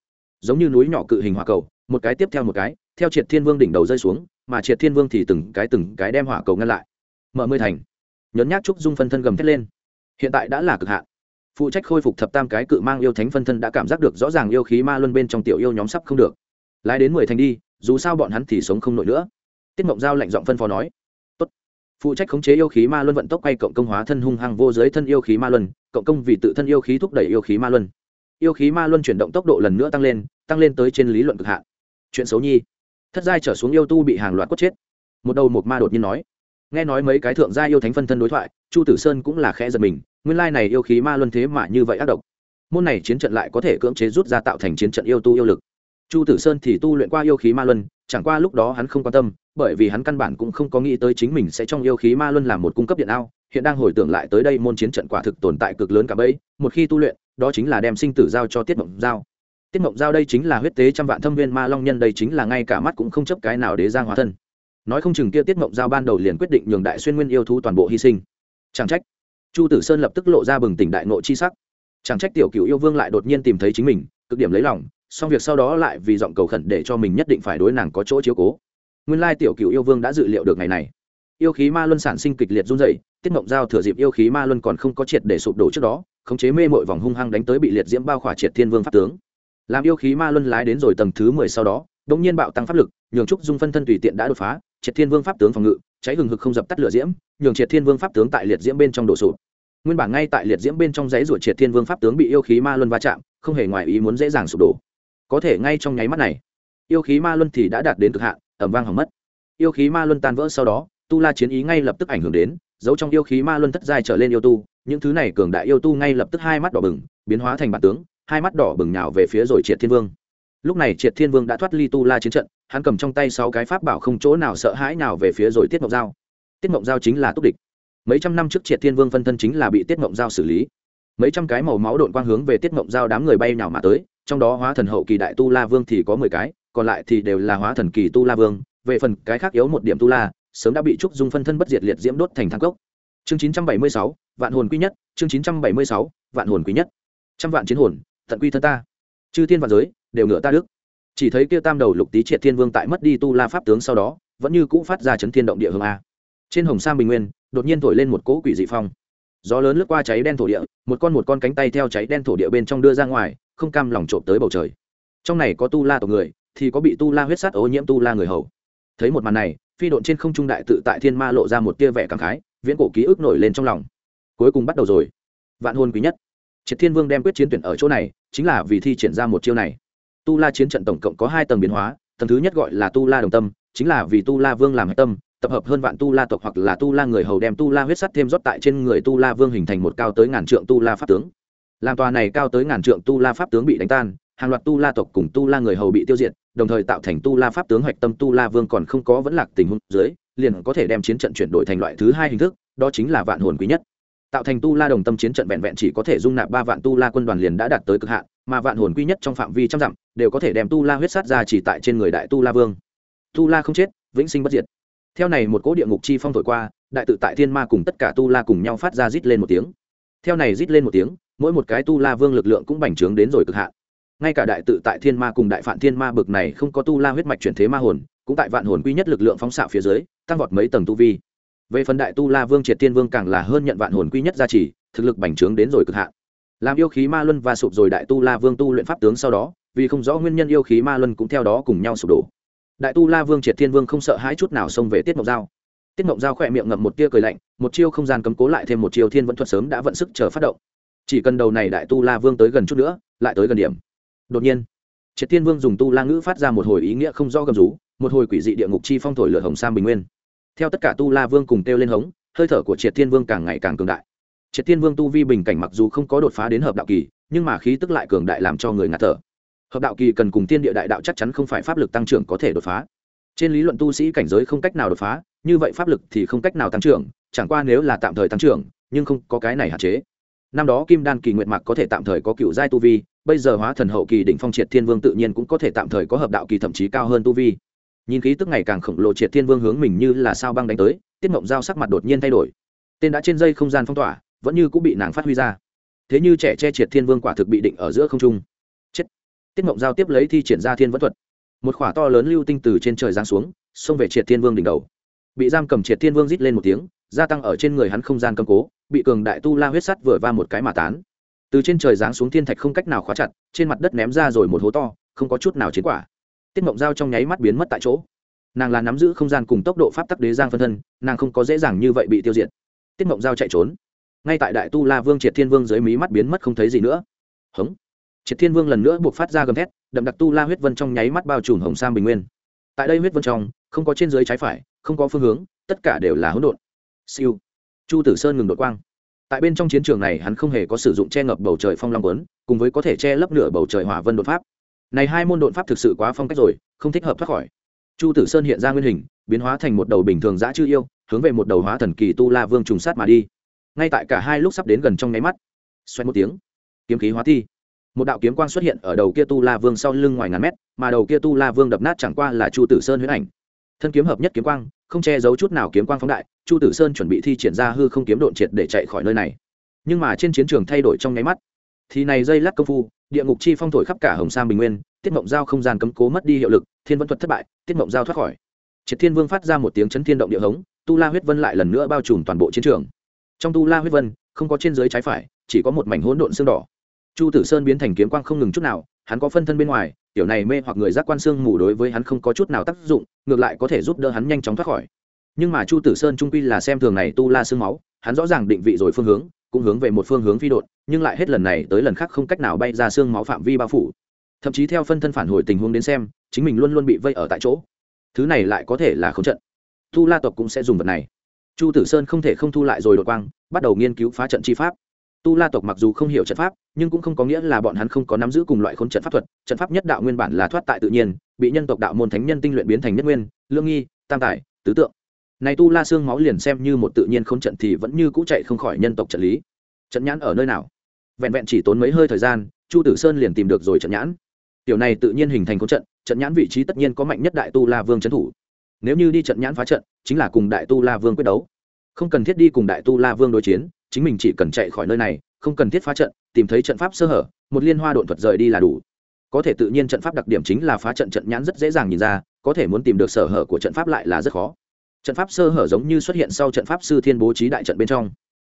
Giống như núi nhỏ cự hình hỏa cầu, một cái tiếp theo một cái, theo triệt thiên vương đỉnh đầu rơi xuống, mà triệt thiên vương thì từng cái từng cái đem hỏa cầu ngăn lại. Mở mươi thành. Nhấn nhác trúc dung phân thân gầm thét lên. Hiện tại đã là cực hạn. Phụ trách khôi phục thập tam cái cự mang yêu thánh phân thân đã cảm giác được rõ ràng yêu khí ma luân bên trong tiểu yêu nhóm sắp không được. Lái đến mười thành đi, dù sao bọn hắn thì sống không nổi nữa. Tiết mộng giao lạnh giọng phân phó nói phụ trách khống chế yêu khí ma luân vận tốc quay cộng công hóa thân hung hăng vô giới thân yêu khí ma luân, cộng công vì tự thân yêu khí thúc đẩy yêu khí ma luân. Yêu khí ma luân chuyển động tốc độ lần nữa tăng lên tăng lên tới trên lý luận cực hạn. Chuyện xấu nhi. Thất giai trở xuống yêu tu bị hàng loạt quất chết. Một đầu một ma đột nhiên nói. Nghe nói mấy cái thượng gia yêu thánh phân thân đối thoại, chu tử sơn cũng là khẽ giật mình, nguyên lai này yêu khí ma luân thế mà như vậy ác độc. Môn này chiến trận lại có thể cưỡng chế rút ra tạo thành chiến trận yêu tu yêu lực chu tử sơn thì tu luyện qua yêu khí ma luân, chẳng qua lúc đó hắn không quan tâm, bởi vì hắn căn bản cũng không có nghĩ tới chính mình sẽ trong yêu khí ma luân làm một cung cấp điện ao. Hiện đang hồi tưởng lại tới đây môn chiến trận quả thực tồn tại cực lớn cả bấy. Một khi tu luyện, đó chính là đem sinh tử giao cho tiết mộng giao. Tiết mộng giao đây chính là huyết tế trăm vạn thâm viên ma long nhân, đây chính là ngay cả mắt cũng không chấp cái nào để giang hóa thân. Nói không chừng kia tiết mộng giao ban đầu liền quyết định nhường đại xuyên nguyên yêu thú toàn bộ hy sinh. Chẳng trách. Chu tử sơn lập tức lộ ra bừng tỉnh đại nộ chi sắc. Chẳng trách tiểu cựu yêu vương lại đột nhiên tìm thấy chính mình, cực điểm lấy lòng xong việc sau đó lại vì giọng cầu khẩn để cho mình nhất định phải đối nàng có chỗ chiếu cố. Nguyên lai tiểu cựu yêu vương đã dự liệu được ngày này. Yêu khí ma luân sản sinh kịch liệt run dày tiết mộng giao thừa dịp yêu khí ma luân còn không có triệt để sụp đổ trước đó, khống chế mê mội vòng hung hăng đánh tới bị liệt diễm bao khỏa triệt thiên vương pháp tướng. Làm yêu khí ma luân lái đến rồi tầng thứ mười sau đó đ ỗ n g nhiên bạo tăng pháp lực, nhường trúc dung phân thân tùy tiện đã đột phá, triệt thiên vương pháp tướng phòng ngự, cháy hừng hực không dập tắt lửa diễm, nhường triệt thiên vương pháp tướng tại liệt diễm bên trong đổ sụp. Nguyên bản ngay tại liệt diễm bên trong giấy ruột triệt thiên vương pháp tướng bị yêu khí ma luân va chạm, không hề ngoài ý muốn dễ dàng sụp đổ có thể ngay trong nháy mắt này, yêu khí ma luân thì đã đạt đến cực hạn, ẩm vang hỏng mất. Yêu khí ma luân tan vỡ sau đó, tu la chiến ý ngay lập tức ảnh hưởng đến giấu trong yêu khí ma luân thất giai trở lên yêu tu, những thứ này cường đại yêu tu ngay lập tức hai mắt đỏ bừng, biến hóa thành bản tướng, hai mắt đỏ bừng nhào về phía rồi triệt thiên vương. Lúc này triệt thiên vương đã thoát ly tu la chiến trận, hắn cầm trong tay sáu cái pháp bảo không chỗ nào sợ hãi nào về phía rồi tiết mộng giao. Tiết mộng giao chính là túc địch. Mấy trăm năm trước triệt thiên vương phân thân chính là bị tiết mộng giao xử lý mấy trăm cái màu máu độn quang hướng về tiết mộng giao đám người bay nhào mà tới, trong đó hóa thần hậu kỳ đại tu la vương thì có mười cái, còn lại thì đều là hóa thần kỳ tu la vương, về phần cái khác yếu một điểm tu la, sớm đã bị trúc dung phân thân bất diệt liệt diễm đốt thành thang cốc. Chương chín trăm bảy mươi sáu, vạn hồn quý nhất, chương chín trăm bảy mươi sáu, vạn hồn quý nhất. Trăm vạn chiến hồn, tận quy thân ta. Chư thiên vạn giới, đều ngựa ta đức. Chỉ thấy kia tam đầu lục tý triệt thiên vương tại mất đi tu la pháp tướng sau đó, vẫn như cũ phát ra chấn thiên động địa hương a. Trên hồng sa bình nguyên, đột nhiên thổi lên một cỗ quỷ dị phong gió lớn lướt qua cháy đen thổ địa, một con một con cánh tay theo cháy đen thổ địa bên trong đưa ra ngoài, không cam lòng trộm tới bầu trời. Trong này có tu la tộc người, thì có bị tu la huyết sát ô nhiễm tu la người hầu. Thấy một màn này, phi độn trên không trung đại tự tại thiên ma lộ ra một tia vẻ cảm khái, viễn cổ ký ức nổi lên trong lòng. Cuối cùng bắt đầu rồi. Vạn hôn quý nhất. Triệt thiên vương đem quyết chiến tuyển ở chỗ này, chính là vì thi triển ra một chiêu này. Tu la chiến trận tổng cộng có hai tầng biến hóa, tầng thứ nhất gọi là tu la đồng tâm, chính là vì tu la vương làm hạch tâm tập hợp hơn vạn tu la tộc hoặc là tu la người hầu đem tu la huyết sắt thêm rót tại trên người tu la vương hình thành một cao tới ngàn trượng tu la pháp tướng làm tòa này cao tới ngàn trượng tu la pháp tướng bị đánh tan hàng loạt tu la tộc cùng tu la người hầu bị tiêu diệt đồng thời tạo thành tu la pháp tướng hoạch tâm tu la vương còn không có vẫn lạc tình huống dưới liền có thể đem chiến trận chuyển đổi thành loại thứ hai hình thức đó chính là vạn hồn quý nhất tạo thành tu la đồng tâm chiến trận vẹn vẹn chỉ có thể dung nạp ba vạn tu la quân đoàn liền đã đạt tới cực hạn mà vạn hồn quý nhất trong phạm vi trăm dặm đều có thể đem tu la huyết sát ra chỉ tại trên người đại tu la vương tu la không chết vĩnh sinh bất diệt theo này một cỗ địa ngục chi phong thổi qua, đại tự tại thiên ma cùng tất cả tu la cùng nhau phát ra rít lên một tiếng. Theo này rít lên một tiếng, mỗi một cái tu la vương lực lượng cũng bành trướng đến rồi cực hạn. Ngay cả đại tự tại thiên ma cùng đại phạn thiên ma bực này không có tu la huyết mạch chuyển thế ma hồn, cũng tại vạn hồn quy nhất lực lượng phóng xạ phía dưới, tăng vọt mấy tầng tu vi. Về phần đại tu la vương triệt tiên vương càng là hơn nhận vạn hồn quy nhất gia trì, thực lực bành trướng đến rồi cực hạn. Làm yêu khí ma luân và sụp rồi đại tu la vương tu luyện pháp tướng sau đó, vì không rõ nguyên nhân yêu khí ma luân cũng theo đó cùng nhau sụp đổ đại tu la vương triệt thiên vương không sợ hãi chút nào xông về tiết mộng giao. Tiết mộng giao khỏe miệng ngậm một tia cười lạnh, một chiêu không gian cấm cố lại thêm một chiêu thiên vẫn thuật sớm đã vận sức chờ phát động. Chỉ cần đầu này đại tu la vương tới gần chút nữa, lại tới gần điểm. Đột nhiên, triệt thiên vương dùng tu la ngữ phát ra một hồi ý nghĩa không do gầm rú, một hồi quỷ dị địa ngục chi phong thổi lửa hồng sam bình nguyên. Theo tất cả tu la vương cùng kêu lên hống, hơi thở của triệt thiên vương càng ngày càng cường đại. Triệt thiên vương tu vi bình cảnh mặc dù không có đột phá đến hợp đạo kỳ, nhưng mà khí tức lại cường đại làm cho người ngạt thở hợp đạo kỳ cần cùng tiên địa đại đạo chắc chắn không phải pháp lực tăng trưởng có thể đột phá. Trên lý luận tu sĩ cảnh giới không cách nào đột phá, như vậy pháp lực thì không cách nào tăng trưởng, chẳng qua nếu là tạm thời tăng trưởng, nhưng không có cái này hạn chế. Năm đó kim đan kỳ nguyện mạc có thể tạm thời có cựu giai tu vi, bây giờ hóa thần hậu kỳ đỉnh phong triệt thiên vương tự nhiên cũng có thể tạm thời có hợp đạo kỳ thậm chí cao hơn tu vi. Nhìn khí tức ngày càng khổng lồ triệt thiên vương hướng mình như là sao băng đánh tới, tiết mộng giao sắc mặt đột nhiên thay đổi. Tên đã trên dây không gian phong tỏa, vẫn như cũng bị nàng phát huy ra. Thế như trẻ che triệt thiên vương quả thực bị định ở giữa không trung tiết mộng giao tiếp lấy thi triển ra thiên vẫn thuật. Một khỏa to lớn lưu tinh từ trên trời giáng xuống, xông về triệt thiên vương đỉnh đầu. Bị giam cầm triệt thiên vương rít lên một tiếng, gia tăng ở trên người hắn không gian cầm cố, bị cường đại tu la huyết sắt vừa va một cái mà tán. Từ trên trời giáng xuống thiên thạch không cách nào khóa chặt, trên mặt đất ném ra rồi một hố to, không có chút nào chiến quả. Tiết mộng giao trong nháy mắt biến mất tại chỗ. Nàng là nắm giữ không gian cùng tốc độ pháp tắc đế giang phân thân, nàng không có dễ dàng như vậy bị tiêu diệt. Tiết mộng giao chạy trốn. Ngay tại đại tu la vương triệt thiên vương dưới mí mắt biến mất không thấy gì nữa. Hống triệt thiên vương lần nữa buộc phát ra gầm thét, đậm đặc tu la huyết vân trong nháy mắt bao trùm hồng sam bình nguyên. Tại đây huyết vân trong, không có trên dưới trái phải, không có phương hướng, tất cả đều là hỗn độn. Siêu. Chu tử sơn ngừng đội quang. Tại bên trong chiến trường này, hắn không hề có sử dụng che ngập bầu trời phong long quấn, cùng với có thể che lấp nửa bầu trời hỏa vân đột pháp. Này hai môn đột pháp thực sự quá phong cách rồi, không thích hợp thoát khỏi. Chu tử sơn hiện ra nguyên hình, biến hóa thành một đầu bình thường dã chư yêu, hướng về một đầu hóa thần kỳ tu la vương trùng sát mà đi. Ngay tại cả hai lúc sắp đến gần trong nháy mắt xoay một tiếng, kiếm khí hóa thi một đạo kiếm quang xuất hiện ở đầu kia tu la vương sau lưng ngoài ngàn mét, mà đầu kia tu la vương đập nát chẳng qua là chu tử sơn huyễn ảnh. Thân kiếm hợp nhất kiếm quang, không che giấu chút nào kiếm quang phóng đại, chu tử sơn chuẩn bị thi triển ra hư không kiếm độn triệt để chạy khỏi nơi này. Nhưng mà trên chiến trường thay đổi trong nháy mắt. Thì này dây lắc công phu, địa ngục chi phong thổi khắp cả hồng sam bình nguyên, tiết mộng giao không gian cấm cố mất đi hiệu lực, thiên vân thuật thất bại, tiết mộng giao thoát khỏi. Triệt thiên vương phát ra một tiếng chấn thiên động địa hống, tu la huyết vân lại lần nữa bao trùm toàn bộ chiến trường. Trong tu la huyết vân, không có trên dưới trái phải, chỉ có một mảnh hỗn độn xương đỏ chu tử sơn biến thành kiếm quang không ngừng chút nào, hắn có phân thân bên ngoài, tiểu này mê hoặc người giác quan xương mù đối với hắn không có chút nào tác dụng, ngược lại có thể giúp đỡ hắn nhanh chóng thoát khỏi. Nhưng mà chu tử sơn trung quy là xem thường này tu la xương máu, hắn rõ ràng định vị rồi phương hướng, cũng hướng về một phương hướng phi đột nhưng lại hết lần này tới lần khác không cách nào bay ra xương máu phạm vi bao phủ. Thậm chí theo phân thân phản hồi tình huống đến xem, chính mình luôn luôn bị vây ở tại chỗ. Thứ này lại có thể là không trận. Tu la tộc cũng sẽ dùng vật này. Chu tử sơn không thể không thu lại rồi đột quang, bắt đầu nghiên cứu phá trận chi pháp tu la tộc mặc dù không hiểu trận pháp, nhưng cũng không có nghĩa là bọn hắn không có nắm giữ cùng loại khốn trận pháp thuật. Trận pháp nhất đạo nguyên bản là thoát tại tự nhiên, bị nhân tộc đạo môn thánh nhân tinh luyện biến thành nhất nguyên, lương nghi, tam tài, tứ tượng. Này tu la xương máu liền xem như một tự nhiên khốn trận thì vẫn như cũ chạy không khỏi nhân tộc trận lý. Trận nhãn ở nơi nào? Vẹn vẹn chỉ tốn mấy hơi thời gian, chu tử sơn liền tìm được rồi trận nhãn. Tiểu này tự nhiên hình thành khốn trận trận nhãn vị trí tất nhiên có mạnh nhất đại tu la vương trấn thủ. Nếu như đi trận nhãn phá trận, chính là cùng đại tu la vương quyết đấu. Không cần thiết đi cùng đại tu la vương đối chiến chính mình chỉ cần chạy khỏi nơi này, không cần thiết phá trận, tìm thấy trận pháp sơ hở, một liên hoa độn thuật rời đi là đủ. Có thể tự nhiên trận pháp đặc điểm chính là phá trận trận nhãn rất dễ dàng nhìn ra, có thể muốn tìm được sở hở của trận pháp lại là rất khó. Trận pháp sơ hở giống như xuất hiện sau trận pháp sư thiên bố trí đại trận bên trong.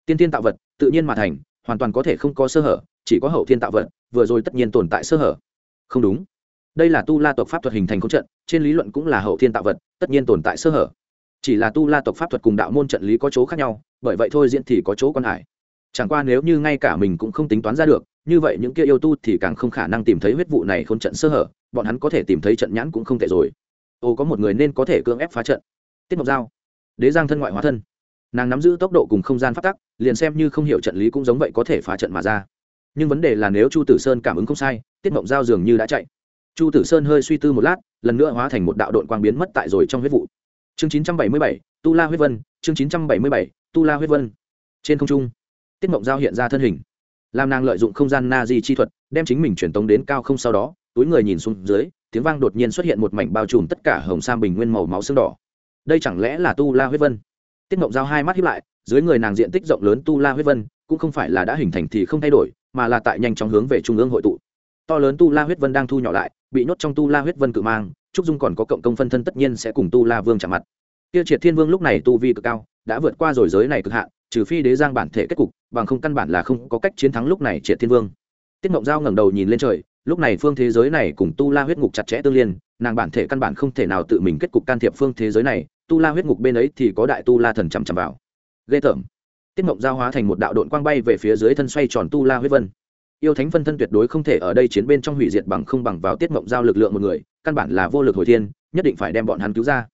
Tiên tiên tạo vật, tự nhiên mà thành, hoàn toàn có thể không có sơ hở, chỉ có hậu thiên tạo vật, vừa rồi tất nhiên tồn tại sơ hở. Không đúng. Đây là tu la tộc pháp thuật hình thành công trận, trên lý luận cũng là hậu thiên tạo vật, tất nhiên tồn tại sơ hở. Chỉ là tu la tộc pháp thuật cùng đạo môn trận lý có chỗ khác nhau bởi vậy thôi diễn thì có chỗ quan hải. Chẳng qua nếu như ngay cả mình cũng không tính toán ra được, như vậy những kia yêu tu thì càng không khả năng tìm thấy huyết vụ này k h ô n trận sơ hở, bọn hắn có thể tìm thấy trận nhãn cũng không tệ rồi. Ô, có một người nên có thể cưỡng ép phá trận. Tiết mộc giao, đế giang thân ngoại hóa thân. Nàng nắm giữ tốc độ cùng không gian phát tắc, liền xem như không hiểu trận lý cũng giống vậy có thể phá trận mà ra. Nhưng vấn đề là nếu chu tử sơn cảm ứng không sai, tiết mộng giao dường như đã chạy. Chu tử sơn hơi suy tư một lát, lần nữa hóa thành một đạo đội quang biến mất tại rồi trong huyết vụ. Chương chín trăm bảy mươi bảy, tu la huyết vân chương chín trăm bảy mươi bảy, tu la huyết vân. Trên không trung, tiết mộng giao hiện ra thân hình. Làm nàng lợi dụng không gian na di chi thuật, đem chính mình truyền tống đến cao không sau đó, túi người nhìn xuống dưới, tiếng vang đột nhiên xuất hiện một mảnh bao trùm tất cả hồng sam bình nguyên màu máu xương đỏ. Đây chẳng lẽ là tu la huyết vân? Tiết mộng giao hai mắt hiếp lại, dưới người nàng diện tích rộng lớn tu la huyết vân, cũng không phải là đã hình thành thì không thay đổi, mà là tại nhanh chóng hướng về trung ương hội tụ. To lớn tu la huyết vân đang thu nhỏ lại, bị nhốt trong tu la huyết vân cự mang, trúc dung còn có cộng công phân thân tất nhiên sẽ cùng tu la vương chạm mặt kia triệt thiên vương lúc này tu vi cực cao, đã vượt qua rồi giới này cực hạn, trừ phi đế giang bản thể kết cục, bằng không căn bản là không có cách chiến thắng lúc này triệt thiên vương. Tiết mộng giao ngẩng đầu nhìn lên trời, lúc này phương thế giới này cùng tu la huyết ngục chặt chẽ tương liên, nàng bản thể căn bản không thể nào tự mình kết cục can thiệp phương thế giới này, tu la huyết ngục bên ấy thì có đại tu la thần chằm chằm vào. Ghê tởm. Tiết mộng giao hóa thành một đạo đội quang bay về phía dưới thân xoay tròn tu la huyết vân. Yêu thánh phân thân tuyệt đối không thể ở đây chiến bên trong hủy diệt bằng không bằng vào tiết mộng giao lực lượng một người, căn bản là vô lực hồi thiên, nhất định phải đem bọn hắn cứu ra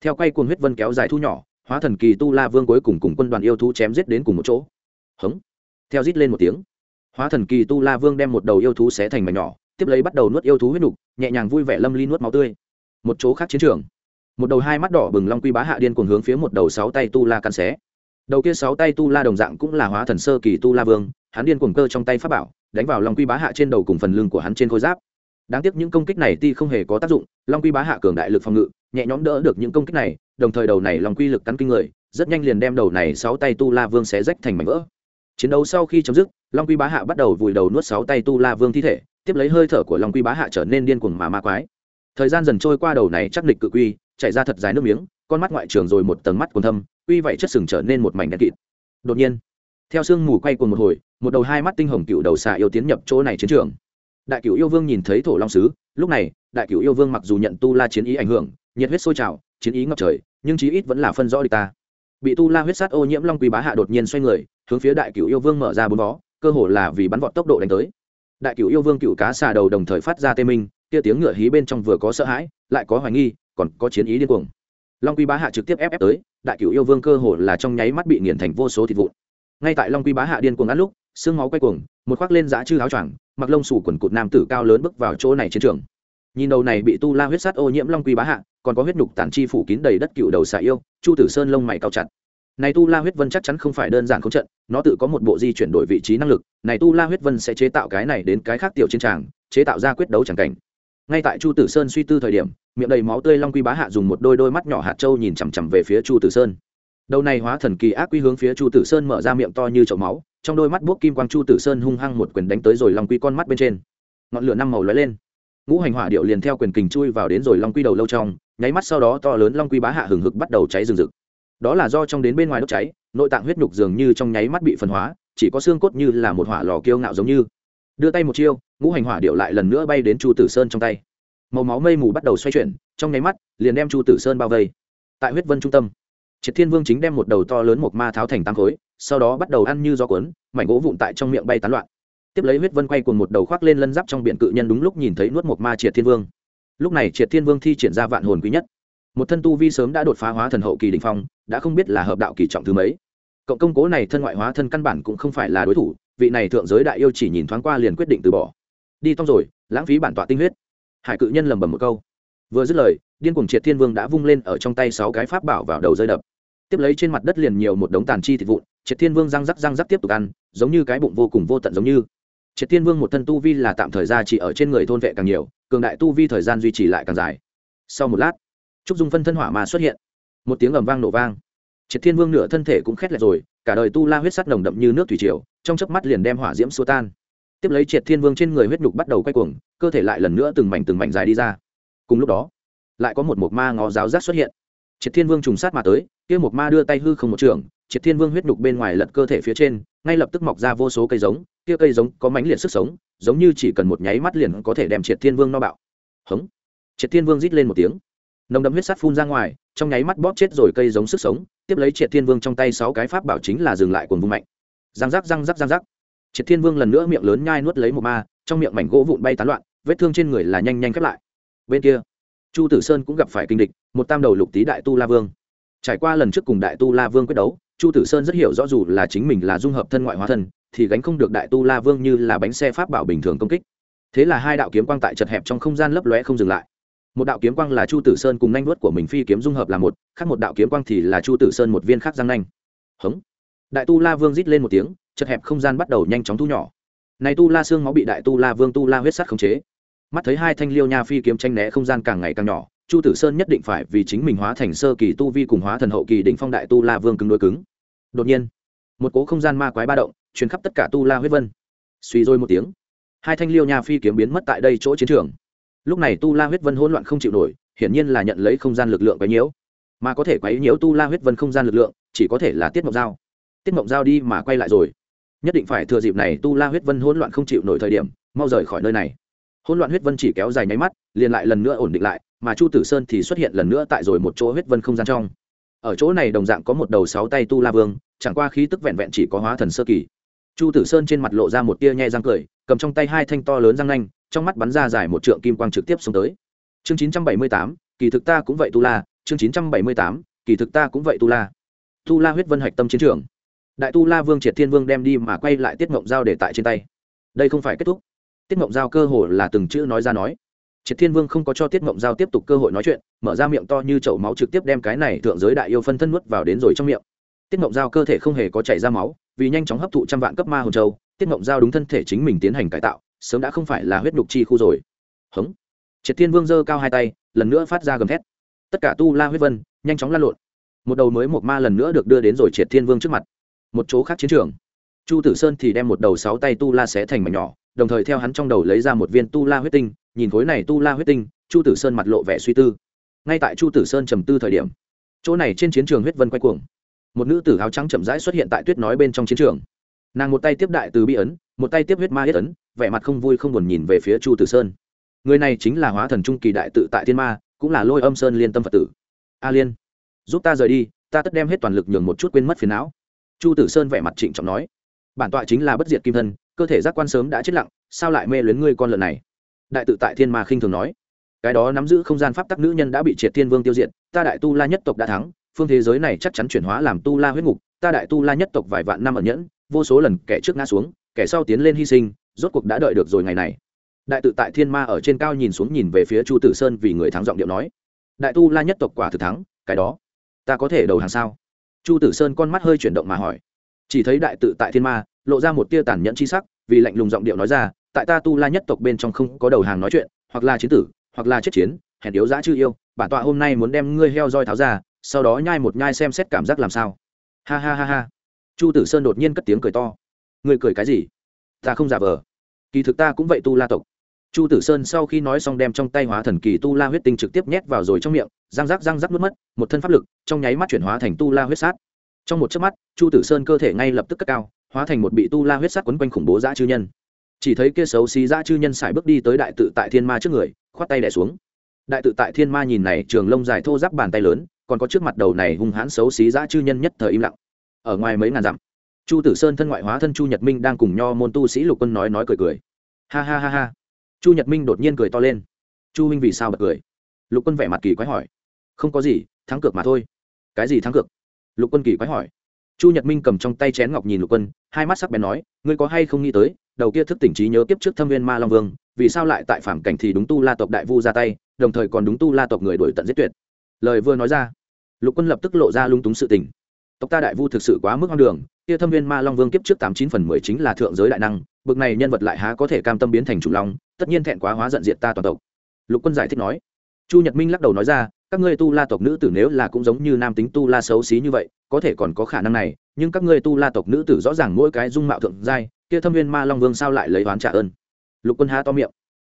theo quay cuồng huyết vân kéo dài thu nhỏ, hóa thần kỳ tu la vương cuối cùng cùng quân đoàn yêu thú chém giết đến cùng một chỗ. Hống. Theo rít lên một tiếng, hóa thần kỳ tu la vương đem một đầu yêu thú xé thành mảnh nhỏ, tiếp lấy bắt đầu nuốt yêu thú huyết nục, nhẹ nhàng vui vẻ lâm ly nuốt máu tươi. Một chỗ khác chiến trường, một đầu hai mắt đỏ bừng long quy bá hạ điên cuồng hướng phía một đầu sáu tay tu la cắn xé. Đầu kia sáu tay tu la đồng dạng cũng là hóa thần sơ kỳ tu la vương, hắn điên cuồng cơ trong tay pháp bảo, đánh vào long quy bá hạ trên đầu cùng phần lưng của hắn trên khôi giáp. Đáng tiếc những công kích này ti không hề có tác dụng, long quy bá hạ cường đại lực phòng ngự nhẹ nhõm đỡ được những công kích này, đồng thời đầu này lòng quy lực cắn kinh người, rất nhanh liền đem đầu này sáu tay tu la vương xé rách thành mảnh vỡ. Chiến đấu sau khi chấm dứt, long quy bá hạ bắt đầu vùi đầu nuốt sáu tay tu la vương thi thể, tiếp lấy hơi thở của long quy bá hạ trở nên điên cuồng mà ma quái. Thời gian dần trôi qua đầu này chắc lịch cự quy chạy ra thật dài nước miếng, con mắt ngoại trường rồi một tầng mắt còn thâm quy vậy chất sừng trở nên một mảnh đen kịt. Đột nhiên, theo sương mù quay cùng một hồi, một đầu hai mắt tinh hồng cựu đầu xà yêu tiến nhập chỗ này chiến trường. Đại cựu yêu vương nhìn thấy thổ long sứ, lúc này, đại cựu yêu vương mặc dù nhận tu la chiến ý ảnh hưởng nhiệt huyết sôi trào, chiến ý ngập trời, nhưng chí ít vẫn là phân rõ địch ta. Bị tu la huyết sát ô nhiễm long quý bá hạ đột nhiên xoay người, hướng phía đại cựu yêu vương mở ra bốn vó, cơ hồ là vì bắn vọt tốc độ đánh tới. Đại cựu yêu vương cựu cá xà đầu đồng thời phát ra tê minh, kia tiếng ngựa hí bên trong vừa có sợ hãi, lại có hoài nghi, còn có chiến ý điên cuồng. Long quý bá hạ trực tiếp ép ép tới, đại cựu yêu vương cơ hồ là trong nháy mắt bị nghiền thành vô số thịt vụn. Ngay tại long quý bá hạ điên cuồng ăn lúc, xương máu quay cuồng, một khoác lên giã chư áo choàng, mặc lông sủ quần cụt nam tử cao lớn bước vào chỗ này chiến trường nhìn đầu này bị tu la huyết sát ô nhiễm long quy bá hạ, còn có huyết nhục tản chi phủ kín đầy đất cựu đầu xà yêu, chu tử sơn lông mày cao chặt. Này tu la huyết vân chắc chắn không phải đơn giản không trận, nó tự có một bộ di chuyển đổi vị trí năng lực, này tu la huyết vân sẽ chế tạo cái này đến cái khác tiểu chiến tràng, chế tạo ra quyết đấu chẳng cảnh. Ngay tại chu tử sơn suy tư thời điểm, miệng đầy máu tươi long quy bá hạ dùng một đôi đôi mắt nhỏ hạt trâu nhìn chằm chằm về phía chu tử sơn. Đầu này hóa thần kỳ ác quy hướng phía chu tử sơn mở ra miệng to như chậu máu, trong đôi mắt buốc kim quang chu tử sơn hung hăng một quyền đánh tới rồi long quy con mắt bên trên. Ngọn lửa năm màu lóe lên ngũ hành hỏa điệu liền theo quyền kình chui vào đến rồi long quy đầu lâu trong, nháy mắt sau đó to lớn long quy bá hạ hừng hực bắt đầu cháy rừng rực. Đó là do trong đến bên ngoài đốt cháy, nội tạng huyết nhục dường như trong nháy mắt bị phân hóa, chỉ có xương cốt như là một hỏa lò kiêu ngạo giống như. Đưa tay một chiêu, ngũ hành hỏa điệu lại lần nữa bay đến chu tử sơn trong tay. Màu máu mây mù bắt đầu xoay chuyển, trong nháy mắt, liền đem chu tử sơn bao vây. Tại huyết vân trung tâm, triệt thiên vương chính đem một đầu to lớn một ma tháo thành tăng khối, sau đó bắt đầu ăn như gió cuốn, mảnh gỗ vụn tại trong miệng bay tán loạn tiếp lấy huyết vân quay cùng một đầu khoác lên lân giáp trong biển cự nhân đúng lúc nhìn thấy nuốt một ma triệt thiên vương. Lúc này triệt thiên vương thi triển ra vạn hồn quý nhất. Một thân tu vi sớm đã đột phá hóa thần hậu kỳ đình phong, đã không biết là hợp đạo kỳ trọng thứ mấy. Cộng công cố này thân ngoại hóa thân căn bản cũng không phải là đối thủ, vị này thượng giới đại yêu chỉ nhìn thoáng qua liền quyết định từ bỏ. Đi tông rồi, lãng phí bản tọa tinh huyết. Hải cự nhân lầm bầm một câu. Vừa dứt lời, điên cuồng triệt thiên vương đã vung lên ở trong tay sáu cái pháp bảo vào đầu rơi đập. Tiếp lấy trên mặt đất liền nhiều một đống tàn chi thịt vụn, triệt thiên vương răng rắc răng rắc tiếp tục ăn, giống như cái bụng vô cùng vô tận giống như triệt thiên vương một thân tu vi là tạm thời ra chỉ ở trên người thôn vệ càng nhiều, cường đại tu vi thời gian duy trì lại càng dài. Sau một lát, trúc dung phân thân hỏa mà xuất hiện. Một tiếng ầm vang nổ vang. Triệt thiên vương nửa thân thể cũng khét lại rồi, cả đời tu la huyết sắt nồng đậm như nước thủy triều, trong chớp mắt liền đem hỏa diễm xua tan. Tiếp lấy triệt thiên vương trên người huyết nhục bắt đầu quay cuồng, cơ thể lại lần nữa từng mảnh từng mảnh dài đi ra. Cùng lúc đó, lại có một mộc ma ngó giáo giác xuất hiện. Triệt thiên vương trùng sát mà tới, kia mộc ma đưa tay hư không một trường, triệt thiên vương huyết nhục bên ngoài lật cơ thể phía trên, ngay lập tức mọc ra vô số cây giống kia cây giống có mánh liệt sức sống, giống như chỉ cần một nháy mắt liền có thể đem triệt thiên vương no bạo. Hống. Triệt thiên vương rít lên một tiếng. Nồng đậm huyết sắt phun ra ngoài, trong nháy mắt bóp chết rồi cây giống sức sống, tiếp lấy triệt thiên vương trong tay sáu cái pháp bảo chính là dừng lại cuồng vung mạnh. Răng rắc răng rắc răng rắc. Triệt thiên vương lần nữa miệng lớn nhai nuốt lấy một ma, trong miệng mảnh gỗ vụn bay tán loạn, vết thương trên người là nhanh nhanh khép lại. Bên kia, chu tử sơn cũng gặp phải kinh địch, một tam đầu lục tý đại tu la vương. Trải qua lần trước cùng đại tu la vương quyết đấu, chu tử sơn rất hiểu rõ dù là chính mình là dung hợp thân ngoại hóa thân thì gánh không được đại tu la vương như là bánh xe pháp bảo bình thường công kích. Thế là hai đạo kiếm quang tại chật hẹp trong không gian lấp lóe không dừng lại. Một đạo kiếm quang là chu tử sơn cùng nanh vuốt của mình phi kiếm dung hợp là một, khác một đạo kiếm quang thì là chu tử sơn một viên khác răng nanh. Hống. Đại tu la vương rít lên một tiếng, chật hẹp không gian bắt đầu nhanh chóng thu nhỏ. Này tu la xương máu bị đại tu la vương tu la huyết sắt khống chế. Mắt thấy hai thanh liêu nha phi kiếm tranh né không gian càng ngày càng nhỏ, chu tử sơn nhất định phải vì chính mình hóa thành sơ kỳ tu vi cùng hóa thần hậu kỳ đỉnh phong đại tu la vương cứng đôi cứng. Đột nhiên, một cố không gian ma quái ba động truyền khắp tất cả tu la huyết vân. Suy rồi một tiếng, hai thanh liêu nha phi kiếm biến mất tại đây chỗ chiến trường. Lúc này tu la huyết vân hỗn loạn không chịu nổi, hiển nhiên là nhận lấy không gian lực lượng quấy nhiễu. Mà có thể quấy nhiễu tu la huyết vân không gian lực lượng, chỉ có thể là tiết mộng giao. Tiết mộng giao đi mà quay lại rồi. Nhất định phải thừa dịp này tu la huyết vân hỗn loạn không chịu nổi thời điểm, mau rời khỏi nơi này. Hỗn loạn huyết vân chỉ kéo dài nháy mắt, liền lại lần nữa ổn định lại, mà chu tử sơn thì xuất hiện lần nữa tại rồi một chỗ huyết vân không gian trong. Ở chỗ này đồng dạng có một đầu sáu tay tu la vương, chẳng qua khí tức vẹn vẹn chỉ có hóa thần sơ kỳ chu tử sơn trên mặt lộ ra một tia nhẹ răng cười, cầm trong tay hai thanh to lớn răng nanh, trong mắt bắn ra dài một trượng kim quang trực tiếp xuống tới. Chương chín trăm bảy mươi tám, kỳ thực ta cũng vậy tu la, chương chín trăm bảy mươi tám, kỳ thực ta cũng vậy tu la. Tu la huyết vân hạch tâm chiến trường. Đại tu la vương triệt thiên vương đem đi mà quay lại tiết mộng giao để tại trên tay. Đây không phải kết thúc. Tiết mộng giao cơ hồ là từng chữ nói ra nói. Triệt thiên vương không có cho tiết mộng giao tiếp tục cơ hội nói chuyện, mở ra miệng to như chậu máu trực tiếp đem cái này thượng giới đại yêu phân thân nuốt vào đến rồi trong miệng. Tiết mộng giao cơ thể không hề có chảy ra máu vì nhanh chóng hấp thụ trăm vạn cấp ma hồn châu, tiết mộng giao đúng thân thể chính mình tiến hành cải tạo, sớm đã không phải là huyết nhục chi khu rồi. Hống. Triệt thiên vương giơ cao hai tay, lần nữa phát ra gầm thét. Tất cả tu la huyết vân, nhanh chóng lan lộn. Một đầu mới một ma lần nữa được đưa đến rồi triệt thiên vương trước mặt. Một chỗ khác chiến trường. Chu tử sơn thì đem một đầu sáu tay tu la xé thành mảnh nhỏ, đồng thời theo hắn trong đầu lấy ra một viên tu la huyết tinh, nhìn khối này tu la huyết tinh, chu tử sơn mặt lộ vẻ suy tư. Ngay tại chu tử sơn trầm tư thời điểm, chỗ này trên chiến trường huyết vân quay cuồng một nữ tử áo trắng chậm rãi xuất hiện tại tuyết nói bên trong chiến trường. Nàng một tay tiếp đại từ bi ấn, một tay tiếp huyết ma yết ấn, vẻ mặt không vui không buồn nhìn về phía chu tử sơn. Người này chính là hóa thần trung kỳ đại tự tại thiên ma, cũng là lôi âm sơn liên tâm phật tử. A liên, giúp ta rời đi, ta tất đem hết toàn lực nhường một chút quên mất phiền não. Chu tử sơn vẻ mặt trịnh trọng nói. Bản tọa chính là bất diệt kim thân, cơ thể giác quan sớm đã chết lặng, sao lại mê luyến ngươi con lợn này? Đại tự tại thiên ma khinh thường nói. Cái đó nắm giữ không gian pháp tắc nữ nhân đã bị triệt thiên vương tiêu diệt, ta đại tu la nhất tộc đã thắng phương thế giới này chắc chắn chuyển hóa làm tu la huyết ngục, ta đại tu la nhất tộc vài vạn năm ẩn nhẫn, vô số lần kẻ trước ngã xuống, kẻ sau tiến lên hy sinh, rốt cuộc đã đợi được rồi ngày này. Đại tự tại thiên ma ở trên cao nhìn xuống nhìn về phía chu tử sơn vì người thắng giọng điệu nói, đại tu la nhất tộc quả thực thắng, cái đó, ta có thể đầu hàng sao? Chu tử sơn con mắt hơi chuyển động mà hỏi. Chỉ thấy đại tự tại thiên ma, lộ ra một tia tàn nhẫn c h i sắc, vì lạnh lùng giọng điệu nói ra, tại ta tu la nhất tộc bên trong không có đầu hàng nói chuyện, hoặc là chiến tử, hoặc là chết chiến, hèn yếu dã chư yêu, bản tọa hôm nay muốn đem ngươi heo roi tháo ra sau đó nhai một nhai xem xét cảm giác làm sao. Ha ha ha ha. Chu tử sơn đột nhiên cất tiếng cười to. Ngươi cười cái gì? Ta không giả vờ. Kỳ thực ta cũng vậy tu la tộc. Chu tử sơn sau khi nói xong đem trong tay hóa thần kỳ tu la huyết tinh trực tiếp nhét vào rồi trong miệng, răng rắc răng rắc nuốt mất, một thân pháp lực, trong nháy mắt chuyển hóa thành tu la huyết sát. Trong một chớp mắt, chu tử sơn cơ thể ngay lập tức cất cao, hóa thành một bị tu la huyết sát quấn quanh khủng bố dã chư nhân. Chỉ thấy kia xấu xí dã chư nhân xài bước đi tới đại tự tại thiên ma trước người, khoát tay đẻ xuống. Đại tự tại thiên ma nhìn này, trường lông dài thô giáp bàn tay lớn còn có trước mặt đầu này hung hãn xấu xí dã chư nhân nhất thời im lặng. Ở ngoài mấy ngàn dặm, chu tử sơn thân ngoại hóa thân chu nhật minh đang cùng nho môn tu sĩ lục quân nói nói cười cười. Ha ha ha ha. Chu nhật minh đột nhiên cười to lên. Chu minh vì sao bật cười? Lục quân vẻ mặt kỳ quái hỏi. Không có gì, thắng cược mà thôi. Cái gì thắng cược? Lục quân kỳ quái hỏi. Chu nhật minh cầm trong tay chén ngọc nhìn lục quân, hai mắt sắc bén nói, ngươi có hay không nghĩ tới, đầu kia thức tỉnh trí nhớ kiếp trước thâm viên ma long vương, vì sao lại tại phạm cảnh thì đúng tu la tộc đại vu ra tay, đồng thời còn đúng tu la tộc người đổi tận giết tuyệt? Lời vừa nói ra, lục quân lập tức lộ ra lung túng sự tình. Tộc ta đại vu thực sự quá mức hoang đường, kia thâm viên ma long vương kiếp trước tám chín phần mười chính là thượng giới đại năng, bực này nhân vật lại há có thể cam tâm biến thành chủ long, tất nhiên thẹn quá hóa giận diệt ta toàn tộc. Lục quân giải thích nói. Chu nhật minh lắc đầu nói ra, các ngươi tu la tộc nữ tử nếu là cũng giống như nam tính tu la xấu xí như vậy, có thể còn có khả năng này, nhưng các ngươi tu la tộc nữ tử rõ ràng mỗi cái dung mạo thượng giai, kia thâm viên ma long vương sao lại lấy oán trả ơn? Lục quân há to miệng.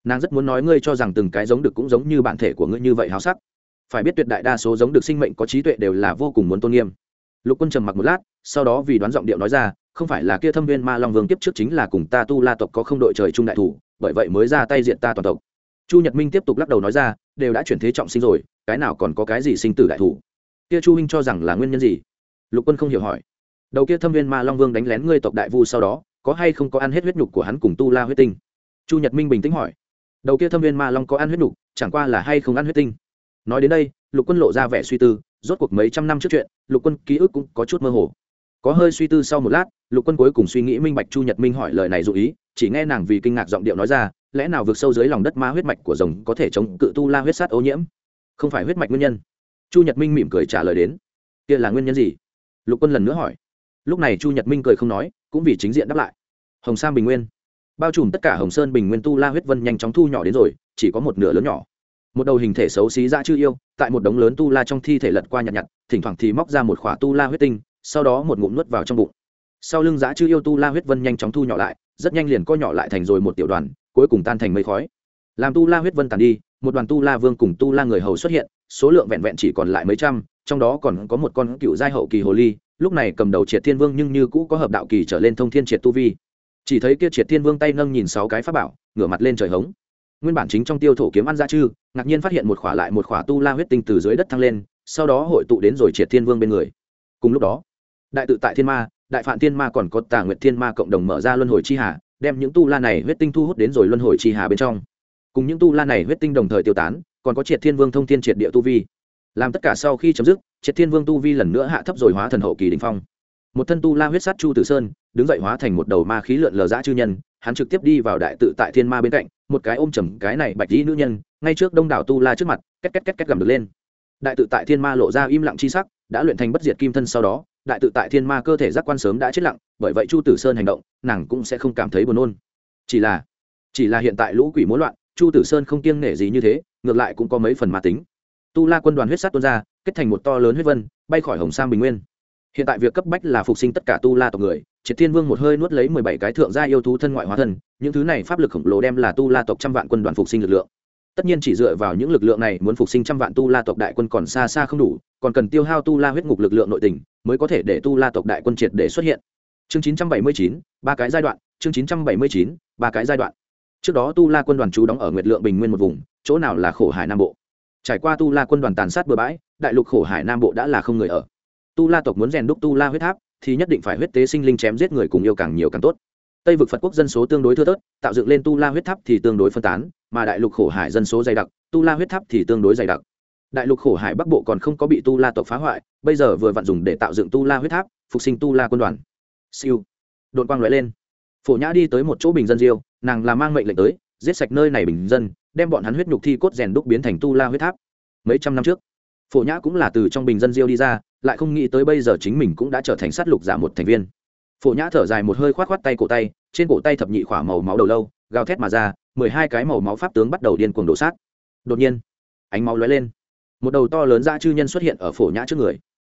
Nàng rất muốn nói ngươi cho rằng từng cái giống được cũng giống như bản thể của ngươi như vậy háo sắc phải biết tuyệt đại đa số giống được sinh mệnh có trí tuệ đều là vô cùng muốn tôn nghiêm. Lục quân trầm mặc một lát, sau đó vì đoán giọng điệu nói ra, không phải là kia thâm viên ma long vương tiếp trước chính là cùng ta tu la tộc có không đội trời chung đại thủ, bởi vậy mới ra tay diện ta toàn tộc. Chu nhật minh tiếp tục lắc đầu nói ra, đều đã chuyển thế trọng sinh rồi, cái nào còn có cái gì sinh tử đại thủ? Kia chu huynh cho rằng là nguyên nhân gì? Lục quân không hiểu hỏi. Đầu kia thâm viên ma long vương đánh lén ngươi tộc đại vu sau đó, có hay không có ăn hết huyết nhục của hắn cùng tu la huyết tinh? Chu nhật minh bình tĩnh hỏi. Đầu kia thâm viên ma long có ăn huyết nhục, chẳng qua là hay không ăn huyết tinh? Nói đến đây, lục quân lộ ra vẻ suy tư, rốt cuộc mấy trăm năm trước chuyện, lục quân ký ức cũng có chút mơ hồ. Có hơi suy tư sau một lát, lục quân cuối cùng suy nghĩ minh bạch chu nhật minh hỏi lời này dụ ý, chỉ nghe nàng vì kinh ngạc giọng điệu nói ra, lẽ nào vượt sâu dưới lòng đất ma huyết mạch của rồng có thể chống cự tu la huyết sát ô nhiễm? Không phải huyết mạch nguyên nhân. Chu nhật minh mỉm cười trả lời đến. Kia là nguyên nhân gì? Lục quân lần nữa hỏi. Lúc này chu nhật minh cười không nói, cũng vì chính diện đáp lại. Hồng sam bình nguyên. Bao trùm tất cả hồng sơn bình nguyên tu la huyết vân nhanh chóng thu nhỏ đến rồi, chỉ có một nửa lớn nhỏ một đầu hình thể xấu xí ra chư yêu, tại một đống lớn tu la trong thi thể lật qua nhặt nhặt, thỉnh thoảng thì móc ra một khỏa tu la huyết tinh, sau đó một ngụm nuốt vào trong bụng. Sau lưng giã chư yêu tu la huyết vân nhanh chóng thu nhỏ lại, rất nhanh liền co nhỏ lại thành rồi một tiểu đoàn, cuối cùng tan thành mây khói. Làm tu la huyết vân tàn đi, một đoàn tu la vương cùng tu la người hầu xuất hiện, số lượng vẹn vẹn chỉ còn lại mấy trăm, trong đó còn có một con cựu giai hậu kỳ hồ ly, lúc này cầm đầu triệt thiên vương nhưng như cũ có hợp đạo kỳ trở lên thông thiên triệt tu vi. Chỉ thấy kia triệt thiên vương tay nâng nhìn sáu cái pháp bảo, ngửa mặt lên trời hống nguyên bản chính trong tiêu thổ kiếm ăn ra chư, ngạc nhiên phát hiện một khỏa lại một khỏa tu la huyết tinh từ dưới đất thăng lên, sau đó hội tụ đến rồi triệt thiên vương bên người. Cùng lúc đó, đại tự tại thiên ma, đại phạm thiên ma còn có tà nguyệt thiên ma cộng đồng mở ra luân hồi chi hà, đem những tu la này huyết tinh thu hút đến rồi luân hồi chi hà bên trong. Cùng những tu la này huyết tinh đồng thời tiêu tán, còn có triệt thiên vương thông thiên triệt địa tu vi. Làm tất cả sau khi chấm dứt, triệt thiên vương tu vi lần nữa hạ thấp rồi hóa thần hậu kỳ đình phong. Một thân tu la huyết sát chu tử sơn, đứng dậy hóa thành một đầu ma khí lượn lờ dã chư nhân, hắn trực tiếp đi vào đại tự tại thiên ma bên cạnh một cái ôm chầm cái này bạch dĩ nữ nhân, ngay trước đông đảo tu la trước mặt, két két két két gầm được lên. Đại tự tại thiên ma lộ ra im lặng chi sắc, đã luyện thành bất diệt kim thân sau đó, đại tự tại thiên ma cơ thể giác quan sớm đã chết lặng, bởi vậy chu tử sơn hành động, nàng cũng sẽ không cảm thấy buồn nôn. Chỉ là chỉ là hiện tại lũ quỷ muốn loạn, chu tử sơn không kiêng nể gì như thế, ngược lại cũng có mấy phần ma tính. Tu la quân đoàn huyết sát tuôn ra, kết thành một to lớn huyết vân, bay khỏi hồng sam bình nguyên. Hiện tại việc cấp bách là phục sinh tất cả tu la tộc người triệt thiên vương một hơi nuốt lấy mười bảy cái thượng gia yêu thú thân ngoại hóa thân, những thứ này pháp lực khổng lồ đem là tu la tộc trăm vạn quân đoàn phục sinh lực lượng. Tất nhiên chỉ dựa vào những lực lượng này muốn phục sinh trăm vạn tu la tộc đại quân còn xa xa không đủ, còn cần tiêu hao tu la huyết ngục lực lượng nội tình mới có thể để tu la tộc đại quân triệt để xuất hiện. Chương chín trăm bảy mươi chín, ba cái giai đoạn, chương chín trăm bảy mươi chín, ba cái giai đoạn. Trước đó tu la quân đoàn trú đóng ở nguyệt lượng bình nguyên một vùng, chỗ nào là khổ hải nam bộ? Trải qua tu la quân đoàn tàn sát bừa bãi, đại lục khổ hải nam bộ đã là không người ở. Tu la tộc muốn rèn đúc tu la huyết tháp thì nhất định phải huyết tế sinh linh chém giết người cùng yêu càng nhiều càng tốt. Tây vực phật quốc dân số tương đối thưa thớt, tạo dựng lên tu la huyết tháp thì tương đối phân tán, mà đại lục khổ hải dân số dày đặc, tu la huyết tháp thì tương đối dày đặc. Đại lục khổ hải bắc bộ còn không có bị tu la tộc phá hoại, bây giờ vừa vặn dùng để tạo dựng tu la huyết tháp, phục sinh tu la quân đoàn. Siêu. Đội quang lóe lên. Phổ nhã đi tới một chỗ bình dân diêu, nàng là mang mệnh lệnh tới, giết sạch nơi này bình dân, đem bọn hắn huyết nhục thi cốt rèn đúc biến thành tu la huyết tháp. Mấy trăm năm trước, phổ nhã cũng là từ trong bình dân diêu đi ra lại không nghĩ tới bây giờ chính mình cũng đã trở thành sát lục giả một thành viên. Phổ nhã thở dài một hơi khoát khoát tay cổ tay, trên cổ tay thập nhị khỏa màu máu đầu lâu, gào thét mà ra, mười hai cái màu máu pháp tướng bắt đầu điên cuồng đổ sát. Đột nhiên, ánh máu lóe lên. Một đầu to lớn ra chư nhân xuất hiện ở phổ nhã trước người.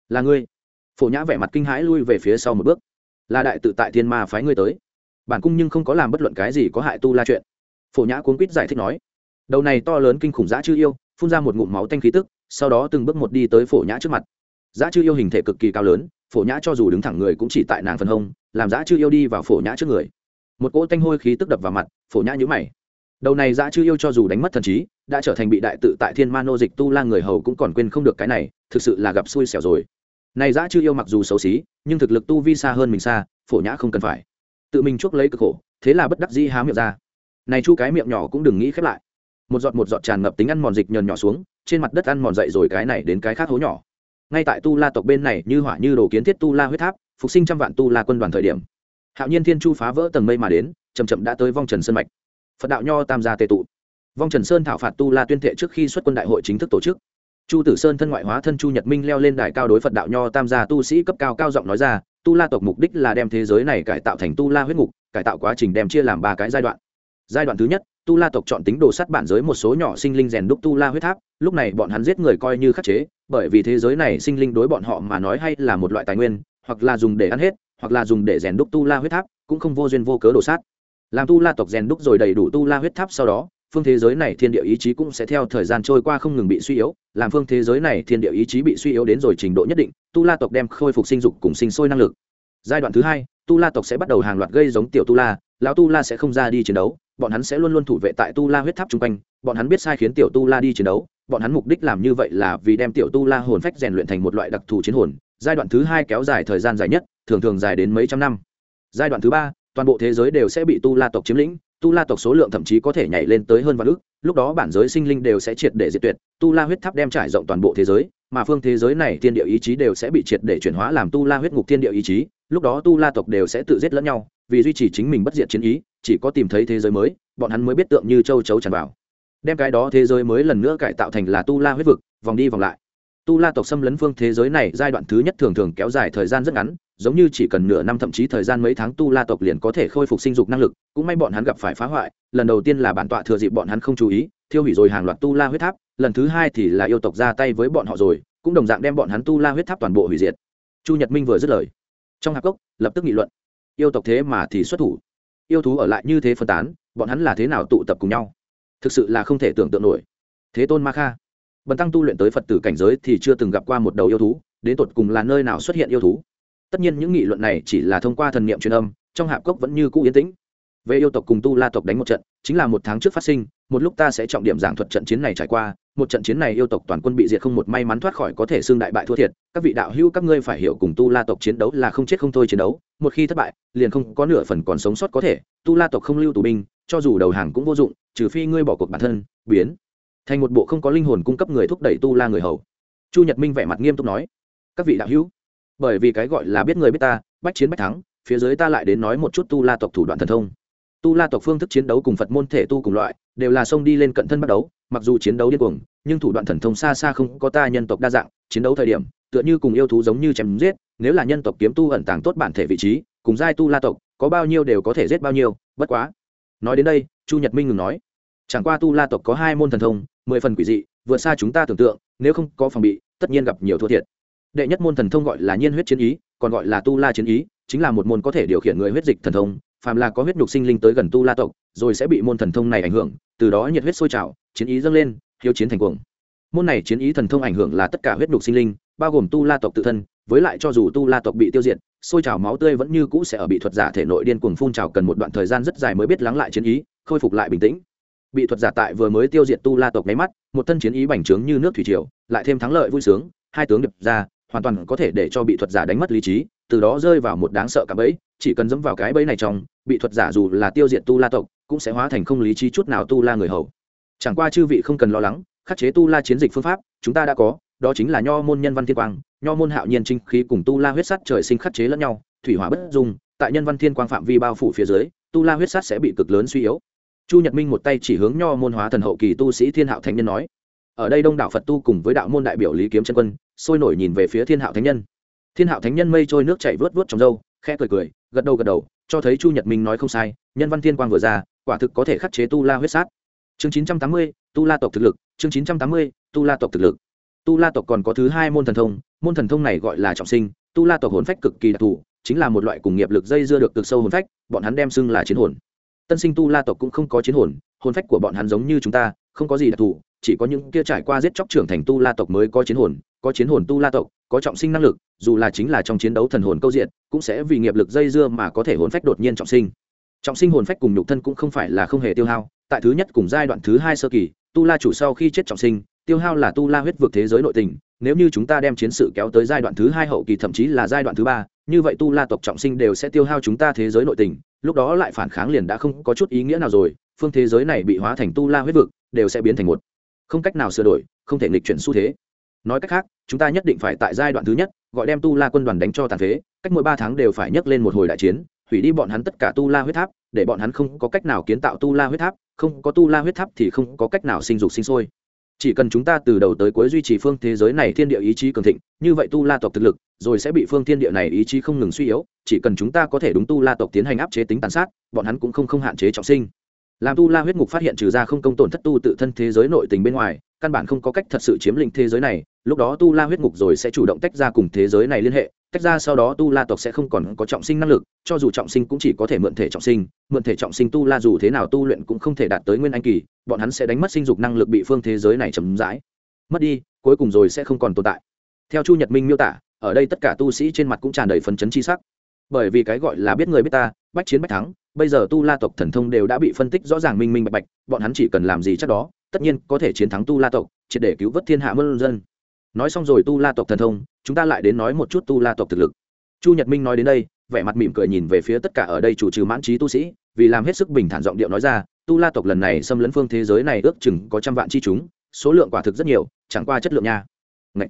Là ngươi? Phổ nhã vẻ mặt kinh hãi lui về phía sau một bước. Là đại tự tại thiên ma phái ngươi tới. Bản cung nhưng không có làm bất luận cái gì có hại tu la chuyện. Phổ nhã cuốn quýt giải thích nói. Đầu này to lớn kinh khủng dã chư yêu, phun ra một ngụm máu tanh khí tức, sau đó từng bước một đi tới phổ nhã trước mặt giá chư yêu hình thể cực kỳ cao lớn, phổ nhã cho dù đứng thẳng người cũng chỉ tại nàng phần hông, làm giá chư yêu đi vào phổ nhã trước người. Một cỗ tanh hôi khí tức đập vào mặt, phổ nhã nhữ mày. Đầu này giá chư yêu cho dù đánh mất thần trí, đã trở thành bị đại tự tại thiên ma nô dịch tu la người hầu cũng còn quên không được cái này, thực sự là gặp xui xẻo rồi. Này giá chư yêu mặc dù xấu xí, nhưng thực lực tu vi xa hơn mình xa, phổ nhã không cần phải. Tự mình chuốc lấy cực khổ, thế là bất đắc dĩ há miệng ra. Này chu cái miệng nhỏ cũng đừng nghĩ khép lại. Một giọt một giọt tràn ngập tính ăn mòn dịch nhờn nhỏ xuống, trên mặt đất ăn mòn dậy rồi cái này đến cái khác hố nhỏ ngay tại tu la tộc bên này như hỏa như đồ kiến thiết tu la huyết tháp, phục sinh trăm vạn tu la quân đoàn thời điểm, hạo nhiên thiên chu phá vỡ tầng mây mà đến chầm chậm đã tới vong trần sơn mạch. Phật đạo nho tam gia tề tụ. Vong trần sơn thảo phạt tu la tuyên thệ trước khi xuất quân đại hội chính thức tổ chức. Chu tử sơn thân ngoại hóa thân chu nhật minh leo lên đài cao đối phật đạo nho tam gia tu sĩ cấp cao cao giọng nói ra, tu la tộc mục đích là đem thế giới này cải tạo thành tu la huyết ngục, cải tạo quá trình đem chia làm ba cái giai đoạn. Giai đoạn thứ nhất, tu la tộc chọn tính đồ sắt bản giới một số nhỏ sinh linh rèn đúc tu la huyết tháp lúc này bọn hắn giết người coi như khắc chế, bởi vì thế giới này sinh linh đối bọn họ mà nói hay là một loại tài nguyên, hoặc là dùng để ăn hết, hoặc là dùng để rèn đúc tu la huyết tháp, cũng không vô duyên vô cớ đổ sát. Làm tu la tộc rèn đúc rồi đầy đủ tu la huyết tháp sau đó, phương thế giới này thiên địa ý chí cũng sẽ theo thời gian trôi qua không ngừng bị suy yếu, làm phương thế giới này thiên địa ý chí bị suy yếu đến rồi trình độ nhất định, tu la tộc đem khôi phục sinh dục cùng sinh sôi năng lực. Giai đoạn thứ hai, tu la tộc sẽ bắt đầu hàng loạt gây giống tiểu tu la, lão tu la sẽ không ra đi chiến đấu, bọn hắn sẽ luôn luôn thủ vệ tại tu la huyết tháp chung quanh, bọn hắn biết sai khiến tiểu tu la đi chiến đấu bọn hắn mục đích làm như vậy là vì đem tiểu tu la hồn phách rèn luyện thành một loại đặc thù chiến hồn, giai đoạn thứ hai kéo dài thời gian dài nhất, thường thường dài đến mấy trăm năm. Giai đoạn thứ ba, toàn bộ thế giới đều sẽ bị tu la tộc chiếm lĩnh, tu la tộc số lượng thậm chí có thể nhảy lên tới hơn vạn ước lúc đó bản giới sinh linh đều sẽ triệt để diệt tuyệt, tu la huyết tháp đem trải rộng toàn bộ thế giới, mà phương thế giới này thiên địa ý chí đều sẽ bị triệt để chuyển hóa làm tu la huyết ngục thiên địa ý chí, lúc đó tu la tộc đều sẽ tự giết lẫn nhau, vì duy trì chính mình bất diệt chiến ý, chỉ có tìm thấy thế giới mới, bọn hắn mới biết tượng như châu chấu tràn vào đem cái đó thế giới mới lần nữa cải tạo thành là tu la huyết vực, vòng đi vòng lại. Tu la tộc xâm lấn phương thế giới này giai đoạn thứ nhất thường thường kéo dài thời gian rất ngắn, giống như chỉ cần nửa năm thậm chí thời gian mấy tháng tu la tộc liền có thể khôi phục sinh dục năng lực, cũng may bọn hắn gặp phải phá hoại, lần đầu tiên là bản tọa thừa dịp bọn hắn không chú ý, thiêu hủy rồi hàng loạt tu la huyết tháp, lần thứ hai thì là yêu tộc ra tay với bọn họ rồi, cũng đồng dạng đem bọn hắn tu la huyết tháp toàn bộ hủy diệt. Chu nhật minh vừa dứt lời. Trong hạp cốc, lập tức nghị luận. Yêu tộc thế mà thì xuất thủ. Yêu thú ở lại như thế phân tán, bọn hắn là thế nào tụ tập cùng nhau? Thực sự là không thể tưởng tượng nổi. Thế tôn ma kha, bần tăng tu luyện tới phật tử cảnh giới thì chưa từng gặp qua một đầu yêu thú, đến tột cùng là nơi nào xuất hiện yêu thú? Tất nhiên những nghị luận này chỉ là thông qua thần niệm truyền âm, trong hạp cốc vẫn như cũ yên tĩnh. Về yêu tộc cùng tu la tộc đánh một trận, chính là một tháng trước phát sinh, một lúc ta sẽ trọng điểm giảng thuật trận chiến này trải qua, một trận chiến này yêu tộc toàn quân bị diệt không một may mắn thoát khỏi có thể xương đại bại thua thiệt, các vị đạo hữu, các ngươi phải hiểu cùng tu la tộc chiến đấu là không chết không thôi chiến đấu, một khi thất bại, liền không có nửa phần còn sống sót có thể, tu la tộc không lưu tù binh cho dù đầu hàng cũng vô dụng, trừ phi ngươi bỏ cuộc bản thân, biến. Thành một bộ không có linh hồn cung cấp người thúc đẩy tu la người hầu. Chu nhật minh vẻ mặt nghiêm túc nói, các vị đạo hữu, bởi vì cái gọi là biết người biết ta, bách chiến bách thắng, phía dưới ta lại đến nói một chút tu la tộc thủ đoạn thần thông. Tu la tộc phương thức chiến đấu cùng phật môn thể tu cùng loại, đều là xông đi lên cận thân bắt đấu mặc dù chiến đấu điên cuồng, nhưng thủ đoạn thần thông xa xa không có ta nhân tộc đa dạng, chiến đấu thời điểm, tựa như cùng yêu thú giống như chém giết, nếu là nhân tộc kiếm tu ẩn tàng tốt bản thể vị trí, cùng giai tu la tộc, có bao nhiêu đều có thể giết bao nhiêu, bất quá nói đến đây, chu nhật minh ngừng nói, chẳng qua tu la tộc có hai môn thần thông, mười phần quỷ dị, vượt xa chúng ta tưởng tượng, nếu không có phòng bị, tất nhiên gặp nhiều thua thiệt. Đệ nhất môn thần thông gọi là nhiên huyết chiến ý, còn gọi là tu la chiến ý, chính là một môn có thể điều khiển người huyết dịch thần thông, phàm là có huyết nhục sinh linh tới gần tu la tộc, rồi sẽ bị môn thần thông này ảnh hưởng, từ đó nhiệt huyết sôi trào, chiến ý dâng lên, hiếu chiến thành cuồng. Môn này chiến ý thần thông ảnh hưởng là tất cả huyết nhục sinh linh, bao gồm tu la tộc tự thân với lại cho dù tu la tộc bị tiêu diệt sôi trào máu tươi vẫn như cũ sẽ ở bị thuật giả thể nội điên cuồng phun trào cần một đoạn thời gian rất dài mới biết lắng lại chiến ý, khôi phục lại bình tĩnh. Bị thuật giả tại vừa mới tiêu diệt tu la tộc nháy mắt, một thân chiến ý bành trướng như nước thủy triều, lại thêm thắng lợi vui sướng, hai tướng điệp ra, hoàn toàn có thể để cho bị thuật giả đánh mất lý trí, từ đó rơi vào một đáng sợ cả bẫy, chỉ cần dẫm vào cái bẫy này trong, bị thuật giả dù là tiêu diệt tu la tộc cũng sẽ hóa thành không lý trí chút nào tu la người hầu. Chẳng qua chư vị không cần lo lắng, khắc chế tu la chiến dịch phương pháp, chúng ta đã có, đó chính là nho môn nhân văn thiên quang nho môn hạo nhiên trinh khí cùng tu la huyết sắt trời sinh khắc chế lẫn nhau, thủy hỏa bất dung, tại nhân văn thiên quang phạm vi bao phủ phía dưới, tu la huyết sắt sẽ bị cực lớn suy yếu. Chu nhật minh một tay chỉ hướng nho môn hóa thần hậu kỳ tu sĩ thiên hạo thánh nhân nói, ở đây đông đảo phật tu cùng với đạo môn đại biểu lý kiếm chân quân, sôi nổi nhìn về phía thiên hạo thánh nhân. Thiên hạo thánh nhân mây trôi nước chảy vớt vớt trong râu, khẽ cười cười, gật đầu gật đầu, cho thấy chu nhật minh nói không sai, nhân văn thiên quang vừa ra, quả thực có thể khắc chế tu la huyết sát. Chương chín trăm tám mươi, tu la tộc thực lực, chương chín trăm tám mươi, tu la tộc thực lực tu la tộc còn có thứ hai môn thần thông, môn thần thông này gọi là trọng sinh, tu la tộc hồn phách cực kỳ đặc thù, chính là một loại cùng nghiệp lực dây dưa được cực sâu hồn phách, bọn hắn đem xưng là chiến hồn. Tân sinh tu la tộc cũng không có chiến hồn hồn phách của bọn hắn giống như chúng ta, không có gì đặc thù, chỉ có những kia trải qua giết chóc trưởng thành tu la tộc mới có chiến hồn, có chiến hồn tu la tộc, có trọng sinh năng lực, dù là chính là trong chiến đấu thần hồn câu diện, cũng sẽ vì nghiệp lực dây dưa mà có thể hồn phách đột nhiên trọng sinh. Trọng sinh hồn phách cùng nhục thân cũng không phải là không hề tiêu hao, tại thứ nhất cùng giai đoạn thứ hai sơ kỳ, tu la chủ sau khi chết trọng sinh tiêu hao là tu la huyết vực thế giới nội tình, nếu như chúng ta đem chiến sự kéo tới giai đoạn thứ hai hậu kỳ thậm chí là giai đoạn thứ ba, như vậy tu la tộc trọng sinh đều sẽ tiêu hao chúng ta thế giới nội tình, lúc đó lại phản kháng liền đã không có chút ý nghĩa nào rồi, phương thế giới này bị hóa thành tu la huyết vực, đều sẽ biến thành một. Không cách nào sửa đổi, không thể nghịch chuyển xu thế. Nói cách khác, chúng ta nhất định phải tại giai đoạn thứ nhất, gọi đem tu la quân đoàn đánh cho tàn phế, cách mỗi ba tháng đều phải nhấc lên một hồi đại chiến, hủy đi bọn hắn tất cả tu la huyết tháp, để bọn hắn không có cách nào kiến tạo tu la huyết tháp, không có tu la huyết tháp thì không có cách nào sinh dục sinh sôi chỉ cần chúng ta từ đầu tới cuối duy trì phương thế giới này thiên địa ý chí cường thịnh, như vậy tu la tộc thực lực, rồi sẽ bị phương thiên địa này ý chí không ngừng suy yếu. Chỉ cần chúng ta có thể đúng tu la tộc tiến hành áp chế tính tàn sát, bọn hắn cũng không không hạn chế trọng sinh. Làm tu la huyết ngục phát hiện trừ ra không công tổn thất tu tự thân thế giới nội tình bên ngoài, căn bản không có cách thật sự chiếm lĩnh thế giới này. Lúc đó tu la huyết ngục rồi sẽ chủ động tách ra cùng thế giới này liên hệ tách ra sau đó tu la tộc sẽ không còn có trọng sinh năng lực, cho dù trọng sinh cũng chỉ có thể mượn thể trọng sinh, mượn thể trọng sinh tu la dù thế nào tu luyện cũng không thể đạt tới nguyên anh kỳ, bọn hắn sẽ đánh mất sinh dục năng lực bị phương thế giới này chấm dãi mất đi, cuối cùng rồi sẽ không còn tồn tại. Theo chu nhật minh miêu tả, ở đây tất cả tu sĩ trên mặt cũng tràn đầy phấn chấn chi sắc. Bởi vì cái gọi là biết người biết ta, bách chiến bách thắng, bây giờ tu la tộc thần thông đều đã bị phân tích rõ ràng minh minh bạch bạch, bọn hắn chỉ cần làm gì chắc đó, tất nhiên có thể chiến thắng tu la tộc, triệt để cứu vớt thiên hạ mân dân nói xong rồi tu la tộc thần thông, chúng ta lại đến nói một chút tu la tộc thực lực chu nhật minh nói đến đây, vẻ mặt mỉm cười nhìn về phía tất cả ở đây chủ trừ mãn trí tu sĩ, vì làm hết sức bình thản giọng điệu nói ra, tu la tộc lần này xâm lấn phương thế giới này ước chừng có trăm vạn chi chúng, số lượng quả thực rất nhiều, chẳng qua chất lượng nha Ngậy!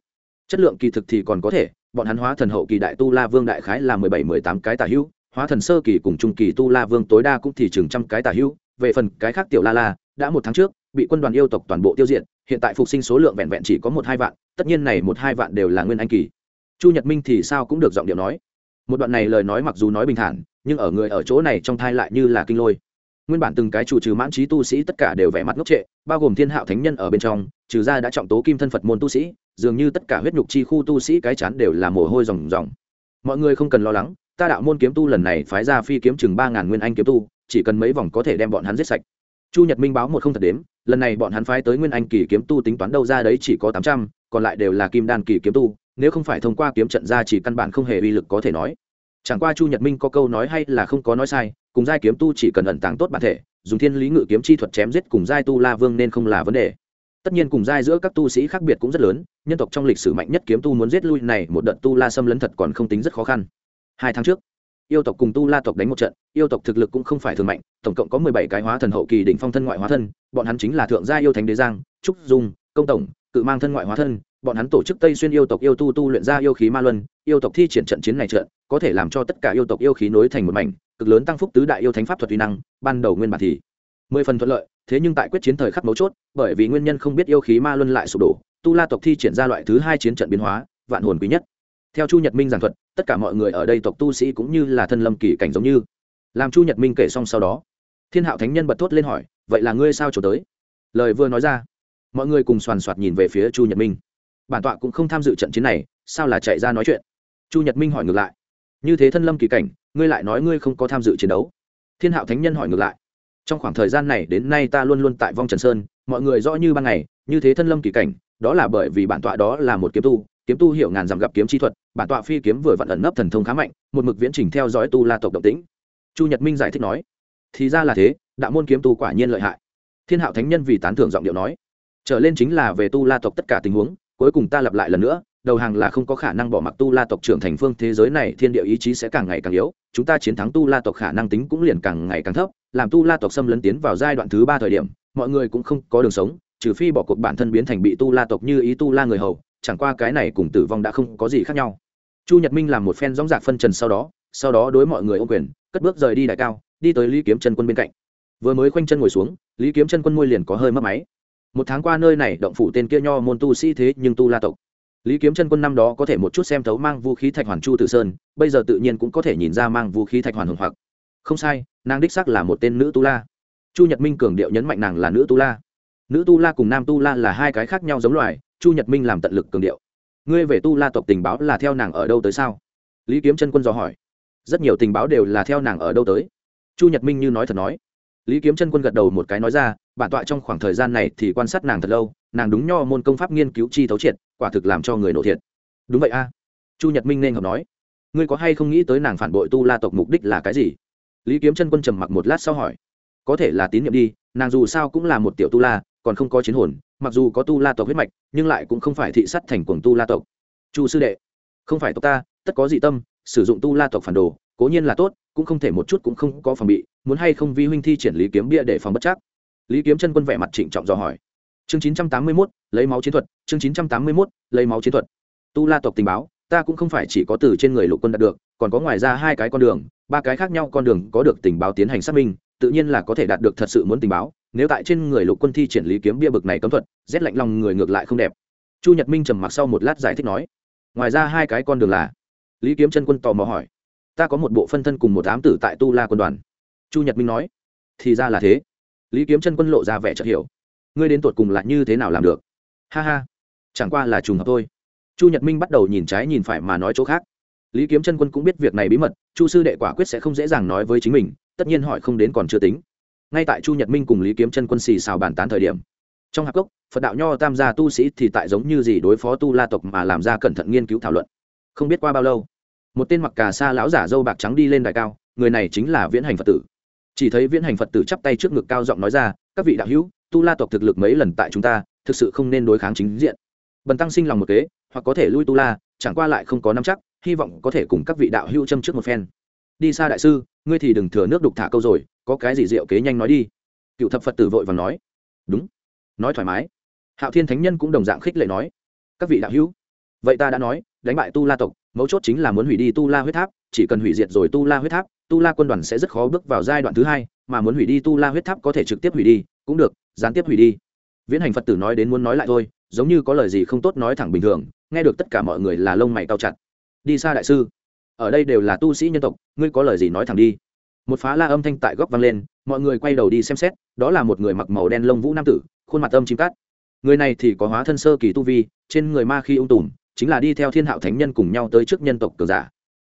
chất lượng kỳ thực thì còn có thể, bọn hắn hóa thần hậu kỳ đại tu la vương đại khái là mười bảy, mười tám cái tả hữu, hóa thần sơ kỳ cùng trung kỳ tu la vương tối đa cũng thì chừng trăm cái tả hữu, về phần cái khác tiểu la la, đã một tháng trước, bị quân đoàn yêu tộc toàn bộ tiêu diệt hiện tại phục sinh số lượng vẹn vẹn chỉ có một hai vạn, tất nhiên này một hai vạn đều là nguyên anh kỳ. Chu nhật minh thì sao cũng được giọng điệu nói. Một đoạn này lời nói mặc dù nói bình thản, nhưng ở người ở chỗ này trong thai lại như là kinh lôi. Nguyên bản từng cái chủ trừ mãn trí tu sĩ tất cả đều vẻ mặt ngốc trệ, bao gồm thiên hạo thánh nhân ở bên trong, trừ ra đã trọng tố kim thân phật môn tu sĩ, dường như tất cả huyết nhục chi khu tu sĩ cái chán đều là mồ hôi ròng ròng. Mọi người không cần lo lắng, ta đạo môn kiếm tu lần này phái ra phi kiếm chừng ba ngàn nguyên anh kiếm tu, chỉ cần mấy vòng có thể đem bọn hắn giết sạch. Chu nhật minh báo một không thật đếm lần này bọn hắn phái tới nguyên anh kỳ kiếm tu tính toán đâu ra đấy chỉ có tám trăm, còn lại đều là kim đan kỳ kiếm tu, nếu không phải thông qua kiếm trận ra chỉ căn bản không hề uy lực có thể nói. Chẳng qua chu nhật minh có câu nói hay là không có nói sai, cùng giai kiếm tu chỉ cần ẩn tàng tốt bản thể, dùng thiên lý ngự kiếm chi thuật chém giết cùng giai tu la vương nên không là vấn đề. Tất nhiên cùng giai giữa các tu sĩ khác biệt cũng rất lớn, nhân tộc trong lịch sử mạnh nhất kiếm tu muốn giết lui này một đợt tu la xâm lấn thật còn không tính rất khó khăn. Hai tháng trước yêu tộc cùng tu la tộc đánh một trận, yêu tộc thực lực cũng không phải thường mạnh, tổng cộng có mười bảy cái hóa thần hậu kỳ đỉnh phong thân ngoại hóa thân, bọn hắn chính là thượng gia yêu thánh đế giang, trúc dung, công tổng, cự mang thân ngoại hóa thân, bọn hắn tổ chức tây xuyên yêu tộc yêu tu tu luyện ra yêu khí ma luân, yêu tộc thi triển trận chiến này trận, có thể làm cho tất cả yêu tộc yêu khí nối thành một mảnh, cực lớn tăng phúc tứ đại yêu thánh pháp thuật uy năng, ban đầu nguyên bản thì mười phần thuận lợi, thế nhưng tại quyết chiến thời khắc mấu chốt, bởi vì nguyên nhân không biết yêu khí ma luân lại sụp đổ, tu la tộc thi triển ra loại thứ hai chiến trận biến hóa, vạn hồn quý nhất theo chu nhật minh giảng thuật, tất cả mọi người ở đây tộc tu sĩ cũng như là thân lâm kỳ cảnh giống như. Làm chu nhật minh kể xong sau đó, thiên hạo thánh nhân bật thốt lên hỏi, vậy là ngươi sao trổ tới? Lời vừa nói ra, mọi người cùng soàn soạt nhìn về phía chu nhật minh. Bản tọa cũng không tham dự trận chiến này, sao là chạy ra nói chuyện? Chu nhật minh hỏi ngược lại, như thế thân lâm kỳ cảnh, ngươi lại nói ngươi không có tham dự chiến đấu? Thiên hạo thánh nhân hỏi ngược lại, trong khoảng thời gian này đến nay ta luôn luôn tại vong trần sơn, mọi người rõ như ban ngày, như thế thân lâm kỳ cảnh, đó là bởi vì bản tọa đó là một kiếm tu kiếm tu hiểu ngàn dặm gặp kiếm chi thuật, bản tọa phi kiếm vừa vặn ẩn nấp thần thông khá mạnh, một mực viễn trình theo dõi tu la tộc động tĩnh. Chu nhật minh giải thích nói, thì ra là thế, đạo môn kiếm tu quả nhiên lợi hại. Thiên hạo thánh nhân vì tán thưởng giọng điệu nói, trở lên chính là về tu la tộc tất cả tình huống, cuối cùng ta lặp lại lần nữa, đầu hàng là không có khả năng bỏ mặc tu la tộc trưởng thành phương thế giới này, thiên địa ý chí sẽ càng ngày càng yếu, chúng ta chiến thắng tu la tộc khả năng tính cũng liền càng ngày càng thấp, làm tu la tộc xâm lấn tiến vào giai đoạn thứ ba thời điểm, mọi người cũng không có đường sống, trừ phi bỏ cuộc bản thân biến thành bị tu la tộc như ý tu la người hầu chẳng qua cái này cùng tử vong đã không có gì khác nhau. Chu nhật minh làm một phen dóng dạc phân trần sau đó sau đó đối mọi người ô quyền, cất bước rời đi đại cao, đi tới lý kiếm chân quân bên cạnh. Vừa mới khoanh chân ngồi xuống, lý kiếm chân quân môi liền có hơi mất máy. Một tháng qua nơi này, động phủ tên kia nho môn tu sĩ thế nhưng tu la tộc. Lý kiếm chân quân năm đó có thể một chút xem thấu mang vũ khí thạch hoàn chu tử sơn, bây giờ tự nhiên cũng có thể nhìn ra mang vũ khí thạch hoàn hồng hoặc. Không sai, nàng đích sắc là một tên nữ tu la. Chu nhật minh cường điệu nhấn mạnh nàng là nữ tu la nữ tu la cùng nam tu la là hai cái khác nhau giống loài, chu nhật minh làm tận lực cường điệu. Ngươi về tu la tộc tình báo là theo nàng ở đâu tới sao? Lý kiếm chân quân dò hỏi. Rất nhiều tình báo đều là theo nàng ở đâu tới. Chu nhật minh như nói thật nói. Lý kiếm chân quân gật đầu một cái nói ra, bản tọa trong khoảng thời gian này thì quan sát nàng thật lâu, nàng đúng nho môn công pháp nghiên cứu chi thấu triệt, quả thực làm cho người nổ thiệt. Đúng vậy a. Chu nhật minh nên hợp nói. Ngươi có hay không nghĩ tới nàng phản bội tu la tộc mục đích là cái gì? Lý kiếm chân quân trầm mặc một lát sau hỏi. Có thể là tín nhiệm đi, nàng dù sao cũng là một tiểu tu la còn không có chiến hồn mặc dù có tu la tộc huyết mạch nhưng lại cũng không phải thị sắt thành cuồng tu la tộc. Chu sư đệ không phải tộc ta tất có dị tâm sử dụng tu la tộc phản đồ cố nhiên là tốt cũng không thể một chút cũng không có phòng bị muốn hay không vi huynh thi triển lý kiếm bia để phòng bất chắc? Lý kiếm chân quân vẻ mặt trịnh trọng dò hỏi. Chương chín trăm tám mươi 981, lấy máu chiến thuật chương chín trăm tám mươi 981, lấy máu chiến thuật. Tu la tộc tình báo ta cũng không phải chỉ có từ trên người lục quân đạt được còn có ngoài ra hai cái con đường ba cái khác nhau con đường có được tình báo tiến hành xác minh tự nhiên là có thể đạt được thật sự muốn tình báo nếu tại trên người lục quân thi triển lý kiếm bia bực này cấm thuật, rét lạnh lòng người ngược lại không đẹp. Chu nhật minh trầm mặc sau một lát giải thích nói, ngoài ra hai cái con đường là? Lý kiếm chân quân tò mò hỏi, ta có một bộ phân thân cùng một ám tử tại tu la quân đoàn. Chu nhật minh nói, thì ra là thế. Lý kiếm chân quân lộ ra vẻ chợt hiểu, ngươi đến tột cùng là như thế nào làm được? Ha ha, chẳng qua là trùng hợp thôi. Chu nhật minh bắt đầu nhìn trái nhìn phải mà nói chỗ khác. Lý kiếm chân quân cũng biết việc này bí mật, chu sư đệ quả quyết sẽ không dễ dàng nói với chính mình, tất nhiên hỏi không đến còn chưa tính ngay tại chu nhật minh cùng lý kiếm chân quân xì xào bàn tán thời điểm. Trong hạp cốc, phật đạo nho tam gia tu sĩ thì tại giống như gì đối phó tu la tộc mà làm ra cẩn thận nghiên cứu thảo luận. Không biết qua bao lâu, một tên mặc cà sa lão giả dâu bạc trắng đi lên đài cao, người này chính là viễn hành phật tử. Chỉ thấy viễn hành phật tử chắp tay trước ngực cao giọng nói ra, các vị đạo hữu, tu la tộc thực lực mấy lần tại chúng ta, thực sự không nên đối kháng chính diện. Bần tăng sinh lòng một kế, hoặc có thể lui tu la, chẳng qua lại không có nắm chắc, hy vọng có thể cùng các vị đạo hữu châm trước một phen. Đi xa đại sư ngươi thì đừng thừa nước đục thả câu rồi, có cái gì diệu kế nhanh nói đi. Cựu thập phật tử vội và nói. Đúng. Nói thoải mái. Hạo thiên thánh nhân cũng đồng dạng khích lệ nói. Các vị đạo hữu, vậy ta đã nói, đánh bại tu la tộc, mấu chốt chính là muốn hủy đi tu la huyết tháp, chỉ cần hủy diệt rồi tu la huyết tháp, tu la quân đoàn sẽ rất khó bước vào giai đoạn thứ hai, mà muốn hủy đi tu la huyết tháp có thể trực tiếp hủy đi, cũng được, gián tiếp hủy đi. Viễn hành phật tử nói đến muốn nói lại thôi, giống như có lời gì không tốt nói thẳng bình thường, nghe được tất cả mọi người là lông mày cao chặt. Đi xa đại sư ở đây đều là tu sĩ nhân tộc, ngươi có lời gì nói thẳng đi. Một phá la âm thanh tại góc vang lên, mọi người quay đầu đi xem xét, đó là một người mặc màu đen lông vũ nam tử, khuôn mặt âm chim cát. Người này thì có hóa thân sơ kỳ tu vi, trên người ma khi ung tùm, chính là đi theo thiên hạo thánh nhân cùng nhau tới trước nhân tộc cờ giả.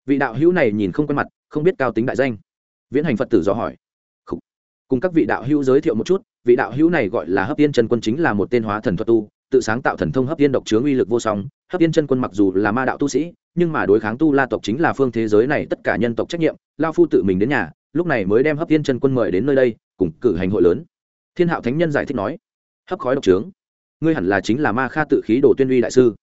Vị đạo hữu này nhìn không quen mặt, không biết cao tính đại danh. Viễn hành phật tử dò hỏi. Cùng các vị đạo hữu giới thiệu một chút, vị đạo hữu này gọi là hấp yên chân quân chính là một tên hóa thần thuật tu, tự sáng tạo thần thông hấp yên độc chướng uy lực vô song. Hấp yên chân quân mặc dù là ma đạo tu sĩ nhưng mà đối kháng tu la tộc chính là phương thế giới này tất cả nhân tộc trách nhiệm, lao phu tự mình đến nhà, lúc này mới đem hấp yên chân quân mời đến nơi đây, cùng cử hành hội lớn. Thiên hạo thánh nhân giải thích nói, hấp khói độc trướng, ngươi hẳn là chính là ma kha tự khí đồ tuyên uy đại sư.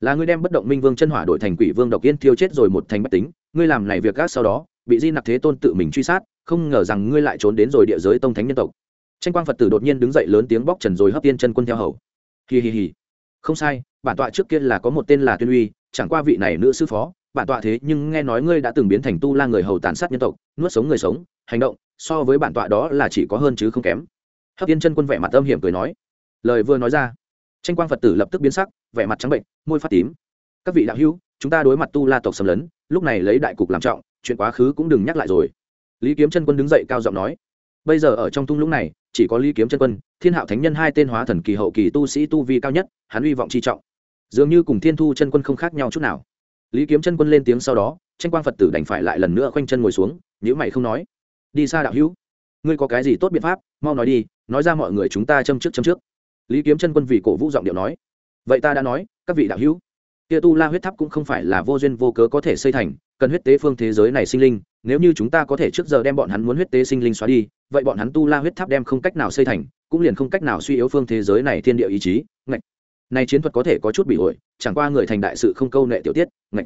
Là ngươi đem bất động minh vương chân hỏa đổi thành quỷ vương độc yên thiêu chết rồi một thành bách tính, ngươi làm này việc gác sau đó, bị di nặc thế tôn tự mình truy sát, không ngờ rằng ngươi lại trốn đến rồi địa giới tông thánh nhân tộc. Tranh quang phật tử đột nhiên đứng dậy lớn tiếng bóc trần rồi hấp tiên chân quân theo hầu. Hì hì hì không sai, bản tọa trước kia là có một tên là tuyên uy chẳng qua vị này nữ sư phó, bản tọa thế nhưng nghe nói ngươi đã từng biến thành tu la người hầu tàn sát nhân tộc, nuốt sống người sống, hành động, so với bản tọa đó là chỉ có hơn chứ không kém. Hấp yên chân quân vẻ mặt âm hiểm cười nói. Lời vừa nói ra, tranh quang phật tử lập tức biến sắc, vẻ mặt trắng bệnh, môi phát tím. Các vị đạo hữu, chúng ta đối mặt tu la tộc xâm lấn, lúc này lấy đại cục làm trọng, chuyện quá khứ cũng đừng nhắc lại rồi. Lý kiếm chân quân đứng dậy cao giọng nói. Bây giờ ở trong thung lũng này, chỉ có lý kiếm chân quân, thiên hạo thánh nhân hai tên hóa thần kỳ hậu kỳ tu sĩ tu vi cao nhất, hắn hy vọng chi trọng dường như cùng thiên thu chân quân không khác nhau chút nào. Lý kiếm chân quân lên tiếng sau đó, tranh quang phật tử đành phải lại lần nữa khoanh chân ngồi xuống nhữ mày không nói. Đi xa đạo hữu, ngươi có cái gì tốt biện pháp, mau nói đi, nói ra mọi người chúng ta châm trước châm trước. Lý kiếm chân quân vì cổ vũ giọng điệu nói. Vậy ta đã nói, các vị đạo hữu, kia tu la huyết tháp cũng không phải là vô duyên vô cớ có thể xây thành, cần huyết tế phương thế giới này sinh linh, nếu như chúng ta có thể trước giờ đem bọn hắn muốn huyết tế sinh linh xóa đi, vậy bọn hắn tu la huyết tháp đem không cách nào xây thành, cũng liền không cách nào suy yếu phương thế giới này thiên địa ý chí. Ngạch này chiến thuật có thể có chút bị ổi, chẳng qua người thành đại sự không câu nệ tiểu tiết, ngạch.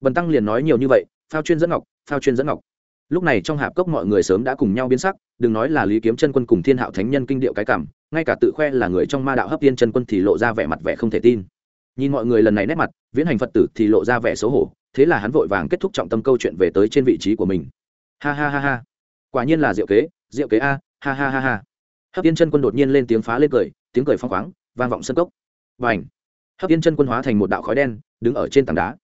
Bần tăng liền nói nhiều như vậy, phao chuyên dẫn ngọc, phao chuyên dẫn ngọc. Lúc này trong hạp cốc mọi người sớm đã cùng nhau biến sắc, đừng nói là lý kiếm chân quân cùng thiên hạo thánh nhân kinh điệu cái cảm, ngay cả tự khoe là người trong ma đạo hấp tiên chân quân thì lộ ra vẻ mặt vẻ không thể tin. Nhìn mọi người lần này nét mặt, viễn hành phật tử thì lộ ra vẻ xấu hổ, thế là hắn vội vàng kết thúc trọng tâm câu chuyện về tới trên vị trí của mình. Ha ha ha ha. Quả nhiên là diệu kế diệu kế a, ha ha ha ha. Hấp tiên chân quân đột nhiên lên tiếng phá lên cười, tiếng cười phong khoáng, vang vọng sân cốc và ảnh. Hấp tiên chân quân hóa thành một đạo khói đen, đứng ở trên tảng đá.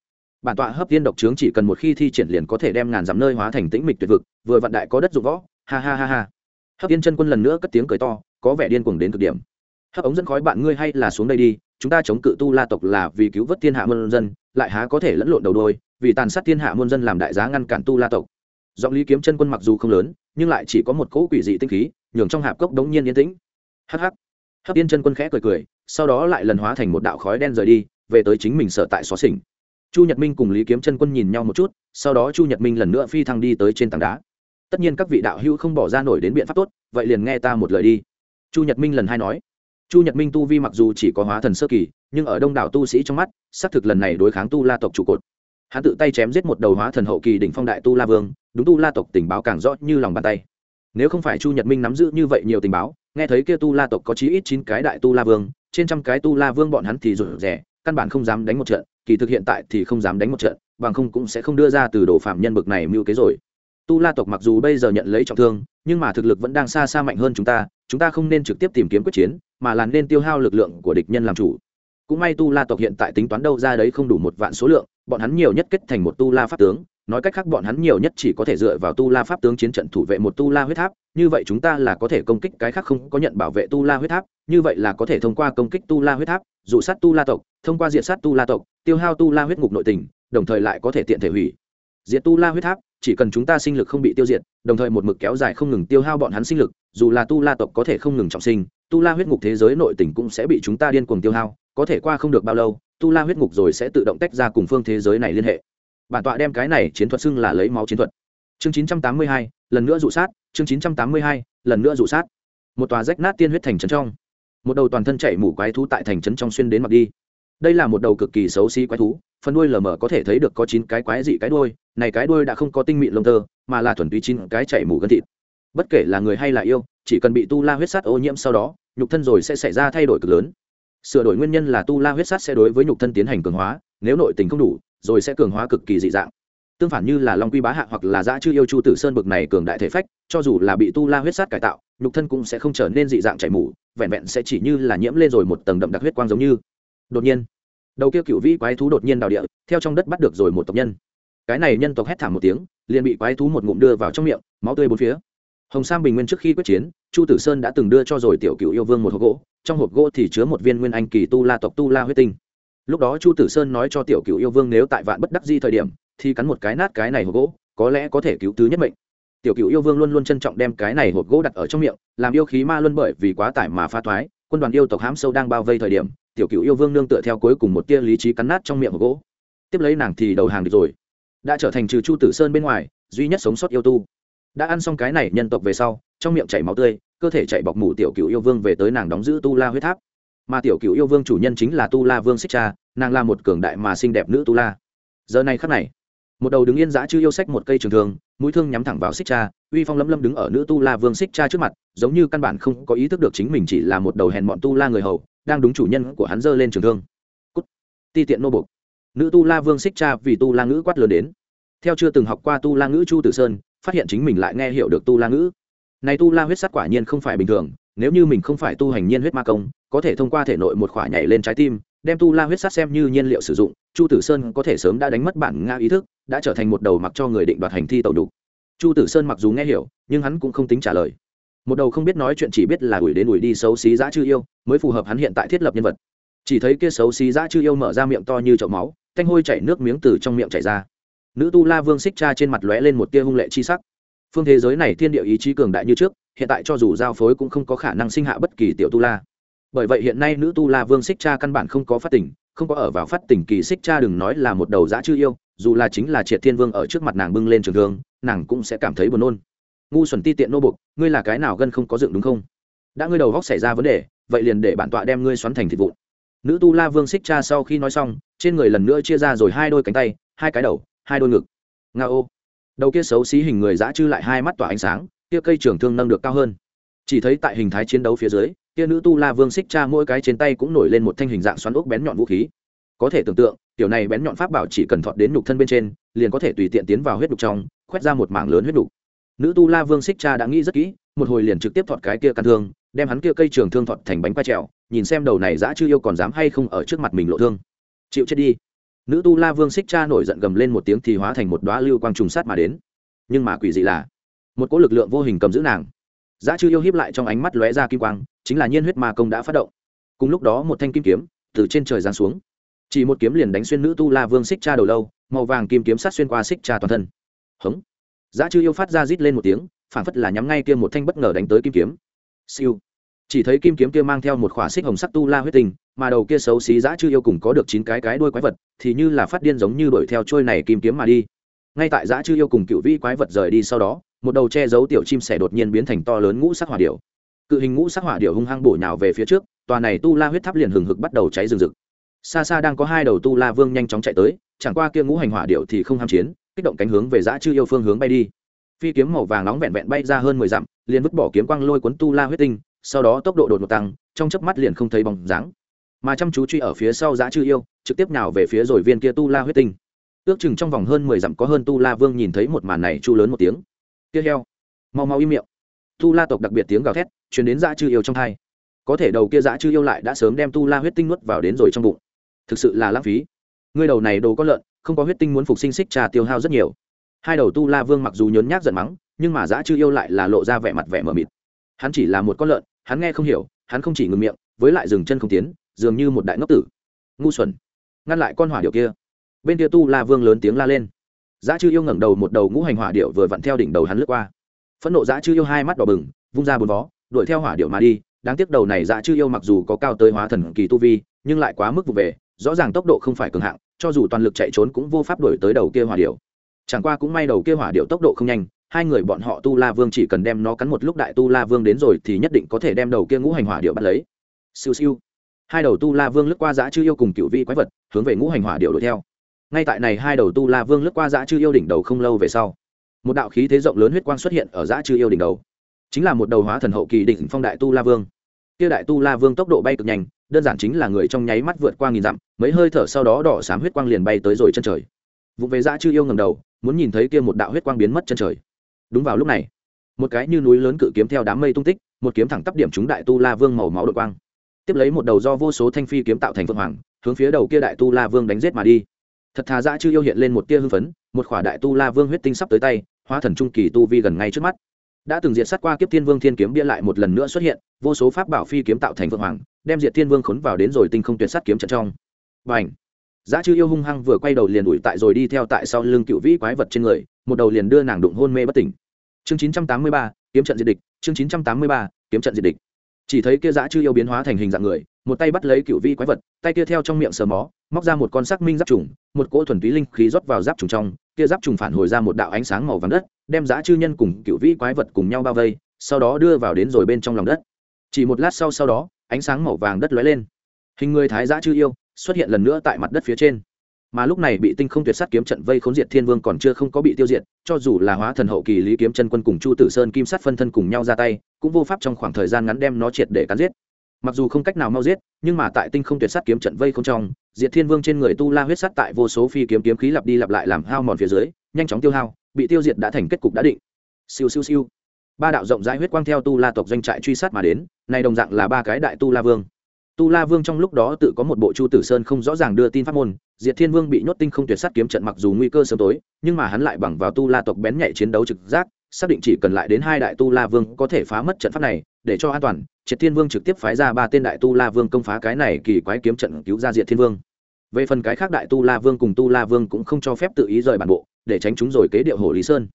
Bản tọa hấp tiên độc trướng chỉ cần một khi thi triển liền có thể đem ngàn dặm nơi hóa thành tĩnh mịch tuyệt vực, vừa vạn đại có đất dụng võ. Ha ha ha ha. Hấp tiên chân quân lần nữa cất tiếng cười to, có vẻ điên cuồng đến cực điểm. Hấp ống dẫn khói bạn ngươi hay là xuống đây đi, chúng ta chống cự tu la tộc là vì cứu vớt thiên hạ muôn dân, lại há có thể lẫn lộn đầu đôi, vì tàn sát thiên hạ muôn dân làm đại giá ngăn cản tu la tộc. Giọng lý kiếm chân quân mặc dù không lớn, nhưng lại chỉ có một cỗ quỷ dị tinh khí, nhường trong hạp cốc đống nhiên yên tĩnh. Hắc hắc hấp yên chân quân khẽ cười cười, sau đó lại lần hóa thành một đạo khói đen rời đi, về tới chính mình sở tại xó xỉnh. Chu nhật minh cùng lý kiếm chân quân nhìn nhau một chút, sau đó chu nhật minh lần nữa phi thăng đi tới trên tảng đá. Tất nhiên các vị đạo hữu không bỏ ra nổi đến biện pháp tốt, vậy liền nghe ta một lời đi. Chu nhật minh lần hai nói. Chu nhật minh tu vi mặc dù chỉ có hóa thần sơ kỳ, nhưng ở đông đảo tu sĩ trong mắt, xác thực lần này đối kháng tu la tộc trụ cột. Hắn tự tay chém giết một đầu hóa thần hậu kỳ đỉnh phong đại tu la vương, đúng tu la tộc tình báo càng rõ như lòng bàn tay. Nếu không phải chu nhật minh nắm giữ như vậy nhiều tình báo nghe thấy kia tu la tộc có chí ít chín cái đại tu la vương, trên trăm cái tu la vương bọn hắn thì rủi rẻ căn bản không dám đánh một trận, kỳ thực hiện tại thì không dám đánh một trận, bằng không cũng sẽ không đưa ra từ đồ phạm nhân bực này mưu kế rồi. Tu la tộc mặc dù bây giờ nhận lấy trọng thương, nhưng mà thực lực vẫn đang xa xa mạnh hơn chúng ta chúng ta không nên trực tiếp tìm kiếm quyết chiến, mà là nên tiêu hao lực lượng của địch nhân làm chủ. Cũng may tu la tộc hiện tại tính toán đâu ra đấy không đủ một vạn số lượng, bọn hắn nhiều nhất kết thành một tu la pháp tướng nói cách khác bọn hắn nhiều nhất chỉ có thể dựa vào tu la pháp tướng chiến trận thủ vệ một tu la huyết tháp như vậy chúng ta là có thể công kích cái khác không có nhận bảo vệ tu la huyết tháp như vậy là có thể thông qua công kích tu la huyết tháp dụ sát tu la tộc thông qua diện sát tu la tộc tiêu hao tu la huyết ngục nội tình đồng thời lại có thể tiện thể hủy diệt tu la huyết tháp chỉ cần chúng ta sinh lực không bị tiêu diệt đồng thời một mực kéo dài không ngừng tiêu hao bọn hắn sinh lực dù là tu la tộc có thể không ngừng trọng sinh tu la huyết ngục thế giới nội tình cũng sẽ bị chúng ta điên cuồng tiêu hao có thể qua không được bao lâu tu la huyết ngục rồi sẽ tự động tách ra cùng phương thế giới này liên hệ bản tọa đem cái này chiến thuật xưng là lấy máu chiến thuật. Chương 982, lần nữa dụ sát chương 982, lần nữa dụ sát. Một tòa rách nát tiên huyết thành trấn trong. Một đầu toàn thân chảy mủ quái thú tại thành trấn trong xuyên đến mặt đi. Đây là một đầu cực kỳ xấu xí quái thú phần đuôi lờ mờ có thể thấy được có chín cái quái dị cái đuôi này cái đuôi đã không có tinh mịn lông tơ mà là thuần túy chín cái chảy mủ gân thịt. Bất kể là người hay là yêu chỉ cần bị tu la huyết sát ô nhiễm sau đó nhục thân rồi sẽ xảy ra thay đổi cực lớn. Sửa đổi nguyên nhân là tu la huyết sát sẽ đối với nhục thân tiến hành cường hóa nếu nội tình không đủ rồi sẽ cường hóa cực kỳ dị dạng. Tương phản như là long quy bá hạ hoặc là dã chư yêu chu tử sơn bực này cường đại thể phách, cho dù là bị tu la huyết sát cải tạo, nhục thân cũng sẽ không trở nên dị dạng chảy mủ vẹn vẹn sẽ chỉ như là nhiễm lên rồi một tầng đậm đặc huyết quang giống như. Đột nhiên, đầu kia cựu vĩ quái thú đột nhiên đào địa, theo trong đất bắt được rồi một tộc nhân. Cái này nhân tộc hét thảm một tiếng, liền bị quái thú một ngụm đưa vào trong miệng, máu tươi bốn phía. Hồng sam bình nguyên trước khi quyết chiến, chu tử sơn đã từng đưa cho rồi tiểu cựu yêu vương một hộp gỗ, trong hộp gỗ thì chứa một viên nguyên anh kỳ tu la tộc tu la huyết tinh lúc đó chu tử sơn nói cho tiểu cựu yêu vương nếu tại vạn bất đắc di thời điểm, thì cắn một cái nát cái này hộp gỗ, có lẽ có thể cứu tứ nhất mệnh. Tiểu cựu yêu vương luôn luôn trân trọng đem cái này hộp gỗ đặt ở trong miệng, làm yêu khí ma luân bởi vì quá tải mà pha thoái, quân đoàn yêu tộc hám sâu đang bao vây thời điểm, tiểu cựu yêu vương nương tựa theo cuối cùng một tia lý trí cắn nát trong miệng hộp gỗ. Tiếp lấy nàng thì đầu hàng được rồi. Đã trở thành trừ chu tử sơn bên ngoài, duy nhất sống sót yêu tu. Đã ăn xong cái này nhân tộc về sau, trong miệng chảy máu tươi, cơ thể chạy bọc mủ tiểu cựu yêu vương về tới nàng đóng giữ tu la huyết tháp mà tiểu cựu yêu vương chủ nhân chính là tu la vương xích cha, nàng là một cường đại mà xinh đẹp nữ tu la. Giờ này khắc này, một đầu đứng yên giã chư yêu sách một cây trường thương, mũi thương nhắm thẳng vào xích cha, uy phong lâm lâm đứng ở nữ tu la vương xích cha trước mặt, giống như căn bản không có ý thức được chính mình chỉ là một đầu hèn bọn tu la người hầu, đang đúng chủ nhân của hắn giơ lên trường thương. Cút. Ti tiện nô bục nữ tu la vương xích cha vì tu la ngữ quát lớn đến. Theo chưa từng học qua tu la ngữ chu tử sơn, phát hiện chính mình lại nghe hiểu được tu la ngữ. Này tu la huyết sắt quả nhiên không phải bình thường, nếu như mình không phải tu hành nhiên huyết ma công có thể thông qua thể nội một khỏa nhảy lên trái tim, đem tu la huyết sát xem như nhiên liệu sử dụng, chu tử sơn có thể sớm đã đánh mất bản nga ý thức, đã trở thành một đầu mặc cho người định đoạt hành thi tẩu đục. Chu tử sơn mặc dù nghe hiểu, nhưng hắn cũng không tính trả lời. Một đầu không biết nói chuyện chỉ biết là đuổi đến đuổi đi xấu xí dã chư yêu, mới phù hợp hắn hiện tại thiết lập nhân vật. Chỉ thấy kia xấu xí dã chư yêu mở ra miệng to như chậu máu, thanh hôi chảy nước miếng từ trong miệng chảy ra. Nữ tu la vương xích cha trên mặt lóe lên một tia hung lệ chi sắc. Phương thế giới này thiên địa ý chí cường đại như trước, hiện tại cho dù giao phối cũng không có khả năng sinh hạ bất kỳ tiểu tu la bởi vậy hiện nay nữ tu la vương xích cha căn bản không có phát tỉnh không có ở vào phát tỉnh kỳ xích cha đừng nói là một đầu dã chư yêu, dù là chính là triệt thiên vương ở trước mặt nàng bưng lên trường thương, nàng cũng sẽ cảm thấy buồn nôn. Ngu xuẩn ti tiện nô bục ngươi là cái nào gân không có dựng đúng không? Đã ngươi đầu góc xảy ra vấn đề, vậy liền để bản tọa đem ngươi xoắn thành thịt vụn. Nữ tu la vương xích cha sau khi nói xong, trên người lần nữa chia ra rồi hai đôi cánh tay, hai cái đầu, hai đôi ngực. Nga ô. Đầu kia xấu xí hình người dã chư lại hai mắt tỏa ánh sáng, kia cây trường thương nâng được cao hơn chỉ thấy tại hình thái chiến đấu phía dưới, kia nữ tu la vương xích cha mỗi cái trên tay cũng nổi lên một thanh hình dạng xoắn ốc bén nhọn vũ khí. Có thể tưởng tượng, kiểu này bén nhọn pháp bảo chỉ cần thọt đến nhục thân bên trên, liền có thể tùy tiện tiến vào huyết đục trong, khoét ra một mảng lớn huyết đục nữ tu la vương xích cha đã nghĩ rất kỹ, một hồi liền trực tiếp thọt cái kia căn thương, đem hắn kia cây trường thương thọt thành bánh quay trèo, nhìn xem đầu này dã chưa yêu còn dám hay không ở trước mặt mình lộ thương. Chịu chết đi. Nữ tu la vương xích cha nổi giận gầm lên một tiếng thì hóa thành một đoá lưu quang trùng sát mà đến. Nhưng mà quỷ dị là, một cỗ lực lượng vô hình cầm giữ nàng dã chư yêu hiếp lại trong ánh mắt lóe ra kim quang, chính là nhiên huyết ma công đã phát động. Cùng lúc đó một thanh kim kiếm từ trên trời giáng xuống. Chỉ một kiếm liền đánh xuyên nữ tu la vương xích cha đầu lâu, màu vàng kim kiếm sát xuyên qua xích cha toàn thân. Hống. Dã chư yêu phát ra rít lên một tiếng phản phất là nhắm ngay kia một thanh bất ngờ đánh tới kim kiếm. Siêu. Chỉ thấy kim kiếm kia mang theo một khỏa xích hồng sắc tu la huyết tình mà đầu kia xấu xí dã chư yêu cùng có được chín cái cái đuôi quái vật, thì như là phát điên giống như đuổi theo trôi này kim kiếm mà đi. Ngay tại dã chư yêu cùng cựu vĩ quái vật rời đi sau đó một đầu che giấu tiểu chim sẻ đột nhiên biến thành to lớn ngũ sắc hỏa điểu, cự hình ngũ sắc hỏa điểu hung hăng bổ nhào về phía trước tòa này tu la huyết tháp liền hừng hực bắt đầu cháy rừng rực. Xa xa đang có hai đầu tu la vương nhanh chóng chạy tới chẳng qua kia ngũ hành hỏa điệu thì không ham chiến kích động cánh hướng về dã chư yêu phương hướng bay đi. Phi kiếm màu vàng nóng vẹn vẹn bay ra hơn mười dặm liền vứt bỏ kiếm quang lôi cuốn tu la huyết tinh sau đó tốc độ đột ngột tăng trong chớp mắt liền không thấy bóng dáng. Mà chăm chú truy ở phía sau dã chư yêu trực tiếp nào về phía rồi viên kia tu la huyết tinh. Ước chừng trong vòng hơn mười dặm có hơn tu la vương nhìn thấy một màn này chu lớn một tiếng kia heo mau mau im miệng. Tu la tộc đặc biệt tiếng gào thét chuyển đến dã chư yêu trong thai. Có thể đầu kia dã chư yêu lại đã sớm đem tu la huyết tinh nuốt vào đến rồi trong bụng. Thực sự là lãng phí. Ngươi đầu này đồ có lợn, không có huyết tinh muốn phục sinh xích trà tiêu hao rất nhiều. Hai đầu tu la vương mặc dù nhớn nhác giận mắng, nhưng mà dã chư yêu lại là lộ ra vẻ mặt vẻ mờ mịt. Hắn chỉ là một con lợn, hắn nghe không hiểu, hắn không chỉ ngừng miệng, với lại dừng chân không tiến, dường như một đại ngốc tử. Ngu xuẩn. Ngăn lại con hỏa điệu kia. Bên kia tu la vương lớn tiếng la lên. Giá chư yêu ngẩng đầu một đầu ngũ hành hỏa điệu vừa vặn theo đỉnh đầu hắn lướt qua. Phẫn nộ Giá chư yêu hai mắt đỏ bừng, vung ra bốn vó, đuổi theo hỏa điệu mà đi. Đáng tiếc đầu này Giá chư yêu mặc dù có cao tới hóa thần kỳ tu vi, nhưng lại quá mức vụ về, rõ ràng tốc độ không phải cường hạng, cho dù toàn lực chạy trốn cũng vô pháp đuổi tới đầu kia hỏa điệu chẳng qua cũng may đầu kia hỏa điệu tốc độ không nhanh, hai người bọn họ tu la vương chỉ cần đem nó cắn một lúc đại tu la vương đến rồi thì nhất định có thể đem đầu kia ngũ hành hỏa điệu bắt lấy. Siêu siêu. Hai đầu tu la vương lướt qua Giá chư yêu cùng cựu vị quái vật, hướng về ngũ hành hỏa điệu đuổi theo ngay tại này hai đầu tu la vương lướt qua dã chư yêu đỉnh đầu không lâu về sau, một đạo khí thế rộng lớn huyết quang xuất hiện ở dã chư yêu đỉnh đầu. Chính là một đầu hóa thần hậu kỳ đỉnh phong đại tu la vương. Kia đại tu la vương tốc độ bay cực nhanh, đơn giản chính là người trong nháy mắt vượt qua nghìn dặm, mấy hơi thở sau đó đỏ xám huyết quang liền bay tới rồi chân trời. Vụ về dã chư yêu ngầm đầu, muốn nhìn thấy kia một đạo huyết quang biến mất chân trời. Đúng vào lúc này, một cái như núi lớn cự kiếm theo đám mây tung tích, một kiếm thẳng tắp điểm trúng đại tu la vương màu máu đội quang. Tiếp lấy một đầu do vô số thanh phi kiếm tạo thành phượng hoàng, hướng phía đầu kia đại tu la vương đánh giết mà đi thật thà dã chư yêu hiện lên một tia hưng phấn, một khỏa đại tu la vương huyết tinh sắp tới tay, hóa thần trung kỳ tu vi gần ngay trước mắt. Đã từng diệt sát qua kiếp thiên vương thiên kiếm bia lại một lần nữa xuất hiện, vô số pháp bảo phi kiếm tạo thành vượng hoàng, đem diệt thiên vương khốn vào đến rồi tinh không tuyệt sát kiếm trận trong. Và ảnh dã chư yêu hung hăng vừa quay đầu liền đuổi tại rồi đi theo tại sau lưng cựu vĩ quái vật trên người, một đầu liền đưa nàng đụng hôn mê bất tỉnh. Chương chín trăm tám mươi ba, kiếm trận diệt địch, chương chín trăm tám mươi ba, kiếm trận diệt địch. Chỉ thấy kia dã chư yêu biến hóa thành hình dạng người, một tay bắt lấy cựu vĩ quái vật, tay kia theo trong miệng sờ mó móc ra một con sắc minh giáp trùng, một cỗ thuần túy linh khí rót vào giáp trùng trong, kia giáp trùng phản hồi ra một đạo ánh sáng màu vàng đất, đem dã chư nhân cùng cựu vĩ quái vật cùng nhau bao vây, sau đó đưa vào đến rồi bên trong lòng đất. Chỉ một lát sau sau đó, ánh sáng màu vàng đất lóe lên. Hình người thái dã chư yêu xuất hiện lần nữa tại mặt đất phía trên. Mà lúc này bị tinh không tuyệt sát kiếm trận vây khốn diệt thiên vương còn chưa không có bị tiêu diệt, cho dù là hóa thần hậu kỳ lý kiếm chân quân cùng chu tử sơn kim sát phân thân cùng nhau ra tay, cũng vô pháp trong khoảng thời gian ngắn đem nó triệt để cắn giết. Mặc dù không cách nào mau giết, nhưng mà tại tinh không tuyệt sát kiếm trận vây không trong diệt thiên vương trên người tu la huyết sát tại vô số phi kiếm kiếm khí lặp đi lặp lại làm hao mòn phía dưới, nhanh chóng tiêu hao, bị tiêu diệt đã thành kết cục đã định. Siêu siêu siêu. Ba đạo rộng rãi huyết quang theo tu la tộc doanh trại truy sát mà đến, này đồng dạng là ba cái đại tu la vương. Tu la vương trong lúc đó tự có một bộ chu tử sơn không rõ ràng đưa tin pháp môn, diệt thiên vương bị nhốt tinh không tuyệt sát kiếm trận mặc dù nguy cơ sớm tối, nhưng mà hắn lại bằng vào tu la tộc bén nhạy chiến đấu trực giác, xác định chỉ cần lại đến hai đại tu la vương có thể phá mất trận pháp này để cho an toàn, triệt thiên vương trực tiếp phái ra ba tên đại tu la vương công phá cái này kỳ quái kiếm trận cứu ra diệt thiên vương. Về phần cái khác đại tu la vương cùng tu la vương cũng không cho phép tự ý rời bản bộ, để tránh chúng rồi kế điệu hồ lý sơn.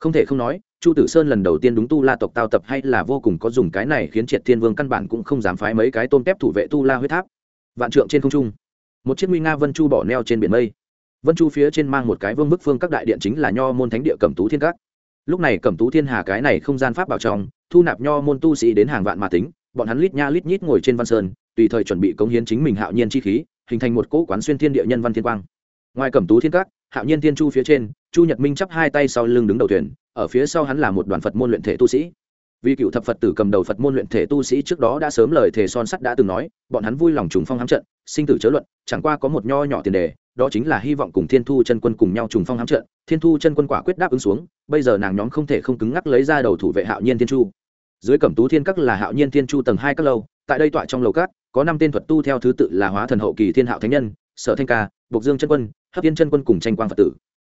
Không thể không nói, chu tử sơn lần đầu tiên đúng tu la tộc tao tập hay là vô cùng có dùng cái này khiến triệt thiên vương căn bản cũng không dám phái mấy cái tôn kép thủ vệ tu la huyết tháp. Vạn trượng trên không trung, một chiếc nguy nga vân chu bỏ neo trên biển mây. Vân chu phía trên mang một cái vương bức phương các đại điện chính là nho môn thánh địa cẩm tú thiên các lúc này cẩm tú thiên hà cái này không gian pháp bảo trong, thu nạp nho môn tu sĩ đến hàng vạn mà tính, bọn hắn lít nha lít nhít ngồi trên văn sơn, tùy thời chuẩn bị cống hiến chính mình hạo nhiên chi khí, hình thành một cỗ quán xuyên thiên địa nhân văn thiên quang. Ngoài cẩm tú thiên các, hạo nhiên thiên chu phía trên, chu nhật minh chắp hai tay sau lưng đứng đầu thuyền, ở phía sau hắn là một đoàn phật môn luyện thể tu sĩ vì cựu thập phật tử cầm đầu phật môn luyện thể tu sĩ trước đó đã sớm lời thể son sắt đã từng nói, bọn hắn vui lòng trùng phong hám trận, sinh tử chớ luận, chẳng qua có một nho nhỏ tiền đề, đó chính là hy vọng cùng thiên thu chân quân cùng nhau trùng phong hám trận. Thiên thu chân quân quả quyết đáp ứng xuống, bây giờ nàng nhóm không thể không cứng ngắc lấy ra đầu thủ vệ hạo nhiên thiên chu. Dưới cẩm tú thiên các là hạo nhiên thiên chu tầng hai các lâu, tại đây tọa trong lầu cát có năm tên thuật tu theo thứ tự là hóa thần hậu kỳ thiên hạo thánh nhân, sở thanh ca, bộc dương chân quân, hấp tiên chân quân cùng tranh quang phật tử.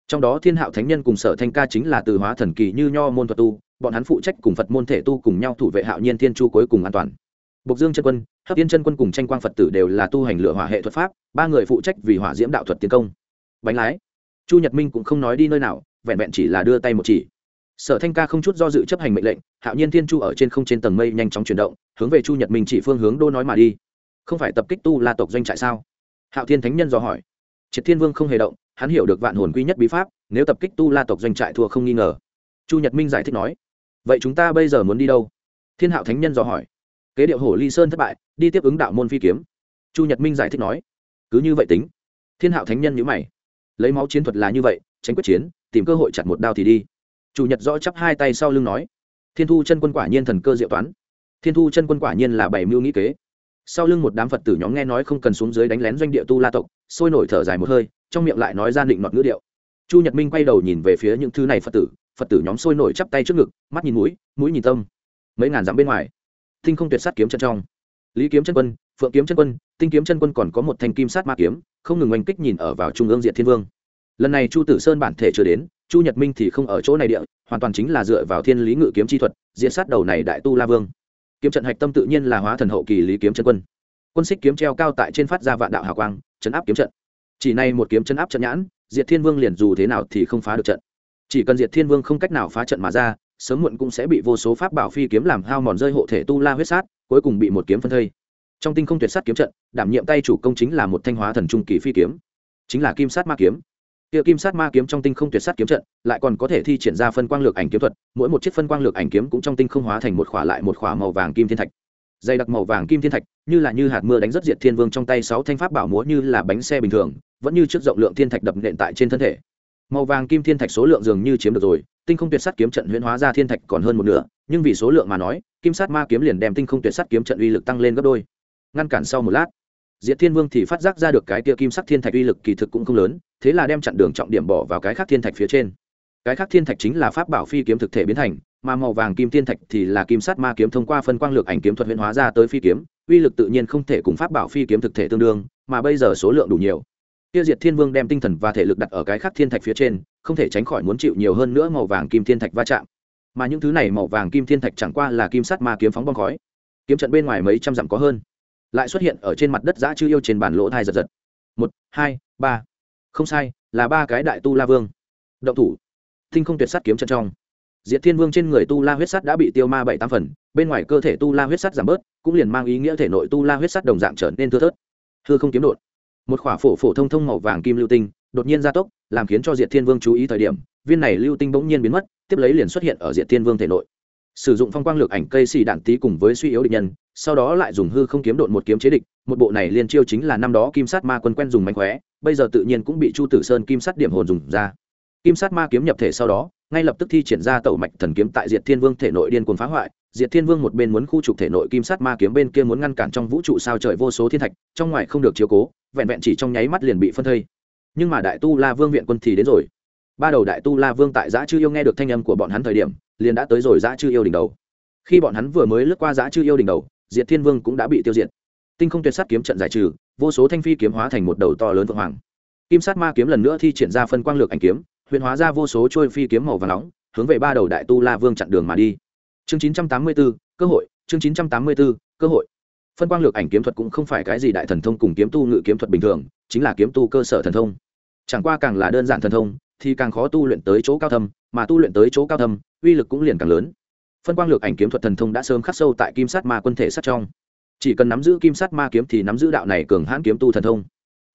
Trong đó thiên hạo thánh nhân cùng sở thanh ca chính là từ hóa thần kỳ như nho môn thuật tu bọn hắn phụ trách cùng phật môn thể tu cùng nhau thủ vệ hạo nhiên thiên chu cuối cùng an toàn. Bộc dương chân quân, hấp tiên chân quân cùng tranh quang phật tử đều là tu hành Lửa hỏa hệ thuật pháp, ba người phụ trách vì hỏa diễm đạo thuật tiến công. Bánh lái. Chu nhật minh cũng không nói đi nơi nào, vẹn vẹn chỉ là đưa tay một chỉ. Sở thanh ca không chút do dự chấp hành mệnh lệnh, hạo nhiên thiên chu ở trên không trên tầng mây nhanh chóng chuyển động, hướng về chu nhật minh chỉ phương hướng đô nói mà đi. Không phải tập kích tu la tộc doanh trại sao? Hạo thiên thánh nhân dò hỏi. Triệt thiên vương không hề động, hắn hiểu được vạn hồn quy nhất bí pháp, nếu tập kích tu la tộc doanh trại thua không nghi ngờ. Chu nhật minh giải thích nói vậy chúng ta bây giờ muốn đi đâu? Thiên hạo thánh nhân dò hỏi. Kế điệu Hổ ly sơn thất bại, đi tiếp ứng đạo môn phi kiếm. Chu nhật minh giải thích nói. Cứ như vậy tính. Thiên hạo thánh nhân nhữ mày. Lấy máu chiến thuật là như vậy, tránh quyết chiến, tìm cơ hội chặt một đao thì đi. Chủ nhật rõ chắp hai tay sau lưng nói. Thiên thu chân quân quả nhiên thần cơ diệu toán. Thiên thu chân quân quả nhiên là bảy mưu nghĩ kế. Sau lưng một đám phật tử nhóm nghe nói không cần xuống dưới đánh lén doanh địa tu la tộc, sôi nổi thở dài một hơi, trong miệng lại nói ra định nọt ngữ điệu. Chu nhật minh quay đầu nhìn về phía những thứ này phật tử phật tử nhóm sôi nổi chắp tay trước ngực, mắt nhìn mũi mũi nhìn tâm. Mấy ngàn dặm bên ngoài tinh không tuyệt sát kiếm chân trong. Lý kiếm chân quân, phượng kiếm chân quân, tinh kiếm chân quân còn có một thanh kim sát ma kiếm, không ngừng oanh kích nhìn ở vào trung ương diện thiên vương. Lần này chu tử sơn bản thể chưa đến, chu nhật minh thì không ở chỗ này địa, hoàn toàn chính là dựa vào thiên lý ngự kiếm chi thuật diện sát đầu này đại tu la vương. Kiếm trận hạch tâm tự nhiên là hóa thần hậu kỳ lý kiếm chân quân. Quân xích kiếm treo cao tại trên phát ra vạn đạo hào quang, chấn áp kiếm trận. Chỉ này một kiếm chấn áp trận nhãn, diệt thiên vương liền dù thế nào thì không phá được trận chỉ cần diệt thiên vương không cách nào phá trận mà ra, sớm muộn cũng sẽ bị vô số pháp bảo phi kiếm làm hao mòn rơi hộ thể tu la huyết sát, cuối cùng bị một kiếm phân thây. Trong tinh không tuyệt sát kiếm trận, đảm nhiệm tay chủ công chính là một thanh hóa thần trung kỳ phi kiếm, chính là kim sát ma kiếm. Kia kim sát ma kiếm trong tinh không tuyệt sát kiếm trận, lại còn có thể thi triển ra phân quang lược ảnh kiếm thuật, mỗi một chiếc phân quang lược ảnh kiếm cũng trong tinh không hóa thành một khỏa lại một khỏa màu vàng kim thiên thạch. Dày đặc màu vàng kim thiên thạch, như là như hạt mưa đánh rất diệt thiên vương trong tay sáu thanh pháp bảo múa như là bánh xe bình thường, vẫn như trước rộng lượng thiên thạch đập nện tại trên thân thể màu vàng kim thiên thạch số lượng dường như chiếm được rồi, tinh không tuyệt sắt kiếm trận huyễn hóa ra thiên thạch còn hơn một nửa, nhưng vì số lượng mà nói, kim sát ma kiếm liền đem tinh không tuyệt sắt kiếm trận uy lực tăng lên gấp đôi. Ngăn cản sau một lát, diệt thiên vương thì phát giác ra được cái kia kim sắc thiên thạch uy lực kỳ thực cũng không lớn, thế là đem chặn đường trọng điểm bỏ vào cái khác thiên thạch phía trên. Cái khác thiên thạch chính là pháp bảo phi kiếm thực thể biến thành, mà màu vàng kim thiên thạch thì là kim sát ma kiếm thông qua phân quang lược ảnh kiếm thuật huyễn hóa ra tới phi kiếm, uy lực tự nhiên không thể cùng pháp bảo phi kiếm thực thể tương đương, mà bây giờ số lượng đủ nhiều kia diệt thiên vương đem tinh thần và thể lực đặt ở cái khác thiên thạch phía trên, không thể tránh khỏi muốn chịu nhiều hơn nữa màu vàng kim thiên thạch va chạm. Mà những thứ này màu vàng kim thiên thạch chẳng qua là kim sắt ma kiếm phóng bom khói. Kiếm trận bên ngoài mấy trăm dặm có hơn. Lại xuất hiện ở trên mặt đất giã chư yêu trên bản lỗ thai giật giật. Một, hai, ba. Không sai, là ba cái đại tu la vương. Động thủ. Tinh không tuyệt sắt kiếm trận trong. Diệt thiên vương trên người tu la huyết sắt đã bị tiêu ma bảy tam phần, bên ngoài cơ thể tu la huyết sắt giảm bớt, cũng liền mang ý nghĩa thể nội tu la huyết sắt đồng dạng trở nên thưa thớt. Hư không kiếm đột một khỏa phổ phổ thông thông màu vàng kim lưu tinh đột nhiên gia tốc, làm khiến cho diệt thiên vương chú ý thời điểm, viên này lưu tinh bỗng nhiên biến mất, tiếp lấy liền xuất hiện ở diệt thiên vương thể nội. Sử dụng phong quang lược ảnh cây xì đạn tí cùng với suy yếu địch nhân, sau đó lại dùng hư không kiếm đột một kiếm chế địch, một bộ này liên chiêu chính là năm đó kim sát ma quân quen dùng mánh khóe, bây giờ tự nhiên cũng bị chu tử sơn kim sát điểm hồn dùng ra. Kim sát ma kiếm nhập thể sau đó ngay lập tức thi triển ra tẩu mạch thần kiếm tại diệt thiên vương thể nội điên cuồng phá hoại. Diệt thiên vương một bên muốn khu trục thể nội kim sát ma kiếm, bên kia muốn ngăn cản trong vũ trụ sao trời vô số thiên thạch, trong ngoài không được chiếu cố, vẹn vẹn chỉ trong nháy mắt liền bị phân thây. Nhưng mà đại tu la vương viện quân thì đến rồi. Ba đầu đại tu la vương tại giã chư yêu nghe được thanh âm của bọn hắn thời điểm, liền đã tới rồi giã chư yêu đỉnh đầu. Khi bọn hắn vừa mới lướt qua giã chư yêu đỉnh đầu, diệt thiên vương cũng đã bị tiêu diệt. Tinh không tuyệt sát kiếm trận giải trừ, vô số thanh phi kiếm hóa thành một đầu to lớn vượng hoàng. Kim sát ma kiếm lần nữa thi triển ra phân quang lược ảnh kiếm huyền hóa ra vô số trôi phi kiếm màu và nóng hướng về ba đầu đại tu la vương chặn đường mà đi. Chương 984, cơ hội chương 984, cơ hội. Phân quang lược ảnh kiếm thuật cũng không phải cái gì đại thần thông cùng kiếm tu ngự kiếm thuật bình thường chính là kiếm tu cơ sở thần thông. Chẳng qua càng là đơn giản thần thông thì càng khó tu luyện tới chỗ cao thâm mà tu luyện tới chỗ cao thâm uy lực cũng liền càng lớn. Phân quang lược ảnh kiếm thuật thần thông đã sớm khắc sâu tại kim sát ma quân thể sát trong. Chỉ cần nắm giữ kim sát ma kiếm thì nắm giữ đạo này cường hãn kiếm tu thần thông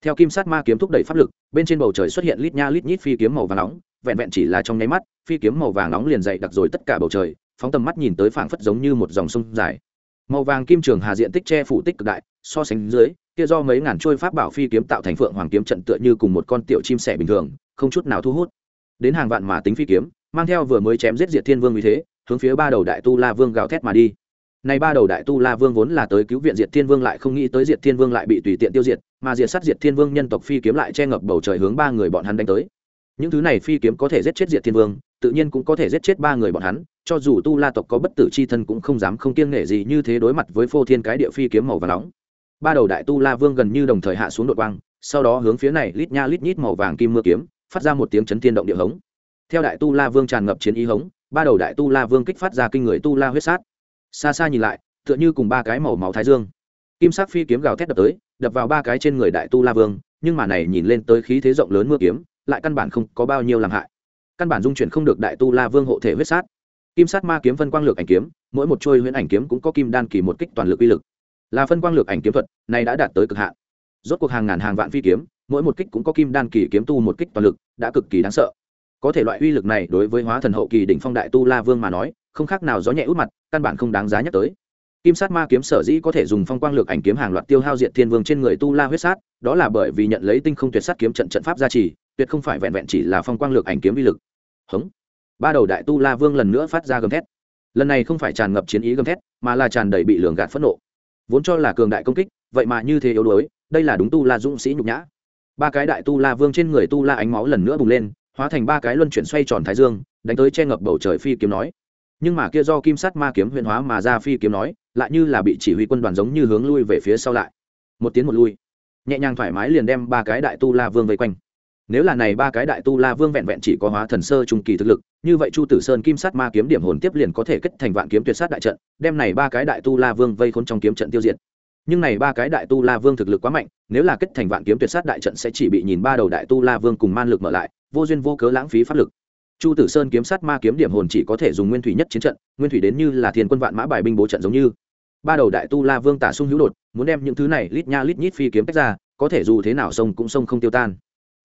theo kim sát ma kiếm thúc đẩy pháp lực, bên trên bầu trời xuất hiện lít nha lít nhít phi kiếm màu vàng nóng, vẹn vẹn chỉ là trong nháy mắt, phi kiếm màu vàng nóng liền dậy đặc rồi tất cả bầu trời, phóng tầm mắt nhìn tới phảng phất giống như một dòng sông dài. Màu vàng kim trường hà diện tích che phủ tích cực đại, so sánh dưới, kia do mấy ngàn trôi pháp bảo phi kiếm tạo thành phượng hoàng kiếm trận tựa như cùng một con tiểu chim sẻ bình thường, không chút nào thu hút. Đến hàng vạn mà tính phi kiếm, mang theo vừa mới chém giết diệt thiên vương như thế, hướng phía ba đầu đại tu la vương gào thét mà đi. Này ba đầu đại tu la vương vốn là tới cứu viện diệt thiên vương lại không nghĩ tới diệt thiên vương lại bị tùy tiện tiêu diệt mà diệt sát diệt thiên vương nhân tộc phi kiếm lại che ngập bầu trời hướng ba người bọn hắn đánh tới. Những thứ này phi kiếm có thể giết chết diệt thiên vương, tự nhiên cũng có thể giết chết ba người bọn hắn, cho dù tu la tộc có bất tử c h i thân cũng không dám không kiêng nghệ gì như thế đối mặt với phô thiên cái địa phi kiếm màu và nóng. Ba đầu đại tu la vương gần như đồng thời hạ xuống đội quang, sau đó hướng phía này lít nha lít nhít màu vàng kim mưa kiếm, phát ra một tiếng chấn thiên động địa hống. Theo đại tu la vương tràn ngập chiến ý hống, ba đầu đại tu la vương kích phát ra kinh người tu la huyết sát. Xa xa nhìn lại, tựa như cùng ba cái màu máu thái dương kim sắc phi kiếm gào thét đập tới, đập vào ba cái trên người đại tu la vương, nhưng mà này nhìn lên tới khí thế rộng lớn mưa kiếm, lại căn bản không có bao nhiêu làm hại. Căn bản dung chuyển không được đại tu la vương hộ thể huyết sát. Kim sát ma kiếm phân quang lược ảnh kiếm, mỗi một trôi huyễn ảnh kiếm cũng có kim đan kỳ một kích toàn lực uy lực. Là phân quang lược ảnh kiếm thuật, này đã đạt tới cực hạn. Rốt cuộc hàng ngàn hàng vạn phi kiếm, mỗi một kích cũng có kim đan kỳ kiếm tu một kích toàn lực, đã cực kỳ đáng sợ. Có thể loại uy lực này đối với hóa thần hậu kỳ đỉnh phong đại tu la vương mà nói, không khác nào gió nhẹ út mặt, căn bản không đáng giá nhắc tới kim sát ma kiếm sở dĩ có thể dùng phong quang lược ảnh kiếm hàng loạt tiêu hao diệt thiên vương trên người tu la huyết sát, đó là bởi vì nhận lấy tinh không tuyệt sát kiếm trận trận pháp gia trì, tuyệt không phải vẹn vẹn chỉ là phong quang lược ảnh kiếm vi lực. Hống. Ba đầu đại tu la vương lần nữa phát ra gầm thét. Lần này không phải tràn ngập chiến ý gầm thét, mà là tràn đầy bị lường gạt phẫn nộ. Vốn cho là cường đại công kích, vậy mà như thế yếu đuối, đây là đúng tu la dũng sĩ nhục nhã. Ba cái đại tu la vương trên người tu la ánh máu lần nữa bùng lên, hóa thành ba cái luân chuyển xoay tròn thái dương, đánh tới che ngập bầu trời phi kiếm nói. Nhưng mà kia do kim sắt ma kiếm huyền hóa mà ra phi kiếm nói lại như là bị chỉ huy quân đoàn giống như hướng lui về phía sau lại. Một tiến một lui, nhẹ nhàng thoải mái liền đem ba cái đại tu la vương vây quanh. Nếu là này ba cái đại tu la vương vẹn vẹn chỉ có hóa thần sơ trung kỳ thực lực, như vậy chu tử sơn kim sát ma kiếm điểm hồn tiếp liền có thể kết thành vạn kiếm tuyệt sát đại trận, đem này ba cái đại tu la vương vây khốn trong kiếm trận tiêu diệt. Nhưng này ba cái đại tu la vương thực lực quá mạnh, nếu là kết thành vạn kiếm tuyệt sát đại trận sẽ chỉ bị nhìn ba đầu đại tu la vương cùng man lực mở lại, vô duyên vô cớ lãng phí pháp lực chu tử sơn kiếm sát ma kiếm điểm hồn chỉ có thể dùng nguyên thủy nhất chiến trận, nguyên thủy đến như là thiên quân vạn mã bài binh bố trận giống như. Ba đầu đại tu la vương tả sung hữu đột, muốn đem những thứ này lít nha lít nhít phi kiếm tách ra, có thể dù thế nào sông cũng sông không tiêu tan.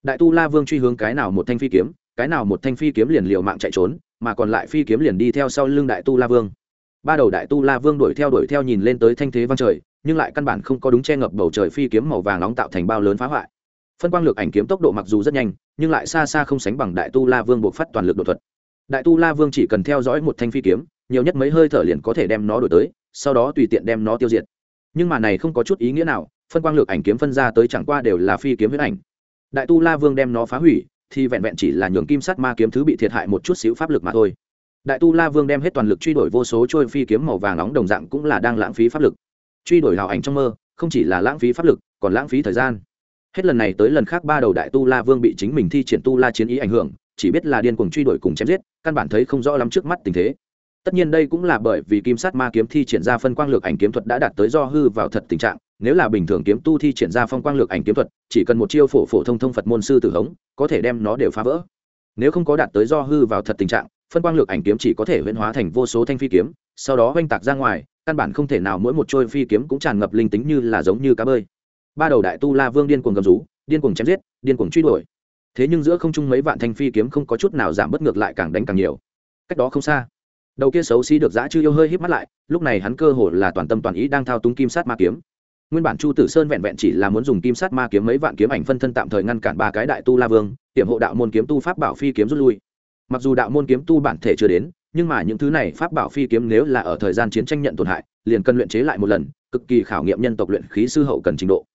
Đại tu la vương truy hướng cái nào một thanh phi kiếm, cái nào một thanh phi kiếm liền liều mạng chạy trốn, mà còn lại phi kiếm liền đi theo sau lưng đại tu la vương. Ba đầu đại tu la vương đuổi theo đuổi theo nhìn lên tới thanh thế vang trời, nhưng lại căn bản không có đúng che ngập bầu trời phi kiếm màu vàng nóng tạo thành bao lớn phá hoại phân quang lược ảnh kiếm tốc độ mặc dù rất nhanh, nhưng lại xa xa không sánh bằng đại tu la vương buộc phát toàn lực đột thuật. Đại tu la vương chỉ cần theo dõi một thanh phi kiếm, nhiều nhất mấy hơi thở liền có thể đem nó đổi tới, sau đó tùy tiện đem nó tiêu diệt. Nhưng mà này không có chút ý nghĩa nào, phân quang lược ảnh kiếm phân ra tới chẳng qua đều là phi kiếm huyết ảnh. Đại tu la vương đem nó phá hủy, thì vẹn vẹn chỉ là nhường kim sắt ma kiếm thứ bị thiệt hại một chút xíu pháp lực mà thôi. Đại tu la vương đem hết toàn lực truy đuổi vô số trôi phi kiếm màu vàng nóng đồng dạng cũng là đang lãng phí pháp lực. Truy đuổi hào ảnh trong mơ, không chỉ là lãng phí pháp lực, còn lãng phí thời gian hết lần này tới lần khác ba đầu đại tu la vương bị chính mình thi triển tu la chiến ý ảnh hưởng, chỉ biết là điên cuồng truy đuổi cùng chém giết, căn bản thấy không rõ lắm trước mắt tình thế. Tất nhiên đây cũng là bởi vì kim sát ma kiếm thi triển ra phân quang lược ảnh kiếm thuật đã đạt tới do hư vào thật tình trạng, nếu là bình thường kiếm tu thi triển ra phong quang lược ảnh kiếm thuật, chỉ cần một chiêu phổ phổ thông thông phật môn sư tử hống, có thể đem nó đều phá vỡ. Nếu không có đạt tới do hư vào thật tình trạng, phân quang lược ảnh kiếm chỉ có thể huyễn hóa thành vô số thanh phi kiếm, sau đó oanh tạc ra ngoài, căn bản không thể nào mỗi một trôi phi kiếm cũng tràn ngập linh tính như là giống như cá bơi ba đầu đại tu la vương điên cuồng gầm rú, điên cuồng chém giết, điên cuồng truy đuổi. Thế nhưng giữa không trung mấy vạn thanh phi kiếm không có chút nào giảm bất ngược lại càng đánh càng nhiều. Cách đó không xa, đầu kia xấu xí được giã chư yêu hơi híp mắt lại, lúc này hắn cơ hồ là toàn tâm toàn ý đang thao túng kim sát ma kiếm. Nguyên bản chu tử sơn vẹn vẹn chỉ là muốn dùng kim sát ma kiếm mấy vạn kiếm ảnh phân thân tạm thời ngăn cản ba cái đại tu la vương tiệm hộ đạo môn kiếm tu pháp bảo phi kiếm rút lui. Mặc dù đạo môn kiếm tu bản thể chưa đến, nhưng mà những thứ này pháp bảo phi kiếm nếu là ở thời gian chiến tranh nhận tổn hại, liền cần luyện chế lại một lần, cực kỳ khảo nghiệm nhân tộc luyện khí sư hậu cần trình độ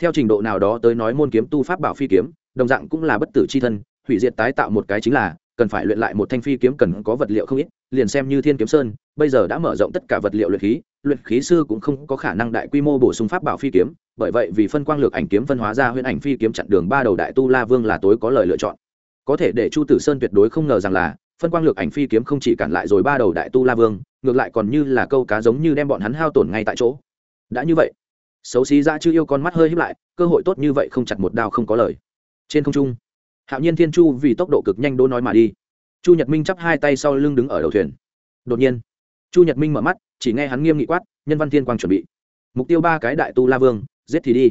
theo trình độ nào đó tới nói môn kiếm tu pháp bảo phi kiếm, đồng dạng cũng là bất tử c h i thân, hủy diệt tái tạo một cái chính là, cần phải luyện lại một thanh phi kiếm cần có vật liệu không ít, liền xem như thiên kiếm sơn, bây giờ đã mở rộng tất cả vật liệu luyện khí luyện khí sư cũng không có khả năng đại quy mô bổ sung pháp bảo phi kiếm, bởi vậy vì phân quang lược ảnh kiếm phân hóa ra huyễn ảnh phi kiếm chặn đường ba đầu đại tu la vương là tối có lời lựa chọn. Có thể để chu tử sơn tuyệt đối không ngờ rằng là, phân quang lược ảnh phi kiếm không chỉ cản lại rồi ba đầu đại tu la vương, ngược lại còn như là câu cá giống như đem bọn hắn hao tổn ngay tại chỗ. Đã như vậy xấu xí ra chư yêu con mắt hơi híp lại, cơ hội tốt như vậy không chặt một đao không có lời. Trên không trung, hạo nhiên thiên chu vì tốc độ cực nhanh đỗ nói mà đi. Chu nhật minh chắp hai tay sau lưng đứng ở đầu thuyền. Đột nhiên, chu nhật minh mở mắt, chỉ nghe hắn nghiêm nghị quát, nhân văn thiên quang chuẩn bị. Mục tiêu ba cái đại tu la vương, giết thì đi.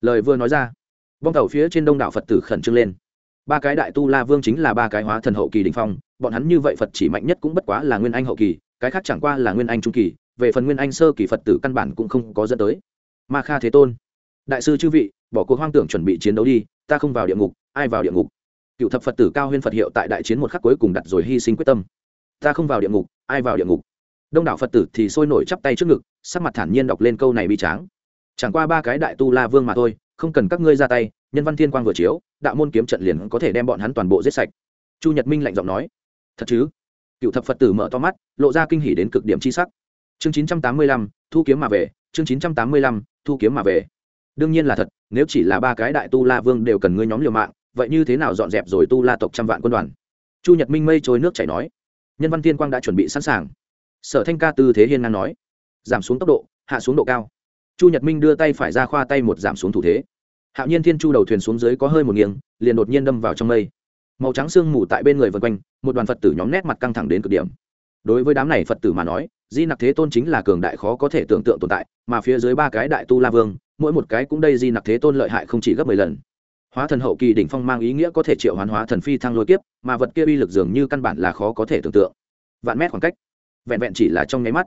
Lời vừa nói ra, bong tàu phía trên đông đảo phật tử khẩn trương lên. Ba cái đại tu la vương chính là ba cái hóa thần hậu kỳ đình phong, bọn hắn như vậy phật chỉ mạnh nhất cũng bất quá là nguyên anh hậu kỳ, cái khác chẳng qua là nguyên anh trung kỳ, về phần nguyên anh sơ kỳ phật tử căn bản cũng không có dẫn tới ma kha thế tôn. Đại sư chư vị, bỏ cuộc hoang tưởng chuẩn bị chiến đấu đi, ta không vào địa ngục, ai vào địa ngục? Cựu thập phật tử cao huyên phật hiệu tại đại chiến một khắc cuối cùng đặt rồi hy sinh quyết tâm. Ta không vào địa ngục, ai vào địa ngục? Đông đảo phật tử thì sôi nổi chắp tay trước ngực, sắc mặt thản nhiên đọc lên câu này bi tráng. Chẳng qua ba cái đại tu la vương mà thôi, không cần các ngươi ra tay, nhân văn thiên quang vừa chiếu, đạo môn kiếm trận liền có thể đem bọn hắn toàn bộ giết sạch. Chu nhật minh lạnh giọng nói. Thật chứ? Cựu thập phật tử mở to mắt, lộ ra kinh hỉ đến cực điểm c h i sắc. Chương chín trăm tám mươi lăm, thu kiếm mà về, chương chín trăm tám mươi lăm thu kiếm mà về. Đương nhiên là thật, nếu chỉ là ba cái đại tu la vương đều cần ngươi nhóm liều mạng, vậy như thế nào dọn dẹp rồi tu la tộc trăm vạn quân đoàn? Chu nhật minh mây trôi nước chảy nói. Nhân văn thiên quang đã chuẩn bị sẵn sàng. Sở thanh ca tư thế hiên ngang nói. Giảm xuống tốc độ, hạ xuống độ cao. Chu nhật minh đưa tay phải ra khoa tay một giảm xuống thủ thế. Hạo nhiên thiên chu đầu thuyền xuống dưới có hơi một nghiêng, liền đột nhiên đâm vào trong mây. Màu trắng sương mù tại bên người vân quanh, một đoàn phật tử nhóm nét mặt căng thẳng đến cực điểm đối với đám này phật tử mà nói, di nặc thế tôn chính là cường đại khó có thể tưởng tượng tồn tại, mà phía dưới ba cái đại tu la vương, mỗi một cái cũng đây di nặc thế tôn lợi hại không chỉ gấp mười lần. Hóa thần hậu kỳ đỉnh phong mang ý nghĩa có thể triệu hoán hóa thần phi thăng lôi kiếp, mà vật kia uy lực dường như căn bản là khó có thể tưởng tượng. Vạn mét khoảng cách. Vẹn vẹn chỉ là trong nháy mắt.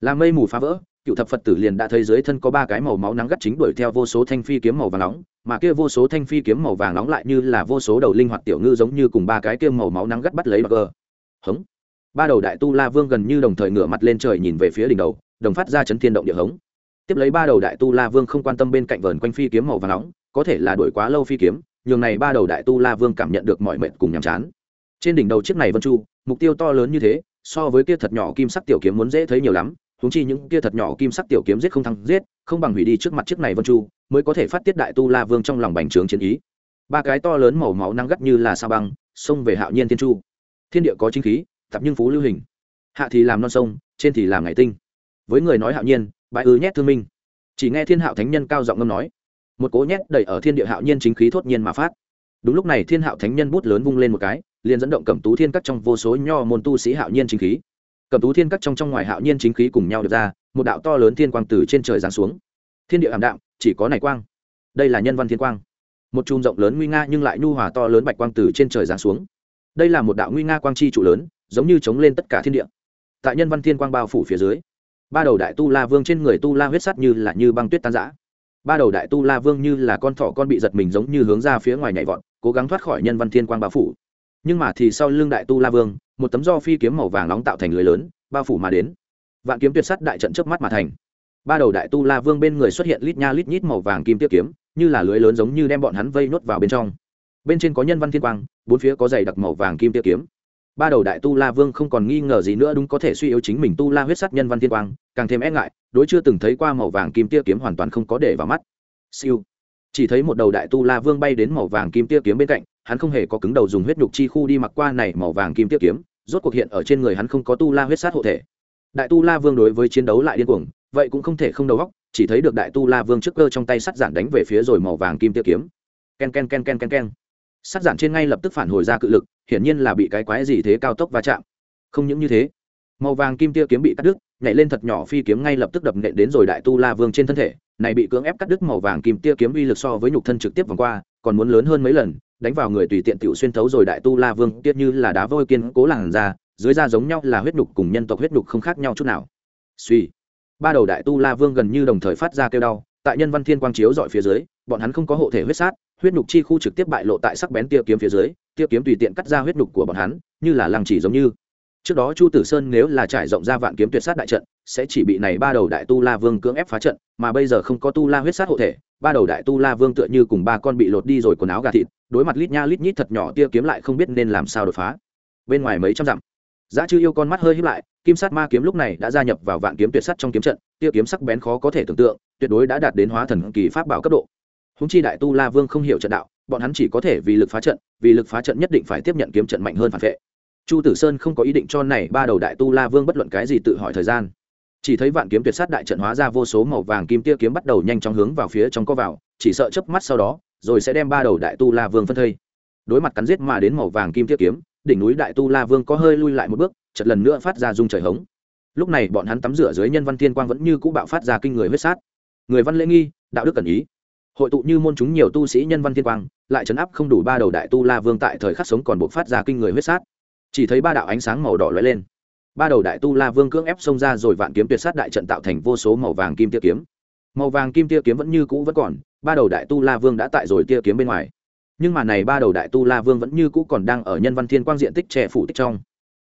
Là mây mù phá vỡ, cựu thập phật tử liền đã thấy dưới thân có ba cái màu máu nắng gắt chính đuổi theo vô số thanh phi kiếm màu vàng nóng, mà kia vô số thanh phi kiếm màu vàng nóng lại như là vô số đầu linh hoạt tiểu ngư giống như cùng ba cái kia màu máu nắng gắt bắt lấy bờ hống ba đầu đại tu la vương gần như đồng thời ngửa mặt lên trời nhìn về phía đỉnh đầu, đồng phát ra chấn thiên động địa hống. Tiếp lấy ba đầu đại tu la vương không quan tâm bên cạnh vờn quanh phi kiếm màu vàng nóng, có thể là đuổi quá lâu phi kiếm, nhường này ba đầu đại tu la vương cảm nhận được mọi mệnh cùng nhàm chán. Trên đỉnh đầu chiếc này vân chu, mục tiêu to lớn như thế, so với kia thật nhỏ kim sắc tiểu kiếm muốn dễ thấy nhiều lắm húng chi những kia thật nhỏ kim sắc tiểu kiếm giết không thắng giết, không bằng hủy đi trước mặt chiếc này vân chu, mới có thể phát tiết đại tu la vương trong lòng bành trướng chiến ý. Ba cái to lớn màu máu năng gắt như là sa băng, xông về hạo nhiên thiên chu. Thiên địa có chính khí tập nhưng phú lưu hình. Hạ thì làm non sông, trên thì làm ngày tinh. Với người nói hạo nhiên bại ư nhét thương minh. Chỉ nghe thiên hạo thánh nhân cao giọng ngâm nói. Một cố nhét đẩy ở thiên địa hạo nhiên chính khí thốt nhiên mà phát. Đúng lúc này thiên hạo thánh nhân bút lớn vung lên một cái, liền dẫn động cẩm tú thiên các trong vô số nho môn tu sĩ hạo nhiên chính khí. Cẩm tú thiên các trong trong ngoài hạo nhiên chính khí cùng nhau được ra, một đạo to lớn thiên quang từ trên trời giáng xuống. Thiên địa ảm đạm, chỉ có này quang. Đây là nhân văn thiên quang. Một chùm rộng lớn nguy nga nhưng lại nhu hòa to lớn bạch quang từ trên trời giáng xuống. Đây là một đạo nguy nga quang chi trụ lớn giống như chống lên tất cả thiên địa. Tại nhân văn thiên quang bao phủ phía dưới, ba đầu đại tu la vương trên người tu la huyết sắt như là như băng tuyết tan giã ba đầu đại tu la vương như là con thỏ con bị giật mình giống như hướng ra phía ngoài nhảy vọt, cố gắng thoát khỏi nhân văn thiên quang bao phủ. Nhưng mà thì sau lưng đại tu la vương, một tấm do phi kiếm màu vàng nóng tạo thành lưới lớn, bao phủ mà đến. Vạn kiếm tuyệt sắt đại trận trước mắt mà thành. Ba đầu đại tu la vương bên người xuất hiện lít nha lít nhít màu vàng kim tiết kiếm, như là lưới lớn giống như đem bọn hắn vây nuốt vào bên trong. Bên trên có nhân văn thiên quang, bốn phía có dày đặc màu vàng kim tiết kiếm ba đầu đại tu la vương không còn nghi ngờ gì nữa đúng có thể suy yếu chính mình tu la huyết sắt nhân văn thiên quang, càng thêm e ngại, đối chưa từng thấy qua màu vàng kim tia kiếm hoàn toàn không có để vào mắt. Siêu. Chỉ thấy một đầu đại tu la vương bay đến màu vàng kim tia kiếm bên cạnh, hắn không hề có cứng đầu dùng huyết nhục chi khu đi mặc qua này màu vàng kim tia kiếm, rốt cuộc hiện ở trên người hắn không có tu la huyết sát hộ thể. Đại tu la vương đối với chiến đấu lại điên cuồng, vậy cũng không thể không đầu góc chỉ thấy được đại tu la vương trước cơ trong tay sắt giản đánh về phía rồi màu vàng kim tia kiếm. Ken ken ken ken ken ken sắt giản trên ngay lập tức phản hồi ra cự lực, hiển nhiên là bị cái quái gì thế cao tốc va chạm. Không những như thế, màu vàng kim tia kiếm bị cắt đứt, nhảy lên thật nhỏ phi kiếm ngay lập tức đập nện đến rồi đại tu la vương trên thân thể, này bị cưỡng ép cắt đứt màu vàng kim tia kiếm uy lực so với nhục thân trực tiếp vòng qua, còn muốn lớn hơn mấy lần, đánh vào người tùy tiện tiểu xuyên thấu rồi đại tu la vương tiết như là đá vôi kiên cố làn ra dưới da giống nhau là huyết nhục cùng nhân tộc huyết nhục không khác nhau chút nào. Suy, ba đầu đại tu la vương gần như đồng thời phát ra kêu đau, tại nhân văn thiên quang chiếu dọi phía dưới, bọn hắn không có hộ thể huyết sát huyết nhục chi khu trực tiếp bại lộ tại sắc bén tia kiếm phía dưới, tia kiếm tùy tiện cắt ra huyết nhục của bọn hắn, như là lăng chỉ giống như. Trước đó chu tử sơn nếu là trải rộng ra vạn kiếm tuyệt sát đại trận, sẽ chỉ bị này ba đầu đại tu la vương cưỡng ép phá trận, mà bây giờ không có tu la huyết sát hộ thể, ba đầu đại tu la vương tựa như cùng ba con bị lột đi rồi quần áo gà thịt, đối mặt lít nha lít nhít thật nhỏ tia kiếm lại không biết nên làm sao đột phá. Bên ngoài mấy trăm dặm, giá chư yêu con mắt hơi hít lại, kim sát ma kiếm lúc này đã gia nhập vào vạn kiếm tuyệt sắt trong kiếm trận, tia kiếm sắc bén khó có thể tưởng tượng, tuyệt đối đã đạt đến hóa thần kỳ pháp bảo cấp độ húng chi đại tu la vương không hiểu trận đạo, bọn hắn chỉ có thể vì lực phá trận, vì lực phá trận nhất định phải tiếp nhận kiếm trận mạnh hơn phản vệ. Chu tử sơn không có ý định cho này ba đầu đại tu la vương bất luận cái gì tự hỏi thời gian. Chỉ thấy vạn kiếm tuyệt sát đại trận hóa ra vô số màu vàng kim tia kiếm bắt đầu nhanh chóng hướng vào phía trong co vào, chỉ sợ chớp mắt sau đó, rồi sẽ đem ba đầu đại tu la vương phân thây. Đối mặt cắn giết mà đến màu vàng kim tia kiếm, đỉnh núi đại tu la vương có hơi lui lại một bước chật lần nữa phát ra dung trời hống. Lúc này bọn hắn tắm rửa dưới nhân văn thiên quang vẫn như cũ bạo phát ra kinh người huyết sát. Người văn lễ nghi, đạo đức cần ý hội tụ như môn chúng nhiều tu sĩ nhân văn thiên quang, lại chấn áp không đủ ba đầu đại tu la vương tại thời khắc sống còn buộc phát ra kinh người huyết sát. Chỉ thấy ba đạo ánh sáng màu đỏ lóe lên. Ba đầu đại tu la vương cưỡng ép xông ra rồi vạn kiếm tuyệt sát đại trận tạo thành vô số màu vàng kim tia kiếm. Màu vàng kim tia kiếm vẫn như cũ vẫn còn, ba đầu đại tu la vương đã tại rồi tia kiếm bên ngoài. Nhưng mà này ba đầu đại tu la vương vẫn như cũ còn đang ở nhân văn thiên quang diện tích trẻ phủ tích trong.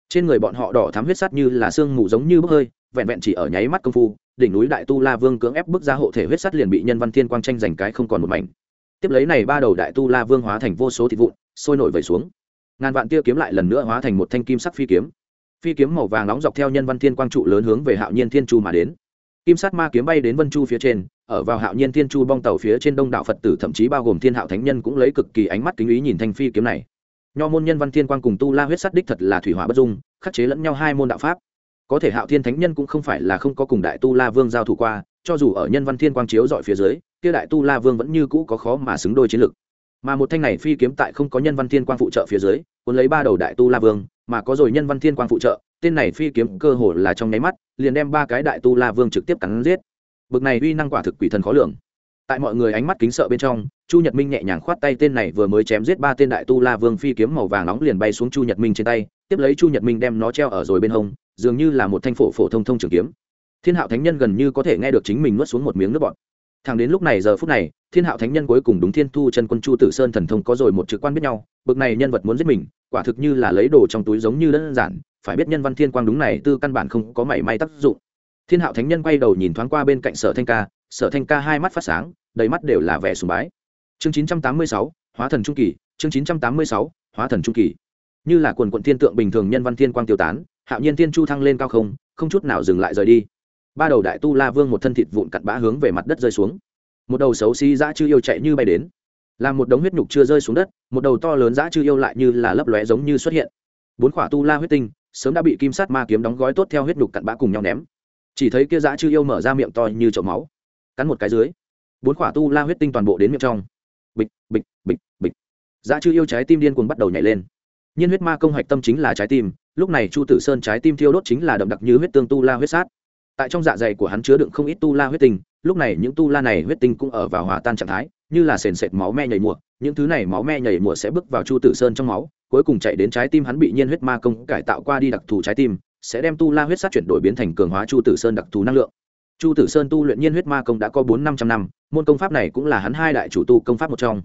Trên người bọn họ đỏ thắm huyết sắt như là sương mù giống như bốc hơi, vẹn vẹn chỉ ở nháy mắt công phu đỉnh núi đại tu la vương cưỡng ép bước ra hộ thể huyết sắt liền bị nhân văn thiên quang tranh giành cái không còn một mảnh. Tiếp lấy này ba đầu đại tu la vương hóa thành vô số thịt vụn, sôi nổi vẩy xuống. Ngàn vạn tia kiếm lại lần nữa hóa thành một thanh kim sắc phi kiếm. Phi kiếm màu vàng nóng dọc theo nhân văn thiên quang trụ lớn hướng về hạo nhiên thiên chu mà đến. Kim sát ma kiếm bay đến vân chu phía trên, ở vào hạo nhiên thiên chu bong tàu phía trên đông đạo phật tử thậm chí bao gồm thiên hạo thánh nhân cũng lấy cực kỳ ánh mắt kính ý nhìn thanh phi kiếm này. Nho môn nhân văn thiên quang cùng tu la huyết sắt đích thật là thủy hỏa bất dung, khắc chế lẫn nhau hai môn đạo pháp có thể hạo thiên thánh nhân cũng không phải là không có cùng đại tu la vương giao thủ qua, cho dù ở nhân văn thiên quang chiếu dọi phía dưới, kia đại tu la vương vẫn như cũ có khó mà xứng đôi chiến lực. Mà một thanh này phi kiếm tại không có nhân văn thiên quang phụ trợ phía dưới, cuốn lấy ba đầu đại tu la vương, mà có rồi nhân văn thiên quang phụ trợ, tên này phi kiếm cơ hồ là trong nháy mắt, liền đem ba cái đại tu la vương trực tiếp cắn giết. Bực này uy năng quả thực quỷ thần khó lường. Tại mọi người ánh mắt kính sợ bên trong, chu nhật minh nhẹ nhàng khoát tay tên này vừa mới chém giết ba tên đại tu la vương phi kiếm màu vàng nóng liền bay xuống chu nhật minh trên tay, tiếp lấy chu nhật minh đem nó treo ở rồi bên hông dường như là một thanh phổ phổ thông thông trường kiếm. Thiên hạo thánh nhân gần như có thể nghe được chính mình nuốt xuống một miếng nước bọt. Thẳng đến lúc này giờ phút này, thiên hạo thánh nhân cuối cùng đúng thiên thu chân quân chu tử sơn thần thông có rồi một trực quan biết nhau, bực này nhân vật muốn giết mình, quả thực như là lấy đồ trong túi giống như đơn giản, phải biết nhân văn thiên quang đúng này tư căn bản không có mảy may tác dụng. Thiên hạo thánh nhân quay đầu nhìn thoáng qua bên cạnh sở thanh ca, sở thanh ca hai mắt phát sáng, đầy mắt đều là vẻ sùng bái. Chương chín trăm tám mươi sáu, hóa thần trung kỳ, chương chín trăm tám mươi sáu, hóa thần trung kỳ. Như là quần quận thiên tượng bình thường nhân văn thiên quang tiêu tán hạo nhiên tiên chu thăng lên cao không không chút nào dừng lại rời đi. Ba đầu đại tu la vương một thân thịt vụn cặn bã hướng về mặt đất rơi xuống. Một đầu xấu xí dã chư yêu chạy như bay đến. Làm một đống huyết nhục chưa rơi xuống đất, một đầu to lớn dã chư yêu lại như là lấp lóe giống như xuất hiện. Bốn khỏa tu la huyết tinh, sớm đã bị kim sát ma kiếm đóng gói tốt theo huyết nhục cặn bã cùng nhau ném. Chỉ thấy kia dã chư yêu mở ra miệng to như chậu máu, cắn một cái dưới. Bốn khỏa tu la huyết tinh toàn bộ đến miệng trong. Bịch bịch bịch bịch. Dã chư yêu trái tim điên cuồng bắt đầu nhảy lên nhiên huyết ma công hạch tâm chính là trái tim, lúc này chu tử sơn trái tim thiêu đốt chính là đậm đặc như huyết tương tu la huyết sát. Tại trong dạ dày của hắn chứa đựng không ít tu la huyết tinh, lúc này những tu la này huyết tinh cũng ở vào hòa tan trạng thái, như là sền sệt máu me nhảy mùa, những thứ này máu me nhảy mùa sẽ bước vào chu tử sơn trong máu, cuối cùng chạy đến trái tim hắn bị nhiên huyết ma công cải tạo qua đi đặc thù trái tim, sẽ đem tu la huyết sát chuyển đổi biến thành cường hóa chu tử sơn đặc thù năng lượng. Chu tử sơn tu luyện nhiên huyết ma công đã có bốn năm trăm năm, môn công pháp này cũng là hắn hai đại chủ tu công pháp một trong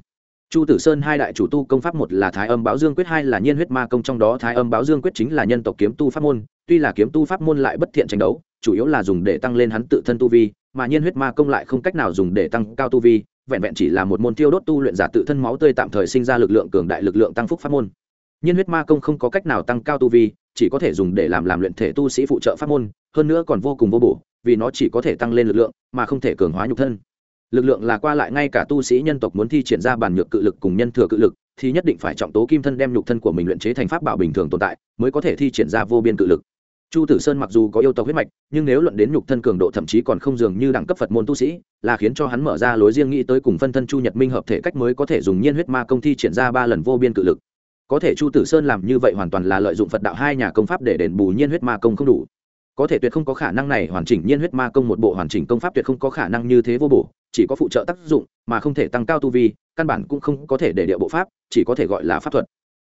chu tử sơn hai đại chủ tu công pháp một là thái âm báo dương quyết, hai là nhiên huyết ma công, trong đó thái âm báo dương quyết chính là nhân tộc kiếm tu pháp môn, tuy là kiếm tu pháp môn lại bất thiện tranh đấu, chủ yếu là dùng để tăng lên hắn tự thân tu vi, mà nhiên huyết ma công lại không cách nào dùng để tăng cao tu vi, vẹn vẹn chỉ là một môn tiêu đốt tu luyện giả tự thân máu tươi tạm thời sinh ra lực lượng cường đại lực lượng tăng phúc pháp môn. Nhiên huyết ma công không có cách nào tăng cao tu vi, chỉ có thể dùng để làm làm luyện thể tu sĩ phụ trợ pháp môn, hơn nữa còn vô cùng vô bổ, vì nó chỉ có thể tăng lên lực lượng, mà không thể cường hóa nhục thân lực lượng là qua lại ngay cả tu sĩ nhân tộc muốn thi triển ra bản nhược cự lực cùng nhân thừa cự lực, thì nhất định phải trọng tố kim thân đem nhục thân của mình luyện chế thành pháp bảo bình thường tồn tại, mới có thể thi triển ra vô biên cự lực. Chu tử sơn mặc dù có yêu tộc huyết mạch, nhưng nếu luận đến nhục thân cường độ thậm chí còn không dường như đẳng cấp phật môn tu sĩ, là khiến cho hắn mở ra lối riêng nghĩ tới cùng phân thân chu nhật minh hợp thể cách mới có thể dùng nhiên huyết ma công thi triển ra ba lần vô biên cự lực. Có thể chu tử sơn làm như vậy hoàn toàn là lợi dụng phật đạo hai nhà công pháp để đền bù nhiên huyết ma công không đủ có thể tuyệt không có khả năng này hoàn chỉnh nhiên huyết ma công một bộ hoàn chỉnh công pháp tuyệt không có khả năng như thế vô bổ, chỉ có phụ trợ tác dụng mà không thể tăng cao tu vi, căn bản cũng không có thể để địa bộ pháp, chỉ có thể gọi là pháp thuật.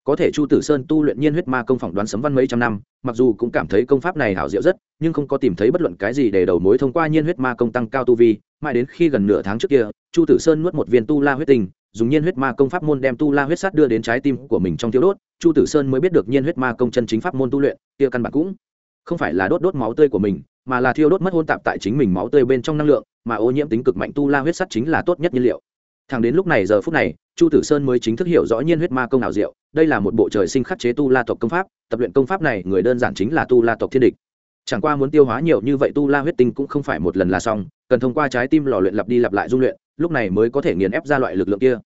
Có thể chu tử sơn tu luyện nhiên huyết ma công phỏng đoán sấm văn mấy trăm năm, mặc dù cũng cảm thấy công pháp này hảo diệu rất, nhưng không có tìm thấy bất luận cái gì để đầu mối thông qua nhiên huyết ma công tăng cao tu vi. Mãi đến khi gần nửa tháng trước kia, chu tử sơn nuốt một viên tu la huyết tình, dùng nhiên huyết ma công pháp môn đem tu la huyết sát đưa đến trái tim của mình trong thiếu đốt. Chu tử sơn mới biết được nhiên huyết ma công chân chính pháp môn tu luyện, kia căn bản cũng không phải là đốt đốt máu tươi của mình, mà là thiêu đốt mất hôn tạp tại chính mình máu tươi bên trong năng lượng, mà ô nhiễm tính cực mạnh tu la huyết sắt chính là tốt nhất nhiên liệu. Thẳng đến lúc này giờ phút này, chu tử sơn mới chính thức hiểu rõ nhiên huyết ma công nào diệu, đây là một bộ trời sinh khắc chế tu la tộc công pháp, tập luyện công pháp này người đơn giản chính là tu la tộc thiên địch. Chẳng qua muốn tiêu hóa nhiều như vậy tu la huyết tinh cũng không phải một lần là xong, cần thông qua trái tim lò luyện lặp đi lặp lại dung luyện, lúc này mới có thể nghiền ép ra loại lực lượng kia.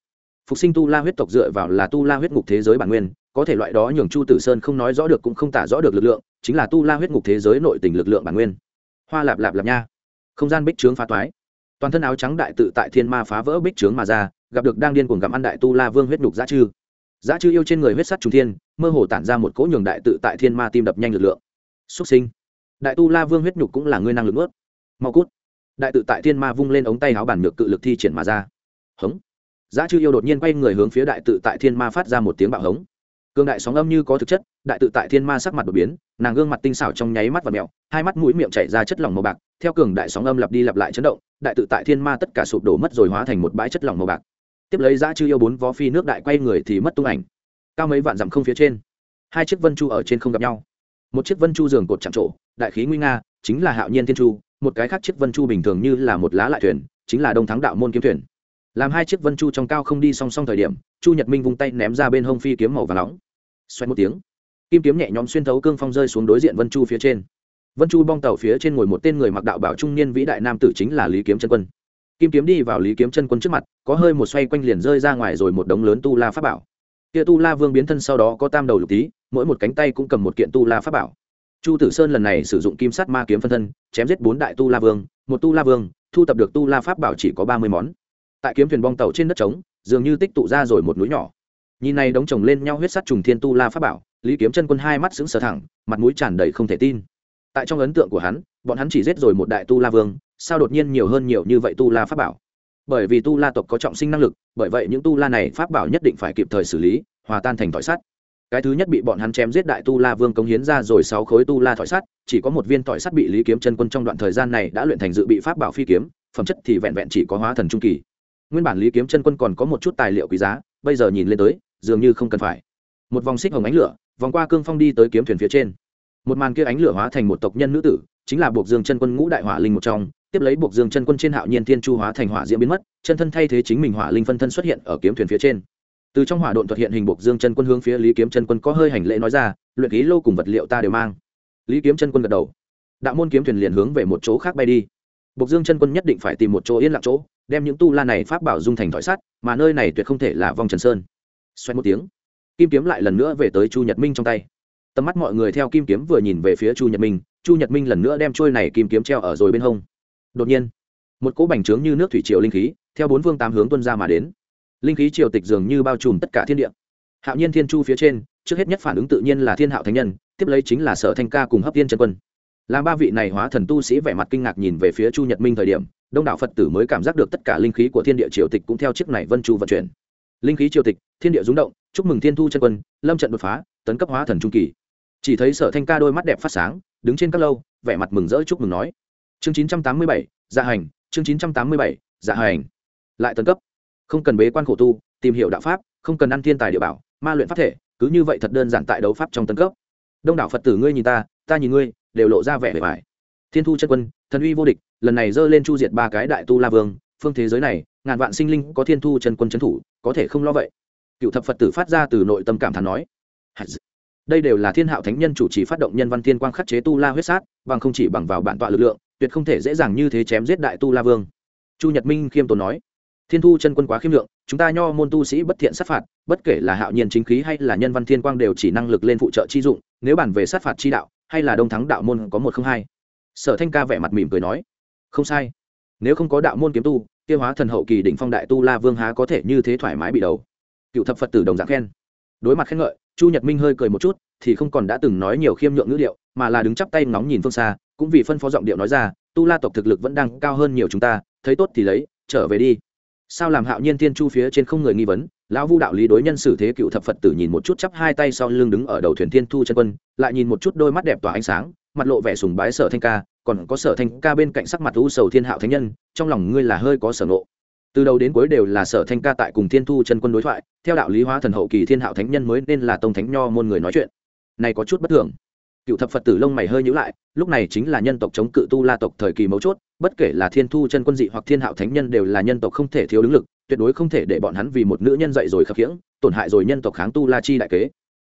Phục sinh tu la huyết tộc dựa vào là tu la huyết ngục thế giới bản nguyên có thể loại đó nhường chu tử sơn không nói rõ được cũng không tả rõ được lực lượng, chính là tu la huyết ngục thế giới nội tình lực lượng bản nguyên. Hoa lạp lạp lạp nha. Không gian bích trướng phá toái. Toàn thân áo trắng đại tự tại thiên ma phá vỡ bích trướng mà ra, gặp được đang điên cuồng gặm ăn đại tu la vương huyết nhục giá chư. Giá chư yêu trên người huyết sắt trùng thiên, mơ hồ tản ra một cỗ nhường đại tự tại thiên ma tim đập nhanh lực lượng. Xuất sinh. Đại tu la vương huyết nhục cũng là ngươi năng lực ướt mau cút. Đại tự tại thiên ma vung lên ống tay áo bản nhược cự lực thi triển mà ra. Hống. Giá chư yêu đột nhiên quay người hướng phía đại tự tại thiên ma phát ra một tiếng bạo hống cương đại sóng âm như có thực chất, đại tự tại thiên ma sắc mặt đột biến, nàng gương mặt tinh xảo trong nháy mắt và mèo hai mắt mũi miệng chảy ra chất lỏng màu bạc, theo cường đại sóng âm lặp đi lặp lại chấn động, đại tự tại thiên ma tất cả sụp đổ mất rồi hóa thành một bãi chất lỏng màu bạc. Tiếp lấy dã chư yêu bốn vó phi nước đại quay người thì mất tung ảnh. Cao mấy vạn dặm không phía trên, hai chiếc vân chu ở trên không gặp nhau. Một chiếc vân chu giường cột chạm trổ, đại khí nguy nga, chính là hạo nhiên thiên chu, một cái khác chiếc vân chu bình thường như là một lá lại thuyền, chính là đông thắng đạo môn kiếm thuyền. Làm hai chiếc vân chu trong cao không đi song song thời điểm, chu nhật minh vung tay ném ra bên hông phi kiếm màu và nóng xoay một tiếng. Kim kiếm nhẹ nhõm xuyên thấu cương phong rơi xuống đối diện vân chu phía trên. Vân chu bong tàu phía trên ngồi một tên người mặc đạo bảo trung niên vĩ đại nam tử chính là lý kiếm chân quân. Kim kiếm đi vào lý kiếm chân quân trước mặt, có hơi một xoay quanh liền rơi ra ngoài rồi một đống lớn tu la pháp bảo. Kia tu la vương biến thân sau đó có tam đầu lục tí, mỗi một cánh tay cũng cầm một kiện tu la pháp bảo. Chu tử sơn lần này sử dụng kim sắt ma kiếm phân thân, chém giết bốn đại tu la vương, một tu la vương, thu tập được tu la pháp bảo chỉ có ba mươi món. Tại kiếm thuyền bong tàu trên đất trống, dường như tích tụ ra rồi một núi nhỏ nhìn này đống chồng lên nhau huyết sắt trùng thiên tu la pháp bảo, lý kiếm chân quân hai mắt sững sờ thẳng, mặt mũi tràn đầy không thể tin. Tại trong ấn tượng của hắn, bọn hắn chỉ giết rồi một đại tu la vương, sao đột nhiên nhiều hơn nhiều như vậy tu la pháp bảo? Bởi vì tu la tộc có trọng sinh năng lực, bởi vậy những tu la này pháp bảo nhất định phải kịp thời xử lý, hòa tan thành thỏi sắt. Cái thứ nhất bị bọn hắn chém giết đại tu la vương cống hiến ra rồi sáu khối tu la thỏi sắt, chỉ có một viên thỏi sắt bị lý kiếm chân quân trong đoạn thời gian này đã luyện thành dự bị pháp bảo phi kiếm, phẩm chất thì vẹn vẹn chỉ có hóa thần trung kỳ. Nguyên bản lý kiếm chân quân còn có một chút tài liệu quý giá, bây giờ nhìn lên tới dường như không cần phải. Một vòng xích hồng ánh lửa, vòng qua cương phong đi tới kiếm thuyền phía trên. Một màn kia ánh lửa hóa thành một tộc nhân nữ tử, chính là buộc dương chân quân ngũ đại hỏa linh một trong. Tiếp lấy buộc dương chân quân trên hạo nhiên thiên chu hóa thành hỏa diễm biến mất, chân thân thay thế chính mình hỏa linh phân thân xuất hiện ở kiếm thuyền phía trên. Từ trong hỏa độn thuật hiện hình buộc dương chân quân hướng phía lý kiếm chân quân có hơi hành lễ nói ra, luyện khí lô cùng vật liệu ta đều mang. Lý kiếm chân quân gật đầu. Đạo môn kiếm thuyền liền hướng về một chỗ khác bay đi. Buộc dương chân quân nhất định phải tìm một chỗ yên lặng chỗ, đem những tu la này pháp bảo dung thành thỏi sắt, mà nơi này tuyệt không thể là vong trần sơn xoay một tiếng. Kim kiếm lại lần nữa về tới chu nhật minh trong tay. Tầm mắt mọi người theo kim kiếm vừa nhìn về phía chu nhật minh, chu nhật minh lần nữa đem trôi này kim kiếm treo ở rồi bên hông. Đột nhiên, một cỗ bành trướng như nước thủy triều linh khí, theo bốn phương tám hướng tuân ra mà đến. Linh khí triều tịch dường như bao trùm tất cả thiên địa. Hạo nhiên thiên chu phía trên, trước hết nhất phản ứng tự nhiên là thiên hạo thánh nhân, tiếp lấy chính là sở thanh ca cùng hấp tiên trần quân. Làm ba vị này hóa thần tu sĩ vẻ mặt kinh ngạc nhìn về phía chu nhật minh thời điểm, đông đảo phật tử mới cảm giác được tất cả linh khí của thiên địa triều tịch cũng theo chiếc này vân chu vận chuyển linh khí triều tịch, thiên địa rúng động, chúc mừng thiên thu chân quân, lâm trận đột phá, tấn cấp hóa thần trung kỳ. Chỉ thấy sở thanh ca đôi mắt đẹp phát sáng, đứng trên các lâu, vẻ mặt mừng rỡ chúc mừng nói. Chương chín trăm tám mươi bảy dạ hành, chương chín trăm tám mươi bảy dạ hành. Lại tấn cấp. Không cần bế quan khổ tu, tìm hiểu đạo pháp, không cần ăn thiên tài địa bảo, ma luyện pháp thể, cứ như vậy thật đơn giản tại đấu pháp trong tấn cấp. Đông đảo phật tử ngươi nhìn ta ta nhìn ngươi, đều lộ ra vẻ vẻ vải thiên thu chân quân, thần uy vô địch, lần này dơ lên chu diệt ba cái đại tu la vương, phương thế giới này ngàn vạn sinh linh có thiên thu chân quân trấn thủ, có thể không lo vậy? Cựu thập phật tử phát ra từ nội tâm cảm thán nói. Đây đều là thiên hạo thánh nhân chủ trì phát động nhân văn thiên quang khắc chế tu la huyết sát, bằng không chỉ bằng vào bản tọa lực lượng, tuyệt không thể dễ dàng như thế chém giết đại tu la vương. Chu nhật minh khiêm tốn nói. Thiên thu chân quân quá khiêm lượng, chúng ta nho môn tu sĩ bất thiện sát phạt, bất kể là hạo nhiên chính khí hay là nhân văn thiên quang đều chỉ năng lực lên phụ trợ chi dụng, nếu bản về sát phạt chi đạo, hay là đông thắng đạo môn có một không hai. Sở thanh ca vẻ mặt mỉm cười nói. Không sai. Nếu không có đạo môn kiếm tu tiêu hóa thần hậu kỳ đỉnh phong đại tu la vương há có thể như thế thoải mái bị đầu. Cựu thập phật tử đồng dạng khen. Đối mặt khen ngợi, chu nhật minh hơi cười một chút, thì không còn đã từng nói nhiều khiêm nhượng ngữ điệu, mà là đứng chắp tay ngóng nhìn phương xa, cũng vì phân phó giọng điệu nói ra, tu la tộc thực lực vẫn đang cao hơn nhiều chúng ta, thấy tốt thì lấy, trở về đi. Sao làm hạo nhiên thiên chu phía trên không người nghi vấn, lão vu đạo lý đối nhân xử thế cựu thập phật tử nhìn một chút chắp hai tay sau lưng đứng ở đầu thuyền thiên thu chân quân, lại nhìn một chút đôi mắt đẹp tỏa ánh sáng, mặt lộ vẻ sùng bái sở thanh ca còn có sở thanh ca bên cạnh sắc mặt u sầu thiên hạo thánh nhân, trong lòng ngươi là hơi có sở ngộ. Từ đầu đến cuối đều là sở thanh ca tại cùng thiên thu chân quân đối thoại, theo đạo lý hóa thần hậu kỳ thiên hạo thánh nhân mới nên là tông thánh nho môn người nói chuyện. Này có chút bất thường. Cựu thập phật tử lông mày hơi nhữ lại, lúc này chính là nhân tộc chống cự tu la tộc thời kỳ mấu chốt, bất kể là thiên thu chân quân dị hoặc thiên hạo thánh nhân đều là nhân tộc không thể thiếu đứng lực, tuyệt đối không thể để bọn hắn vì một nữ nhân dậy rồi khập khiễng, tổn hại rồi nhân tộc kháng tu la chi đại kế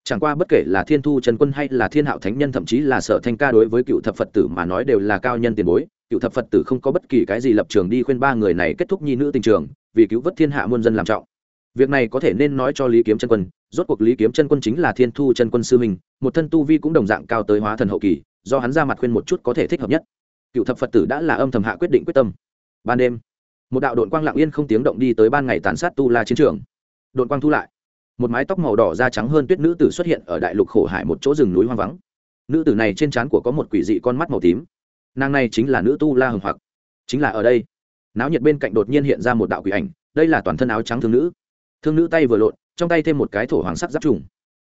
chẳng qua bất kể là thiên thu chân quân hay là thiên hạo thánh nhân, thậm chí là sở thanh ca đối với cựu thập phật tử mà nói đều là cao nhân tiền bối. Cựu thập phật tử không có bất kỳ cái gì lập trường đi khuyên ba người này kết thúc nhi nữ tình trường, vì cứu vớt thiên hạ muôn dân làm trọng. Việc này có thể nên nói cho lý kiếm chân quân, rốt cuộc lý kiếm chân quân chính là thiên thu chân quân sư minh một thân tu vi cũng đồng dạng cao tới hóa thần hậu kỳ, do hắn ra mặt khuyên một chút có thể thích hợp nhất. Cựu thập phật tử đã là âm thầm hạ quyết định quyết tâm. Ban đêm, một đạo đội quang lặng yên không tiếng động đi tới ban ngày tàn sát tu la chiến trường. Đội quang thu lại một mái tóc màu đỏ da trắng hơn tuyết nữ tử xuất hiện ở đại lục khổ hải một chỗ rừng núi hoang vắng. Nữ tử này trên trán của có một quỷ dị con mắt màu tím. Nàng này chính là nữ tu la hồng hoặc. Chính là ở đây, náo nhiệt bên cạnh đột nhiên hiện ra một đạo quỷ ảnh, đây là toàn thân áo trắng thương nữ. Thương nữ tay vừa lộn, trong tay thêm một cái thổ hoàng sắc giáp trùng.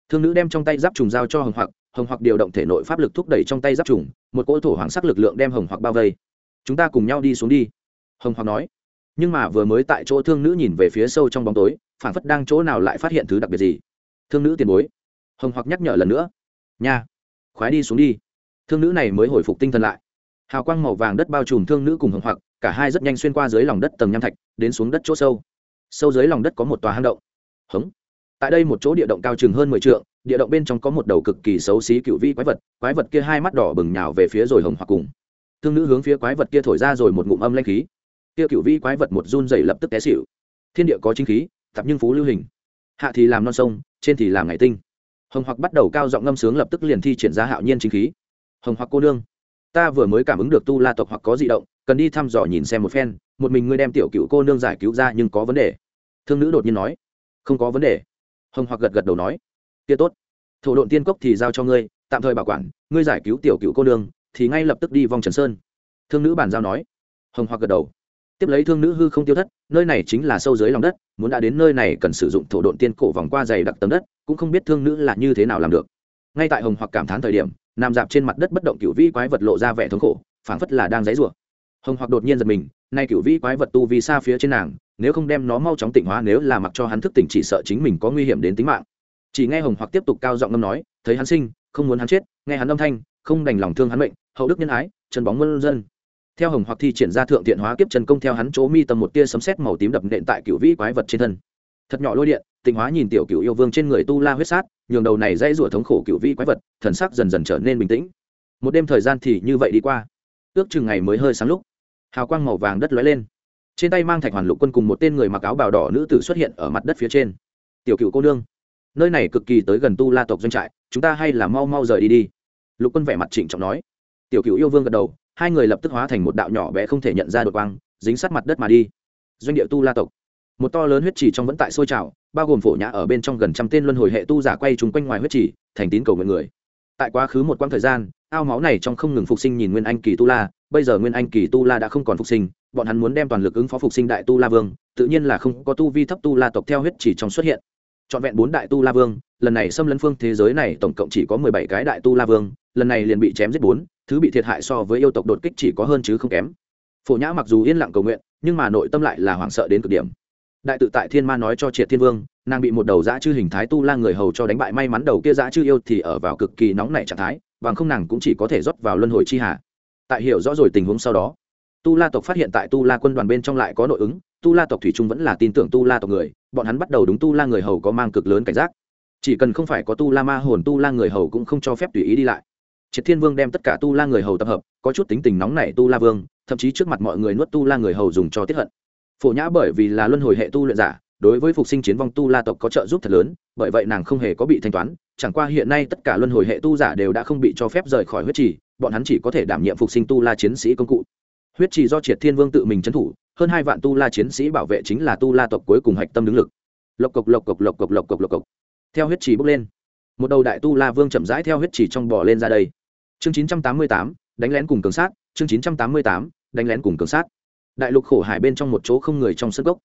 Thương nữ đem trong tay giáp trùng giao cho hồng hoặc hồng hoặc điều động thể nội pháp lực thúc đẩy trong tay giáp trùng, một cỗ thổ hoàng sắc lực lượng đem hồng hoặc bao vây. Chúng ta cùng nhau đi xuống đi, hồng hoặc nói. Nhưng mà vừa mới tại chỗ thương nữ nhìn về phía sâu trong bóng tối phản phất đang chỗ nào lại phát hiện thứ đặc biệt gì. Thương nữ tiền bối. Hồng hoặc nhắc nhở lần nữa. Nha. Khoái đi xuống đi. Thương nữ này mới hồi phục tinh thần lại. Hào quang màu vàng đất bao trùm thương nữ cùng hồng hoặc, cả hai rất nhanh xuyên qua dưới lòng đất tầng nham thạch, đến xuống đất chỗ sâu. Sâu dưới lòng đất có một tòa hang động. Hống. Tại đây một chỗ địa động cao chừng hơn mười t địa động bên trong có một đầu cực kỳ xấu xí cựu vi quái vật quái vật kia hai mắt đỏ bừng nhào về phía rồi hồng hoặc cùng. Thương nữ hướng phía quái vật kia thổi ra rồi một ngụm âm lanh khí. Kia cựu vi quái vật một run dày lập tức té xịu thiên địa có chính khí tập nhưng phú lưu hình. Hạ thì làm non sông, trên thì làm ngày tinh. Hồng hoặc bắt đầu cao giọng ngâm sướng lập tức liền thi triển ra hạo nhiên chính khí. Hồng hoặc cô nương, ta vừa mới cảm ứng được tu la tộc hoặc có di động, cần đi thăm dò nhìn xem một phen, một mình ngươi đem tiểu cựu cô nương giải cứu ra nhưng có vấn đề. Thương nữ đột nhiên nói, không có vấn đề. Hồng hoặc gật gật đầu nói, kia tốt. Thổ độn tiên cốc thì giao cho ngươi, tạm thời bảo quản, ngươi giải cứu tiểu cựu cô nương, thì ngay lập tức đi vòng trần sơn. Thương nữ bàn giao nói, hồng hoặc gật đầu tiếp lấy thương nữ hư không tiêu thất, nơi này chính là sâu dưới lòng đất, muốn đã đến nơi này cần sử dụng thổ độn tiên cổ vòng qua dày đặc tấm đất, cũng không biết thương nữ là như thế nào làm được. Ngay tại hồng hoặc cảm thán thời điểm, nằm dạp trên mặt đất bất động cựu vĩ quái vật lộ ra vẻ thống khổ, phảng phất là đang dãy rủa hồng hoặc đột nhiên giật mình, nay cựu vĩ quái vật tu vì xa phía trên nàng, nếu không đem nó mau chóng tỉnh hóa nếu là mặc cho hắn thức tỉnh chỉ sợ chính mình có nguy hiểm đến tính mạng. Chỉ nghe hồng hoặc tiếp tục cao giọng ngâm nói, thấy hắn sinh, không muốn hắn chết, nghe hắn âm thanh, không đành lòng thương hắn mệnh, hậu đức nhân ái, chân bóng quân dân theo hồng hoặc thi triển ra thượng tiện hóa kiếp chân công theo hắn chỗ mi tầm một tia sấm xét màu tím đập nện tại cựu vĩ quái vật trên thân. Thật nhỏ lôi điện, tịnh hóa nhìn tiểu cựu yêu vương trên người tu la huyết sát, nhường đầu này dây rủa thống khổ cựu vĩ quái vật, thần sắc dần dần trở nên bình tĩnh. Một đêm thời gian thì như vậy đi qua. Ước chừng ngày mới hơi sáng lúc, hào quang màu vàng đất lóe lên. Trên tay mang thạch hoàn lục quân cùng một tên người mặc áo bào đỏ nữ tử xuất hiện ở mặt đất phía trên. Tiểu cựu cô nương, nơi này cực kỳ tới gần tu la tộc doanh trại, chúng ta hay là mau mau rời đi đi. Lục quân vẻ mặt trịnh trọng nói. Tiểu cựu yêu vương gật đầu hai người lập tức hóa thành một đạo nhỏ bé không thể nhận ra đột quang, dính sát mặt đất mà đi. Doanh địa tu la tộc. Một to lớn huyết trì trong vẫn tại sôi trào, bao gồm phổ nhã ở bên trong gần trăm tên luân hồi hệ tu giả quay chúng quanh ngoài huyết trì, thành tín cầu nguyện người. Tại quá khứ một quãng thời gian, ao máu này trong không ngừng phục sinh nhìn nguyên anh kỳ tu la, bây giờ nguyên anh kỳ tu la đã không còn phục sinh, bọn hắn muốn đem toàn lực ứng phó phục sinh đại tu la vương, tự nhiên là không có tu vi thấp tu la tộc theo huyết chỉ trong xuất hiện. Trọn vẹn bốn đại tu la vương, lần này xâm lấn phương thế giới này tổng cộng chỉ có mười bảy cái đại tu la vương, lần này liền bị chém giết bốn thứ bị thiệt hại so với yêu tộc đột kích chỉ có hơn chứ không kém. Phổ nhã mặc dù yên lặng cầu nguyện, nhưng mà nội tâm lại là hoảng sợ đến cực điểm. Đại tự tại thiên ma nói cho triệt thiên vương, nàng bị một đầu dã chư hình thái tu la người hầu cho đánh bại, may mắn đầu kia dã chư yêu thì ở vào cực kỳ nóng nảy trạng thái, bằng không nàng cũng chỉ có thể rót vào luân hồi chi hà tại hiểu rõ rồi tình huống sau đó, tu la tộc phát hiện tại tu la quân đoàn bên trong lại có nội ứng, tu la tộc thủy trung vẫn là tin tưởng tu la tộc người, bọn hắn bắt đầu đúng tu la người hầu có mang cực lớn cảnh giác. Chỉ cần không phải có tu la ma hồn tu la người hầu cũng không cho phép tùy ý đi lại triệt thiên vương đem tất cả tu la người hầu tập hợp, có chút tính tình nóng nảy tu la vương, thậm chí trước mặt mọi người nuốt tu la người hầu dùng cho tiết hận. Phổ nhã bởi vì là luân hồi hệ tu luyện giả, đối với phục sinh chiến vong tu la tộc có trợ giúp thật lớn, bởi vậy nàng không hề có bị thanh toán, chẳng qua hiện nay tất cả luân hồi hệ tu giả đều đã không bị cho phép rời khỏi huyết trì, bọn hắn chỉ có thể đảm nhiệm phục sinh tu la chiến sĩ công cụ. Huyết trì do triệt thiên vương tự mình trấn thủ, hơn hai vạn tu la chiến sĩ bảo vệ chính là tu la tộc cuối cùng hạch tâm đứng lực. Lộc cộc lộc cộc lộc cộc lộc cộc lộc cộc. Theo huyết trì bốc lên, một đầu đại tu la vương chậm rãi theo huyết trì trong bò lên ra đây chương chín trăm tám mươi tám, đánh lén cùng cường sát. Chương chín trăm tám mươi tám, đánh lén cùng cường sát. Đại lục khổ hải bên trong một chỗ không người trong sân gốc.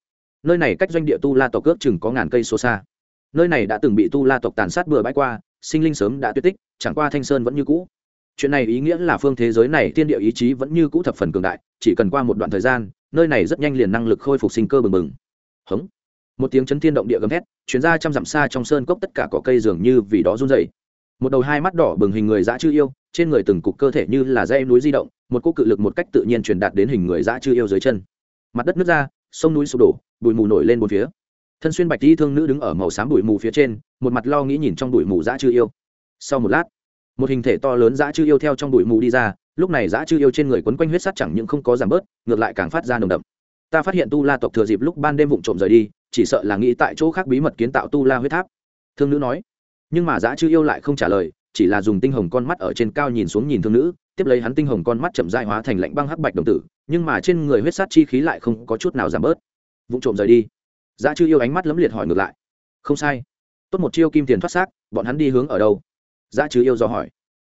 Nơi này cách doanh địa tu la tộc ước chừng có ngàn cây số xa. Nơi này đã từng bị tu la tộc tàn sát bừa bãi qua, sinh linh sớm đã tuyệt tích, chẳng qua thanh sơn vẫn như cũ. Chuyện này ý nghĩa là phương thế giới này thiên địa ý chí vẫn như cũ thập phần cường đại, chỉ cần qua một đoạn thời gian, nơi này rất nhanh liền năng lực khôi phục sinh cơ bừng bừng. Hống. Một tiếng chấn thiên động địa gầm thét chuyến ra trăm dặm xa trong sơn cốc tất cả cỏ cây dường như vì đó run dày một đầu hai mắt đỏ bừng hình người dã chư yêu, trên người từng cục cơ thể như là dây núi di động, một cỗ cự lực một cách tự nhiên truyền đạt đến hình người dã chư yêu dưới chân. Mặt đất nước ra, sông núi sụp đổ, bụi mù nổi lên bốn phía. Thân xuyên bạch di thương nữ đứng ở màu xám bụi mù phía trên, một mặt lo nghĩ nhìn trong bụi mù dã chư yêu. Sau một lát, một hình thể to lớn dã chư yêu theo trong bụi mù đi ra, lúc này dã chư yêu trên người quấn quanh huyết sắt chẳng những không có giảm bớt, ngược lại càng phát ra nồng đậm. Ta phát hiện tu la tộc thừa dịp lúc ban đêm vụng trộm rời đi, chỉ sợ là nghĩ tại chỗ khác bí mật kiến tạo tu la huyết tháp. Thương nữ nói nhưng mà dã chư yêu lại không trả lời, chỉ là dùng tinh hồng con mắt ở trên cao nhìn xuống nhìn thương nữ, tiếp lấy hắn tinh hồng con mắt chậm dại hóa thành lạnh băng hắc bạch đồng tử, nhưng mà trên người huyết sát chi khí lại không có chút nào giảm bớt. Vụ trộm rời đi. Dã chư yêu ánh mắt lấm liệt hỏi ngược lại. Không sai. Tốt một chiêu kim tiền thoát xác, bọn hắn đi hướng ở đâu? Dã chư yêu do hỏi.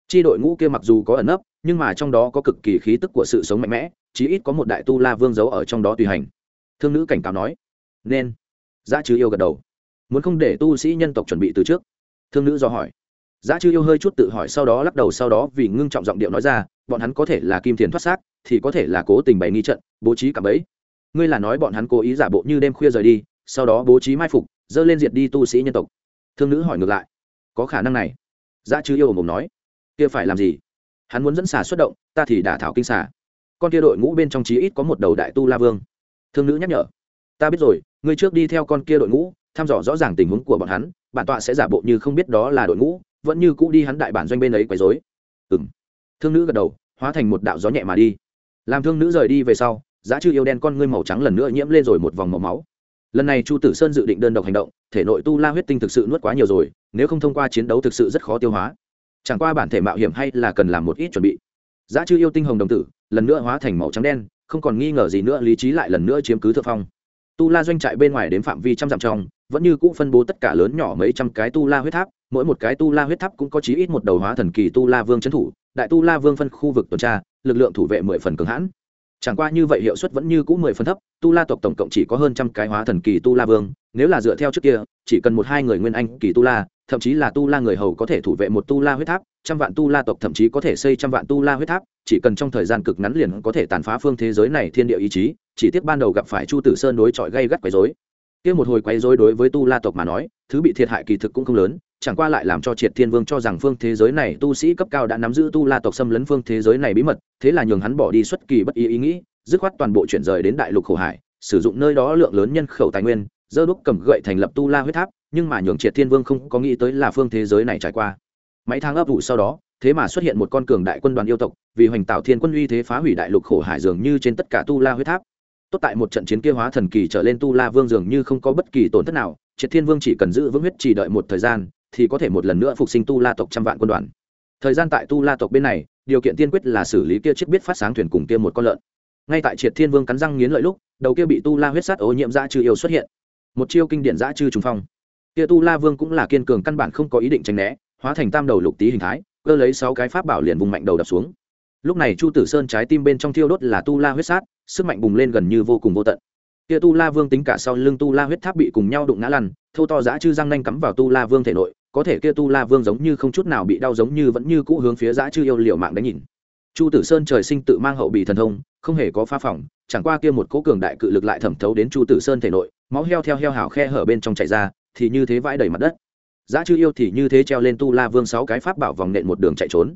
Chi đội ngũ kia mặc dù có ẩn nấp, nhưng mà trong đó có cực kỳ khí tức của sự sống mạnh mẽ, chí ít có một đại tu la vương giấu ở trong đó tùy hành. Thương nữ cảnh cáo nói. Nên. Dã chư yêu gật đầu. Muốn không để tu sĩ nhân tộc chuẩn bị từ trước thương nữ do hỏi. Giá chư yêu hơi chút tự hỏi sau đó lắc đầu sau đó vì ngưng trọng giọng điệu nói ra, bọn hắn có thể là kim thiền thoát xác, thì có thể là cố tình bày nghi trận, bố trí cả bẫy. Ngươi là nói bọn hắn cố ý giả bộ như đêm khuya rời đi, sau đó bố trí mai phục, dơ lên diệt đi tu sĩ nhân tộc. Thương nữ hỏi ngược lại. Có khả năng này. Giá chư yêu mồm nói. Kia phải làm gì? Hắn muốn dẫn xà xuất động, ta thì đả thảo kinh xà. Con kia đội ngũ bên trong chí ít có một đầu đại tu la vương. Thương nữ nhắc nhở. Ta biết rồi, ngươi trước đi theo con kia đội ngũ thăm dò rõ ràng tình huống của bọn hắn, bản tọa sẽ giả bộ như không biết đó là đội ngũ, vẫn như cũ đi hắn đại bản doanh bên ấy quấy rối. Ừng thương nữ gật đầu, hóa thành một đạo gió nhẹ mà đi. Làm thương nữ rời đi về sau, giá chư yêu đen con ngươi màu trắng lần nữa nhiễm lên rồi một vòng màu máu. Lần này chu tử sơn dự định đơn độc hành động, thể nội tu la huyết tinh thực sự nuốt quá nhiều rồi, nếu không thông qua chiến đấu thực sự rất khó tiêu hóa. Chẳng qua bản thể mạo hiểm hay là cần làm một ít chuẩn bị. Giá chư yêu tinh hồng đồng tử, lần nữa hóa thành màu trắng đen, không còn nghi ngờ gì nữa, lý trí lại lần nữa chiếm cứ thượng phong. Tu la doanh trại bên ngoài đến phạm vi trăm dặm trong vẫn như cũ phân bố tất cả lớn nhỏ mấy trăm cái tu la huyết tháp mỗi một cái tu la huyết tháp cũng có chí ít một đầu hóa thần kỳ tu la vương trấn thủ đại tu la vương phân khu vực tuần tra lực lượng thủ vệ mười phần cường hãn chẳng qua như vậy hiệu suất vẫn như cũ mười phần thấp tu la tộc tổng cộng chỉ có hơn trăm cái hóa thần kỳ tu la vương nếu là dựa theo trước kia chỉ cần một hai người nguyên anh kỳ tu la thậm chí là tu la người hầu có thể thủ vệ một tu la huyết tháp trăm vạn tu la tộc thậm chí có thể xây trăm vạn tu la huyết tháp chỉ cần trong thời gian cực ngắn liền có thể tàn phá phương thế giới này thiên địa ý chí chỉ tiếc ban đầu gặp phải chu tử sơn đối chọi gây gắt quấy dối kia một hồi quấy rối đối với tu la tộc mà nói, thứ bị thiệt hại kỳ thực cũng không lớn, chẳng qua lại làm cho triệt thiên vương cho rằng phương thế giới này tu sĩ cấp cao đã nắm giữ tu la tộc xâm lấn phương thế giới này bí mật, thế là nhường hắn bỏ đi xuất kỳ bất ý ý nghĩ, dứt khoát toàn bộ chuyển rời đến đại lục khổ hải, sử dụng nơi đó lượng lớn nhân khẩu tài nguyên, dơ đúc cầm gậy thành lập tu la huyết tháp, nhưng mà nhường triệt thiên vương không có nghĩ tới là phương thế giới này trải qua. Mấy tháng ấp ủ sau đó, thế mà xuất hiện một con cường đại quân đoàn yêu tộc, vì hoành tạo thiên quân uy thế phá hủy đại lục khổ hải dường như trên tất cả tu la huyết tháp tốt tại một trận chiến kia hóa thần kỳ trở lên tu la vương dường như không có bất kỳ tổn thất nào, triệt thiên vương chỉ cần giữ vững huyết chỉ đợi một thời gian, thì có thể một lần nữa phục sinh tu la tộc trăm vạn quân đoàn. Thời gian tại tu la tộc bên này, điều kiện tiên quyết là xử lý kia chiếc biết phát sáng thuyền cùng kia một con lợn. Ngay tại triệt thiên vương cắn răng nghiến lợi lúc, đầu kia bị tu la huyết sát ô nhiễm dã chư yêu xuất hiện. Một chiêu kinh điển dã chư trùng phong. Kia tu la vương cũng là kiên cường căn bản không có ý định tránh né, hóa thành tam đầu lục tý hình thái, cơ lấy sáu cái pháp bảo liền vùng mạnh đầu đập xuống. Lúc này chu tử sơn trái tim bên trong thiêu đốt là tu la huyết sát sức mạnh bùng lên gần như vô cùng vô tận. Kia tu la vương tính cả sau lưng tu la huyết tháp bị cùng nhau đụng ngã lăn thâu to giã chư răng nanh cắm vào tu la vương thể nội, có thể kia tu la vương giống như không chút nào bị đau giống như vẫn như cũ hướng phía giã chư yêu liệu mạng đánh nhìn. Chu tử sơn trời sinh tự mang hậu bị thần thông, không hề có pha phỏng chẳng qua kia một cố cường đại cự lực lại thẩm thấu đến chu tử sơn thể nội, máu heo theo heo hào khe hở bên trong chảy ra, thì như thế vãi đầy mặt đất. Giã chư yêu thì như thế treo lên tu la vương sáu cái pháp bảo vòng nện một đường chạy trốn.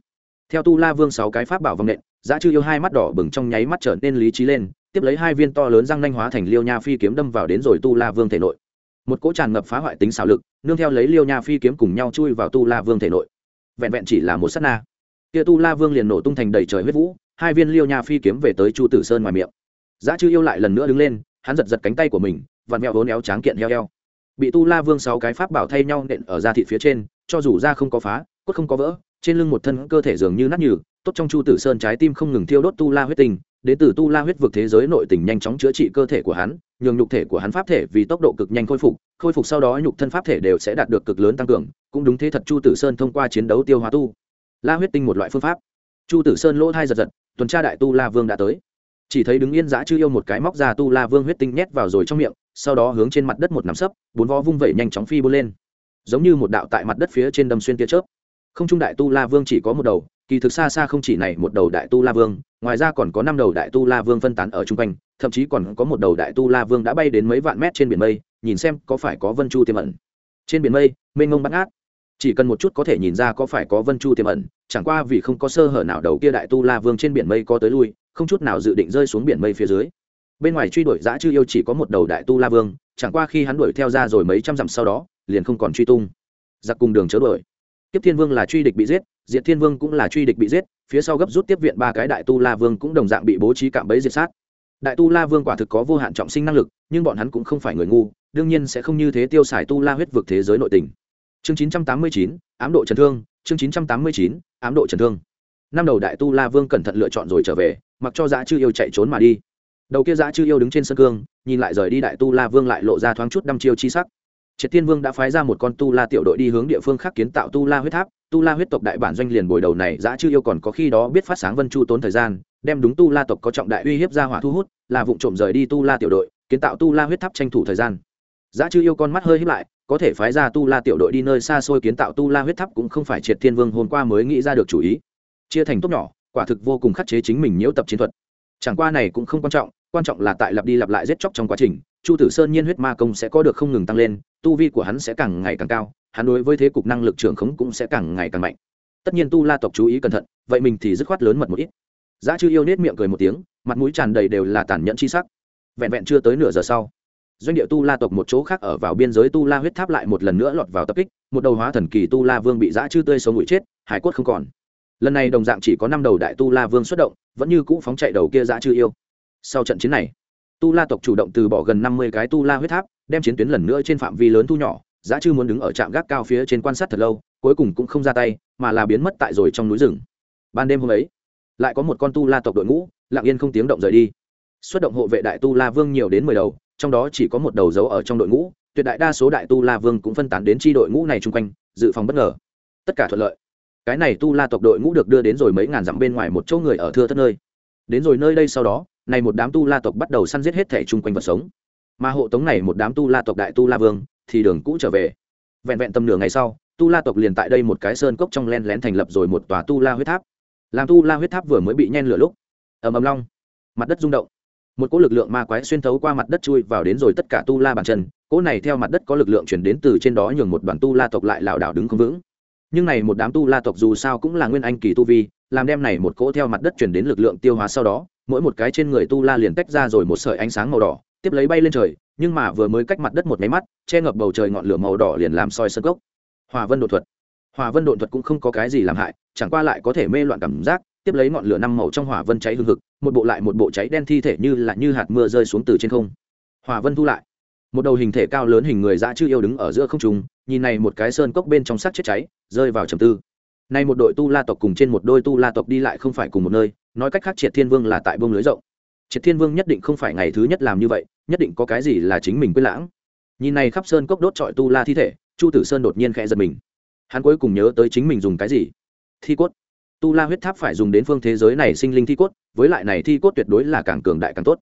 Theo tu la vương sáu cái pháp bảo vòng nện giá chư yêu hai mắt đỏ bừng trong nháy mắt trở nên lý trí lên, tiếp lấy hai viên to lớn răng nanh hóa thành liêu nha phi kiếm đâm vào đến rồi tu la vương thể nội. Một cỗ tràn ngập phá hoại tính xảo lực, nương theo lấy liêu nha phi kiếm cùng nhau chui vào tu la vương thể nội. Vẹn vẹn chỉ là một s á t na. Kia tu la vương liền nổ tung thành đầy trời huyết vũ, hai viên liêu nha phi kiếm về tới chu tử sơn ngoài miệng. Giá chư yêu lại lần nữa đứng lên, hắn giật giật cánh tay của mình, vặn mẹo vốn éo tráng kiện heo heo. Bị tu la vương sáu cái pháp bảo thay nhau nện ở da thịt phía trên, cho dù da không có phá, cốt không có vỡ, trên lưng một thân cơ thể dường như nát nhừ tốt trong chu tử sơn trái tim không ngừng thiêu đốt tu la huyết tình đến từ tu la huyết vực thế giới nội tình nhanh chóng chữa trị cơ thể của hắn, nhường nhục thể của hắn pháp thể vì tốc độ cực nhanh khôi phục khôi phục sau đó nhục thân pháp thể đều sẽ đạt được cực lớn tăng cường, cũng đúng thế thật chu tử sơn thông qua chiến đấu tiêu hóa tu. La huyết tinh một loại phương pháp. Chu tử sơn lỗ thai giật giật, tuần tra đại tu la vương đã tới. Chỉ thấy đứng yên giã chư yêu một cái móc ra tu la vương huyết tinh nhét vào rồi trong miệng, sau đó hướng trên mặt đất một nắm sấp, bốn vó vung vẩy nhanh chóng phi bôn lên. Giống như một đạo tại mặt đất phía trên đâm xuyên tia chớp. Không trung đại tu la vương chỉ có một đầu kỳ thực xa xa không chỉ này một đầu đại tu la vương, ngoài ra còn có năm đầu đại tu la vương phân tán ở chung quanh, thậm chí còn có một đầu đại tu la vương đã bay đến mấy vạn mét trên biển mây, nhìn xem có phải có vân chu tiềm ẩn. Trên biển mây, mênh ngông bắt ngát. Chỉ cần một chút có thể nhìn ra có phải có vân chu tiềm ẩn, chẳng qua vì không có sơ hở nào đầu kia đại tu la vương trên biển mây có tới lui, không chút nào dự định rơi xuống biển mây phía dưới. Bên ngoài truy đuổi giã chư yêu chỉ có một đầu đại tu la vương, chẳng qua khi hắn đuổi theo ra rồi mấy trăm dặm sau đó, liền không còn truy tung. Giặc cùng đường chớ đuổi. Kiếp Thiên Vương là truy địch bị giết, Diệt Thiên Vương cũng là truy địch bị giết, phía sau gấp rút tiếp viện ba cái đại tu La Vương cũng đồng dạng bị bố trí cạm bẫy diệt sát. Đại tu La Vương quả thực có vô hạn trọng sinh năng lực, nhưng bọn hắn cũng không phải người ngu, đương nhiên sẽ không như thế tiêu xài tu la huyết vực thế giới nội tình. Chương 989, ám độ trần thương chương 989, ám độ trần thương. Năm đầu đại tu la vương cẩn thận lựa chọn rồi trở về mặc cho dã chư yêu chạy trốn mà đi. Đầu kia dã chư yêu đứng trên sân cương nhìn lại rời đi đại tu la vương lại lộ ra thoáng chút đăm chiêu chi sắc triệt tiên vương đã phái ra một con tu la tiểu đội đi hướng địa phương khác kiến tạo tu la huyết tháp. Tu la huyết tộc đại bản doanh liền bồi đầu này, dã chư yêu còn có khi đó biết phát sáng vân chu tốn thời gian, đem đúng tu la tộc có trọng đại uy hiếp ra hỏa thu hút, là vụ trộm rời đi tu la tiểu đội, kiến tạo tu la huyết tháp tranh thủ thời gian. Dã chư yêu con mắt hơi hiếp lại, có thể phái ra tu la tiểu đội đi nơi xa xôi kiến tạo tu la huyết tháp cũng không phải triệt thiên vương hôm qua mới nghĩ ra được chủ ý. Chia thành tốt nhỏ, quả thực vô cùng khắc chế chính mình nhiễu tập chiến thuật. Chẳng qua này cũng không quan trọng quan trọng là tại lặp đi lặp lại giết chóc trong quá trình, chu tử sơn nhiên huyết ma công sẽ có được không ngừng tăng lên, tu vi của hắn sẽ càng ngày càng cao, hắn đối với thế cục năng lực trưởng khống cũng sẽ càng ngày càng mạnh. Tất nhiên tu la tộc chú ý cẩn thận, vậy mình thì dứt khoát lớn mật một ít. Giá chư yêu nết miệng cười một tiếng, mặt mũi tràn đầy đều là tàn nhẫn chi sắc. Vẹn vẹn chưa tới nửa giờ sau, doanh địa tu la tộc một chỗ khác ở vào biên giới tu la huyết tháp lại một lần nữa lọt vào tập kích, một đầu hóa thần kỳ tu la vương bị giã chư tươi sống ngụy chết, hải quất không còn. Lần này đồng dạng chỉ có năm đầu đại tu la vương xuất động, vẫn như cũ phóng chạy đầu kia giã chư yêu sau trận chiến này, tu la tộc chủ động từ bỏ gần năm mươi cái tu la huyết tháp, đem chiến tuyến lần nữa trên phạm vi lớn thu nhỏ, giá chư muốn đứng ở trạm gác cao phía trên quan sát thật lâu, cuối cùng cũng không ra tay, mà là biến mất tại rồi trong núi rừng. Ban đêm hôm ấy, lại có một con tu la tộc đội ngũ, lặng yên không tiếng động rời đi. Xuất động hộ vệ đại tu la vương nhiều đến mười đầu, trong đó chỉ có một đầu dấu ở trong đội ngũ, tuyệt đại đa số đại tu la vương cũng phân tán đến tri đội ngũ này chung quanh, dự phòng bất ngờ. Tất cả thuận lợi. Cái này tu la tộc đội ngũ được đưa đến rồi mấy ngàn dặm bên ngoài một chỗ người ở thưa thất nơi. Đến rồi nơi đây sau đó này một đám tu la tộc bắt đầu săn giết hết thể chung quanh vật sống. Mà hộ tống này một đám tu la tộc đại tu la vương thì đường cũ trở về. Vẹn vẹn tầm nửa ngày sau, tu la tộc liền tại đây một cái sơn cốc trong len lén thành lập rồi một tòa tu la huyết tháp. Làm tu la huyết tháp vừa mới bị nhen lửa lúc, ầm ầm long, mặt đất rung động. Một cỗ lực lượng ma quái xuyên thấu qua mặt đất chui vào đến rồi tất cả tu la bàn chân, cỗ này theo mặt đất có lực lượng chuyển đến từ trên đó nhường một đoàn tu la tộc lại lảo đảo đứng không vững. Nhưng này một đám tu la tộc dù sao cũng là nguyên anh kỳ tu vi làm đem này một cỗ theo mặt đất chuyển đến lực lượng tiêu hóa sau đó, mỗi một cái trên người tu la liền tách ra rồi một sợi ánh sáng màu đỏ, tiếp lấy bay lên trời, nhưng mà vừa mới cách mặt đất một máy mắt, che ngập bầu trời ngọn lửa màu đỏ liền làm soi sân gốc. Hòa vân đột thuật. Hòa vân đột thuật cũng không có cái gì làm hại, chẳng qua lại có thể mê loạn cảm giác, tiếp lấy ngọn lửa năm màu trong hỏa vân cháy hương hực, một bộ lại một bộ cháy đen thi thể như là như hạt mưa rơi xuống từ trên không. Hỏa vân thu lại. Một đầu hình thể cao lớn hình người dã chư yêu đứng ở giữa không trung, nhìn này một cái sơn cốc bên trong sắc chết cháy, rơi vào trầm tư nay một đội tu la tộc cùng trên một đôi tu la tộc đi lại không phải cùng một nơi, nói cách khác triệt thiên vương là tại bông lưới rộng. Triệt thiên vương nhất định không phải ngày thứ nhất làm như vậy, nhất định có cái gì là chính mình quyết lãng. Nhìn này khắp sơn cốc đốt trọi tu la thi thể, chu tử sơn đột nhiên khẽ giật mình. Hắn cuối cùng nhớ tới chính mình dùng cái gì? Thi cốt. Tu la huyết tháp phải dùng đến phương thế giới này sinh linh thi cốt, với lại này thi cốt tuyệt đối là càng cường đại càng tốt.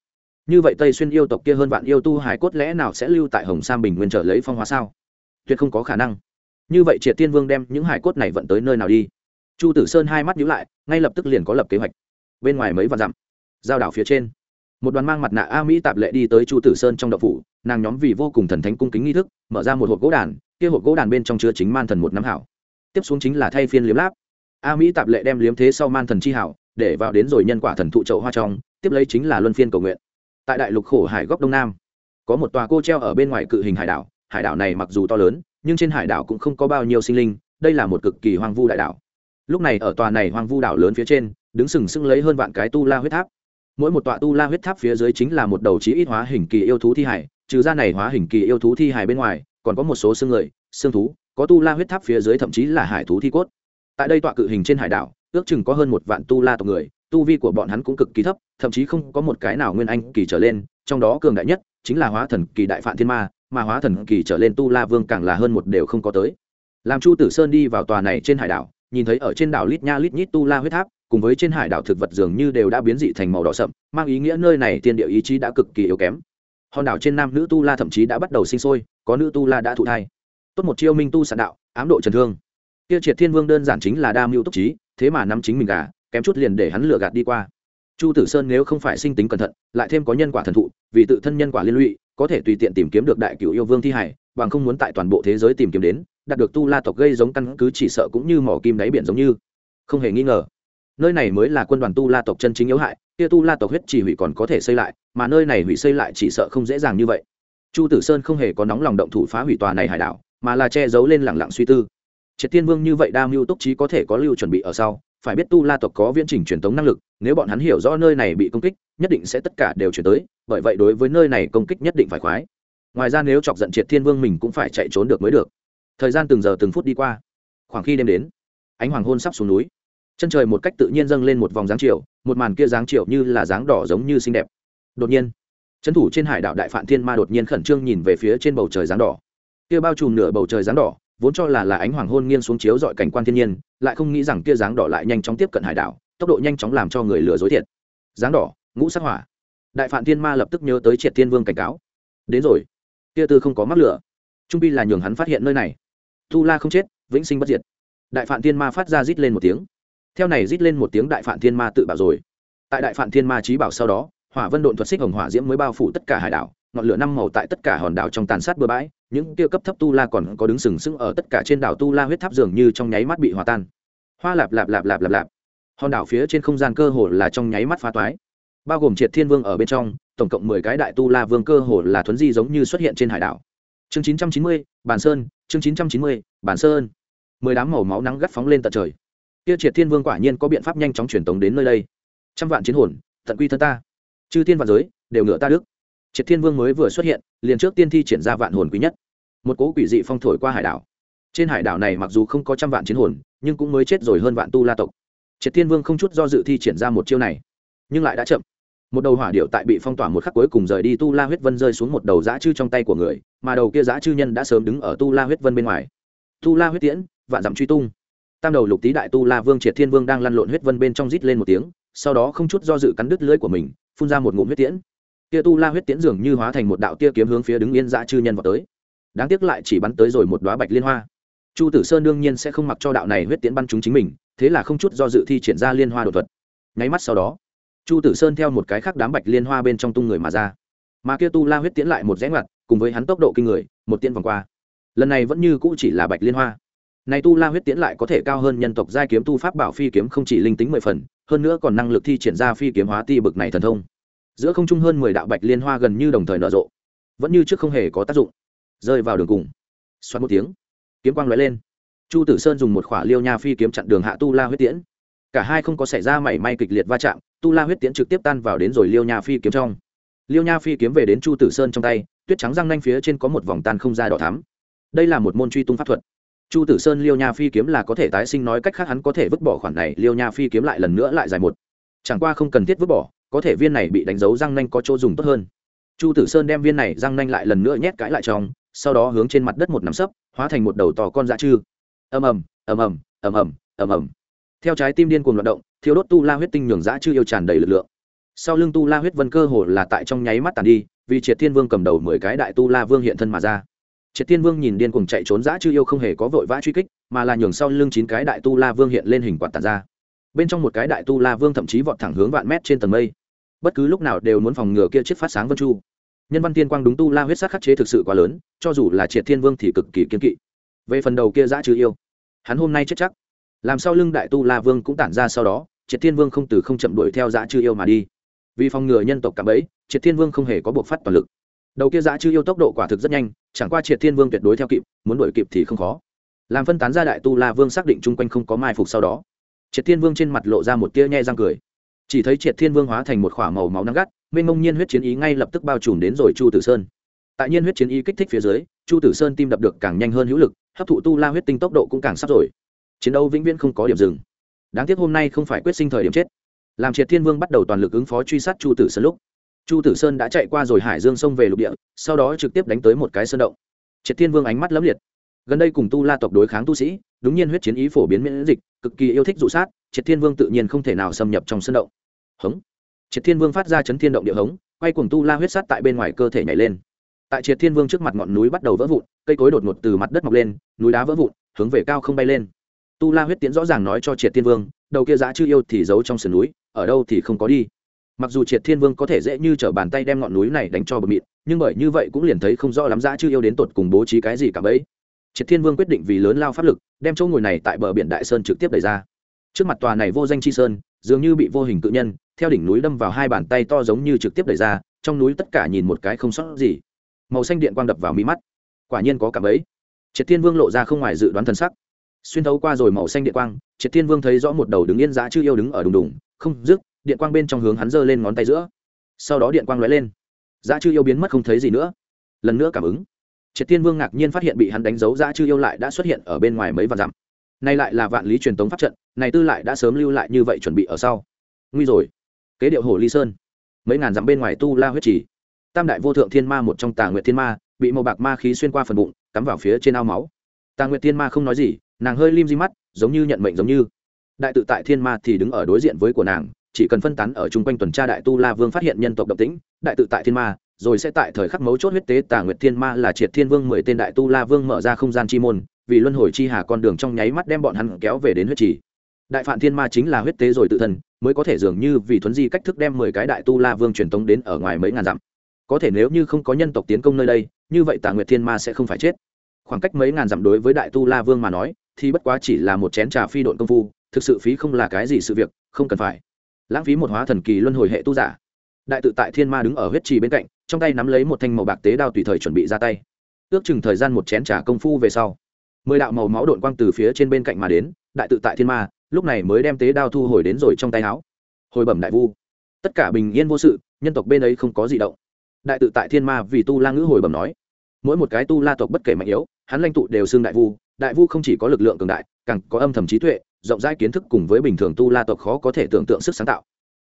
Như vậy tây xuyên yêu tộc kia hơn vạn yêu tu hải cốt lẽ nào sẽ lưu tại hồng sam bình nguyên trở lấy phong hóa sao? Tuyệt không có khả năng như vậy triệt tiên vương đem những hải cốt này vận tới nơi nào đi? Chu tử sơn hai mắt nhíu lại, ngay lập tức liền có lập kế hoạch. Bên ngoài mấy vạn dặm, giao đảo phía trên, một đoàn mang mặt nạ a mỹ tạp lệ đi tới chu tử sơn trong đậu phủ, nàng nhóm vì vô cùng thần thánh cung kính nghi thức, mở ra một hộp gỗ đàn, kia hộp gỗ đàn bên trong chứa chính man thần một nắm hảo. Tiếp xuống chính là thay phiên liếm láp. A mỹ tạp lệ đem liếm thế sau man thần chi hảo, để vào đến rồi nhân quả thần thụ chậu hoa trong, tiếp lấy chính là luân phiên cầu nguyện. Tại đại lục khổ hải góc đông nam, có một tòa cô treo ở bên ngoài cự hình hải đảo hải đảo này mặc dù to lớn nhưng trên hải đảo cũng không có bao nhiêu sinh linh, đây là một cực kỳ hoang vu đại đảo. Lúc này ở tòa này hoang vu đảo lớn phía trên, đứng sừng sững lấy hơn vạn cái tu la huyết tháp. Mỗi một tọa tu la huyết tháp phía dưới chính là một đầu chí ít hóa hình kỳ yêu thú thi hải, trừ ra này hóa hình kỳ yêu thú thi hải bên ngoài, còn có một số xương người, xương thú, có tu la huyết tháp phía dưới thậm chí là hải thú thi cốt. Tại đây tọa cự hình trên hải đảo, ước chừng có hơn một vạn tu la tộc người, tu vi của bọn hắn cũng cực kỳ thấp, thậm chí không có một cái nào nguyên anh kỳ trở lên, trong đó cường đại nhất chính là hóa thần kỳ đại phạn thiên ma mà hóa thần kỳ trở lên tu la vương càng là hơn một đều không có tới. Làm chu tử sơn đi vào tòa này trên hải đảo, nhìn thấy ở trên đảo lít nha lít nhít tu la huyết tháp, cùng với trên hải đảo thực vật dường như đều đã biến dị thành màu đỏ sậm, mang ý nghĩa nơi này tiên địa ý chí đã cực kỳ yếu kém. Hòn đảo trên nam nữ tu la thậm chí đã bắt đầu sinh sôi, có nữ tu la đã thụ thai. Tốt một chiêu minh tu sạn đạo, ám độ trần thương. Kia triệt thiên vương đơn giản chính là đa mưu túc trí, thế mà nắm chính mình gà, kém chút liền để hắn lừa gạt đi qua. Chu tử sơn nếu không phải sinh tính cẩn thận, lại thêm có nhân quả thần thụ, vì tự thân nhân quả liên lụy có thể tùy tiện tìm kiếm được đại cựu yêu vương thi hải bằng không muốn tại toàn bộ thế giới tìm kiếm đến, đạt được tu la tộc gây giống căn cứ chỉ sợ cũng như mỏ kim đáy biển giống như. Không hề nghi ngờ, nơi này mới là quân đoàn tu la tộc chân chính yếu hại, kia tu la tộc huyết chỉ hủy còn có thể xây lại, mà nơi này hủy xây lại chỉ sợ không dễ dàng như vậy. Chu tử sơn không hề có nóng lòng động thủ phá hủy tòa này hải đảo, mà là che giấu lên lẳng lặng suy tư. Triệt tiên vương như vậy đa mưu túc trí có thể có lưu chuẩn bị ở sau, phải biết tu la tộc có viễn trình truyền thống năng lực, nếu bọn hắn hiểu rõ nơi này bị công kích nhất định sẽ tất cả đều chuyển tới, bởi vậy đối với nơi này công kích nhất định phải khoái. Ngoài ra nếu chọc giận triệt thiên vương mình cũng phải chạy trốn được mới được. Thời gian từng giờ từng phút đi qua. Khoảng khi đêm đến, ánh hoàng hôn sắp xuống núi. Chân trời một cách tự nhiên dâng lên một vòng dáng chiều một màn kia dáng chiều như là dáng đỏ giống như xinh đẹp. Đột nhiên, trấn thủ trên hải đảo đại phạn thiên ma đột nhiên khẩn trương nhìn về phía trên bầu trời dáng đỏ. Kia bao trùm nửa bầu trời dáng đỏ, vốn cho là là ánh hoàng hôn nghiêng xuống chiếu dọi cảnh quan thiên nhiên, lại không nghĩ rằng kia dáng đỏ lại nhanh chóng tiếp cận hải đảo, tốc độ nhanh chóng làm cho người lừa dối thiệt. Dáng đỏ ngũ sắc hỏa. Đại phạn thiên ma lập tức nhớ tới triệt thiên vương cảnh cáo. Đến rồi. Kia tư không có mắc lửa. Trung bi là nhường hắn phát hiện nơi này. Tu la không chết, vĩnh sinh bất diệt. Đại phạn thiên ma phát ra rít lên một tiếng. Theo này rít lên một tiếng đại phạn thiên ma tự bảo rồi. Tại đại phạn thiên ma trí bảo sau đó, hỏa vân độn thuật xích hồng hỏa diễm mới bao phủ tất cả hải đảo, ngọn lửa năm màu tại tất cả hòn đảo trong tàn sát bừa bãi, những kia cấp thấp tu la còn có đứng sừng sững ở tất cả trên đảo tu la huyết tháp dường như trong nháy mắt bị hòa tan. Hoa lạp lạp lạp lạp lạp lạp. Hòn đảo phía trên không gian cơ hồ là trong nháy mắt phá toái bao gồm triệt thiên vương ở bên trong, tổng cộng mười cái đại tu la vương cơ hồ là thuấn di giống như xuất hiện trên hải đảo. Chương chín trăm chín mươi, bản sơn, chương chín trăm chín mươi, bản sơn. Mười đám màu máu nắng gắt phóng lên tận trời. Kia triệt thiên vương quả nhiên có biện pháp nhanh chóng truyền tống đến nơi đây. Trăm vạn chiến hồn, tận quy thân ta. Chư thiên vạn giới, đều ngựa ta đức. Triệt thiên vương mới vừa xuất hiện, liền trước tiên thi triển ra vạn hồn quý nhất. Một cố quỷ dị phong thổi qua hải đảo. Trên hải đảo này mặc dù không có trăm vạn chiến hồn, nhưng cũng mới chết rồi hơn vạn tu la tộc. Triệt thiên vương không chút do dự thi triển ra một chiêu này. Nhưng lại đã chậm một đầu hỏa điệu tại bị phong tỏa một khắc cuối cùng rời đi tu la huyết vân rơi xuống một đầu dã chư trong tay của người, mà đầu kia dã chư nhân đã sớm đứng ở tu la huyết vân bên ngoài. Tu la huyết tiễn, vạn dặm truy tung. Tam đầu lục tý đại tu la vương triệt thiên vương đang lăn lộn huyết vân bên trong rít lên một tiếng, sau đó không chút do dự cắn đứt lưỡi của mình, phun ra một ngụm huyết tiễn. Kia tu la huyết tiễn dường như hóa thành một đạo tia kiếm hướng phía đứng yên dã chư nhân vào tới. Đáng tiếc lại chỉ bắn tới rồi một đoá bạch liên hoa. Chu tử sơn đương nhiên sẽ không mặc cho đạo này huyết tiễn bắn chúng chính mình, thế là không chút do dự thi triển ra liên hoa đột thuật. Nháy mắt sau đó chu tử sơn theo một cái khác đám bạch liên hoa bên trong tung người mà ra. Mà kia tu la huyết tiễn lại một rẽ ngoặt, cùng với hắn tốc độ kinh người, một tiễn vòng qua. Lần này vẫn như cũ chỉ là bạch liên hoa. Này tu la huyết tiễn lại có thể cao hơn nhân tộc giai kiếm tu pháp bảo phi kiếm không chỉ linh tính mười phần, hơn nữa còn năng lực thi triển ra phi kiếm hóa ti bực này thần thông. Giữa không trung hơn mười đạo bạch liên hoa gần như đồng thời nở rộ. Vẫn như trước không hề có tác dụng. Rơi vào đường cùng. Xoát một tiếng, kiếm quang lóe lên. Chu tử sơn dùng một khỏa liêu nha phi kiếm chặn đường hạ tu la huyết tiễn cả hai không có xảy ra mảy may kịch liệt va chạm, tu la huyết tiễn trực tiếp tan vào đến rồi liêu nha phi kiếm trong. Liêu nha phi kiếm về đến chu tử sơn trong tay, tuyết trắng răng nanh phía trên có một vòng tan không ra đỏ thắm. Đây là một môn truy tung pháp thuật. Chu tử sơn liêu nha phi kiếm là có thể tái sinh, nói cách khác hắn có thể vứt bỏ khoản này, liêu nha phi kiếm lại lần nữa lại dài một. Chẳng qua không cần thiết vứt bỏ, có thể viên này bị đánh dấu răng nanh có chỗ dùng tốt hơn. Chu tử sơn đem viên này răng nanh lại lần nữa nhét cãi lại trong, sau đó hướng trên mặt đất một nắm sấp, hóa thành một đầu tò con dã chư ầm ầm ầm ầm ầm ầm ầm ầm theo trái tim điên cuồng loạt động thiếu đốt tu la huyết tinh nhường dã chư yêu tràn đầy lực lượng. Sau lưng tu la huyết vân cơ hồ là tại trong nháy mắt tàn đi, vì triệt thiên vương cầm đầu mười cái đại tu la vương hiện thân mà ra. Triệt thiên vương nhìn điên cuồng chạy trốn dã chư yêu không hề có vội vã truy kích, mà là nhường sau lưng chín cái đại tu la vương hiện lên hình quạt tàn ra. Bên trong một cái đại tu la vương thậm chí vọt thẳng hướng vạn mét trên tầng mây. Bất cứ lúc nào đều muốn phòng ngừa kia chiếc phát sáng vân chu. Nhân văn tiên quang đúng tu la huyết sát khắc chế thực sự quá lớn, cho dù là triệt thiên vương thì cực kỳ kiên kỵ. Về phần đầu kia dã chư yêu, hắn hôm nay chết chắc làm sao lưng đại tu la vương cũng tản ra sau đó, triệt thiên vương không từ không chậm đuổi theo dã chư yêu mà đi. Vì phòng ngừa nhân tộc cảm ấy triệt thiên vương không hề có buộc phát toàn lực. Đầu kia dã chư yêu tốc độ quả thực rất nhanh, chẳng qua triệt thiên vương tuyệt đối theo kịp, muốn đuổi kịp thì không khó. Làm phân tán ra đại tu la vương xác định chung quanh không có mai phục sau đó, triệt thiên vương trên mặt lộ ra một tia nhe răng cười. Chỉ thấy triệt thiên vương hóa thành một k h ỏ a màu máu nắng gắt, mênh mông nhiên huyết chiến ý ngay lập tức bao trùm đến rồi chu tử sơn. Tại nhiên huyết chiến ý kích thích phía dưới, chu tử sơn tim đập được càng nhanh hơn hữu lực, hấp thụ tu la huyết tinh tốc độ cũng càng sắp rồi chiến đấu vĩnh viễn không có điểm dừng. Đáng tiếc hôm nay không phải quyết sinh thời điểm chết. Làm triệt thiên vương bắt đầu toàn lực ứng phó truy sát chu tử sơn lúc. Chu tử sơn đã chạy qua rồi hải dương sông về lục địa, sau đó trực tiếp đánh tới một cái sơn động. Triệt thiên vương ánh mắt lấm liệt. Gần đây cùng tu la tộc đối kháng tu sĩ, đúng nhiên huyết chiến ý phổ biến miễn dịch, cực kỳ yêu thích dụ sát, triệt thiên vương tự nhiên không thể nào xâm nhập trong sơn động. Hống. Triệt thiên vương phát ra chấn thiên động địa hống, quay cùng tu la huyết sát tại bên ngoài cơ thể nhảy lên. Tại triệt thiên vương trước mặt ngọn núi bắt đầu vỡ vụn, cây cối đột ngột từ mặt đất mọc lên, núi đá vỡ vụn, hướng về cao không bay lên tu la huyết tiến rõ ràng nói cho triệt thiên vương, đầu kia giã chư yêu thì giấu trong sườn núi, ở đâu thì không có đi. Mặc dù triệt thiên vương có thể dễ như t r ở bàn tay đem ngọn núi này đánh cho bờ mịn nhưng bởi như vậy cũng liền thấy không rõ lắm giã chư yêu đến tột cùng bố trí cái gì cả bấy. Triệt thiên vương quyết định vì lớn lao pháp lực, đem chỗ ngồi này tại bờ biển đại sơn trực tiếp đẩy ra. Trước mặt tòa này vô danh chi sơn, dường như bị vô hình tự nhân, theo đỉnh núi đâm vào hai bàn tay to giống như trực tiếp đẩy ra, trong núi tất cả nhìn một cái không sót gì. Màu xanh điện quang đập vào mi mắt. Quả nhiên có cảm ấy triệt thiên vương lộ ra không ngoài dự đoán thần sắc xuyên thấu qua rồi màu xanh điện quang, triệt thiên vương thấy rõ một đầu đứng yên giá chư yêu đứng ở đùng đùng, không dứt điện quang bên trong hướng hắn giơ lên ngón tay giữa. Sau đó điện quang lóe lên. Giá chư yêu biến mất không thấy gì nữa. Lần nữa cảm ứng. Triệt Thiên vương ngạc nhiên phát hiện bị hắn đánh dấu giá chư yêu lại đã xuất hiện ở bên ngoài mấy vạn dặm. Nay lại là vạn lý truyền tống pháp trận, này tư lại đã sớm lưu lại như vậy chuẩn bị ở sau. Nguy rồi. Kế điệu hồ ly sơn. Mấy ngàn dặm bên ngoài tu la huyết trì. Tam đại vô thượng thiên ma một trong tà nguyệt thiên ma, bị màu bạc ma khí xuyên qua phần bụng, cắm vào phía trên ao máu. Tà nguyệt thiên ma không nói gì nàng hơi lim di mắt, giống như nhận mệnh giống như. Đại tự tại thiên ma thì đứng ở đối diện với của nàng, chỉ cần phân tán ở chung quanh tuần tra đại tu la vương phát hiện nhân tộc độc tĩnh đại tự tại thiên ma, rồi sẽ tại thời khắc mấu chốt huyết tế tà nguyệt thiên ma là triệt thiên vương mười tên đại tu la vương mở ra không gian chi môn, vì luân hồi chi hà con đường trong nháy mắt đem bọn hắn kéo về đến huyết trì. Đại phạm thiên ma chính là huyết tế rồi tự thân, mới có thể dường như vì thuấn di cách thức đem mười cái đại tu la vương truyền tống đến ở ngoài mấy ngàn dặm. Có thể nếu như không có nhân tộc tiến công nơi đây, như vậy tà nguyệt thiên ma sẽ không phải chết. Khoảng cách mấy ngàn dặm đối với đại tu la vương mà nói thì bất quá chỉ là một chén trà phi độn công phu, thực sự phí không là cái gì sự việc, không cần phải. Lãng phí một hóa thần kỳ luân hồi hệ tu giả. Đại tự tại thiên ma đứng ở huyết trì bên cạnh, trong tay nắm lấy một thanh màu bạc tế đao tùy thời chuẩn bị ra tay. Ước chừng thời gian một chén trà công phu về sau, mười đạo màu máu đột quang từ phía trên bên cạnh mà đến, đại tự tại thiên ma, lúc này mới đem tế đao thu hồi đến rồi trong tay áo. Hồi bẩm đại vu, tất cả bình yên vô sự, nhân tộc bên ấy không có gì động. Đại tự tại thiên ma vì tu la ngữ hồi bẩm nói, mỗi một cái tu la tộc bất kể mạnh yếu, hắn lãnh tụ đều xưng đại vu đại vu không chỉ có lực lượng cường đại, càng có âm thầm trí tuệ, rộng rãi kiến thức cùng với bình thường tu la tộc khó có thể tưởng tượng sức sáng tạo.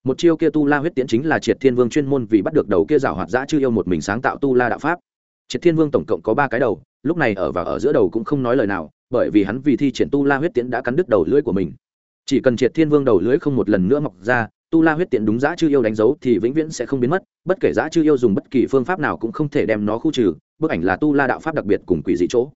Một chiêu kia tu la huyết tiễn chính là triệt thiên vương chuyên môn vì bắt được đầu kia rào hoạt giã chư yêu một mình sáng tạo tu la đạo pháp. Triệt thiên vương tổng cộng có ba cái đầu, lúc này ở và ở giữa đầu cũng không nói lời nào, bởi vì hắn vì thi triển tu la huyết tiễn đã cắn đứt đầu lưỡi của mình. Chỉ cần triệt thiên vương đầu lưỡi không một lần nữa mọc ra, tu la huyết tiễn đúng giã chư yêu đánh dấu thì vĩnh viễn sẽ không biến mất, bất kể giã chư yêu dùng bất kỳ phương pháp nào cũng không thể đem nó khu trừ, bức ảnh là tu la đạo pháp đặc biệt cùng quỷ dị chỗ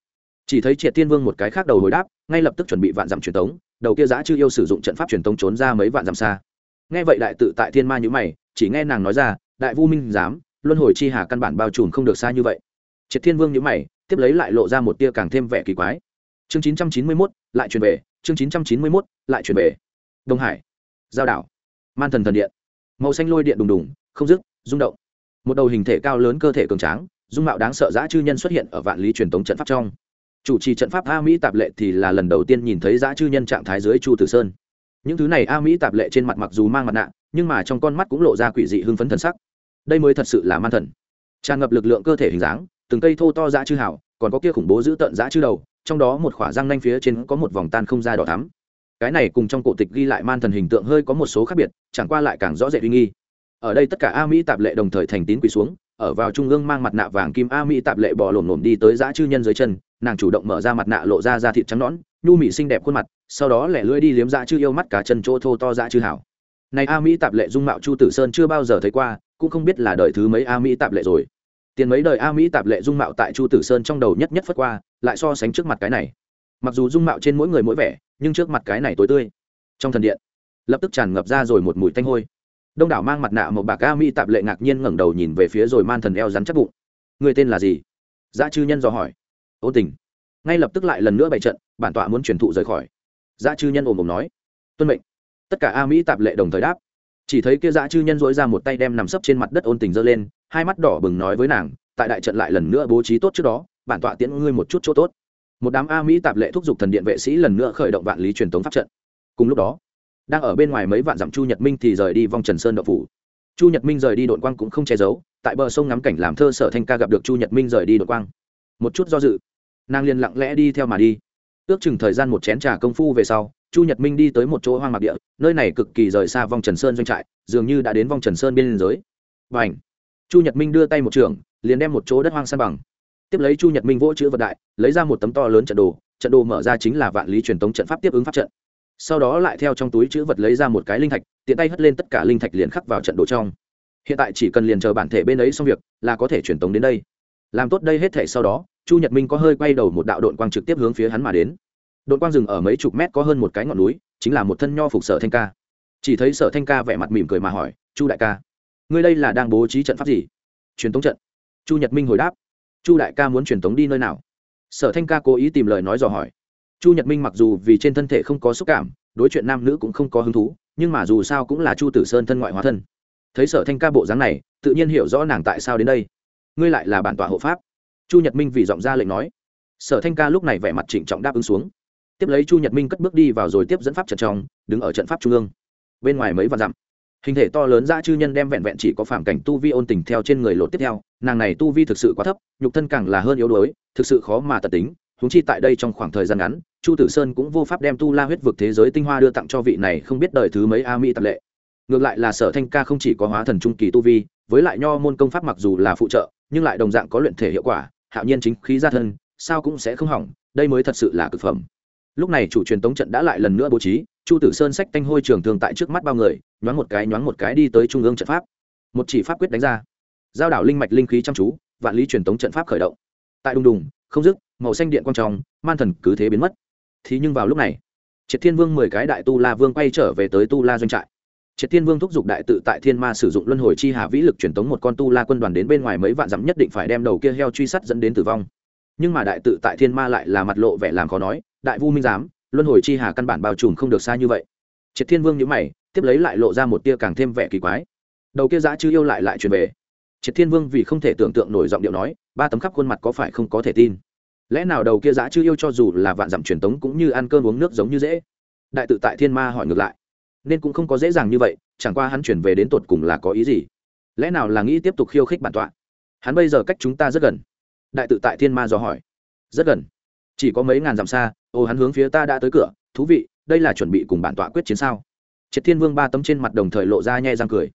chỉ thấy triệt thiên vương một cái khác đầu hồi đáp, ngay lập tức chuẩn bị vạn dặm truyền tống, đầu kia dã chư yêu sử dụng trận pháp truyền tống trốn ra mấy vạn dặm xa. Nghe vậy đại tự tại thiên ma nhữ mày, chỉ nghe nàng nói ra, đại vu minh dám, luân hồi chi hà căn bản bao trùm không được xa như vậy. Triệt thiên vương nhữ mày, tiếp lấy lại lộ ra một tia càng thêm vẻ kỳ quái. Chương chín trăm chín mươi mốt, lại truyền về, chương chín trăm chín mươi mốt, lại truyền về. Đông hải, giao đảo, man thần thần điện. Màu xanh lôi điện đùng đùng, không dứt, rung động. Một đầu hình thể cao lớn cơ thể cường tráng, dung mạo đáng sợ dã chư nhân xuất hiện ở vạn lý truyền tống trận pháp trong chủ trì trận pháp a mỹ tạp lệ thì là lần đầu tiên nhìn thấy dã chư nhân trạng thái dưới chu tử sơn. Những thứ này a mỹ tạp lệ trên mặt mặc dù mang mặt nạ, nhưng mà trong con mắt cũng lộ ra quỷ dị hưng phấn thần sắc. Đây mới thật sự là man thần. Tràn ngập lực lượng cơ thể hình dáng, từng cây thô to dã chư hảo còn có kia khủng bố giữ tận dã chư đầu, trong đó một khỏa răng nanh phía trên có một vòng tan không ra đỏ thắm. Cái này cùng trong cổ tịch ghi lại man thần hình tượng hơi có một số khác biệt, chẳng qua lại càng rõ rệt uy nghi. Ở đây tất cả a mỹ tạp lệ đồng thời thành tín quỳ xuống, ở vào trung ương mang mặt nạ vàng kim a mỹ tạp lệ bò lổm lổm đi tới dã chư nhân dưới chân nàng chủ động mở ra mặt nạ lộ ra da thịt trắng nõn, nhu mỹ xinh đẹp khuôn mặt, sau đó lẻ lưỡi đi liếm dã chư yêu mắt cả chân chỗ thô to dã chư hảo. Này a mỹ tạp lệ dung mạo chu tử sơn chưa bao giờ thấy qua, cũng không biết là đời thứ mấy a mỹ tạp lệ rồi. Tiền mấy đời a mỹ tạp lệ dung mạo tại chu tử sơn trong đầu nhất nhất phất qua, lại so sánh trước mặt cái này. Mặc dù dung mạo trên mỗi người mỗi vẻ, nhưng trước mặt cái này tối tươi. Trong thần điện, lập tức tràn ngập ra rồi một mùi tanh hôi. Đông đảo mang mặt nạ một bà ca mỹ tạp lệ ngạc nhiên ngẩng đầu nhìn về phía rồi man thần eo rắn chắc bụng. Người tên là gì? Dã chư nhân dò hỏi ô tình. Ngay lập tức lại lần nữa bày trận, bản tọa muốn truyền thụ rời khỏi. Dã chư nhân ồm ồm nói, tuân mệnh. Tất cả a mỹ tạp lệ đồng thời đáp. Chỉ thấy kia dã chư nhân dỗi ra một tay đem nằm sấp trên mặt đất ôn tình giơ lên, hai mắt đỏ bừng nói với nàng, tại đại trận lại lần nữa bố trí tốt trước đó, bản tọa tiễn ngươi một chút chỗ tốt. Một đám a mỹ tạp lệ thúc giục thần điện vệ sĩ lần nữa khởi động vạn lý truyền tống pháp trận. Cùng lúc đó, đang ở bên ngoài mấy vạn dặm chu nhật minh thì rời đi vòng trần sơn đậu phủ. Chu nhật minh rời đi đội quang cũng không che giấu, tại bờ sông ngắm cảnh làm thơ sở thanh ca gặp được chu nhật minh rời đi đội quang. Một chút do dự nàng liền lặng lẽ đi theo mà đi. Ước chừng thời gian một chén trà công phu về sau, chu nhật minh đi tới một chỗ hoang mạc địa, nơi này cực kỳ rời xa vòng trần sơn doanh trại, dường như đã đến vòng trần sơn biên giới. Và ảnh chu nhật minh đưa tay một trường, liền đem một chỗ đất hoang san bằng. Tiếp lấy chu nhật minh vỗ chữ vật đại, lấy ra một tấm to lớn trận đồ trận đồ mở ra chính là vạn lý truyền tống trận pháp tiếp ứng pháp trận. Sau đó lại theo trong túi chữ vật lấy ra một cái linh thạch, tiện tay hất lên tất cả linh thạch liền khắc vào trận đồ trong. Hiện tại chỉ cần liền chờ bản thể bên ấy xong việc, là có thể truyền tống đến đây. Làm tốt đây hết thể sau đó chu nhật minh có hơi quay đầu một đạo đội quang trực tiếp hướng phía hắn mà đến. Đội quang rừng ở mấy chục mét có hơn một cái ngọn núi, chính là một thân nho phục sở thanh ca. Chỉ thấy sở thanh ca vẻ mặt mỉm cười mà hỏi, chu đại ca, ngươi đây là đang bố trí trận pháp gì? Truyền tống trận. Chu nhật minh hồi đáp, chu đại ca muốn truyền tống đi nơi nào? Sở thanh ca cố ý tìm lời nói dò hỏi. Chu nhật minh mặc dù vì trên thân thể không có xúc cảm, đối chuyện nam nữ cũng không có hứng thú, nhưng mà dù sao cũng là chu tử sơn thân ngoại hóa thân. Thấy sở thanh ca bộ dáng này, tự nhiên hiểu rõ nàng tại sao đến đây. Ngươi lại là bản tọa hộ pháp chu nhật minh vì giọng ra lệnh nói. Sở thanh ca lúc này vẻ mặt trịnh trọng đáp ứng xuống. Tiếp lấy chu nhật minh cất bước đi vào rồi tiếp dẫn pháp trận trong, đứng ở trận pháp trung ương. Bên ngoài mấy vạn dặm, hình thể to lớn dã chư nhân đem vẹn vẹn chỉ có phản cảnh tu vi ôn tình theo trên người lột tiếp theo, nàng này tu vi thực sự quá thấp, nhục thân càng là hơn yếu đuối, thực sự khó mà tật tính húng chi tại đây trong khoảng thời gian ngắn, chu tử sơn cũng vô pháp đem tu la huyết vực thế giới tinh hoa đưa tặng cho vị này không biết đời thứ mấy a mỹ tập lệ. Ngược lại là sở thanh ca không chỉ có hóa thần trung kỳ tu vi, với lại nho môn công pháp mặc dù là phụ trợ, nhưng lại đồng dạng có luyện thể hiệu quả hạo nhiên chính khí ra thân, sao cũng sẽ không hỏng, đây mới thật sự là cực phẩm. Lúc này chủ truyền tống trận đã lại lần nữa bố trí, chu tử sơn sách tanh hôi trường thường tại trước mắt bao người, nhoáng một cái, nhoáng một cái đi tới trung ương trận pháp. Một chỉ pháp quyết đánh ra. Giao đảo linh mạch linh khí chăm chú, vạn lý truyền tống trận pháp khởi động. Tại đùng đùng, không dứt, màu xanh điện quang tròng man thần cứ thế biến mất. Thì nhưng vào lúc này, triệt thiên vương mười cái đại tu la vương quay trở về tới tu la doanh trại triệt thiên vương thúc giục đại tự tại thiên ma sử dụng luân hồi chi hà vĩ lực truyền tống một con tu la quân đoàn đến bên ngoài mấy vạn dặm nhất định phải đem đầu kia heo truy sát dẫn đến tử vong. Nhưng mà đại tự tại thiên ma lại là mặt lộ vẻ làm khó nói, đại vu minh giám, luân hồi chi hà căn bản bao trùm không được xa như vậy. Triệt thiên vương nhữ mày, tiếp lấy lại lộ ra một tia càng thêm vẻ kỳ quái. Đầu kia giã chư yêu lại lại truyền về. Triệt thiên vương vì không thể tưởng tượng nổi giọng điệu nói, ba tấm khắp khuôn mặt có phải không có thể tin? Lẽ nào đầu kia giã chư yêu cho dù là vạn dặm truyền tống cũng như ăn cơm uống nước giống như dễ? Đại tự tại thiên ma hỏi ngược lại nên cũng không có dễ dàng như vậy, chẳng qua hắn chuyển về đến tột cùng là có ý gì? Lẽ nào là nghĩ tiếp tục khiêu khích bản tọa? Hắn bây giờ cách chúng ta rất gần. Đại tự tại thiên ma dò hỏi. Rất gần. Chỉ có mấy ngàn dặm xa, ô, hắn hướng phía ta đã tới cửa. Thú vị, đây là chuẩn bị cùng bản tọa quyết chiến sao? Triệt thiên vương ba tấm trên mặt đồng thời lộ ra nhẹ răng cười.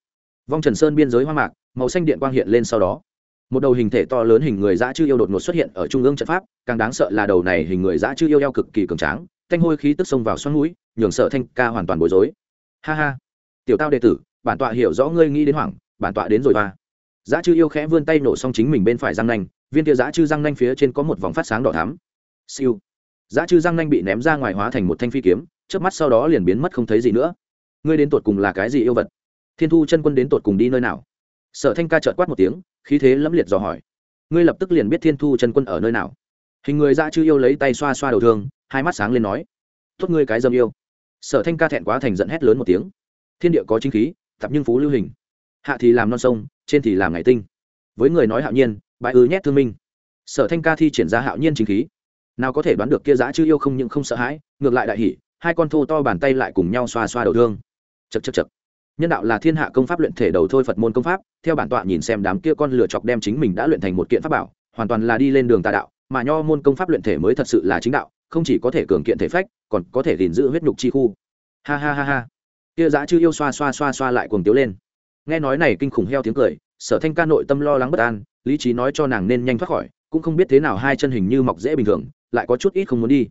Vong trần sơn biên giới hoa mạc, màu xanh điện quang hiện lên sau đó. Một đầu hình thể to lớn hình người dã chư yêu đột ngột xuất hiện ở trung ương trận pháp, càng đáng sợ là đầu này hình người dã chư yêu eo cực kỳ cường tráng, thanh hôi khí tức xông vào xoắn mũi nhường sợ thanh ca hoàn toàn bối rối ha ha. Tiểu tao đệ tử, bản tọa hiểu rõ ngươi nghĩ đến hoảng, bản tọa đến rồi ba Giá chư yêu khẽ vươn tay nổ xong chính mình bên phải răng nanh, viên kia giá chư răng nanh phía trên có một vòng phát sáng đỏ thắm. Siêu. Giá chư răng nanh bị ném ra ngoài hóa thành một thanh phi kiếm trước mắt sau đó liền biến mất không thấy gì nữa. Ngươi đến tột cùng là cái gì yêu vật? Thiên thu chân quân đến tột cùng đi nơi nào? Sở thanh ca trợt quát một tiếng, khí thế lẫm liệt dò hỏi. Ngươi lập tức liền biết thiên thu chân quân ở nơi nào. Hình người dã chư yêu lấy tay xoa xoa đầu thương, hai mắt sáng lên nói. Tốt ngươi cái dâm yêu sở thanh ca thẹn quá thành giận hét lớn một tiếng. Thiên địa có chính khí, tập nhưng phú lưu hình. Hạ thì làm non sông, trên thì làm ngày tinh. Với người nói hạo nhiên bại ư nhét thương minh. Sở thanh ca thi triển ra hạo nhiên chính khí. Nào có thể đoán được kia giã chưa yêu không những không sợ hãi, ngược lại đại hỉ, hai con thô to bàn tay lại cùng nhau xoa xoa đầu thương. Chật chật chật nhân đạo là thiên hạ công pháp luyện thể đầu thôi phật môn công pháp, theo bản tọa nhìn xem đám kia con lửa chọc đem chính mình đã luyện thành một kiện pháp bảo, hoàn toàn là đi lên đường tà đạo, mà nho môn công pháp luyện thể mới thật sự là chính đạo không chỉ có thể cường kiện thể phách, còn có thể gìn giữ huyết nhục chi khu. Ha ha ha ha. Kia dã chư yêu xoa xoa xoa xoa lại cuồng tiếu lên. Nghe nói này kinh khủng heo tiếng cười, sở thanh ca nội tâm lo lắng bất an, lý trí nói cho nàng nên nhanh thoát khỏi, cũng không biết thế nào hai chân hình như mọc dễ bình thường, lại có chút ít không muốn đi.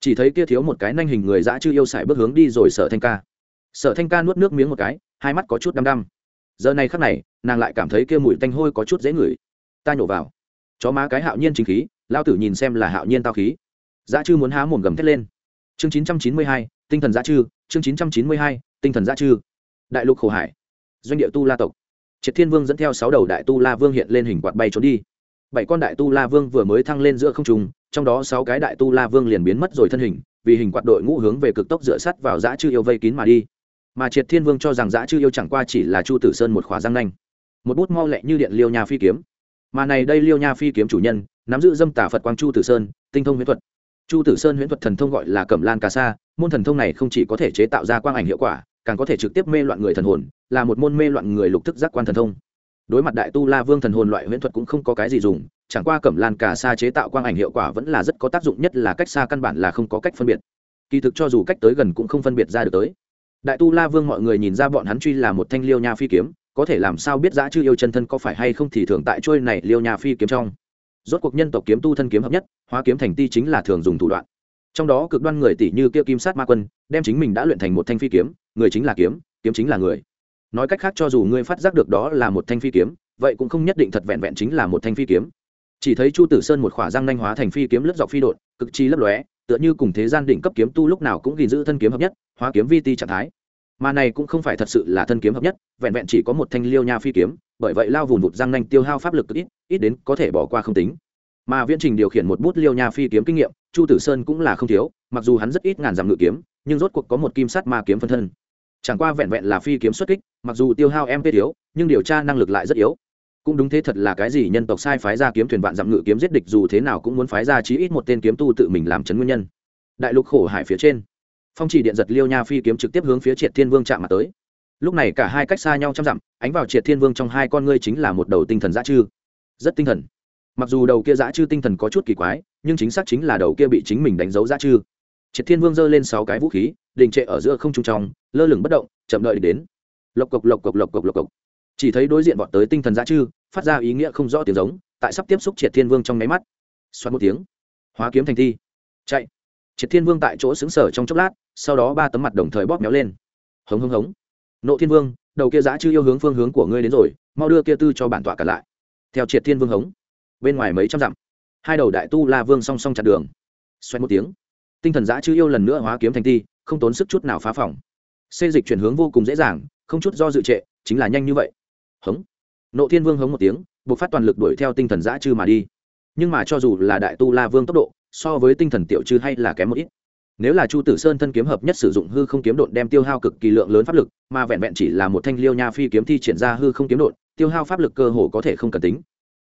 Chỉ thấy kia thiếu một cái nanh hình người dã chư yêu xài bước hướng đi rồi sở thanh ca. Sở thanh ca nuốt nước miếng một cái, hai mắt có chút đăm đăm. Giờ này khắc này, nàng lại cảm thấy kia mùi tanh hôi có chút dễ ngửi. Ta nhổ vào. Chó má cái hạo nhiên chính khí lao tử nhìn xem là hạo nhiên tao khí dã chư muốn há mồm gầm thét lên. Chương chín trăm chín mươi hai, tinh thần dã chư. Chương chín trăm chín mươi hai, tinh thần dã chư. Đại lục khổ hải. Doanh địa tu la tộc. Triệt thiên vương dẫn theo sáu đầu đại tu la vương hiện lên hình quạt bay trốn đi. Bảy con đại tu la vương vừa mới thăng lên giữa không trung, trong đó sáu cái đại tu la vương liền biến mất rồi thân hình, vì hình quạt đội ngũ hướng về cực tốc dựa sắt vào dã chư yêu vây kín mà đi. Mà triệt thiên vương cho rằng dã chư yêu chẳng qua chỉ là chu tử sơn một khóa răng nanh. Một bút mau lẹ như điện liêu nha phi kiếm. Mà này đây liêu nha phi kiếm chủ nhân, nắm giữ dâm tả phật quang chu tử sơn, tinh thông huyễn thuật chu tử sơn huyễn thuật thần thông gọi là cẩm lan cà sa, môn thần thông này không chỉ có thể chế tạo ra quang ảnh hiệu quả, càng có thể trực tiếp mê loạn người thần hồn, là một môn mê loạn người lục thức giác quan thần thông. Đối mặt đại tu la vương thần hồn loại huyễn thuật cũng không có cái gì dùng, chẳng qua cẩm lan cả Sa chế tạo quang ảnh hiệu quả vẫn là rất có tác dụng, nhất là cách xa căn bản là không có cách phân biệt. Kỳ thực cho dù cách tới gần cũng không phân biệt ra được tới. Đại tu la vương mọi người nhìn ra bọn hắn truy là một thanh liêu nha phi kiếm, có thể làm sao biết giã chư yêu chân thân có phải hay không thì thường tại trôi này liêu nha phi kiếm trong rốt cuộc nhân tộc kiếm tu thân kiếm hợp nhất, hóa kiếm thành ti chính là thường dùng thủ đoạn. Trong đó cực đoan người tỷ như kia kim sát ma quân, đem chính mình đã luyện thành một thanh phi kiếm, người chính là kiếm kiếm chính là người. Nói cách khác cho dù ngươi phát giác được đó là một thanh phi kiếm, vậy cũng không nhất định thật vẹn vẹn chính là một thanh phi kiếm. Chỉ thấy chu tử sơn một khỏa răng nanh hóa thành phi kiếm lướt dọc phi đột cực chi lấp lóe, tựa như cùng thế gian đỉnh cấp kiếm tu lúc nào cũng gìn giữ thân kiếm hợp nhất, hóa kiếm vi ti trạng thái mà này cũng không phải thật sự là thân kiếm hợp nhất, vẹn vẹn chỉ có một thanh liêu nha phi kiếm, bởi vậy lao vùn vụt răng nanh tiêu hao pháp lực cực ít ít đến có thể bỏ qua không tính. Mà viễn trình điều khiển một bút liêu nha phi kiếm kinh nghiệm, chu tử sơn cũng là không thiếu, mặc dù hắn rất ít ngàn dặm ngự kiếm, nhưng rốt cuộc có một kim sắt ma kiếm phân thân. Chẳng qua vẹn vẹn là phi kiếm xuất kích, mặc dù tiêu hao mp thiếu, nhưng điều tra năng lực lại rất yếu. Cũng đúng thế thật là cái gì nhân tộc sai phái ra kiếm thuyền vạn dặm ngự kiếm giết địch dù thế nào cũng muốn phái ra chí ít một tên kiếm tu tự mình làm chấn nguyên nhân. Đại lục khổ hải phía trên phong chỉ điện giật liêu nha phi kiếm trực tiếp hướng phía triệt thiên vương chạm mặt tới lúc này cả hai cách xa nhau trăm dặm ánh vào triệt thiên vương trong hai con ngươi chính là một đầu tinh thần dã chư rất tinh thần mặc dù đầu kia dã chư tinh thần có chút kỳ quái nhưng chính xác chính là đầu kia bị chính mình đánh dấu dã chư triệt thiên vương giơ lên sáu cái vũ khí đình trệ ở giữa không trung trong lơ lửng bất động chậm đợi đến lộc cộc lộc cộc lộc cộc lộc cộc chỉ thấy đối diện vọt tới tinh thần dã chư phát ra ý nghĩa không rõ tiếng giống tại sắp tiếp xúc triệt thiên vương trong nháy mắt xoắn một tiếng hóa kiếm thành thi chạy triệt thiên vương tại chỗ xứng sở trong chốc lát sau đó ba tấm mặt đồng thời bóp méo lên. Hống hống hống. Nộ thiên vương, đầu kia giã chư yêu hướng phương hướng của ngươi đến rồi, mau đưa kia tư cho bản tọa cả lại. Theo triệt thiên vương hống. Bên ngoài mấy trăm dặm, hai đầu đại tu la vương song song chặn đường. Xoay một tiếng, tinh thần giã chư yêu lần nữa hóa kiếm thành ti không tốn sức chút nào phá phòng. Xê dịch chuyển hướng vô cùng dễ dàng, không chút do dự trệ, chính là nhanh như vậy. Hống. Nộ thiên vương hống một tiếng buộc phát toàn lực đuổi theo tinh thần giã chư mà đi. Nhưng mà cho dù là đại tu la vương tốc độ, so với tinh thần tiểu chư hay là kém một ít nếu là chu tử sơn thân kiếm hợp nhất sử dụng hư không kiếm đột đem tiêu hao cực kỳ lượng lớn pháp lực, mà vẹn vẹn chỉ là một thanh liêu nha phi kiếm thi triển ra hư không kiếm đột tiêu hao pháp lực cơ hồ có thể không cần tính.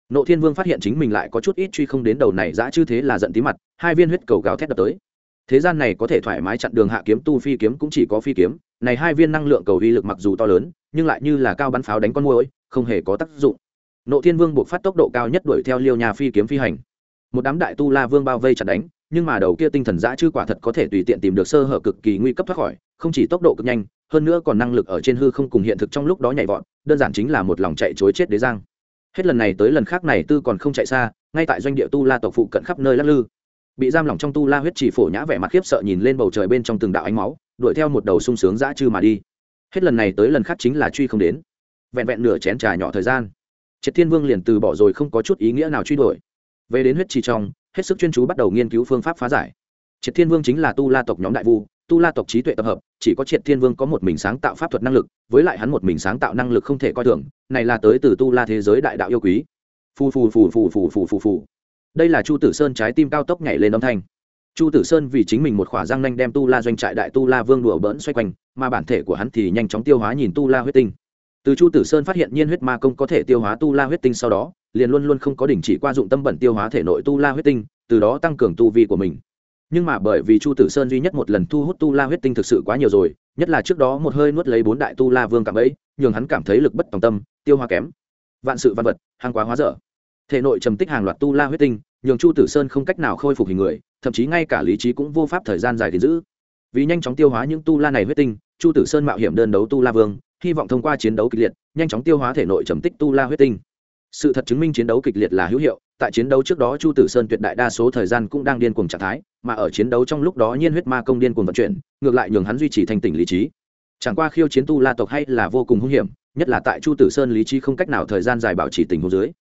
Nộ thiên vương phát hiện chính mình lại có chút ít truy không đến đầu này dã chư thế là giận tí mặt, hai viên huyết cầu gào thét đập tới. Thế gian này có thể thoải mái chặn đường hạ kiếm tu phi kiếm cũng chỉ có phi kiếm, này hai viên năng lượng cầu uy lực mặc dù to lớn, nhưng lại như là cao bắn pháo đánh con môi không hề có tác dụng. Nộ thiên vương buộc phát tốc độ cao nhất đuổi theo liêu nhà phi kiếm phi hành. Một đám đại tu la vương bao vây chặt đánh nhưng mà đầu kia tinh thần dã chư quả thật có thể tùy tiện tìm được sơ hở cực kỳ nguy cấp thoát khỏi, không chỉ tốc độ cực nhanh, hơn nữa còn năng lực ở trên hư không cùng hiện thực trong lúc đó nhảy vọt, đơn giản chính là một lòng chạy chối chết đế giang. Hết lần này tới lần khác này tư còn không chạy xa, ngay tại doanh địa tu la tộc phụ cận khắp nơi lắc lư. Bị giam lỏng trong tu la huyết chỉ phổ nhã vẻ mặt khiếp sợ nhìn lên bầu trời bên trong từng đạo ánh máu, đuổi theo một đầu sung sướng dã chư mà đi. Hết lần này tới lần khác chính là truy không đến. Vẹn vẹn nửa chén trà nhỏ thời gian, triệt thiên vương liền từ bỏ rồi không có chút ý nghĩa nào truy đuổi. Về đến huyết trì trong hết sức chuyên chú bắt đầu nghiên cứu phương pháp phá giải. Triệt thiên vương chính là tu la tộc nhóm đại vu, tu la tộc trí tuệ tập hợp, chỉ có triệt thiên vương có một mình sáng tạo pháp thuật năng lực, với lại hắn một mình sáng tạo năng lực không thể coi thường, này là tới từ tu la thế giới đại đạo yêu quý. Phù phù phù phù phù phù phù phù. Đây là chu tử sơn trái tim cao tốc nhảy lên âm thanh. Chu tử sơn vì chính mình một khỏa răng nanh đem tu la doanh trại đại tu la vương đùa bỡn xoay quanh, mà bản thể của hắn thì nhanh chóng tiêu hóa nhìn tu la huyết tinh. Từ chu tử sơn phát hiện nhiên huyết ma công có thể tiêu hóa tu la huyết tinh sau đó liền luôn luôn không có đình chỉ qua dụng tâm bẩn tiêu hóa thể nội tu la huyết tinh, từ đó tăng cường tu vi của mình. Nhưng mà bởi vì chu tử sơn duy nhất một lần thu hút tu la huyết tinh thực sự quá nhiều rồi, nhất là trước đó một hơi nuốt lấy bốn đại tu la vương cảm ấy, nhường hắn cảm thấy lực bất tòng tâm, tiêu hóa kém. Vạn sự văn vật, hàng quá hóa dở. Thể nội trầm tích hàng loạt tu la huyết tinh, nhường chu tử sơn không cách nào khôi phục hình người, thậm chí ngay cả lý trí cũng vô pháp thời gian dài gìn giữ. Vì nhanh chóng tiêu hóa những tu la này huyết tinh, chu tử sơn mạo hiểm đơn đấu tu la vương, hy vọng thông qua chiến đấu kịch liệt, nhanh chóng tiêu hóa thể nội trầm tích tu la huyết tinh sự thật chứng minh chiến đấu kịch liệt là hữu hiệu, tại chiến đấu trước đó chu tử sơn tuyệt đại đa số thời gian cũng đang điên cuồng trạng thái, mà ở chiến đấu trong lúc đó nhiên huyết ma công điên cuồng vận chuyển, ngược lại nhường hắn duy trì thành tỉnh lý trí. Chẳng qua khiêu chiến tu la tộc hay là vô cùng hung hiểm, nhất là tại chu tử sơn lý trí không cách nào thời gian dài bảo trì tình huống dưới.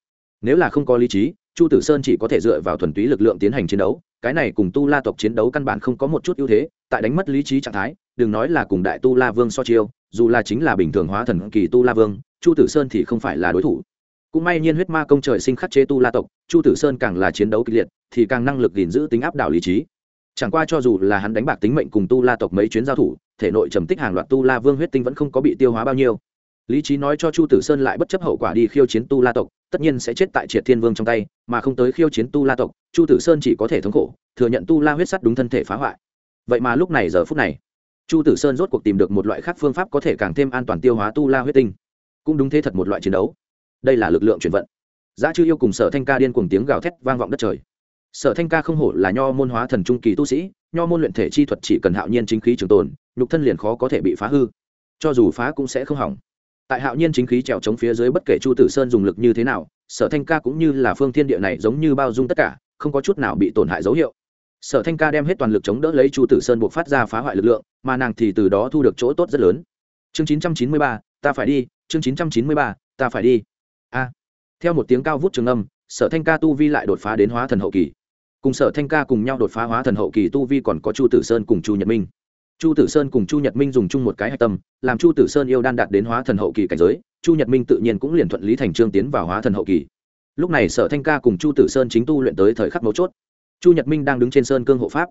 Nếu là không có lý trí, chu tử sơn chỉ có thể dựa vào thuần túy lực lượng tiến hành chiến đấu, cái này cùng tu la tộc chiến đấu căn bản không có một chút ưu thế, tại đánh mất lý trí trạng thái, đừng nói là cùng đại tu la vương so chiêu, dù là chính là bình thường hóa thần kỳ tu la vương, chu tử sơn thì không phải là đối thủ cũng may nhiên huyết ma công trời sinh khắc chế tu la tộc, chu tử sơn càng là chiến đấu kịch liệt, thì càng năng lực gìn giữ tính áp đảo lý trí. Chẳng qua cho dù là hắn đánh bạc tính mệnh cùng tu la tộc mấy chuyến giao thủ, thể nội trầm tích hàng loạt tu la vương huyết tinh vẫn không có bị tiêu hóa bao nhiêu. Lý trí nói cho chu tử sơn lại bất chấp hậu quả đi khiêu chiến tu la tộc, tất nhiên sẽ chết tại triệt thiên vương trong tay, mà không tới khiêu chiến tu la tộc, chu tử sơn chỉ có thể thống khổ, thừa nhận tu la huyết sắt đúng thân thể phá hoại. Vậy mà lúc này giờ phút này, chu tử sơn rốt cuộc tìm được một loại khác phương pháp có thể càng thêm an toàn tiêu hóa tu la huyết tinh. Cũng đúng thế thật một loại chiến đấu đây là lực lượng chuyển vận. Giá chư yêu cùng sở thanh ca điên cùng tiếng gào thét vang vọng đất trời. Sở thanh ca không hổ là nho môn hóa thần trung kỳ tu sĩ, nho môn luyện thể chi thuật chỉ cần hạo nhiên chính khí trường tồn, nhục thân liền khó có thể bị phá hư. Cho dù phá cũng sẽ không hỏng. Tại hạo nhiên chính khí trèo chống phía dưới bất kể chu tử sơn dùng lực như thế nào, sở thanh ca cũng như là phương thiên địa này giống như bao dung tất cả, không có chút nào bị tổn hại dấu hiệu. Sở thanh ca đem hết toàn lực chống đỡ lấy chu tử sơn buộc phát ra phá hoại lực lượng, mà nàng thì từ đó thu được chỗ tốt rất lớn. Chương chín trăm chín mươi ba, ta phải đi, chương chín trăm chín mươi ba, ta phải đi theo một tiếng cao vút trường âm, sở thanh ca tu vi lại đột phá đến hóa thần hậu kỳ. Cùng sở thanh ca cùng nhau đột phá hóa thần hậu kỳ tu vi còn có chu tử sơn cùng chu nhật minh. Chu tử sơn cùng chu nhật minh dùng chung một cái hạch tâm, làm chu tử sơn yêu đan đạt đến hóa thần hậu kỳ cảnh giới, chu nhật minh tự nhiên cũng liền thuận lý thành trương tiến vào hóa thần hậu kỳ. Lúc này sở thanh ca cùng chu tử sơn chính tu luyện tới thời khắc mấu chốt. Chu nhật minh đang đứng trên sơn cương hộ pháp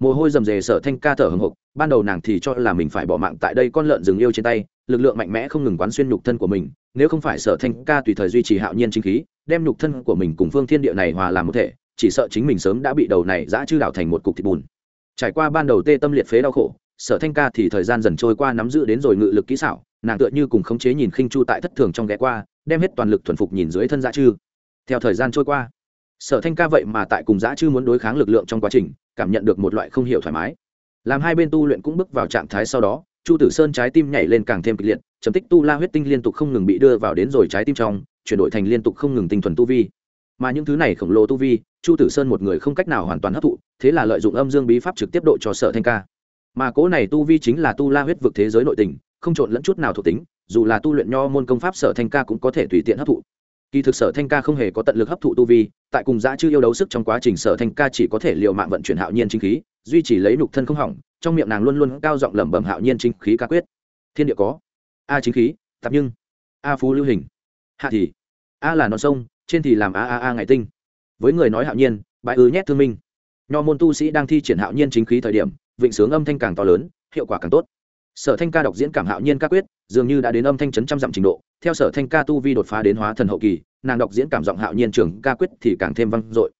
mồ hôi rầm rề sở thanh ca thở hồng hộc ban đầu nàng thì cho là mình phải bỏ mạng tại đây con lợn rừng yêu trên tay, lực lượng mạnh mẽ không ngừng quán xuyên nhục thân của mình, nếu không phải sở thanh ca tùy thời duy trì hạo nhiên chính khí, đem nhục thân của mình cùng phương thiên địa này hòa làm một thể, chỉ sợ chính mình sớm đã bị đầu này giã chư đảo thành một cục thịt bùn. Trải qua ban đầu tê tâm liệt phế đau khổ, sở thanh ca thì thời gian dần trôi qua nắm giữ đến rồi ngự lực kỹ xảo, nàng tựa như cùng khống chế nhìn khinh chu tại thất thường trong ghé qua, đem hết toàn lực thuần phục nhìn dưới thân dã chư. Theo thời gian trôi qua sở thanh ca vậy mà tại cùng dã chư muốn đối kháng lực lượng trong quá trình, cảm nhận được một loại không hiểu thoải mái. Làm hai bên tu luyện cũng bước vào trạng thái sau đó, chu tử sơn trái tim nhảy lên càng thêm kịch liệt, chấm tích tu la huyết tinh liên tục không ngừng bị đưa vào đến rồi trái tim trong, chuyển đổi thành liên tục không ngừng tinh thuần tu vi. Mà những thứ này khổng lồ tu vi, chu tử sơn một người không cách nào hoàn toàn hấp thụ, thế là lợi dụng âm dương bí pháp trực tiếp độ cho sở thanh ca. Mà cố này tu vi chính là tu la huyết vực thế giới nội tình, không trộn lẫn chút nào thuộc tính, dù là tu luyện nho môn công pháp sở thanh ca cũng có thể tùy tiện hấp thụ kỳ thực sở thanh ca không hề có tận lực hấp thụ tu vi, tại cùng giã chư yêu đấu sức trong quá trình sở thanh ca chỉ có thể l i ề u mạng vận chuyển hạo nhiên chính khí, duy trì lấy nục thân không hỏng, trong miệng nàng luôn luôn cao giọng lẩm bẩm hạo nhiên chính khí ca quyết. Thiên địa có, a chính khí, tạp nhưng, a phú lưu hình, hạ thì, a là non sông, trên thì làm a a a ngày tinh. Với người nói hạo nhiên bãi ư nhét thương minh. Nho môn tu sĩ đang thi triển hạo nhiên chính khí thời điểm, vịnh sướng âm thanh càng to lớn, hiệu quả càng tốt sở thanh ca đọc diễn cảm hạo nhiên ca quyết dường như đã đến âm thanh chấn trăm dặm trình độ. Theo sở thanh ca tu vi đột phá đến hóa thần hậu kỳ nàng đọc diễn cảm giọng hạo nhiên trường ca quyết thì càng thêm vang dội.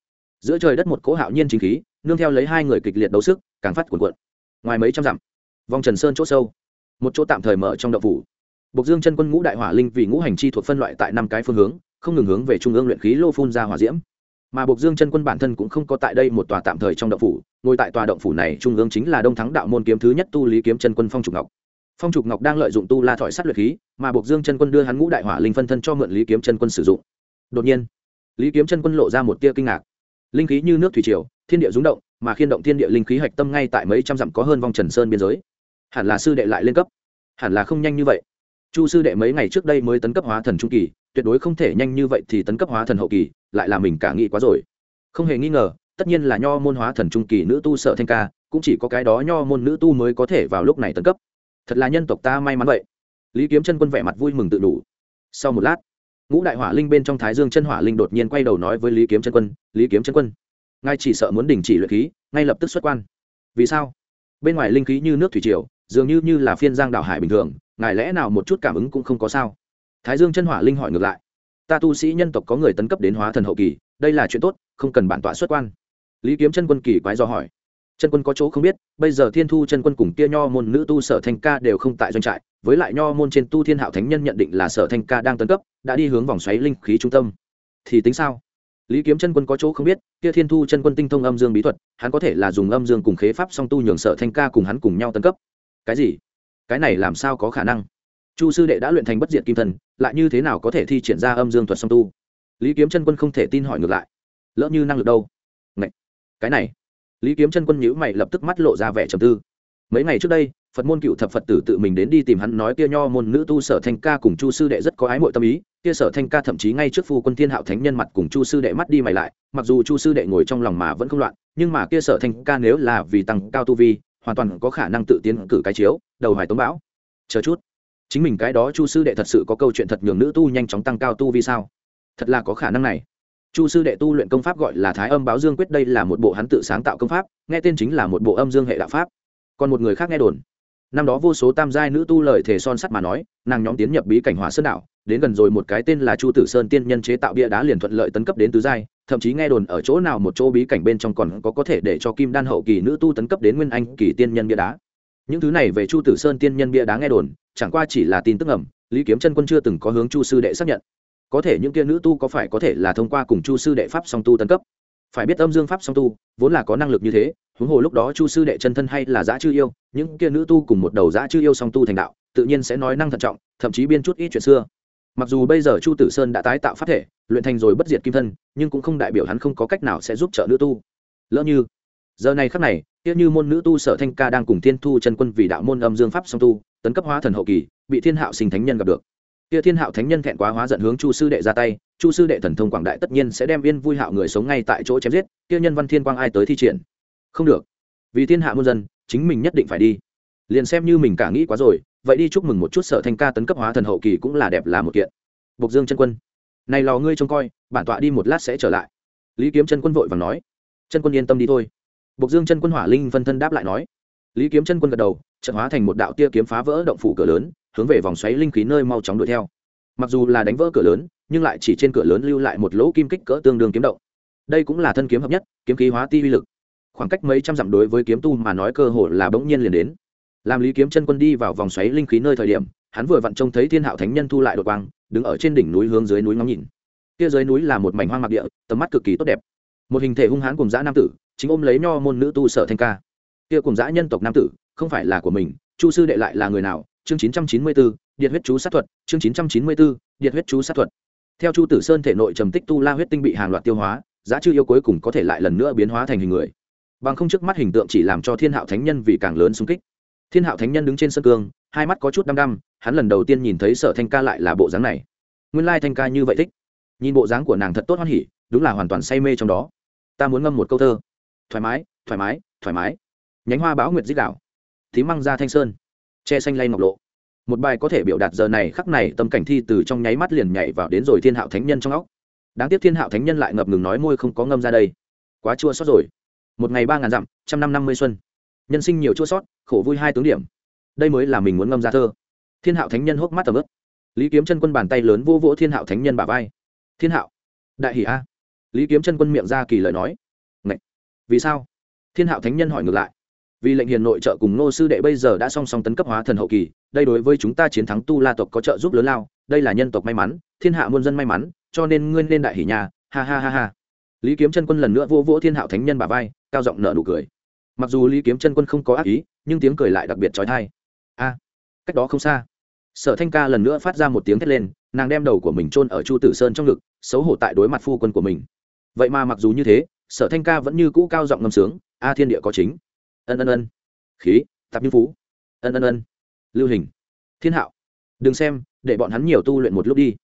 Giữa trời đất một cỗ hạo nhiên chính khí nương theo lấy hai người kịch liệt đấu sức càng phát cuộn cuộn. Ngoài mấy trăm dặm vòng trần sơn chỗ sâu một chỗ tạm thời mở trong đậu phủ. Bộc Dương chân quân ngũ đại hỏa linh vì ngũ hành chi thuộc phân loại tại năm cái phương hướng, không ngừng hướng về trung ương luyện khí lô phun ra hỏa diễm. Mà Bộc Dương chân quân bản thân cũng không có tại đây một tòa tạm thời trong động phủ, ngồi tại tòa động phủ này trung ương chính là Đông Thắng đạo môn kiếm thứ nhất tu lý kiếm chân quân Phong Trục Ngọc. Phong Trục Ngọc đang lợi dụng tu la thỏi sắt luyện khí, mà Bộc Dương chân quân đưa hắn ngũ đại hỏa linh phân thân cho mượn lý kiếm chân quân sử dụng. Đột nhiên, lý kiếm chân quân lộ ra một tia kinh ngạc. Linh khí như nước thủy triều, thiên địa rúng động, mà khiên động thiên địa linh khí hạch tâm ngay tại mấy trăm dặm có hơn vòng trần sơn biên giới. Hẳn là sư đệ lại lên cấp, hẳn là không nhanh như vậy chu sư đệ mấy ngày trước đây mới tấn cấp hóa thần trung kỳ tuyệt đối không thể nhanh như vậy thì tấn cấp hóa thần hậu kỳ, lại là mình cả nghĩ quá rồi. Không hề nghi ngờ, tất nhiên là nho môn hóa thần trung kỳ nữ tu sợ thanh ca, cũng chỉ có cái đó nho môn nữ tu mới có thể vào lúc này tấn cấp. Thật là nhân tộc ta may mắn vậy. Lý kiếm chân quân vẻ mặt vui mừng tự đủ. Sau một lát, ngũ đại hỏa linh bên trong thái dương chân hỏa linh đột nhiên quay đầu nói với lý kiếm chân quân, lý kiếm chân quân, ngài chỉ sợ muốn đình chỉ luyện khí, ngay lập tức xuất quan. Vì sao? Bên ngoài linh khí như nước thủy triều, dường như như là phiên giang đảo hải bình thường, ngài lẽ nào một chút cảm ứng cũng không có sao? Thái dương chân hỏa linh hỏi ngược lại. Ta tu sĩ nhân tộc có người tấn cấp đến hóa thần hậu kỳ, đây là chuyện tốt, không cần bản tọa xuất quan. Lý kiếm chân quân kỳ quái do hỏi. Chân quân có chỗ không biết, bây giờ thiên thu chân quân cùng kia nho môn nữ tu sở thanh ca đều không tại doanh trại, với lại nho môn trên tu thiên hạo thánh nhân nhận định là sở thanh ca đang tấn cấp, đã đi hướng vòng xoáy linh khí trung tâm. Thì tính sao? Lý kiếm chân quân có chỗ không biết, kia thiên thu chân quân tinh thông âm dương bí thuật, hắn có thể là dùng âm dương cùng khế pháp song tu nhường sở thanh ca cùng hắn cùng nhau tấn cấp. Cái gì? Cái này làm sao có khả năng? Chu sư đệ đã luyện thành bất diệt kim thần lại như thế nào có thể thi triển ra âm dương thuật song tu? Lý kiếm chân quân không thể tin hỏi ngược lại. Lỡ như năng lực đâu? Ngậy! cái này. Lý kiếm chân quân nhữ mày lập tức mắt lộ ra vẻ trầm tư. Mấy ngày trước đây, phật môn cựu thập phật tử tự mình đến đi tìm hắn nói kia nho môn nữ tu sở thanh ca cùng chu sư đệ rất có ái mội tâm ý, kia sở thanh ca thậm chí ngay trước phu quân thiên hạo thánh nhân mặt cùng chu sư đệ mắt đi mày lại, mặc dù chu sư đệ ngồi trong lòng mà vẫn không loạn, nhưng mà kia sở thanh ca nếu là vì tăng cao tu vi, hoàn toàn có khả năng tự tiến cử cái chiếu, đầu hoài tống bão. Chờ chút chính mình cái đó chu sư đệ thật sự có câu chuyện thật nhường nữ tu nhanh chóng tăng cao tu vì sao? Thật là có khả năng này. Chu sư đệ tu luyện công pháp gọi là thái âm báo dương quyết, đây là một bộ hắn tự sáng tạo công pháp, nghe tên chính là một bộ âm dương hệ đạo pháp. Còn một người khác nghe đồn. Năm đó vô số tam giai nữ tu lời thể son sắt mà nói, nàng nhóm tiến nhập bí cảnh hỏa sơn đạo đến gần rồi một cái tên là chu tử sơn tiên nhân chế tạo bia đá liền thuận lợi tấn cấp đến tứ giai, thậm chí nghe đồn ở chỗ nào một chỗ bí cảnh bên trong còn có có thể để cho kim đan hậu kỳ nữ tu tấn cấp đến nguyên anh kỳ tiên nhân bia đá những thứ này về chu tử sơn tiên nhân bia đá nghe đồn, chẳng qua chỉ là tin tức ẩm lý kiếm chân quân chưa từng có hướng chu sư đệ xác nhận. Có thể những kia nữ tu có phải có thể là thông qua cùng chu sư đệ pháp song tu tân cấp? Phải biết âm dương pháp song tu, vốn là có năng lực như thế, huống hồ lúc đó chu sư đệ chân thân hay là giã chư yêu, những kia nữ tu cùng một đầu giã chư yêu song tu thành đạo, tự nhiên sẽ nói năng thận trọng, thậm chí biên chút ít chuyện xưa. Mặc dù bây giờ chu tử sơn đã tái tạo pháp thể, luyện thành rồi bất diệt kim thân, nhưng cũng không đại biểu hắn không có cách nào sẽ giúp trợ nữ tu. Lỡ như giờ này khắc này, tiếc như môn nữ tu sở thanh ca đang cùng thiên thu chân quân vì đạo môn âm dương pháp song tu, tấn cấp hóa thần hậu kỳ, bị thiên hạo sinh thánh nhân gặp được. Kia thiên hạo thánh nhân thẹn quá hóa giận hướng chu sư đệ ra tay, chu sư đệ thần thông quảng đại tất nhiên sẽ đem viên vui hạo người sống ngay tại chỗ chém giết, kia nhân văn thiên quang ai tới thi triển? Không được. Vì thiên hạ muôn dân, chính mình nhất định phải đi. Liền xem như mình cả nghĩ quá rồi, vậy đi chúc mừng một chút sở thanh ca tấn cấp hóa thần hậu kỳ cũng là đẹp là một kiện. Bộc dương chân quân, này lò ngươi trông coi, bản tọa đi một lát sẽ trở lại. Lý kiếm chân quân vội và nói, chân quân yên tâm đi thôi bộc dương chân quân hỏa linh phân thân đáp lại nói. Lý kiếm chân quân gật đầu, trận hóa thành một đạo tia kiếm phá vỡ động phủ cửa lớn, hướng về vòng xoáy linh khí nơi mau chóng đuổi theo. Mặc dù là đánh vỡ cửa lớn, nhưng lại chỉ trên cửa lớn lưu lại một lỗ kim kích cỡ tương đương kiếm động. Đây cũng là thân kiếm hợp nhất, kiếm khí hóa ti uy lực. Khoảng cách mấy trăm dặm đối với kiếm tu mà nói cơ hội là bỗng nhiên liền đến. Làm lý kiếm chân quân đi vào vòng xoáy linh khí nơi thời điểm, hắn vừa vặn trông thấy thiên hạo thánh nhân thu lại đột quang, đứng ở trên đỉnh núi hướng dưới núi ngắm nhìn. Kia dưới núi là một mảnh hoang mạc địa, tầm mắt cực kỳ tốt đẹp một hình thể hung hãn cùng dã nam tử chính ôm lấy nho môn nữ tu sở thanh ca. Kia cùng dã nhân tộc nam tử không phải là của mình chu sư đệ lại là người nào? Chương 994, điện huyết chú sát thuật chương 994, điện huyết chú sát thuật. Theo chu tử sơn thể nội trầm tích tu la huyết tinh bị hàng loạt tiêu hóa giá chư yêu cuối cùng có thể lại lần nữa biến hóa thành hình người. Bằng không trước mắt hình tượng chỉ làm cho thiên hạo thánh nhân vì càng lớn xung kích. Thiên hạo thánh nhân đứng trên sân cương hai mắt có chút đăm đăm hắn lần đầu tiên nhìn thấy sở thanh ca lại là bộ dáng này. Nguyên lai thanh ca như vậy thích. Nhìn bộ dáng của nàng thật tốt hoan hỉ đúng là hoàn toàn say mê trong đó ta muốn ngâm một câu thơ. Thoải mái thoải mái thoải mái. Nhánh hoa báo nguyệt dích đạo thím măng ra thanh sơn. Che xanh lay ngọc lộ. Một bài có thể biểu đạt giờ này khắc này tâm cảnh thi từ trong nháy mắt liền nhảy vào đến rồi thiên hạo thánh nhân trong óc. Đáng tiếc thiên hạo thánh nhân lại ngập ngừng nói môi không có ngâm ra đây. Quá chua sót rồi. Một ngày ba ngàn dặm, trăm năm năm mươi xuân. Nhân sinh nhiều chua sót khổ vui hai tướng điểm. Đây mới là mình muốn ngâm ra thơ. Thiên hạo thánh nhân hốc mắt tầm ướp lý kiếm chân quân bàn tay lớn vô vỗ thiên hạo thánh nhân bà vai. Thiên hạo. Đại hỷ a lý kiếm chân quân miệng ra kỳ lời nói. Ngậy! vì sao? Thiên hạo thánh nhân hỏi ngược lại. Vì lệnh hiền nội trợ cùng nô sư đệ bây giờ đã song song tấn cấp hóa thần hậu kỳ, đây đối với chúng ta chiến thắng tu la tộc có trợ giúp lớn lao, đây là nhân tộc may mắn, thiên hạ muôn dân may mắn, cho nên ngươi nên đại hỷ nhà, ha ha ha ha. Lý kiếm chân quân lần nữa vô vỗ thiên hạo thánh nhân bà vai, cao giọng nợ nụ cười. Mặc dù lý kiếm chân quân không có ác ý, nhưng tiếng cười lại đặc biệt trói thai. A! Cách đó không xa, sở thanh ca lần nữa phát ra một tiếng thét lên, nàng đem đầu của mình chôn ở chu tử sơn trong ngực, xấu hổ tại đối mặt phu quân của mình vậy mà mặc dù như thế, sở thanh ca vẫn như cũ cao giọng ngâm sướng, a thiên địa có chính. Ân ân ân. Khí, tạp như phú. Ân ân ân. Lưu hình. Thiên hạo. Đừng xem, để bọn hắn nhiều tu luyện một lúc đi.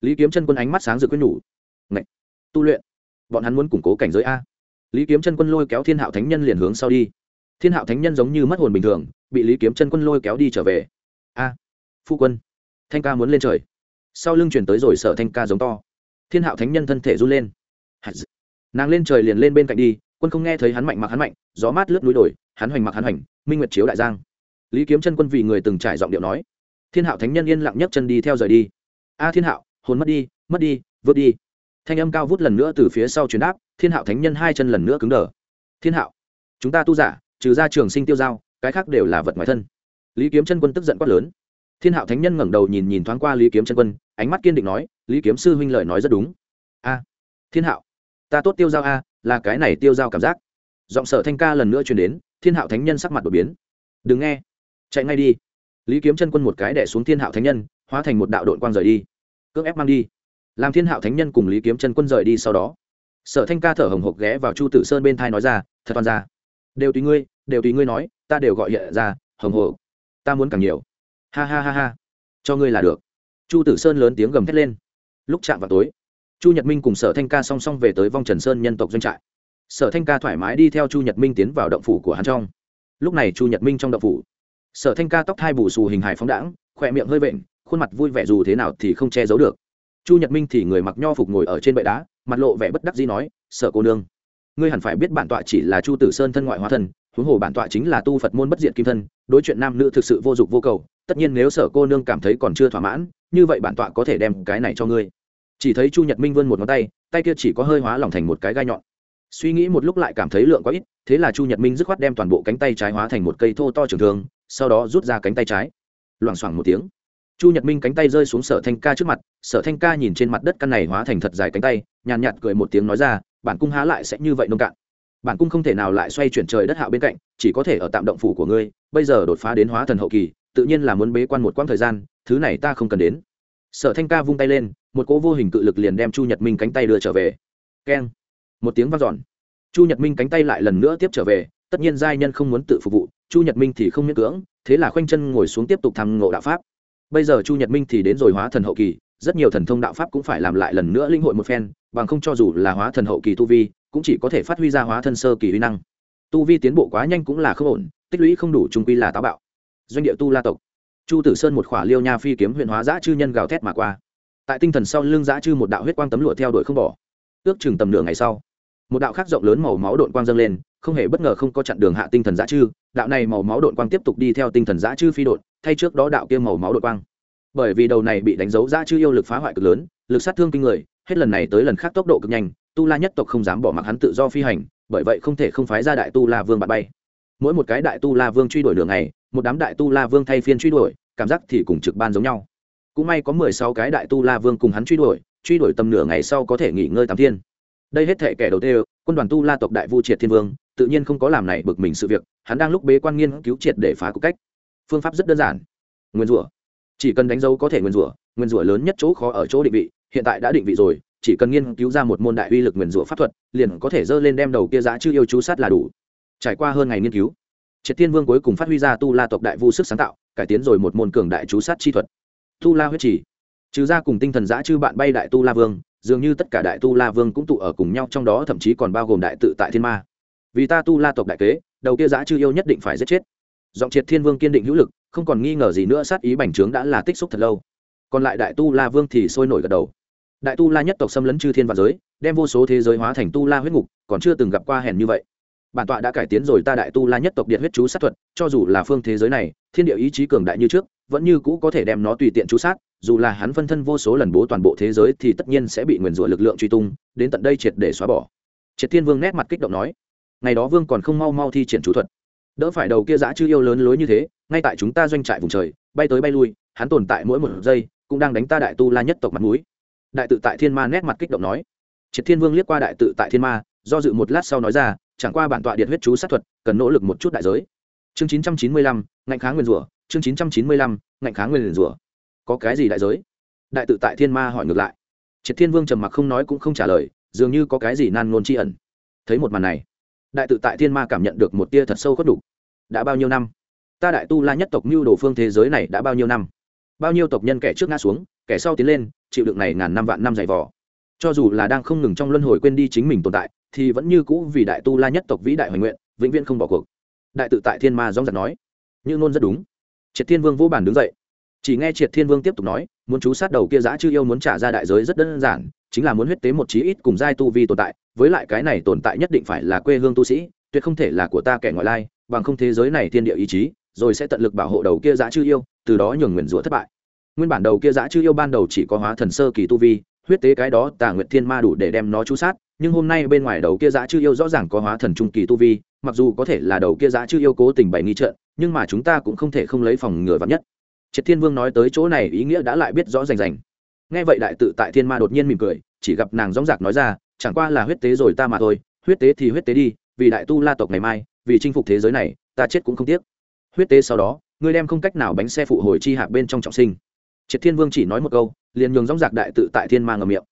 Lý kiếm chân quân ánh mắt sáng rực quyết nhủ. Ngậy! tu luyện? Bọn hắn muốn củng cố cảnh giới a. Lý kiếm chân quân lôi kéo thiên hạo thánh nhân liền hướng sau đi. Thiên hạo thánh nhân giống như mất hồn bình thường, bị lý kiếm chân quân lôi kéo đi trở về. A, phu quân, thanh ca muốn lên trời. Sau lưng chuyển tới rồi sở thanh ca giống to. Thiên hạo thánh nhân thân thể run lên nàng lên trời liền lên bên cạnh đi, quân không nghe thấy hắn mạnh mặc hắn mạnh, gió mát lướt núi đồi, hắn hoành mặc hắn hoành, minh nguyệt chiếu đại giang. Lý kiếm chân quân vì người từng trải giọng điệu nói, thiên hạo thánh nhân yên lặng nhấc chân đi theo rời đi. A thiên hạo, hồn mất đi mất đi, vượt đi. Thanh âm cao vút lần nữa từ phía sau truyền đáp, thiên hạo thánh nhân hai chân lần nữa cứng đờ. Thiên hạo, chúng ta tu giả, trừ ra trường sinh tiêu giao, cái khác đều là vật ngoài thân. Lý kiếm chân quân tức giận quát lớn. Thiên hạo thánh nhân ngẩng đầu nhìn nhìn thoáng qua lý kiếm chân quân, ánh mắt kiên định nói, lý kiếm sư huynh lời nói rất đúng. A, thiên hạo ta tốt tiêu giao a, là cái này tiêu giao cảm giác. Giọng sở thanh ca lần nữa truyền đến, thiên hạo thánh nhân sắc mặt đột biến. Đừng nghe. Chạy ngay đi. Lý kiếm chân quân một cái đẻ xuống thiên hạo thánh nhân, hóa thành một đạo đội quang rời đi. Cưỡng ép mang đi. Làm thiên hạo thánh nhân cùng lý kiếm chân quân rời đi sau đó, sở thanh ca thở hồng hộc ghé vào chu tử sơn bên thai nói ra, thật toàn ra. Đều tùy ngươi, đều tùy ngươi nói, ta đều gọi hiện ra, hồng hộc. Ta muốn càng nhiều. Ha ha ha ha. Cho ngươi là được. Chu tử sơn lớn tiếng gầm thét lên. Lúc chạm vào tối chu nhật minh cùng sở thanh ca song song về tới vong trần sơn nhân tộc doanh trại. Sở thanh ca thoải mái đi theo chu nhật minh tiến vào động phủ của hắn trong. Lúc này chu nhật minh trong động phủ, sở thanh ca tóc thai bù xù hình hài phóng đãng, khỏe miệng hơi vện, khuôn mặt vui vẻ dù thế nào thì không che giấu được. Chu nhật minh thì người mặc nho phục ngồi ở trên bệ đá, mặt lộ vẻ bất đắc dĩ nói, sở cô nương, ngươi hẳn phải biết bản tọa chỉ là chu tử sơn thân ngoại hóa thân huống hồ bản tọa chính là tu phật môn bất diện kim thân, đối chuyện nam nữ thực sự vô dụng vô cầu, tất nhiên nếu sở cô nương cảm thấy còn chưa thỏa mãn, như vậy bản tọa có thể đem cái này cho ngươi chỉ thấy chu nhật minh vươn một ngón tay tay kia chỉ có hơi hóa lỏng thành một cái gai nhọn. Suy nghĩ một lúc lại cảm thấy lượng quá ít, thế là chu nhật minh dứt khoát đem toàn bộ cánh tay trái hóa thành một cây thô to trường thương, sau đó rút ra cánh tay trái. Loảng xoảng một tiếng, chu nhật minh cánh tay rơi xuống sở thanh ca trước mặt, sở thanh ca nhìn trên mặt đất căn này hóa thành thật dài cánh tay, nhàn nhạt cười một tiếng nói ra, bản cung há lại sẽ như vậy nông cạn. Bản cung không thể nào lại xoay chuyển trời đất hạo bên cạnh, chỉ có thể ở tạm động phủ của ngươi, bây giờ đột phá đến hóa thần hậu kỳ, tự nhiên là muốn bế quan một quãng thời gian, thứ này ta không cần đến sở thanh ca vung tay lên, một cỗ vô hình cự lực liền đem chu nhật minh cánh tay đưa trở về. Keng. Một tiếng vang dọn. Chu nhật minh cánh tay lại lần nữa tiếp trở về, tất nhiên giai nhân không muốn tự phục vụ, chu nhật minh thì không miễn cưỡng, thế là khoanh chân ngồi xuống tiếp tục thăm ngộ đạo pháp. Bây giờ chu nhật minh thì đến rồi hóa thần hậu kỳ, rất nhiều thần thông đạo pháp cũng phải làm lại lần nữa linh hội một phen, bằng không cho dù là hóa thần hậu kỳ tu vi, cũng chỉ có thể phát huy ra hóa thân sơ kỳ uy năng. Tu vi tiến bộ quá nhanh cũng là không ổn, tích lũy không đủ trung quy là táo bạo. Doanh địa tu la tộc chu tử sơn một khỏa liêu nha phi kiếm huyện hóa giã chư nhân gào thét mà qua. Tại tinh thần sau lưng giã chư một đạo huyết quang tấm lụa theo đuổi không bỏ. Ước chừng tầm nửa ngày sau, một đạo khác rộng lớn màu máu đội quang dâng lên, không hề bất ngờ không có chặn đường hạ tinh thần giã chư, đạo này màu máu đội quang tiếp tục đi theo tinh thần giã chư phi đội thay trước đó đạo kia màu máu đội quang. Bởi vì đầu này bị đánh dấu giã chư yêu lực phá hoại cực lớn, lực sát thương kinh người, hết lần này tới lần khác tốc độ cực nhanh, tu la nhất tộc không dám bỏ mặc hắn tự do phi hành, bởi vậy không thể không phái ra đại tu la vương bạn bay. Mỗi một cái đại tu la vương truy đuổi đường này một đám đại tu la vương thay phiên truy đuổi, cảm giác thì cùng trực ban giống nhau. Cũng may có mười sáu cái đại tu la vương cùng hắn truy đuổi truy đuổi tầm nửa ngày sau có thể nghỉ ngơi tám thiên. Đây hết thể kẻ đầu tiên, quân đoàn tu la tộc đại vu triệt thiên vương, tự nhiên không có làm này bực mình sự việc, hắn đang lúc bế quan nghiên cứu triệt để phá cục cách. Phương pháp rất đơn giản. Nguyên rủa. Chỉ cần đánh dấu có thể nguyên rủa nguyên rủa lớn nhất chỗ khó ở chỗ định vị, hiện tại đã định vị rồi, chỉ cần nghiên cứu ra một môn đại uy lực nguyên rủa pháp thuật, liền có thể dơ lên đem đầu kia giá chư yêu chú sát là đủ. Trải qua hơn ngày nghiên cứu triệt thiên vương cuối cùng phát huy ra tu la tộc đại vu sức sáng tạo cải tiến rồi một môn cường đại chú sát chi thuật. Tu la huyết trì, trừ ra cùng tinh thần giã chư bạn bay đại tu la vương dường như tất cả đại tu la vương cũng tụ ở cùng nhau trong đó thậm chí còn bao gồm đại tự tại thiên ma. Vì ta tu la tộc đại kế đầu kia giã chư yêu nhất định phải giết chết. Giọng triệt thiên vương kiên định hữu lực không còn nghi ngờ gì nữa sát ý bành trướng đã là tích xúc thật lâu. Còn lại đại tu la vương thì sôi nổi gật đầu. Đại tu la nhất tộc xâm lấn chư thiên và giới đem vô số thế giới hóa thành tu la huyết ngục còn chưa từng gặp qua hèn như vậy bản tọa đã cải tiến rồi ta đại tu la nhất tộc điện huyết chú sát thuật, cho dù là phương thế giới này, thiên địa ý chí cường đại như trước, vẫn như cũ có thể đem nó tùy tiện chú sát, dù là hắn phân thân vô số lần bố toàn bộ thế giới thì tất nhiên sẽ bị nguyền rủa lực lượng truy tung, đến tận đây triệt để xóa bỏ. Triệt thiên vương nét mặt kích động nói, ngày đó vương còn không mau mau thi triển chú thuật. Đỡ phải đầu kia giã chư yêu lớn lối như thế, ngay tại chúng ta doanh trại vùng trời, bay tới bay lui, hắn tồn tại mỗi một giây, cũng đang đánh ta đại tu la nhất tộc mặt mũi. Đại tự tại thiên ma nét mặt kích động nói. Triệt thiên vương liếc qua đại tự tại thiên ma, do dự một lát sau nói ra chẳng qua bản tọa điện huyết chú sát thuật, cần nỗ lực một chút đại giới. Chương chín trăm chín mươi lăm, ngạnh kháng nguyên rủa chương chín trăm chín mươi lăm, ngạnh kháng nguyên rủa có cái gì đại giới? Đại tự tại thiên ma hỏi ngược lại. Triệt thiên vương trầm mặc không nói cũng không trả lời, dường như có cái gì nan ngôn tri ẩn. Thấy một màn này, đại tự tại thiên ma cảm nhận được một tia thật sâu khuất đủ. đã bao nhiêu năm? Ta đại tu la nhất tộc mưu đồ phương thế giới này đã bao nhiêu năm? Bao nhiêu tộc nhân kẻ trước ngã xuống, kẻ sau tiến lên, chịu đựng này ngàn năm vạn năm dày vỏ cho dù là đang không ngừng trong luân hồi quên đi chính mình tồn tại thì vẫn như cũ vì đại tu la nhất tộc vĩ đại hoành nguyện, vĩnh viễn không bỏ cuộc. Đại tự tại thiên ma dóng giật nói, như ngôn rất đúng. Triệt thiên vương vô bản đứng dậy. Chỉ nghe triệt thiên vương tiếp tục nói, muốn chú sát đầu kia giã chư yêu muốn trả ra đại giới rất đơn giản, chính là muốn huyết tế một chí ít cùng giai tu vi tồn tại, với lại cái này tồn tại nhất định phải là quê hương tu sĩ, tuyệt không thể là của ta kẻ ngoại lai, bằng không thế giới này thiên địa ý chí, rồi sẽ tận lực bảo hộ đầu kia giã chư yêu, từ đó nhường nguyền rủa thất bại. Nguyên bản đầu kia giã chư yêu ban đầu chỉ có hóa thần sơ kỳ tu vi, huyết tế cái đó tà nguyệt thiên ma đủ để đem nó chú sát nhưng hôm nay bên ngoài đầu kia dã chư yêu rõ ràng có hóa thần trung kỳ tu vi, mặc dù có thể là đầu kia dã chư yêu cố tình bày nghi trận, nhưng mà chúng ta cũng không thể không lấy phòng ngừa vắn nhất. Triệt thiên vương nói tới chỗ này ý nghĩa đã lại biết rõ rành rành. Nghe vậy đại tự tại thiên ma đột nhiên mỉm cười, chỉ gặp nàng dóng dạc nói ra, chẳng qua là huyết tế rồi ta mà thôi, huyết tế thì huyết tế đi, vì đại tu la tộc ngày mai, vì chinh phục thế giới này, ta chết cũng không tiếc. Huyết tế sau đó, ngươi đem không cách nào bánh xe phụ hồi chi hạ bên trong trọng sinh. Triệt thiên vương chỉ nói một câu, liền nhường dóng dạc đại tự tại thiên ma ngầm miệng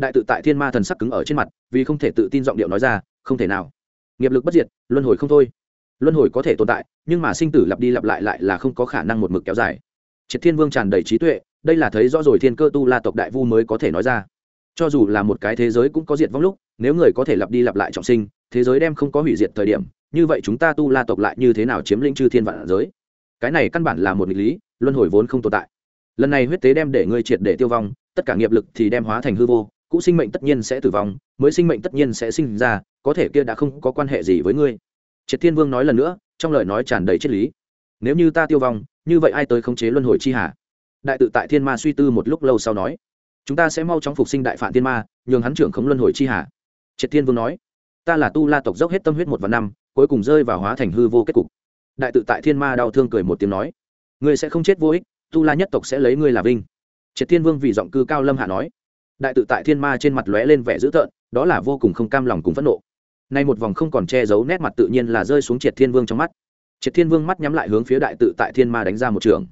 đại tự tại thiên ma thần sắc cứng ở trên mặt, vì không thể tự tin giọng điệu nói ra, không thể nào. Nghiệp lực bất diệt, luân hồi không thôi. Luân hồi có thể tồn tại, nhưng mà sinh tử lặp đi lặp lại lại là không có khả năng một mực kéo dài. Triệt thiên vương tràn đầy trí tuệ, đây là thấy rõ rồi thiên cơ tu la tộc đại vu mới có thể nói ra. Cho dù là một cái thế giới cũng có diệt vong lúc, nếu người có thể lặp đi lặp lại trọng sinh, thế giới đem không có hủy diệt thời điểm, như vậy chúng ta tu la tộc lại như thế nào chiếm lĩnh chư thiên vạn giới? Cái này căn bản là một nghịch lý, luân hồi vốn không tồn tại. Lần này huyết tế đem để ngươi triệt để tiêu vong, tất cả nghiệp lực thì đem hóa thành hư vô cũ sinh mệnh tất nhiên sẽ tử vong, mới sinh mệnh tất nhiên sẽ sinh ra, có thể kia đã không có quan hệ gì với ngươi. Triệt thiên vương nói lần nữa, trong lời nói tràn đầy triết lý. Nếu như ta tiêu vong, như vậy ai tới khống chế luân hồi chi hà? Đại tự tại thiên ma suy tư một lúc lâu sau nói. Chúng ta sẽ mau chóng phục sinh đại Phạm thiên ma, nhường hắn trưởng khống luân hồi chi hà. Triệt thiên vương nói. Ta là tu la tộc dốc hết tâm huyết một và năm, cuối cùng rơi vào hóa thành hư vô kết cục. Đại tự tại thiên ma đau thương cười một tiếng nói. Ngươi sẽ không chết vô ích, tu la nhất tộc sẽ lấy ngươi là vinh. Triệt thiên vương vì giọng cư cao lâm hạ nói đại tự tại thiên ma trên mặt lóe lên vẻ dữ tợn, đó là vô cùng không cam lòng cùng phẫn nộ. Nay một vòng không còn che giấu nét mặt tự nhiên là rơi xuống triệt thiên vương trong mắt. Triệt thiên vương mắt nhắm lại hướng phía đại tự tại thiên ma đánh ra một trường.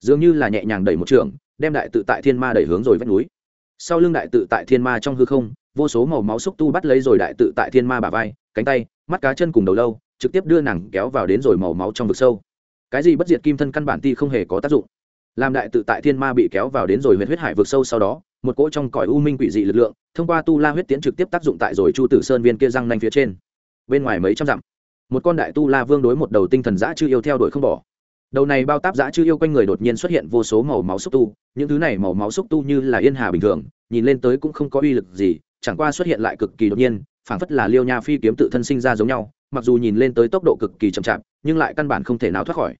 Dường như là nhẹ nhàng đẩy một trường, đem đại tự tại thiên ma đẩy hướng rồi vách núi. Sau lưng đại tự tại thiên ma trong hư không, vô số màu máu xúc tu bắt lấy rồi đại tự tại thiên ma bả vai, cánh tay, mắt cá chân cùng đầu lâu, trực tiếp đưa nàng kéo vào đến rồi màu máu trong vực sâu. Cái gì bất diệt kim thân căn bản ti không hề có tác dụng. Làm đại tự tại thiên ma bị kéo vào đến rồi huyết huyết hải vực sâu sau đó một cỗ trong cõi u minh quỷ dị lực lượng, thông qua tu la huyết tiến trực tiếp tác dụng tại rồi chu tử sơn viên kia răng nanh phía trên. Bên ngoài mấy trăm dặm, một con đại tu la vương đối một đầu tinh thần giã chư yêu theo đuổi không bỏ. Đầu này bao táp giã chư yêu quanh người đột nhiên xuất hiện vô số màu máu xúc tu, những thứ này màu máu xúc tu như là yên hà bình thường, nhìn lên tới cũng không có uy lực gì, chẳng qua xuất hiện lại cực kỳ đột nhiên, phảng phất là liêu nha phi kiếm tự thân sinh ra giống nhau, mặc dù nhìn lên tới tốc độ cực kỳ chậm chạp, nhưng lại căn bản không thể nào thoát khỏi.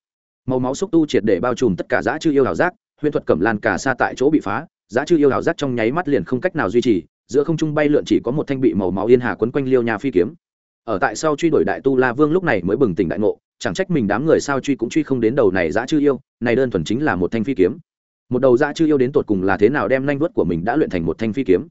Màu máu xúc tu triệt để bao trùm tất cả giã chư yêu ảo giác huyễn thuật cẩm lan cả xa tại chỗ bị phá giá chư yêu hảo giác trong nháy mắt liền không cách nào duy trì, giữa không trung bay lượn chỉ có một thanh bị màu máu yên hà quấn quanh liêu nhà phi kiếm. Ở tại sau truy đuổi đại tu la vương lúc này mới bừng tỉnh đại ngộ, chẳng trách mình đám người sao truy cũng truy không đến đầu này dã chư yêu, này đơn thuần chính là một thanh phi kiếm. Một đầu dã chư yêu đến tột cùng là thế nào đem nanh vuốt của mình đã luyện thành một thanh phi kiếm?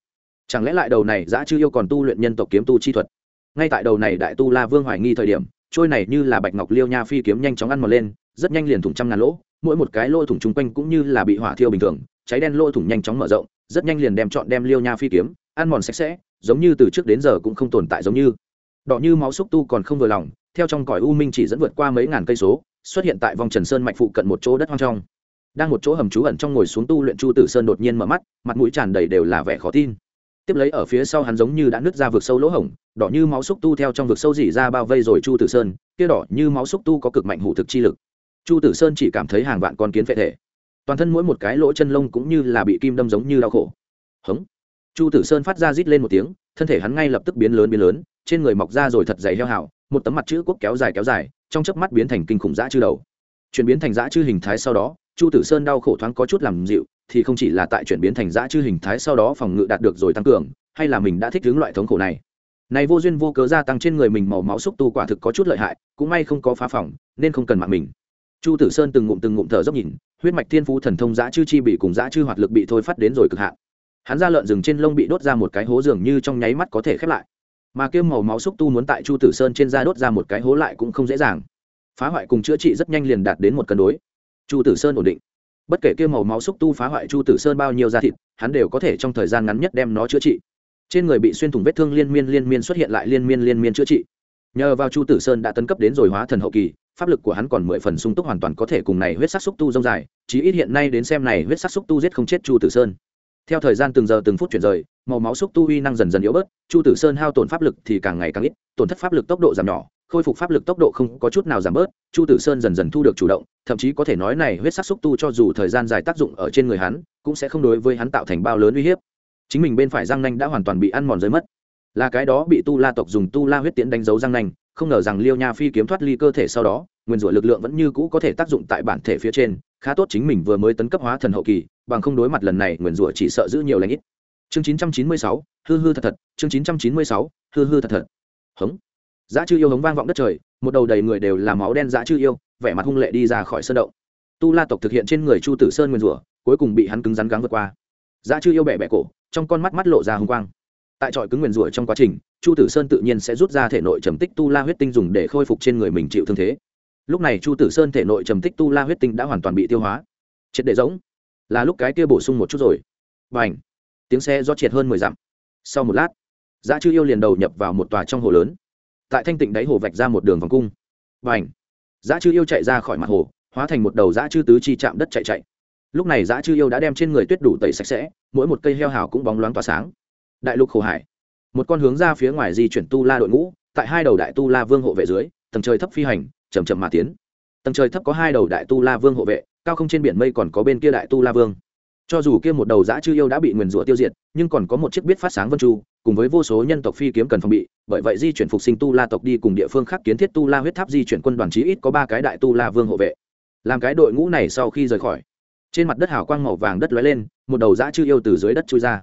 Chẳng lẽ lại đầu này dã chư yêu còn tu luyện nhân tộc kiếm tu chi thuật? Ngay tại đầu này đại tu la vương hoài nghi thời điểm, trôi này như là bạch ngọc liêu nha phi kiếm nhanh chóng ăn mòn lên, rất nhanh liền thủng trăm ngàn lỗ, mỗi một cái lỗ thủng chung quanh cũng như là bị hỏa thiêu bình thường cháy đen lỗ thủng nhanh chóng mở rộng, rất nhanh liền đem chọn đem liêu nha phi kiếm, ăn mòn sạch sẽ, giống như từ trước đến giờ cũng không tồn tại giống như. Đỏ như máu xúc tu còn không vừa lòng, theo trong cõi u minh chỉ dẫn vượt qua mấy ngàn cây số, xuất hiện tại vòng trần sơn mạch phụ cận một chỗ đất hoang trong. Đang một chỗ hầm trú ẩn trong ngồi xuống tu luyện chu tử sơn đột nhiên mở mắt, mặt mũi tràn đầy đều là vẻ khó tin. Tiếp lấy ở phía sau hắn giống như đã nứt ra vực sâu lỗ hổng, đỏ như máu xúc tu theo trong vực sâu dỉ ra bao vây rồi chu tử sơn, kia đỏ như máu xúc tu có cực mạnh hủ thực chi lực. Chu tử sơn chỉ cảm thấy hàng vạn con kiến vệ thể toàn thân mỗi một cái lỗ chân lông cũng như là bị kim đâm giống như đau khổ. Hống. Chu tử sơn phát ra rít lên một tiếng, thân thể hắn ngay lập tức biến lớn biến lớn, trên người mọc ra rồi thật dày heo hào, một tấm mặt chữ quốc kéo dài kéo dài, trong chớp mắt biến thành kinh khủng dã chư đầu. Chuyển biến thành dã chư hình thái sau đó, chu tử sơn đau khổ thoáng có chút làm dịu, thì không chỉ là tại chuyển biến thành dã chư hình thái sau đó phòng ngự đạt được rồi tăng cường, hay là mình đã thích hướng loại thống khổ này. Này vô duyên vô cớ gia tăng trên người mình màu máu xúc tu quả thực có chút lợi hại, cũng may không có phá phòng, nên không cần mạng mình chu tử sơn từng ngụm từng ngụm thở dốc nhìn, huyết mạch thiên phú thần thông dã chư chi bị cùng dã chư hoạt lực bị thôi phát đến rồi cực hạn. Hắn ra lợn rừng trên lông bị đốt ra một cái hố dường như trong nháy mắt có thể khép lại. Mà kiêm màu máu xúc tu muốn tại chu tử sơn trên da đốt ra một cái hố lại cũng không dễ dàng. Phá hoại cùng chữa trị rất nhanh liền đạt đến một cân đối. Chu tử sơn ổn định. Bất kể kiêm màu máu xúc tu phá hoại chu tử sơn bao nhiêu da thịt, hắn đều có thể trong thời gian ngắn nhất đem nó chữa trị. Trên người bị xuyên thủng vết thương liên miên liên miên xuất hiện lại liên miên liên miên chữa trị. Nhờ vào chu tử sơn đã tấn cấp đến rồi hóa thần hậu kỳ pháp lực của hắn còn mười phần sung túc hoàn toàn có thể cùng này huyết sắc xúc tu rông dài, chí ít hiện nay đến xem này huyết sắc xúc tu giết không chết chu tử sơn. Theo thời gian từng giờ từng phút chuyển rời, màu máu xúc tu uy năng dần dần yếu bớt, chu tử sơn hao tổn pháp lực thì càng ngày càng ít, tổn thất pháp lực tốc độ giảm nhỏ, khôi phục pháp lực tốc độ không có chút nào giảm bớt, chu tử sơn dần dần thu được chủ động, thậm chí có thể nói này huyết sắc xúc tu cho dù thời gian dài tác dụng ở trên người hắn, cũng sẽ không đối với hắn tạo thành bao lớn uy hiếp. Chính mình bên phải răng nanh đã hoàn toàn bị ăn mòn rơi mất. Là cái đó bị tu la tộc dùng tu la huyết tiễn đánh dấu răng nanh không ngờ rằng liêu nha phi kiếm thoát ly cơ thể sau đó nguyên rủa lực lượng vẫn như cũ có thể tác dụng tại bản thể phía trên khá tốt chính mình vừa mới tấn cấp hóa thần hậu kỳ bằng không đối mặt lần này nguyên rủa chỉ sợ giữ nhiều lãnh ít. Chương 996, hư hư thật thật chương 996, hư hư thật thật. Hống. Dã chư yêu hống vang vọng đất trời một đầu đầy người đều là máu đen dã chư yêu vẻ mặt hung lệ đi ra khỏi sơn động. Tu la tộc thực hiện trên người chu tử sơn nguyên rủa cuối cùng bị hắn cứng rắn gắng vượt qua. Dã chư yêu bẻ bẻ cổ trong con mắt mắt lộ ra hung quang tại trọi cứng nguyền rủa trong quá trình, chu tử sơn tự nhiên sẽ rút ra thể nội trầm tích tu la huyết tinh dùng để khôi phục trên người mình chịu thương thế. Lúc này chu tử sơn thể nội trầm tích tu la huyết tinh đã hoàn toàn bị tiêu hóa. Triệt để giống là lúc cái kia bổ sung một chút rồi. Và ảnh tiếng xe do triệt hơn mười dặm. Sau một lát giá chư yêu liền đầu nhập vào một tòa trong hồ lớn. Tại thanh tịnh đáy hồ vạch ra một đường vòng cung. Và ảnh giá chư yêu chạy ra khỏi mặt hồ, hóa thành một đầu giá chư tứ chi chạm đất chạy chạy. Lúc này giá chư yêu đã đem trên người tuyết đủ tẩy sạch sẽ, mỗi một cây heo hào cũng bóng loáng tỏa sáng đại lục khổ hải. Một con hướng ra phía ngoài di chuyển tu la đội ngũ, tại hai đầu đại tu la vương hộ vệ dưới, tầng trời thấp phi hành chầm chậm mà tiến. Tầng trời thấp có hai đầu đại tu la vương hộ vệ, cao không trên biển mây còn có bên kia đại tu la vương. Cho dù kia một đầu dã chư yêu đã bị nguyền rủa tiêu diệt, nhưng còn có một chiếc biết phát sáng vân chu, cùng với vô số nhân tộc phi kiếm cần phòng bị, bởi vậy di chuyển phục sinh tu la tộc đi cùng địa phương khác kiến thiết tu la huyết tháp di chuyển quân đoàn chí ít có ba cái đại tu la vương hộ vệ. Làm cái đội ngũ này sau khi rời khỏi, trên mặt đất hào quang màu vàng đất lóe lên, một đầu dã chư yêu từ dưới đất chui ra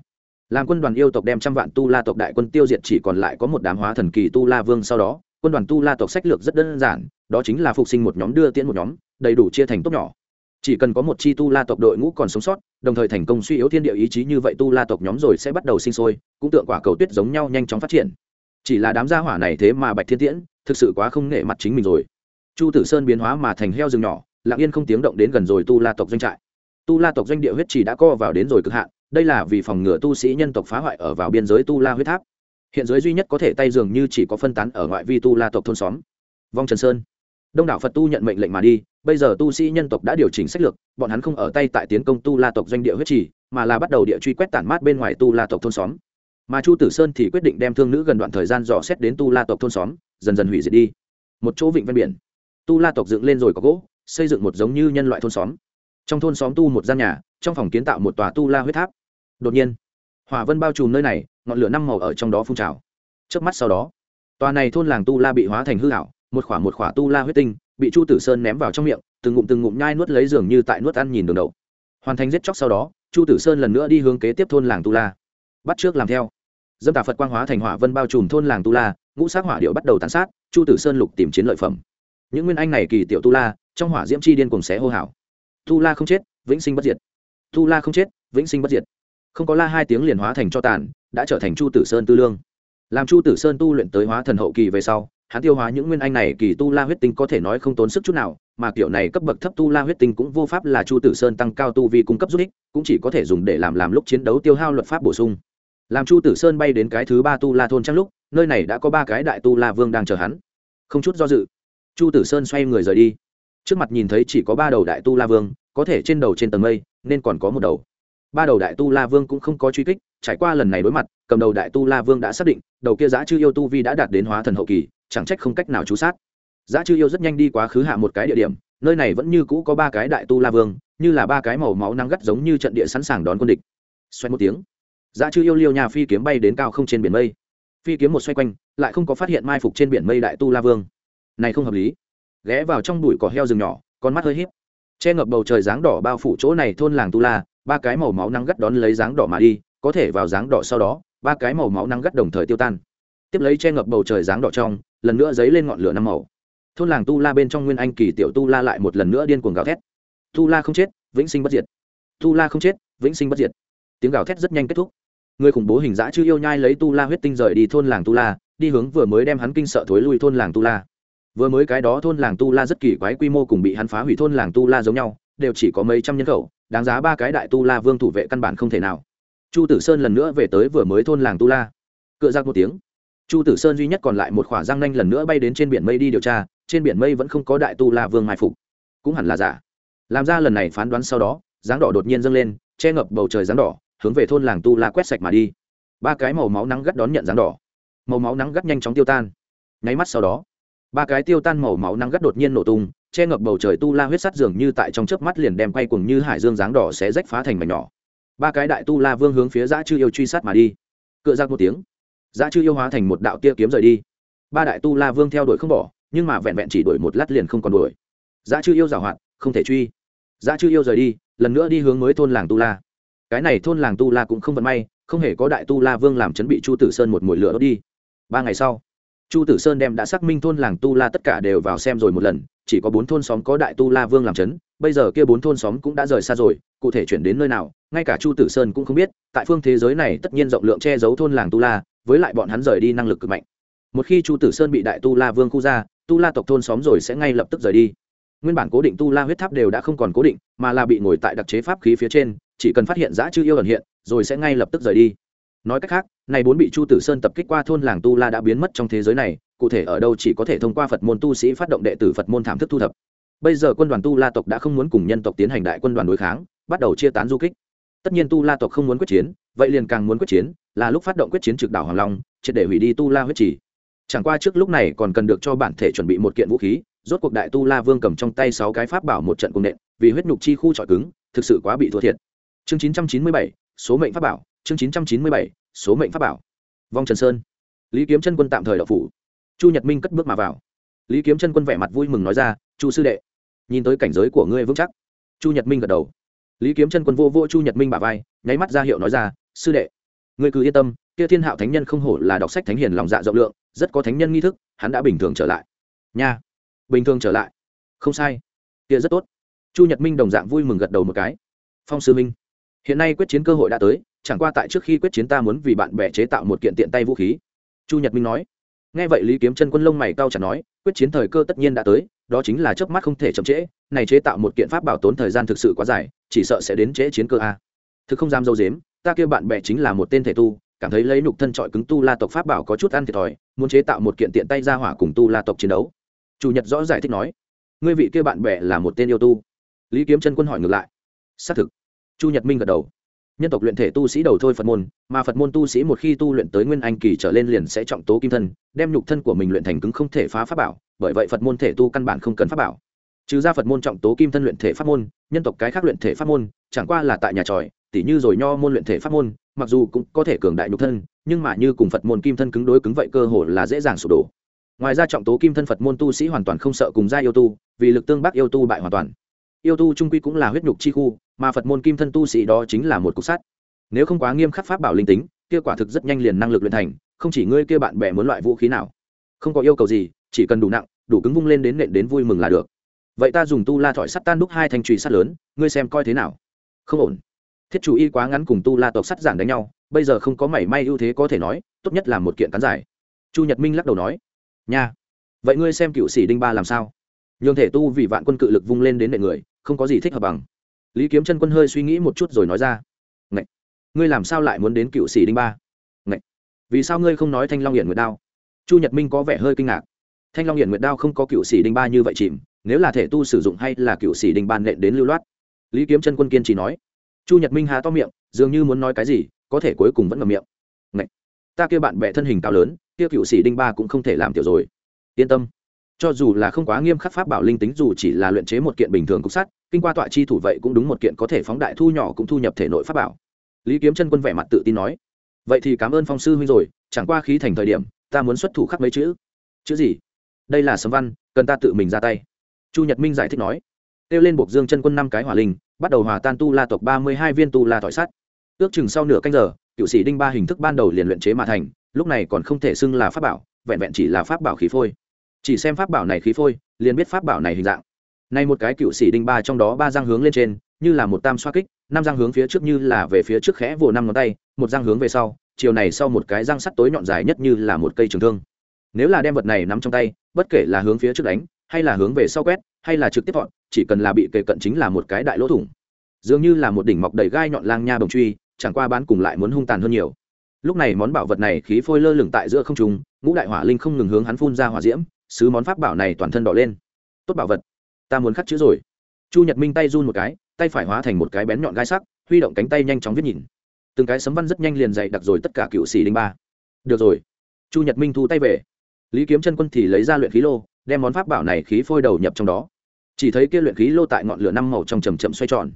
làm quân đoàn yêu tộc đem trăm vạn tu la tộc đại quân tiêu diệt chỉ còn lại có một đám hóa thần kỳ tu la vương sau đó, quân đoàn tu la tộc sách lược rất đơn giản, đó chính là phục sinh một nhóm, đưa tiễn một nhóm, đầy đủ chia thành tốt nhỏ. Chỉ cần có một chi tu la tộc đội ngũ còn sống sót, đồng thời thành công suy yếu thiên địa ý chí như vậy tu la tộc nhóm rồi sẽ bắt đầu sinh sôi, cũng tượng quả cầu tuyết giống nhau nhanh chóng phát triển. Chỉ là đám gia hỏa này thế mà bạch thiên tiễn, thực sự quá không nể mặt chính mình rồi. Chu tử sơn biến hóa mà thành heo rừng nhỏ, lặng yên không tiếng động đến gần rồi tu la tộc doanh trại. Tu la tộc doanh địa huyết chỉ đã co vào đến rồi cực hạn đây là vì phòng ngừa tu sĩ nhân tộc phá hoại ở vào biên giới tu la huyết tháp. Hiện giới duy nhất có thể tay dường như chỉ có phân tán ở ngoại vi tu la tộc thôn xóm. Vong trần sơn. Đông đảo phật tu nhận mệnh lệnh mà đi, bây giờ tu sĩ nhân tộc đã điều chỉnh sách lược, bọn hắn không ở tay tại tiến công tu la tộc doanh địa huyết trì, mà là bắt đầu địa truy quét tản mát bên ngoài tu la tộc thôn xóm. Mà chu tử sơn thì quyết định đem thương nữ gần đoạn thời gian dò xét đến tu la tộc thôn xóm, dần dần hủy diệt đi. Một chỗ vịnh ven biển. Tu la tộc dựng lên rồi có gỗ, xây dựng một giống như nhân loại thôn xóm trong thôn xóm tu một gian nhà, trong phòng kiến tạo một tòa tu la huyết tháp. Đột nhiên, hỏa vân bao trùm nơi này, ngọn lửa năm màu ở trong đó phun trào. Trước mắt sau đó, tòa này thôn làng tu la bị hóa thành hư hảo một khỏa một khỏa tu la huyết tinh, bị chu tử sơn ném vào trong miệng, từng ngụm từng ngụm nhai nuốt lấy giường như tại nuốt ăn nhìn đường đầu hoàn thành giết chóc sau đó, chu tử sơn lần nữa đi hướng kế tiếp thôn làng tu la. Bắt trước làm theo. Dâm tà phật quang hóa thành hỏa vân bao trùm thôn làng tu la, ngũ sát hỏa điệu bắt đầu tàn sát, chu tử sơn lục tìm chiến lợi phẩm. Những nguyên anh này kỳ tiểu tu la, trong hỏa diễm chi điên cùng xé hô hào tu la không chết, vĩnh sinh bất diệt. Tu la không chết, vĩnh sinh bất diệt. Không có la hai tiếng liền hóa thành cho tàn, đã trở thành chu tử sơn tư lương. Làm chu tử sơn tu luyện tới hóa thần hậu kỳ về sau, hắn tiêu hóa những nguyên anh này kỳ tu la huyết tinh có thể nói không tốn sức chút nào, mà kiểu này cấp bậc thấp tu la huyết tinh cũng vô pháp là chu tử sơn tăng cao tu vi cung cấp giúp ích, cũng chỉ có thể dùng để làm làm lúc chiến đấu tiêu hao luật pháp bổ sung. Làm chu tử sơn bay đến cái thứ ba tu la thôn trang lúc, nơi này đã có ba cái đại tu la vương đang chờ hắn. Không chút do dự, chu tử sơn xoay người rời đi trước mặt nhìn thấy chỉ có ba đầu đại tu la vương, có thể trên đầu trên tầng mây, nên còn có một đầu. Ba đầu đại tu la vương cũng không có truy kích, trải qua lần này đối mặt, cầm đầu đại tu la vương đã xác định, đầu kia giã chư yêu tu vi đã đạt đến hóa thần hậu kỳ, chẳng trách không cách nào chú sát. Giã chư yêu rất nhanh đi quá khứ hạ một cái địa điểm, nơi này vẫn như cũ có ba cái đại tu la vương, như là ba cái màu máu nắng gắt giống như trận địa sẵn sàng đón quân địch. Xoay một tiếng, giã chư yêu liêu nhà phi kiếm bay đến cao không trên biển mây. Phi kiếm một xoay quanh, lại không có phát hiện mai phục trên biển mây đại tu la vương. Này không hợp lý ghé vào trong bụi cỏ heo rừng nhỏ, con mắt hơi híp. Che ngập bầu trời dáng đỏ bao phủ chỗ này thôn làng tu la, ba cái màu máu nắng gắt đón lấy dáng đỏ mà đi, có thể vào dáng đỏ sau đó, ba cái màu máu nắng gắt đồng thời tiêu tan. Tiếp lấy che ngập bầu trời dáng đỏ trong, lần nữa dấy lên ngọn lửa năm màu. Thôn làng tu la bên trong nguyên anh kỳ tiểu tu la lại một lần nữa điên cuồng gào thét. Tu la không chết, vĩnh sinh bất diệt. Tu la không chết, vĩnh sinh bất diệt. Tiếng gào thét rất nhanh kết thúc. Người khủng bố hình dã chưa yêu nhai lấy tu la huyết tinh rời đi thôn làng tu la, đi hướng vừa mới đem hắn kinh sợ thối lui thôn làng tu la vừa mới cái đó thôn làng tu la rất kỳ quái quy mô cùng bị hắn phá hủy thôn làng tu la giống nhau, đều chỉ có mấy trăm nhân khẩu, đáng giá ba cái đại tu la vương thủ vệ căn bản không thể nào. Chu tử sơn lần nữa về tới vừa mới thôn làng tu la. Cựa ra một tiếng, chu tử sơn duy nhất còn lại một khỏa răng nanh lần nữa bay đến trên biển mây đi điều tra, trên biển mây vẫn không có đại tu la vương mai phục. Cũng hẳn là giả. Làm ra lần này phán đoán sau đó, dáng đỏ đột nhiên dâng lên, che ngập bầu trời dáng đỏ, hướng về thôn làng tu la quét sạch mà đi. Ba cái màu máu nắng gắt đón nhận dáng đỏ. Màu máu nắng gắt nhanh chóng tiêu tan. Nháy mắt sau đó ba cái tiêu tan màu máu nắng gắt đột nhiên nổ tung, che ngập bầu trời tu la huyết sắt dường như tại trong chớp mắt liền đem quay cuồng như hải dương dáng đỏ sẽ rách phá thành mảnh nhỏ. Ba cái đại tu la vương hướng phía dã chư yêu truy sát mà đi. Cựa ra một tiếng, dã chư yêu hóa thành một đạo tia kiếm rời đi. Ba đại tu la vương theo đuổi không bỏ, nhưng mà vẹn vẹn chỉ đuổi một lát liền không còn đuổi. Dã chư yêu giảo hoạt, không thể truy. Dã chư yêu rời đi, lần nữa đi hướng mới thôn làng tu la. Cái này thôn làng tu la cũng không vận may, không hề có đại tu la vương làm chấn bị chu tử sơn một mùi lửa đốt đi. Ba ngày sau chu tử sơn đem đã xác minh thôn làng tu la tất cả đều vào xem rồi một lần, chỉ có bốn thôn xóm có đại tu la vương làm chấn, bây giờ kia bốn thôn xóm cũng đã rời xa rồi, cụ thể chuyển đến nơi nào, ngay cả chu tử sơn cũng không biết, tại phương thế giới này tất nhiên rộng lượng che giấu thôn làng tu la, với lại bọn hắn rời đi năng lực cực mạnh. Một khi chu tử sơn bị đại tu la vương khu ra, tu la tộc thôn xóm rồi sẽ ngay lập tức rời đi. Nguyên bản cố định tu la huyết tháp đều đã không còn cố định, mà là bị ngồi tại đặc chế pháp khí phía trên, chỉ cần phát hiện giã chư yêu ẩn hiện, rồi sẽ ngay lập tức rời đi nói cách khác, này bốn bị chu tử sơn tập kích qua thôn làng tu la đã biến mất trong thế giới này, cụ thể ở đâu chỉ có thể thông qua phật môn tu sĩ phát động đệ tử phật môn thảm thức thu thập. Bây giờ quân đoàn tu la tộc đã không muốn cùng nhân tộc tiến hành đại quân đoàn đối kháng, bắt đầu chia tán du kích. Tất nhiên tu la tộc không muốn quyết chiến, vậy liền càng muốn quyết chiến, là lúc phát động quyết chiến trực đảo hoàng long, triệt để hủy đi tu la huyết trì. Chẳng qua trước lúc này còn cần được cho bản thể chuẩn bị một kiện vũ khí, rốt cuộc đại tu la vương cầm trong tay sáu cái pháp bảo một trận cùng nện, vì huyết nhục chi khu trọi cứng, thực sự quá bị thua thiệt. Chương chín trăm chín mươi bảy, số mệnh pháp bảo chương chín trăm chín mươi bảy, số mệnh pháp bảo. Vong trần sơn. Lý kiếm chân quân tạm thời đậu phủ. Chu nhật minh cất bước mà vào. Lý kiếm chân quân vẻ mặt vui mừng nói ra, chu sư đệ, nhìn tới cảnh giới của ngươi vững chắc. Chu nhật minh gật đầu. Lý kiếm chân quân vô vô chu nhật minh bà vai, nháy mắt ra hiệu nói ra, sư đệ, ngươi cứ yên tâm, kia thiên hạo thánh nhân không hổ là đọc sách thánh hiền lòng dạ rộng lượng, rất có thánh nhân nghi thức, hắn đã bình thường trở lại. Nha, bình thường trở lại? Không sai. Kia rất tốt. Chu nhật minh đồng dạng vui mừng gật đầu một cái. Phong sư minh, hiện nay quyết chiến cơ hội đã tới chẳng qua tại trước khi quyết chiến ta muốn vì bạn bè chế tạo một kiện tiện tay vũ khí. Chu nhật minh nói. Nghe vậy lý kiếm chân quân lông mày cao chả nói, quyết chiến thời cơ tất nhiên đã tới, đó chính là chớp mắt không thể chậm trễ, này chế tạo một kiện pháp bảo tốn thời gian thực sự quá dài, chỉ sợ sẽ đến trễ chiến cơ a. Thực không dám dâu dếm, ta kêu bạn bè chính là một tên thể tu, cảm thấy lấy nục thân trọi cứng tu la tộc pháp bảo có chút ăn thiệt thòi, muốn chế tạo một kiện tiện tay ra hỏa cùng tu la tộc chiến đấu. Chủ nhật rõ giải thích nói. Ngươi vị kia bạn bè là một tên yêu tu. Lý kiếm chân quân hỏi ngược lại. Xác thực. Chu nhật minh gật đầu nhân tộc luyện thể tu sĩ đầu thôi phật môn, mà phật môn tu sĩ một khi tu luyện tới nguyên anh kỳ trở lên liền sẽ trọng tố kim thân, đem nhục thân của mình luyện thành cứng không thể phá pháp bảo, bởi vậy phật môn thể tu căn bản không cần pháp bảo. Trừ ra phật môn trọng tố kim thân luyện thể pháp môn, nhân tộc cái khác luyện thể pháp môn, chẳng qua là tại nhà tròi, tỉ như rồi nho môn luyện thể pháp môn, mặc dù cũng có thể cường đại nhục thân, nhưng mà như cùng phật môn kim thân cứng đối cứng vậy cơ hồ là dễ dàng sụp đổ. Ngoài ra trọng tố kim thân phật môn tu sĩ hoàn toàn không sợ cùng gia yêu tu, vì lực tương bắc yêu tu bại hoàn toàn yêu tu trung quy cũng là huyết nhục chi khu, mà phật môn kim thân tu sĩ đó chính là một cục sắt. Nếu không quá nghiêm khắc pháp bảo linh tính, kia quả thực rất nhanh liền năng lực luyện thành, không chỉ ngươi kia bạn bè muốn loại vũ khí nào. Không có yêu cầu gì, chỉ cần đủ nặng, đủ cứng vung lên đến nện đến vui mừng là được. Vậy ta dùng tu la thỏi sắt tan đúc hai thanh trùy sắt lớn, ngươi xem coi thế nào? Không ổn. Thiết chủ y quá ngắn cùng tu la tộc sắt giản đánh nhau, bây giờ không có mảy may ưu thế có thể nói, tốt nhất là một kiện cán giải chu nhật minh lắc đầu nói, nha, vậy ngươi xem cựu sĩ đinh ba làm sao? Nhường thể tu vì vạn quân cự lực vung lên đến nệ người không có gì thích hợp bằng. Lý kiếm chân quân hơi suy nghĩ một chút rồi nói ra. Ngậy! ngươi làm sao lại muốn đến cựu sĩ đinh ba? Ngậy! vì sao ngươi không nói thanh long hiển nguyệt đao? Chu nhật minh có vẻ hơi kinh ngạc. Thanh long hiển nguyệt đao không có cựu sĩ đinh ba như vậy chìm, nếu là thể tu sử dụng hay là cựu sĩ đinh ban nện đến lưu loát? Lý kiếm chân quân kiên trì nói. Chu nhật minh há to miệng, dường như muốn nói cái gì, có thể cuối cùng vẫn ngậm miệng. Ngậy! ta kêu bạn bè thân hình cao lớn, kia cựu sĩ đinh ba cũng không thể làm tiểu rồi. Yên tâm cho dù là không quá nghiêm khắc pháp bảo linh tính dù chỉ là luyện chế một kiện bình thường cục sắt, kinh qua tọa chi thủ vậy cũng đúng một kiện có thể phóng đại thu nhỏ cũng thu nhập thể nội pháp bảo. Lý kiếm chân quân vẻ mặt tự tin nói, vậy thì cảm ơn phong sư huynh rồi, chẳng qua khí thành thời điểm, ta muốn xuất thủ khắc mấy chữ. Chữ gì? Đây là sấm văn, cần ta tự mình ra tay. Chu nhật minh giải thích nói, kêu lên buộc dương chân quân năm cái hỏa linh, bắt đầu hòa tan tu la tộc ba mươi hai viên tu la thỏi sắt. Ước chừng sau nửa canh giờ, cựu sĩ đinh ba hình thức ban đầu liền luyện chế mà thành, lúc này còn không thể xưng là pháp bảo, vẹn vẹn chỉ là pháp bảo khí phôi chỉ xem pháp bảo này khí phôi, liền biết pháp bảo này hình dạng. Nay một cái cựu sĩ đinh ba trong đó ba răng hướng lên trên, như là một tam xoa kích, năm răng hướng phía trước như là về phía trước khẽ vồ năm ngón tay, một răng hướng về sau, chiều này sau một cái răng sắt tối nhọn dài nhất như là một cây trường thương. Nếu là đem vật này nắm trong tay, bất kể là hướng phía trước đánh, hay là hướng về sau quét, hay là trực tiếp gọn chỉ cần là bị kề cận chính là một cái đại lỗ thủng. Dường như là một đỉnh mọc đầy gai nhọn lang nha bồng truy, chẳng qua bán cùng lại muốn hung tàn hơn nhiều. Lúc này món bảo vật này khí phôi lơ lửng tại giữa không trung, ngũ đại hỏa linh không ngừng hướng hắn phun ra hỏa diễm sứ món pháp bảo này toàn thân đỏ lên. Tốt bảo vật. Ta muốn khắc chữ rồi. Chu nhật minh tay run một cái, tay phải hóa thành một cái bén nhọn gai sắc, huy động cánh tay nhanh chóng viết nhìn. Từng cái sấm văn rất nhanh liền dày đặc rồi tất cả cựu sĩ đinh ba. Được rồi. Chu nhật minh thu tay về. Lý kiếm chân quân thì lấy ra luyện khí lô, đem món pháp bảo này khí phôi đầu nhập trong đó. Chỉ thấy kia luyện khí lô tại ngọn lửa năm màu trong chầm chậm xoay tròn.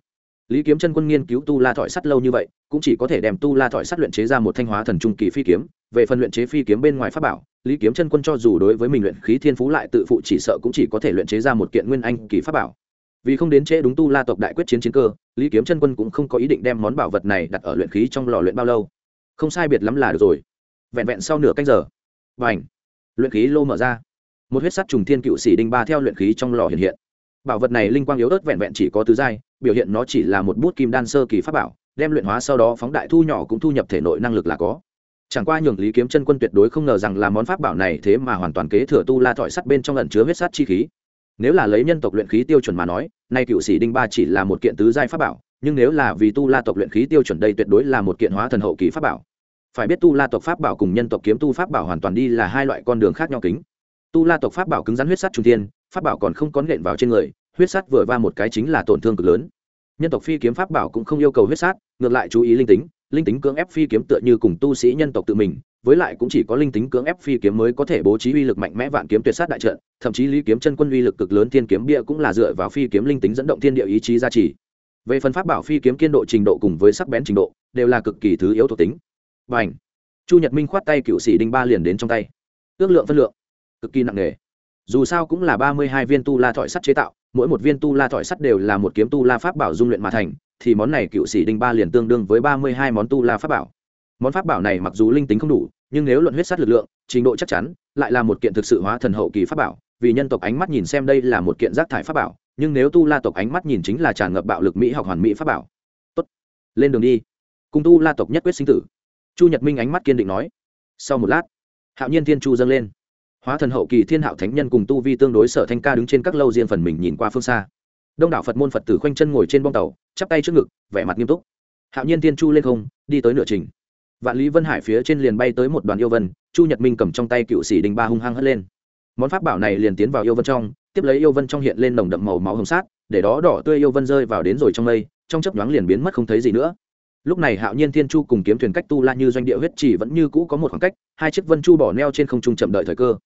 Lý kiếm chân quân nghiên cứu tu la thỏi sắt lâu như vậy, cũng chỉ có thể đem tu la thỏi sắt luyện chế ra một thanh hóa thần trung kỳ phi kiếm về phần luyện chế phi kiếm bên ngoài pháp bảo, lý kiếm chân quân cho dù đối với mình luyện khí thiên phú lại tự phụ chỉ sợ cũng chỉ có thể luyện chế ra một kiện nguyên anh kỳ pháp bảo. Vì không đến trễ đúng tu la tộc đại quyết chiến chiến cơ, lý kiếm chân quân cũng không có ý định đem món bảo vật này đặt ở luyện khí trong lò luyện bao lâu. Không sai biệt lắm là được rồi. Vẹn vẹn sau nửa canh giờ và ảnh luyện khí lô mở ra. Một huyết sắt trùng thiên cựu sĩ đinh ba theo luyện khí trong lò hiện hiện. Bảo vật này linh quang yếu ớt vẹn vẹn chỉ có tứ giai, biểu hiện nó chỉ là một bút kim đan sơ kỳ pháp bảo, đem luyện hóa sau đó phóng đại thu nhỏ cũng thu nhập thể nội năng lực là có chẳng qua nhường lý kiếm chân quân tuyệt đối không ngờ rằng là món pháp bảo này thế mà hoàn toàn kế thừa tu la thỏi sắt bên trong lần chứa huyết sắt chi khí. Nếu là lấy nhân tộc luyện khí tiêu chuẩn mà nói, nay cựu sĩ đinh ba chỉ là một kiện tứ giai pháp bảo, nhưng nếu là vì tu la tộc luyện khí tiêu chuẩn đây tuyệt đối là một kiện hóa thần hậu kỳ pháp bảo. Phải biết tu la tộc pháp bảo cùng nhân tộc kiếm tu pháp bảo hoàn toàn đi là hai loại con đường khác nhau kính. Tu la tộc pháp bảo cứng rắn huyết sắt trung thiên, pháp bảo còn không có nện vào trên người, huyết sắt vừa va một cái chính là tổn thương cực lớn. Nhân tộc phi kiếm pháp bảo cũng không yêu cầu huyết sát, ngược lại chú ý linh tính linh tính cưỡng ép phi kiếm tựa như cùng tu sĩ nhân tộc tự mình, với lại cũng chỉ có linh tính cưỡng ép phi kiếm mới có thể bố trí uy lực mạnh mẽ vạn kiếm tuyệt sát đại trận, thậm chí lý kiếm chân quân uy lực cực lớn thiên kiếm bia cũng là dựa vào phi kiếm linh tính dẫn động thiên địa ý chí gia trì. Về phần pháp bảo phi kiếm kiên độ trình độ cùng với sắc bén trình độ, đều là cực kỳ thứ yếu thuộc tính. Và ảnh chu nhật minh khoát tay cựu sĩ đinh ba liền đến trong tay. Ước lượng phân lượng, cực kỳ nặng nề. Dù sao cũng là ba mươi hai viên tu la thỏi sắt chế tạo, mỗi một viên tu la thỏi sắt đều là một kiếm tu la pháp bảo dung luyện mà thành thì món này cựu sĩ đinh ba liền tương đương với ba mươi hai món tu la pháp bảo. Món pháp bảo này mặc dù linh tính không đủ, nhưng nếu luận huyết sắt lực lượng, trình độ chắc chắn, lại là một kiện thực sự hóa thần hậu kỳ pháp bảo, vì nhân tộc ánh mắt nhìn xem đây là một kiện rác thải pháp bảo, nhưng nếu tu la tộc ánh mắt nhìn chính là tràn ngập bạo lực mỹ học hoàn mỹ pháp bảo. Tốt, lên đường đi. Cùng tu la tộc nhất quyết sinh tử. Chu nhật minh ánh mắt kiên định nói. Sau một lát, hạo nhiên thiên chu dâng lên. Hóa thần hậu kỳ thiên hạo thánh nhân cùng tu vi tương đối sở thanh ca đứng trên các lâu riêng phần mình nhìn qua phương xa đông đảo phật môn phật tử khoanh chân ngồi trên bong tàu chắp tay trước ngực vẻ mặt nghiêm túc hạo nhiên thiên chu lên không đi tới nửa trình vạn lý vân hải phía trên liền bay tới một đoàn yêu vân chu nhật minh cầm trong tay cựu sĩ đình ba hung hăng hất lên món pháp bảo này liền tiến vào yêu vân trong tiếp lấy yêu vân trong hiện lên nồng đậm màu máu hồng sát để đó đỏ tươi yêu vân rơi vào đến rồi trong mây trong chấp nhoáng liền biến mất không thấy gì nữa lúc này hạo nhiên thiên chu cùng kiếm thuyền cách tu la như doanh địa huyết chỉ vẫn như cũ có một khoảng cách hai chiếc vân chu bỏ neo trên không trung chậm đợi thời cơ